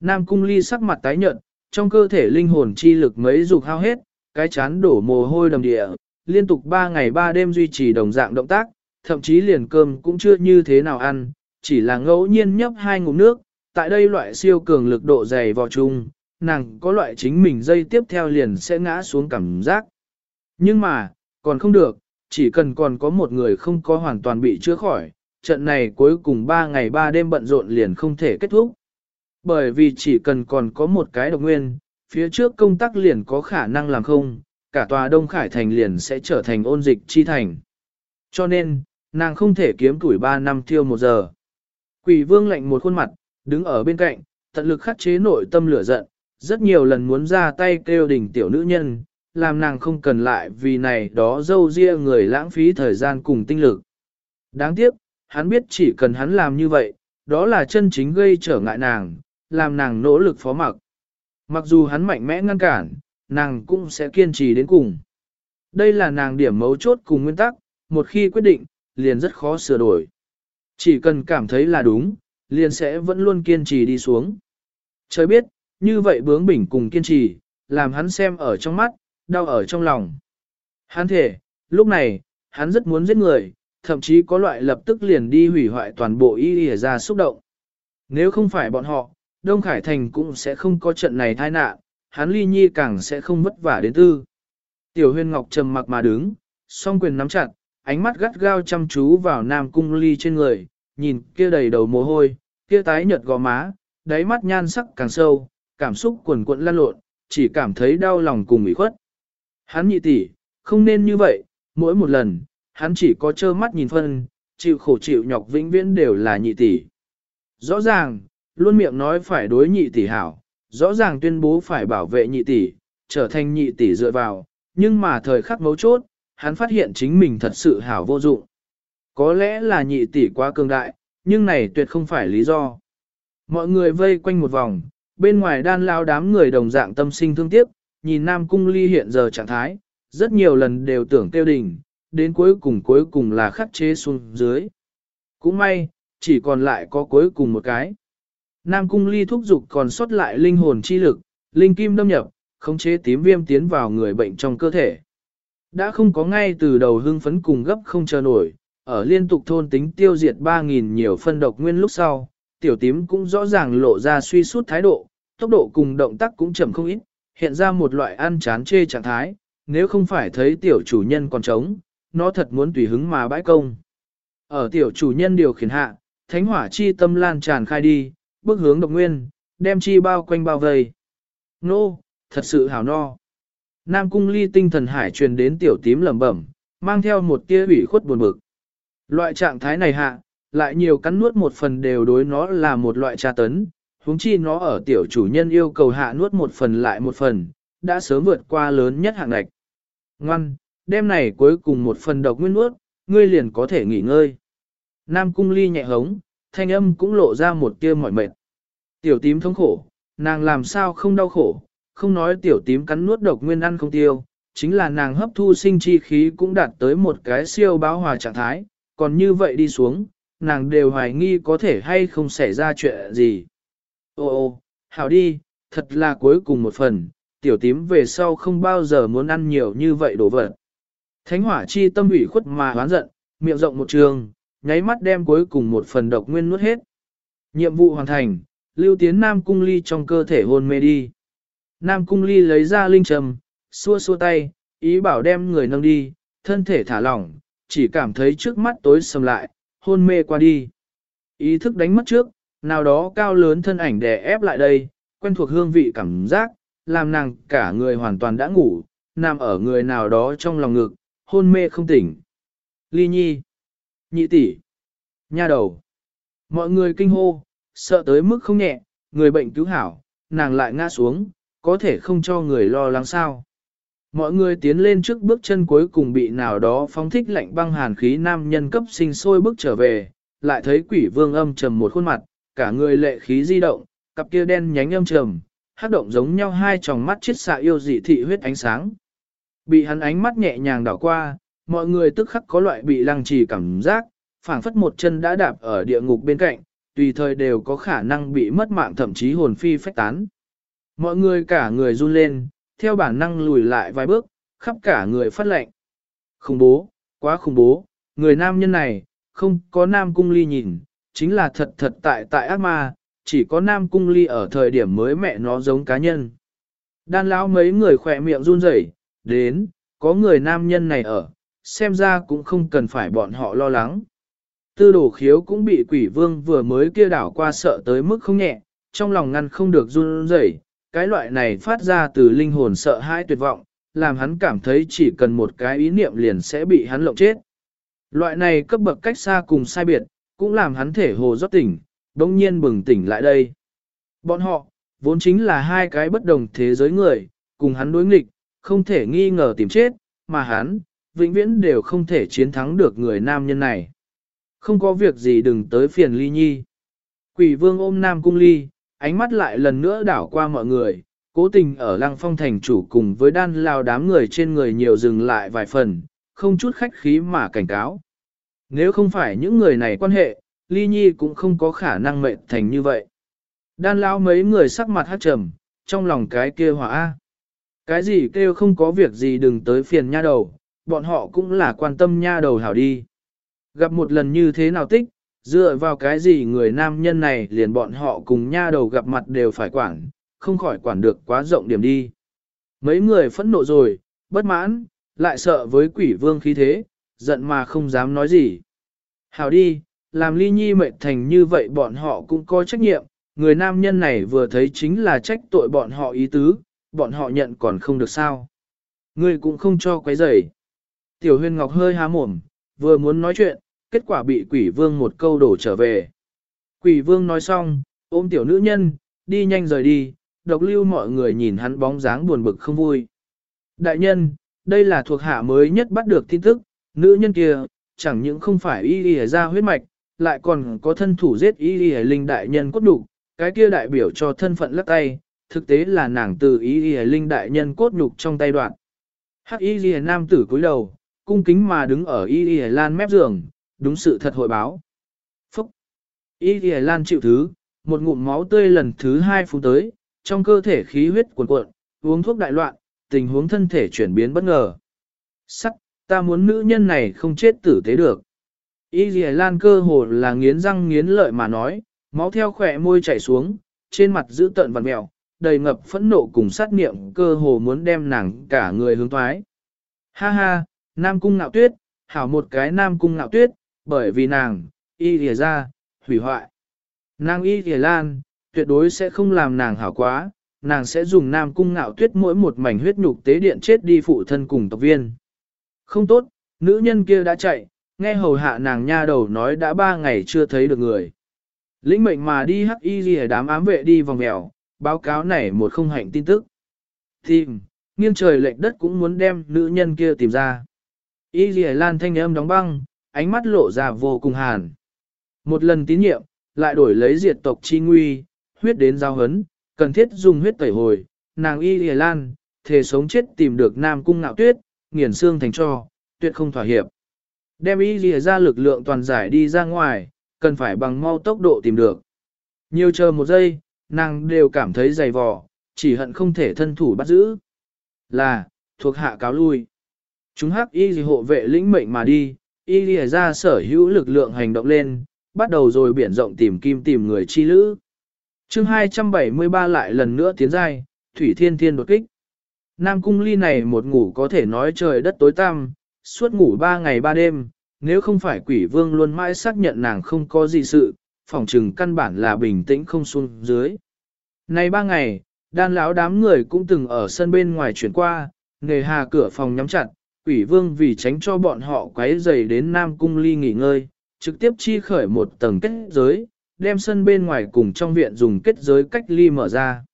Nam cung ly sắc mặt tái nhợt, trong cơ thể linh hồn chi lực mấy dục hao hết, cái chán đổ mồ hôi đầm địa, liên tục 3 ngày 3 đêm duy trì đồng dạng động tác, thậm chí liền cơm cũng chưa như thế nào ăn, chỉ là ngẫu nhiên nhấp hai ngụm nước, tại đây loại siêu cường lực độ dày vào chung, nàng có loại chính mình dây tiếp theo liền sẽ ngã xuống cảm giác. Nhưng mà, còn không được, chỉ cần còn có một người không có hoàn toàn bị chữa khỏi, trận này cuối cùng 3 ngày 3 đêm bận rộn liền không thể kết thúc. Bởi vì chỉ cần còn có một cái độc nguyên, phía trước công tác liền có khả năng làm không, cả tòa Đông Khải Thành liền sẽ trở thành ôn dịch chi thành. Cho nên, nàng không thể kiếm tuổi 3 năm tiêu một giờ. Quỷ vương lạnh một khuôn mặt, đứng ở bên cạnh, tận lực khắc chế nội tâm lửa giận, rất nhiều lần muốn ra tay kêu đỉnh tiểu nữ nhân, làm nàng không cần lại vì này đó dâu ria người lãng phí thời gian cùng tinh lực. Đáng tiếc, hắn biết chỉ cần hắn làm như vậy, đó là chân chính gây trở ngại nàng, làm nàng nỗ lực phó mặc. Mặc dù hắn mạnh mẽ ngăn cản, nàng cũng sẽ kiên trì đến cùng. Đây là nàng điểm mấu chốt cùng nguyên tắc, một khi quyết định, liền rất khó sửa đổi. Chỉ cần cảm thấy là đúng, liền sẽ vẫn luôn kiên trì đi xuống. Trời biết, như vậy bướng bỉnh cùng kiên trì, làm hắn xem ở trong mắt, đau ở trong lòng. Hắn thể, lúc này, hắn rất muốn giết người, thậm chí có loại lập tức liền đi hủy hoại toàn bộ y y ra xúc động. Nếu không phải bọn họ, Đông Khải Thành cũng sẽ không có trận này tai nạn, hắn ly nhi càng sẽ không vất vả đến tư. Tiểu huyền ngọc trầm mặc mà đứng, song quyền nắm chặt, ánh mắt gắt gao chăm chú vào nam cung ly trên người, nhìn kia đầy đầu mồ hôi, kia tái nhợt gò má, đáy mắt nhan sắc càng sâu, cảm xúc cuồn cuộn lan lộn, chỉ cảm thấy đau lòng cùng ủy khuất. Hắn nhị tỷ, không nên như vậy, mỗi một lần, hắn chỉ có trơ mắt nhìn phân, chịu khổ chịu nhọc vĩnh viễn đều là nhị tỷ. Rõ ràng, luôn miệng nói phải đối nhị tỷ hảo, rõ ràng tuyên bố phải bảo vệ nhị tỷ, trở thành nhị tỷ dựa vào, nhưng mà thời khắc mấu chốt, hắn phát hiện chính mình thật sự hảo vô dụng. Có lẽ là nhị tỷ quá cường đại, nhưng này tuyệt không phải lý do. Mọi người vây quanh một vòng, bên ngoài đan lao đám người đồng dạng tâm sinh thương tiếc, nhìn Nam Cung Ly hiện giờ trạng thái, rất nhiều lần đều tưởng tiêu đình, đến cuối cùng cuối cùng là khắc chế xuống dưới. Cũng may, chỉ còn lại có cuối cùng một cái. Nam Cung Ly thúc dục còn sót lại linh hồn chi lực, linh kim đâm nhập, khống chế tím viêm tiến vào người bệnh trong cơ thể. Đã không có ngay từ đầu hưng phấn cùng gấp không chờ nổi, ở liên tục thôn tính tiêu diệt 3.000 nhiều phân độc nguyên lúc sau, tiểu tím cũng rõ ràng lộ ra suy sút thái độ, tốc độ cùng động tác cũng chậm không ít, hiện ra một loại ăn chán chê trạng thái, nếu không phải thấy tiểu chủ nhân còn trống, nó thật muốn tùy hứng mà bãi công. Ở tiểu chủ nhân điều khiển hạ, thánh hỏa chi tâm lan tràn khai đi, bước hướng độc nguyên, đem chi bao quanh bao vây. Nô, thật sự hảo no. Nam cung ly tinh thần hải truyền đến tiểu tím lẩm bẩm, mang theo một tia ủy khuất buồn bực. Loại trạng thái này hạ, lại nhiều cắn nuốt một phần đều đối nó là một loại tra tấn, huống chi nó ở tiểu chủ nhân yêu cầu hạ nuốt một phần lại một phần, đã sớm vượt qua lớn nhất hạng ngạch. Ngoan, đêm này cuối cùng một phần độc nguyên nuốt, ngươi liền có thể nghỉ ngơi. Nam cung ly nhẹ hống, thanh âm cũng lộ ra một tia mỏi mệt. Tiểu tím thống khổ, nàng làm sao không đau khổ, không nói tiểu tím cắn nuốt độc nguyên ăn không tiêu, chính là nàng hấp thu sinh chi khí cũng đạt tới một cái siêu báo hòa trạng thái, còn như vậy đi xuống, nàng đều hoài nghi có thể hay không xảy ra chuyện gì. Ô ô, hảo đi, thật là cuối cùng một phần, tiểu tím về sau không bao giờ muốn ăn nhiều như vậy đồ vật. Thánh hỏa chi tâm ủy khuất mà hoán giận, miệng rộng một trường, nháy mắt đem cuối cùng một phần độc nguyên nuốt hết. Nhiệm vụ hoàn thành, lưu tiến Nam Cung Ly trong cơ thể hôn mê đi. Nam Cung Ly lấy ra linh trầm, xua xua tay, ý bảo đem người nâng đi, thân thể thả lỏng, chỉ cảm thấy trước mắt tối sầm lại, hôn mê qua đi. Ý thức đánh mất trước, nào đó cao lớn thân ảnh đè ép lại đây, quen thuộc hương vị cảm giác, làm nàng cả người hoàn toàn đã ngủ, nằm ở người nào đó trong lòng ngực, hôn mê không tỉnh. Ly nhi, nhị tỷ, nha đầu, mọi người kinh hô, sợ tới mức không nhẹ, người bệnh cứu hảo, nàng lại ngã xuống, có thể không cho người lo lắng sao. Mọi người tiến lên trước bước chân cuối cùng bị nào đó phóng thích lạnh băng hàn khí nam nhân cấp sinh sôi bước trở về, lại thấy quỷ vương âm trầm một khuôn mặt, cả người lệ khí di động, cặp kia đen nhánh âm trầm, hát động giống nhau hai tròng mắt chiết xạ yêu dị thị huyết ánh sáng. Bị hắn ánh mắt nhẹ nhàng đảo qua, mọi người tức khắc có loại bị lăng trì cảm giác, phảng phất một chân đã đạp ở địa ngục bên cạnh, tùy thời đều có khả năng bị mất mạng thậm chí hồn phi phách tán. Mọi người cả người run lên, theo bản năng lùi lại vài bước, khắp cả người phát lệnh. Khủng bố, quá khủng bố, người nam nhân này, không có nam cung ly nhìn, chính là thật thật tại tại ác ma, chỉ có nam cung ly ở thời điểm mới mẹ nó giống cá nhân. Đan lão mấy người khỏe miệng run rẩy, đến, có người nam nhân này ở, xem ra cũng không cần phải bọn họ lo lắng. Tư đổ khiếu cũng bị quỷ vương vừa mới kia đảo qua sợ tới mức không nhẹ, trong lòng ngăn không được run rẩy cái loại này phát ra từ linh hồn sợ hãi tuyệt vọng, làm hắn cảm thấy chỉ cần một cái ý niệm liền sẽ bị hắn lộng chết. Loại này cấp bậc cách xa cùng sai biệt, cũng làm hắn thể hồ rót tỉnh, đồng nhiên bừng tỉnh lại đây. Bọn họ, vốn chính là hai cái bất đồng thế giới người, cùng hắn đối nghịch, không thể nghi ngờ tìm chết, mà hắn, vĩnh viễn đều không thể chiến thắng được người nam nhân này. Không có việc gì đừng tới phiền ly nhi. Quỷ vương ôm nam cung ly, ánh mắt lại lần nữa đảo qua mọi người, cố tình ở lăng phong thành chủ cùng với đan lao đám người trên người nhiều dừng lại vài phần, không chút khách khí mà cảnh cáo. Nếu không phải những người này quan hệ, ly nhi cũng không có khả năng mệnh thành như vậy. Đan lao mấy người sắc mặt hát trầm, trong lòng cái kia hỏa. Cái gì kêu không có việc gì đừng tới phiền nha đầu, bọn họ cũng là quan tâm nha đầu hảo đi. Gặp một lần như thế nào tích, dựa vào cái gì người nam nhân này liền bọn họ cùng nha đầu gặp mặt đều phải quản, không khỏi quản được quá rộng điểm đi. Mấy người phẫn nộ rồi, bất mãn, lại sợ với quỷ vương khí thế, giận mà không dám nói gì. Hảo đi, làm ly nhi mệnh thành như vậy bọn họ cũng có trách nhiệm, người nam nhân này vừa thấy chính là trách tội bọn họ ý tứ, bọn họ nhận còn không được sao. Ngươi cũng không cho quấy rầy. Tiểu huyền ngọc hơi há mồm, vừa muốn nói chuyện, kết quả bị quỷ vương một câu đổ trở về. Quỷ vương nói xong, ôm tiểu nữ nhân, đi nhanh rời đi, độc lưu mọi người nhìn hắn bóng dáng buồn bực không vui. Đại nhân, đây là thuộc hạ mới nhất bắt được tin tức, nữ nhân kia, chẳng những không phải y y ra huyết mạch, lại còn có thân thủ giết y y linh đại nhân cốt đủ, cái kia đại biểu cho thân phận lắc tay, thực tế là nàng từ y y linh đại nhân cốt nhục trong tay đoạn. Hắc y y nam tử cúi đầu, cung kính mà đứng ở y y lan mép giường, đúng sự thật hội báo. Phúc! Y thì lan chịu thứ, một ngụm máu tươi lần thứ hai phút tới, trong cơ thể khí huyết cuồn cuộn, uống thuốc đại loạn, tình huống thân thể chuyển biến bất ngờ. Sắc, ta muốn nữ nhân này không chết tử tế được. Y dì lan cơ hồ là nghiến răng nghiến lợi mà nói, máu theo khỏe môi chảy xuống, trên mặt giữ tợn vằn mẹo, đầy ngập phẫn nộ cùng sát niệm cơ hồ muốn đem nàng cả người hướng thoái. Ha ha, Nam Cung Ngạo Tuyết, hảo một cái Nam Cung Ngạo Tuyết, bởi vì nàng, y lìa ra, hủy hoại. Nàng y lìa lan, tuyệt đối sẽ không làm nàng hảo quá, nàng sẽ dùng Nam Cung Ngạo Tuyết mỗi một mảnh huyết nhục tế điện chết đi phụ thân cùng tộc viên. Không tốt, nữ nhân kia đã chạy, nghe hầu hạ nàng nha đầu nói đã ba ngày chưa thấy được người. Lĩnh mệnh mà đi hắc y ghi đám ám vệ đi vòng mèo, báo cáo này một không hạnh tin tức. Tìm, nghiêng trời lệnh đất cũng muốn đem nữ nhân kia tìm ra. Y ghi lan thanh âm đóng băng, ánh mắt lộ ra vô cùng hàn. Một lần tín nhiệm, lại đổi lấy diệt tộc chi nguy, huyết đến giao hấn, cần thiết dùng huyết tẩy hồi, nàng y lìa lan, thề sống chết tìm được nam cung ngạo tuyết, nghiền xương thành cho, tuyệt không thỏa hiệp. Đem y lìa ra lực lượng toàn giải đi ra ngoài, cần phải bằng mau tốc độ tìm được. Nhiều chờ một giây, nàng đều cảm thấy dày vò, chỉ hận không thể thân thủ bắt giữ. Là, thuộc hạ cáo lui. Chúng hắc y gì hộ vệ lĩnh mệnh mà đi, y lìa ra sở hữu lực lượng hành động lên, bắt đầu rồi biển rộng tìm kim tìm người chi lữ. chương 273 lại lần nữa tiến giai, Thủy Thiên Thiên đột kích. Nam Cung Ly này một ngủ có thể nói trời đất tối tăm, suốt ngủ ba ngày ba đêm, nếu không phải quỷ vương luôn mãi xác nhận nàng không có gì sự, phòng trừng căn bản là bình tĩnh không xuống dưới. Này ba ngày, đan lão đám người cũng từng ở sân bên ngoài chuyển qua, nghề hà cửa phòng nhắm chặt, quỷ vương vì tránh cho bọn họ quấy dày đến Nam Cung Ly nghỉ ngơi, trực tiếp chi khởi một tầng kết giới, đem sân bên ngoài cùng trong viện dùng kết giới cách ly mở ra.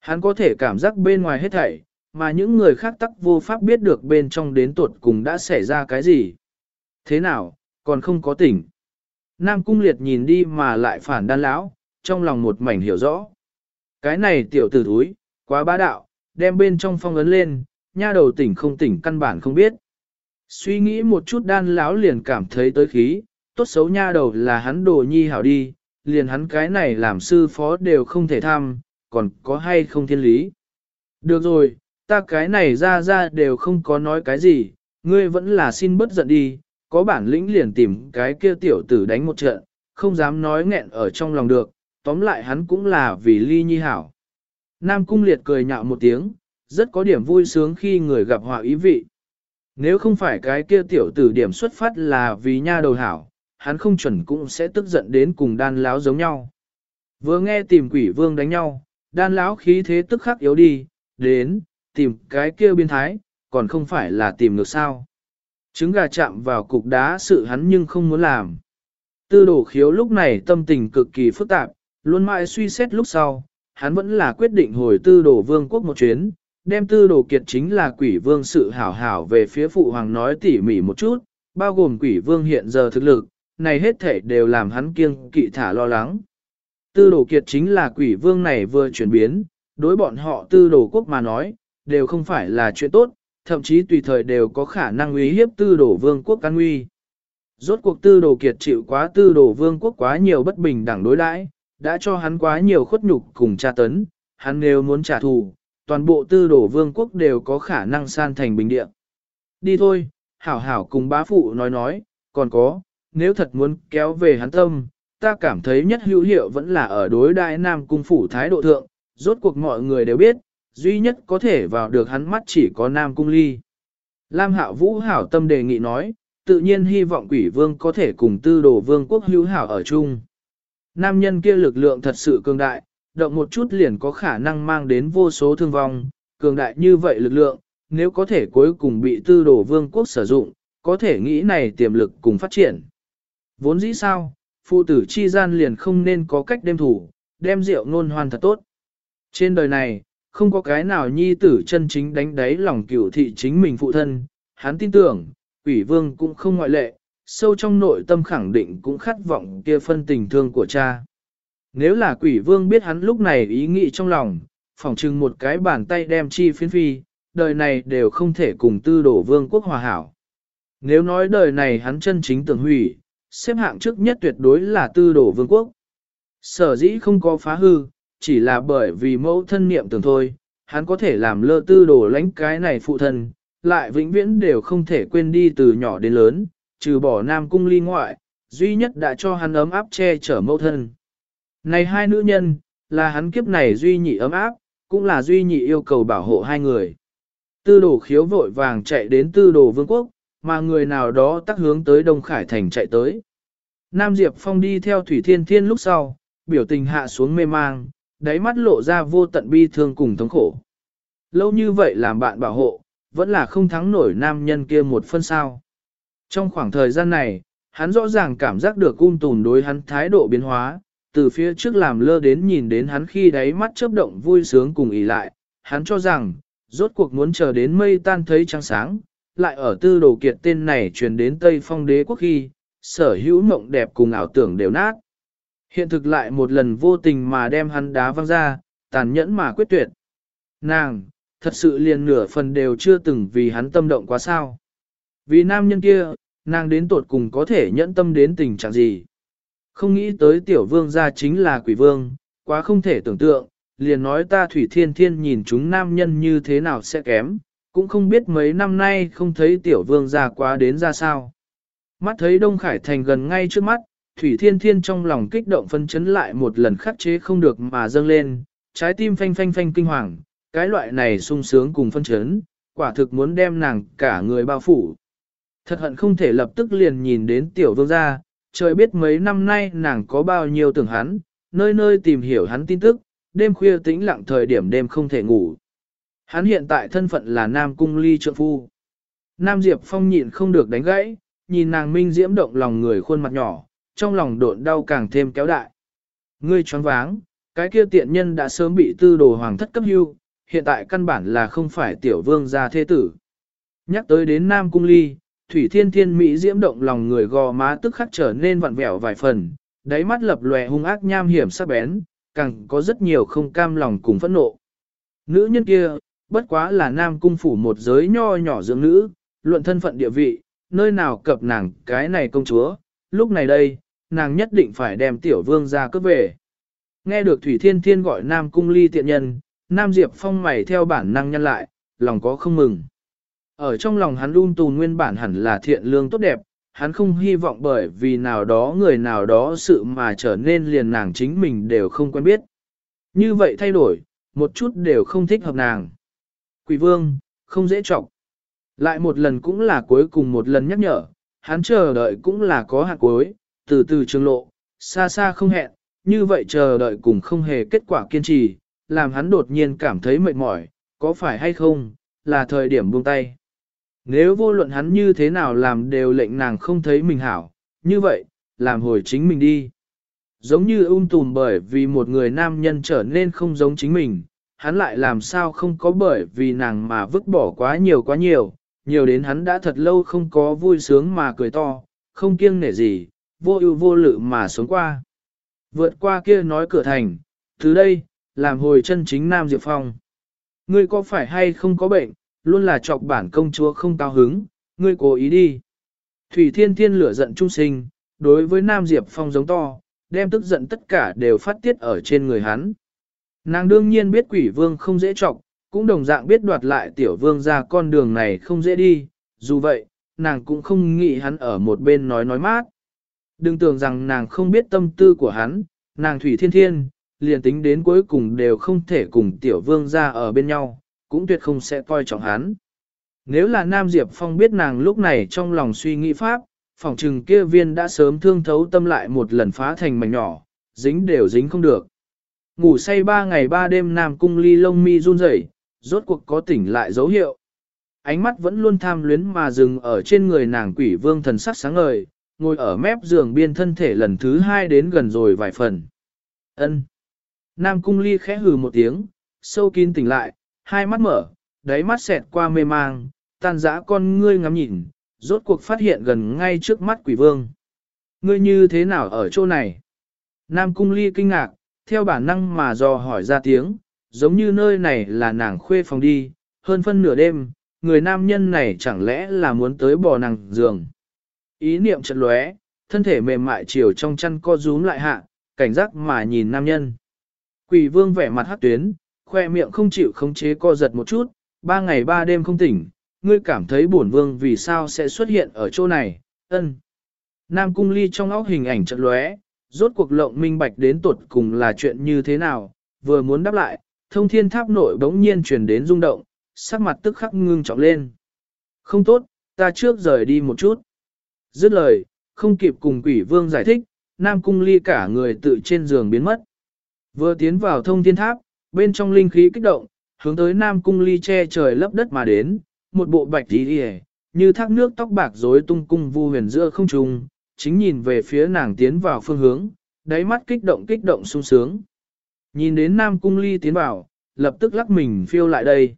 Hắn có thể cảm giác bên ngoài hết thảy, mà những người khác tắc vô pháp biết được bên trong đến tuột cùng đã xảy ra cái gì. Thế nào, còn không có tỉnh. Nam Cung Liệt nhìn đi mà lại phản đan lão, trong lòng một mảnh hiểu rõ. Cái này tiểu tử thúi, quá bá đạo, đem bên trong phong ấn lên, nha đầu tỉnh không tỉnh căn bản không biết. Suy nghĩ một chút đan lão liền cảm thấy tới khí, tốt xấu nha đầu là hắn đồ nhi hảo đi, liền hắn cái này làm sư phó đều không thể tham, còn có hay không thiên lý. Được rồi, ta cái này ra ra đều không có nói cái gì, ngươi vẫn là xin bất giận đi, có bản lĩnh liền tìm cái kia tiểu tử đánh một trận, không dám nói nghẹn ở trong lòng được, tóm lại hắn cũng là vì ly nhi hảo. Nam Cung Liệt cười nhạo một tiếng, rất có điểm vui sướng khi người gặp họa ý vị. Nếu không phải cái kia tiểu tử điểm xuất phát là vì nha đầu hảo, hắn không chuẩn cũng sẽ tức giận đến cùng đan láo giống nhau. Vừa nghe tìm quỷ vương đánh nhau, đan láo khí thế tức khắc yếu đi, đến, tìm cái kia biên thái, còn không phải là tìm được sao. Trứng gà chạm vào cục đá sự hắn nhưng không muốn làm. Tư đổ khiếu lúc này tâm tình cực kỳ phức tạp, luôn mãi suy xét lúc sau, hắn vẫn là quyết định hồi tư đổ vương quốc một chuyến, đem tư đồ kiệt chính là quỷ vương sự hảo hảo về phía phụ hoàng nói tỉ mỉ một chút, bao gồm quỷ vương hiện giờ thực lực, này hết thể đều làm hắn kiêng kỵ thả lo lắng. Tư đồ kiệt chính là quỷ vương này vừa chuyển biến, đối bọn họ tư đồ quốc mà nói, đều không phải là chuyện tốt, thậm chí tùy thời đều có khả năng uy hiếp tư đồ vương quốc can nguy. Rốt cuộc tư đồ kiệt chịu quá tư đồ vương quốc quá nhiều bất bình đẳng đối đãi, đã cho hắn quá nhiều khuất nhục cùng tra tấn, hắn nếu muốn trả thù, toàn bộ tư đồ vương quốc đều có khả năng san thành bình địa. Đi thôi, hảo hảo cùng bá phụ nói nói, còn có, nếu thật muốn kéo về hắn tâm, ta cảm thấy nhất hữu hiệu vẫn là ở đối đại nam cung phủ thái độ thượng, rốt cuộc mọi người đều biết, duy nhất có thể vào được hắn mắt chỉ có nam cung ly. Lam hạo vũ hảo tâm đề nghị nói, tự nhiên hy vọng quỷ vương có thể cùng tư đồ vương quốc hữu hảo ở chung. Nam nhân kia lực lượng thật sự cường đại, động một chút liền có khả năng mang đến vô số thương vong, cường đại như vậy lực lượng, nếu có thể cuối cùng bị tư đồ vương quốc sử dụng, có thể nghĩ này tiềm lực cùng phát triển. Vốn dĩ sao, phụ tử chi gian liền không nên có cách đem thủ, đem rượu nôn hoàn thật tốt. Trên đời này, không có cái nào nhi tử chân chính đánh đáy lòng cửu thị chính mình phụ thân, hắn tin tưởng, quỷ vương cũng không ngoại lệ, sâu trong nội tâm khẳng định cũng khát vọng kia phân tình thương của cha. Nếu là quỷ vương biết hắn lúc này ý nghĩ trong lòng, phỏng chừng một cái bàn tay đem chi phiến phi, đời này đều không thể cùng tư đổ vương quốc hòa hảo. Nếu nói đời này hắn chân chính tưởng hủy, xếp hạng trước nhất tuyệt đối là tư đổ vương quốc. Sở dĩ không có phá hư, chỉ là bởi vì mẫu thân niệm tưởng thôi, hắn có thể làm lơ tư đổ lãnh cái này phụ thân, lại vĩnh viễn đều không thể quên đi từ nhỏ đến lớn, trừ bỏ nam cung ly ngoại, duy nhất đã cho hắn ấm áp che chở mẫu thân. Này hai nữ nhân, là hắn kiếp này duy nhị ấm áp, cũng là duy nhị yêu cầu bảo hộ hai người. Tư đồ khiếu vội vàng chạy đến tư đồ vương quốc, mà người nào đó tắc hướng tới Đông Khải Thành chạy tới. Nam Diệp Phong đi theo Thủy Thiên Thiên lúc sau, biểu tình hạ xuống mê mang, đáy mắt lộ ra vô tận bi thương cùng thống khổ. Lâu như vậy làm bạn bảo hộ, vẫn là không thắng nổi nam nhân kia một phân sao. Trong khoảng thời gian này, hắn rõ ràng cảm giác được cung tùn đối hắn thái độ biến hóa, từ phía trước làm lơ đến nhìn đến hắn khi đáy mắt chớp động vui sướng cùng ý lại, hắn cho rằng, rốt cuộc muốn chờ đến mây tan thấy trăng sáng, lại ở tư đồ kiệt tên này truyền đến Tây Phong đế quốc khi, sở hữu mộng đẹp cùng ảo tưởng đều nát. Hiện thực lại một lần vô tình mà đem hắn đá văng ra, tàn nhẫn mà quyết tuyệt. Nàng, thật sự liền nửa phần đều chưa từng vì hắn tâm động quá sao. Vì nam nhân kia, nàng đến tuột cùng có thể nhẫn tâm đến tình trạng gì. Không nghĩ tới tiểu vương gia chính là quỷ vương, quá không thể tưởng tượng, liền nói ta thủy thiên thiên nhìn chúng nam nhân như thế nào sẽ kém, cũng không biết mấy năm nay không thấy tiểu vương gia quá đến ra sao. Mắt thấy Đông Khải Thành gần ngay trước mắt, Thủy Thiên Thiên trong lòng kích động phân chấn lại một lần khắc chế không được mà dâng lên, trái tim phanh phanh phanh kinh hoàng, cái loại này sung sướng cùng phân chấn, quả thực muốn đem nàng cả người bao phủ. Thật hận không thể lập tức liền nhìn đến tiểu vương gia, trời biết mấy năm nay nàng có bao nhiêu tưởng hắn, nơi nơi tìm hiểu hắn tin tức, đêm khuya tĩnh lặng thời điểm đêm không thể ngủ. Hắn hiện tại thân phận là Nam Cung Ly trượng phu. Nam Diệp Phong nhịn không được đánh gãy, nhìn nàng minh diễm động lòng người khuôn mặt nhỏ, trong lòng độn đau càng thêm kéo đại. Ngươi choáng váng, cái kia tiện nhân đã sớm bị tư đồ hoàng thất cấp hưu, hiện tại căn bản là không phải tiểu vương gia thế tử. Nhắc tới đến Nam Cung Ly, Thủy Thiên Thiên Mỹ diễm động lòng người gò má tức khắc trở nên vặn vẹo vài phần, đáy mắt lập lòe hung ác nham hiểm sắc bén, càng có rất nhiều không cam lòng cùng phẫn nộ. Nữ nhân kia, bất quá là Nam Cung phủ một giới nho nhỏ dưỡng nữ, luận thân phận địa vị, nơi nào cập nàng cái này công chúa, lúc này đây, nàng nhất định phải đem tiểu vương ra cướp về. Nghe được Thủy Thiên Thiên gọi Nam Cung ly tiện nhân, Nam Diệp Phong mày theo bản năng nhân lại, lòng có không mừng. Ở trong lòng hắn đun tù nguyên bản hẳn là thiện lương tốt đẹp, hắn không hy vọng bởi vì nào đó người nào đó sự mà trở nên liền nàng chính mình đều không quen biết. Như vậy thay đổi, một chút đều không thích hợp nàng. Quỷ vương, không dễ trọng. Lại một lần cũng là cuối cùng một lần nhắc nhở, hắn chờ đợi cũng là có hạt cuối, từ từ trường lộ, xa xa không hẹn, như vậy chờ đợi cùng không hề kết quả kiên trì, làm hắn đột nhiên cảm thấy mệt mỏi, có phải hay không, là thời điểm buông tay. Nếu vô luận hắn như thế nào làm đều lệnh nàng không thấy mình hảo, như vậy, làm hồi chính mình đi. Giống như ung tùm bởi vì một người nam nhân trở nên không giống chính mình, hắn lại làm sao không có bởi vì nàng mà vứt bỏ quá nhiều quá nhiều, nhiều đến hắn đã thật lâu không có vui sướng mà cười to, không kiêng nể gì, vô ưu vô lự mà sống qua. Vượt qua kia nói cửa thành, từ đây, làm hồi chân chính Nam Diệp Phong. Ngươi có phải hay không có bệnh, luôn là chọc bản công chúa không cao hứng, ngươi cố ý đi. Thủy Thiên Thiên lửa giận trung sinh, đối với Nam Diệp Phong giống to, đem tức giận tất cả đều phát tiết ở trên người hắn. Nàng đương nhiên biết quỷ vương không dễ chọc, cũng đồng dạng biết đoạt lại tiểu vương ra con đường này không dễ đi, dù vậy, nàng cũng không nghĩ hắn ở một bên nói nói mát. Đừng tưởng rằng nàng không biết tâm tư của hắn, nàng thủy thiên thiên, liền tính đến cuối cùng đều không thể cùng tiểu vương ra ở bên nhau, cũng tuyệt không sẽ coi trọng hắn. Nếu là Nam Diệp Phong biết nàng lúc này trong lòng suy nghĩ pháp, phòng trừng kia viên đã sớm thương thấu tâm lại một lần phá thành mảnh nhỏ, dính đều dính không được. Ngủ say ba ngày ba đêm Nam Cung ly lông mi run rẩy, rốt cuộc có tỉnh lại dấu hiệu. Ánh mắt vẫn luôn tham luyến mà dừng ở trên người nàng quỷ vương thần sắc sáng ngời, ngồi ở mép giường biên thân thể lần thứ hai đến gần rồi vài phần. ân Nam Cung ly khẽ hừ một tiếng, sâu kín tỉnh lại, hai mắt mở, đáy mắt xẹt qua mê mang, tan dã con ngươi ngắm nhìn, rốt cuộc phát hiện gần ngay trước mắt quỷ vương. Ngươi như thế nào ở chỗ này? Nam Cung ly kinh ngạc, theo bản năng mà dò hỏi ra tiếng, giống như nơi này là nàng khuê phòng đi, hơn phân nửa đêm, người nam nhân này chẳng lẽ là muốn tới bò nàng giường. Ý niệm chợt lóe, thân thể mềm mại chiều trong chăn co rúm lại hạ, cảnh giác mà nhìn nam nhân. Quỷ vương vẻ mặt hát tuyến, khoe miệng không chịu khống chế co giật một chút, ba ngày ba đêm không tỉnh, ngươi cảm thấy bổn vương vì sao sẽ xuất hiện ở chỗ này, ân. Nam cung ly trong óc hình ảnh chợt lóe, rốt cuộc lộng minh bạch đến tuột cùng là chuyện như thế nào, vừa muốn đáp lại, thông thiên tháp nội bỗng nhiên truyền đến rung động, sắc mặt tức khắc ngưng trọng lên. Không tốt, ta trước rời đi một chút. Dứt lời, không kịp cùng quỷ vương giải thích, Nam Cung Ly cả người tự trên giường biến mất. Vừa tiến vào thông thiên tháp, bên trong linh khí kích động, hướng tới Nam Cung Ly che trời lấp đất mà đến, một bộ bạch tí hề, như thác nước tóc bạc rối tung cung vu huyền giữa không trung, chính nhìn về phía nàng tiến vào phương hướng, đáy mắt kích động kích động sung sướng. Nhìn đến Nam Cung Ly tiến vào, lập tức lắc mình phiêu lại đây.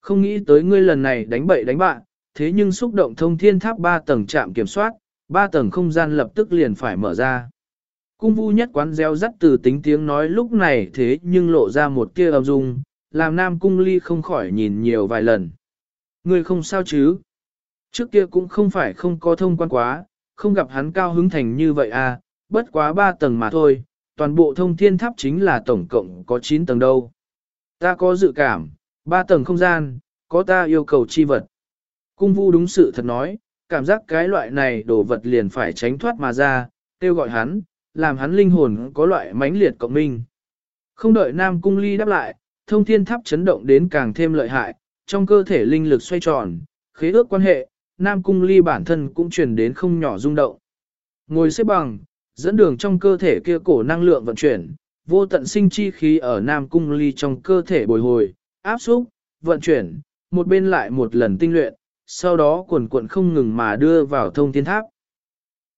Không nghĩ tới ngươi lần này đánh bậy đánh bạn, thế nhưng xúc động thông thiên tháp 3 tầng trạm kiểm soát, 3 tầng không gian lập tức liền phải mở ra. Cung vu nhất quán gieo rắt từ tính tiếng nói lúc này thế nhưng lộ ra một tia âm dung, làm Nam Cung Ly không khỏi nhìn nhiều vài lần. Người không sao chứ? Trước kia cũng không phải không có thông quan quá, không gặp hắn cao hứng thành như vậy à, bất quá ba tầng mà thôi, toàn bộ thông thiên tháp chính là tổng cộng có 9 tầng đâu. Ta có dự cảm, ba tầng không gian, có ta yêu cầu chi vật. Cung vu đúng sự thật nói, cảm giác cái loại này đồ vật liền phải tránh thoát mà ra, kêu gọi hắn, làm hắn linh hồn có loại mãnh liệt cộng minh. Không đợi Nam Cung Ly đáp lại, thông thiên tháp chấn động đến càng thêm lợi hại, trong cơ thể linh lực xoay tròn, khế ước quan hệ, Nam Cung Ly bản thân cũng truyền đến không nhỏ rung động. Ngồi xếp bằng, dẫn đường trong cơ thể kia cổ năng lượng vận chuyển, vô tận sinh chi khí ở Nam Cung Ly trong cơ thể bồi hồi, áp xúc, vận chuyển, một bên lại một lần tinh luyện, sau đó cuộn cuộn không ngừng mà đưa vào thông thiên tháp.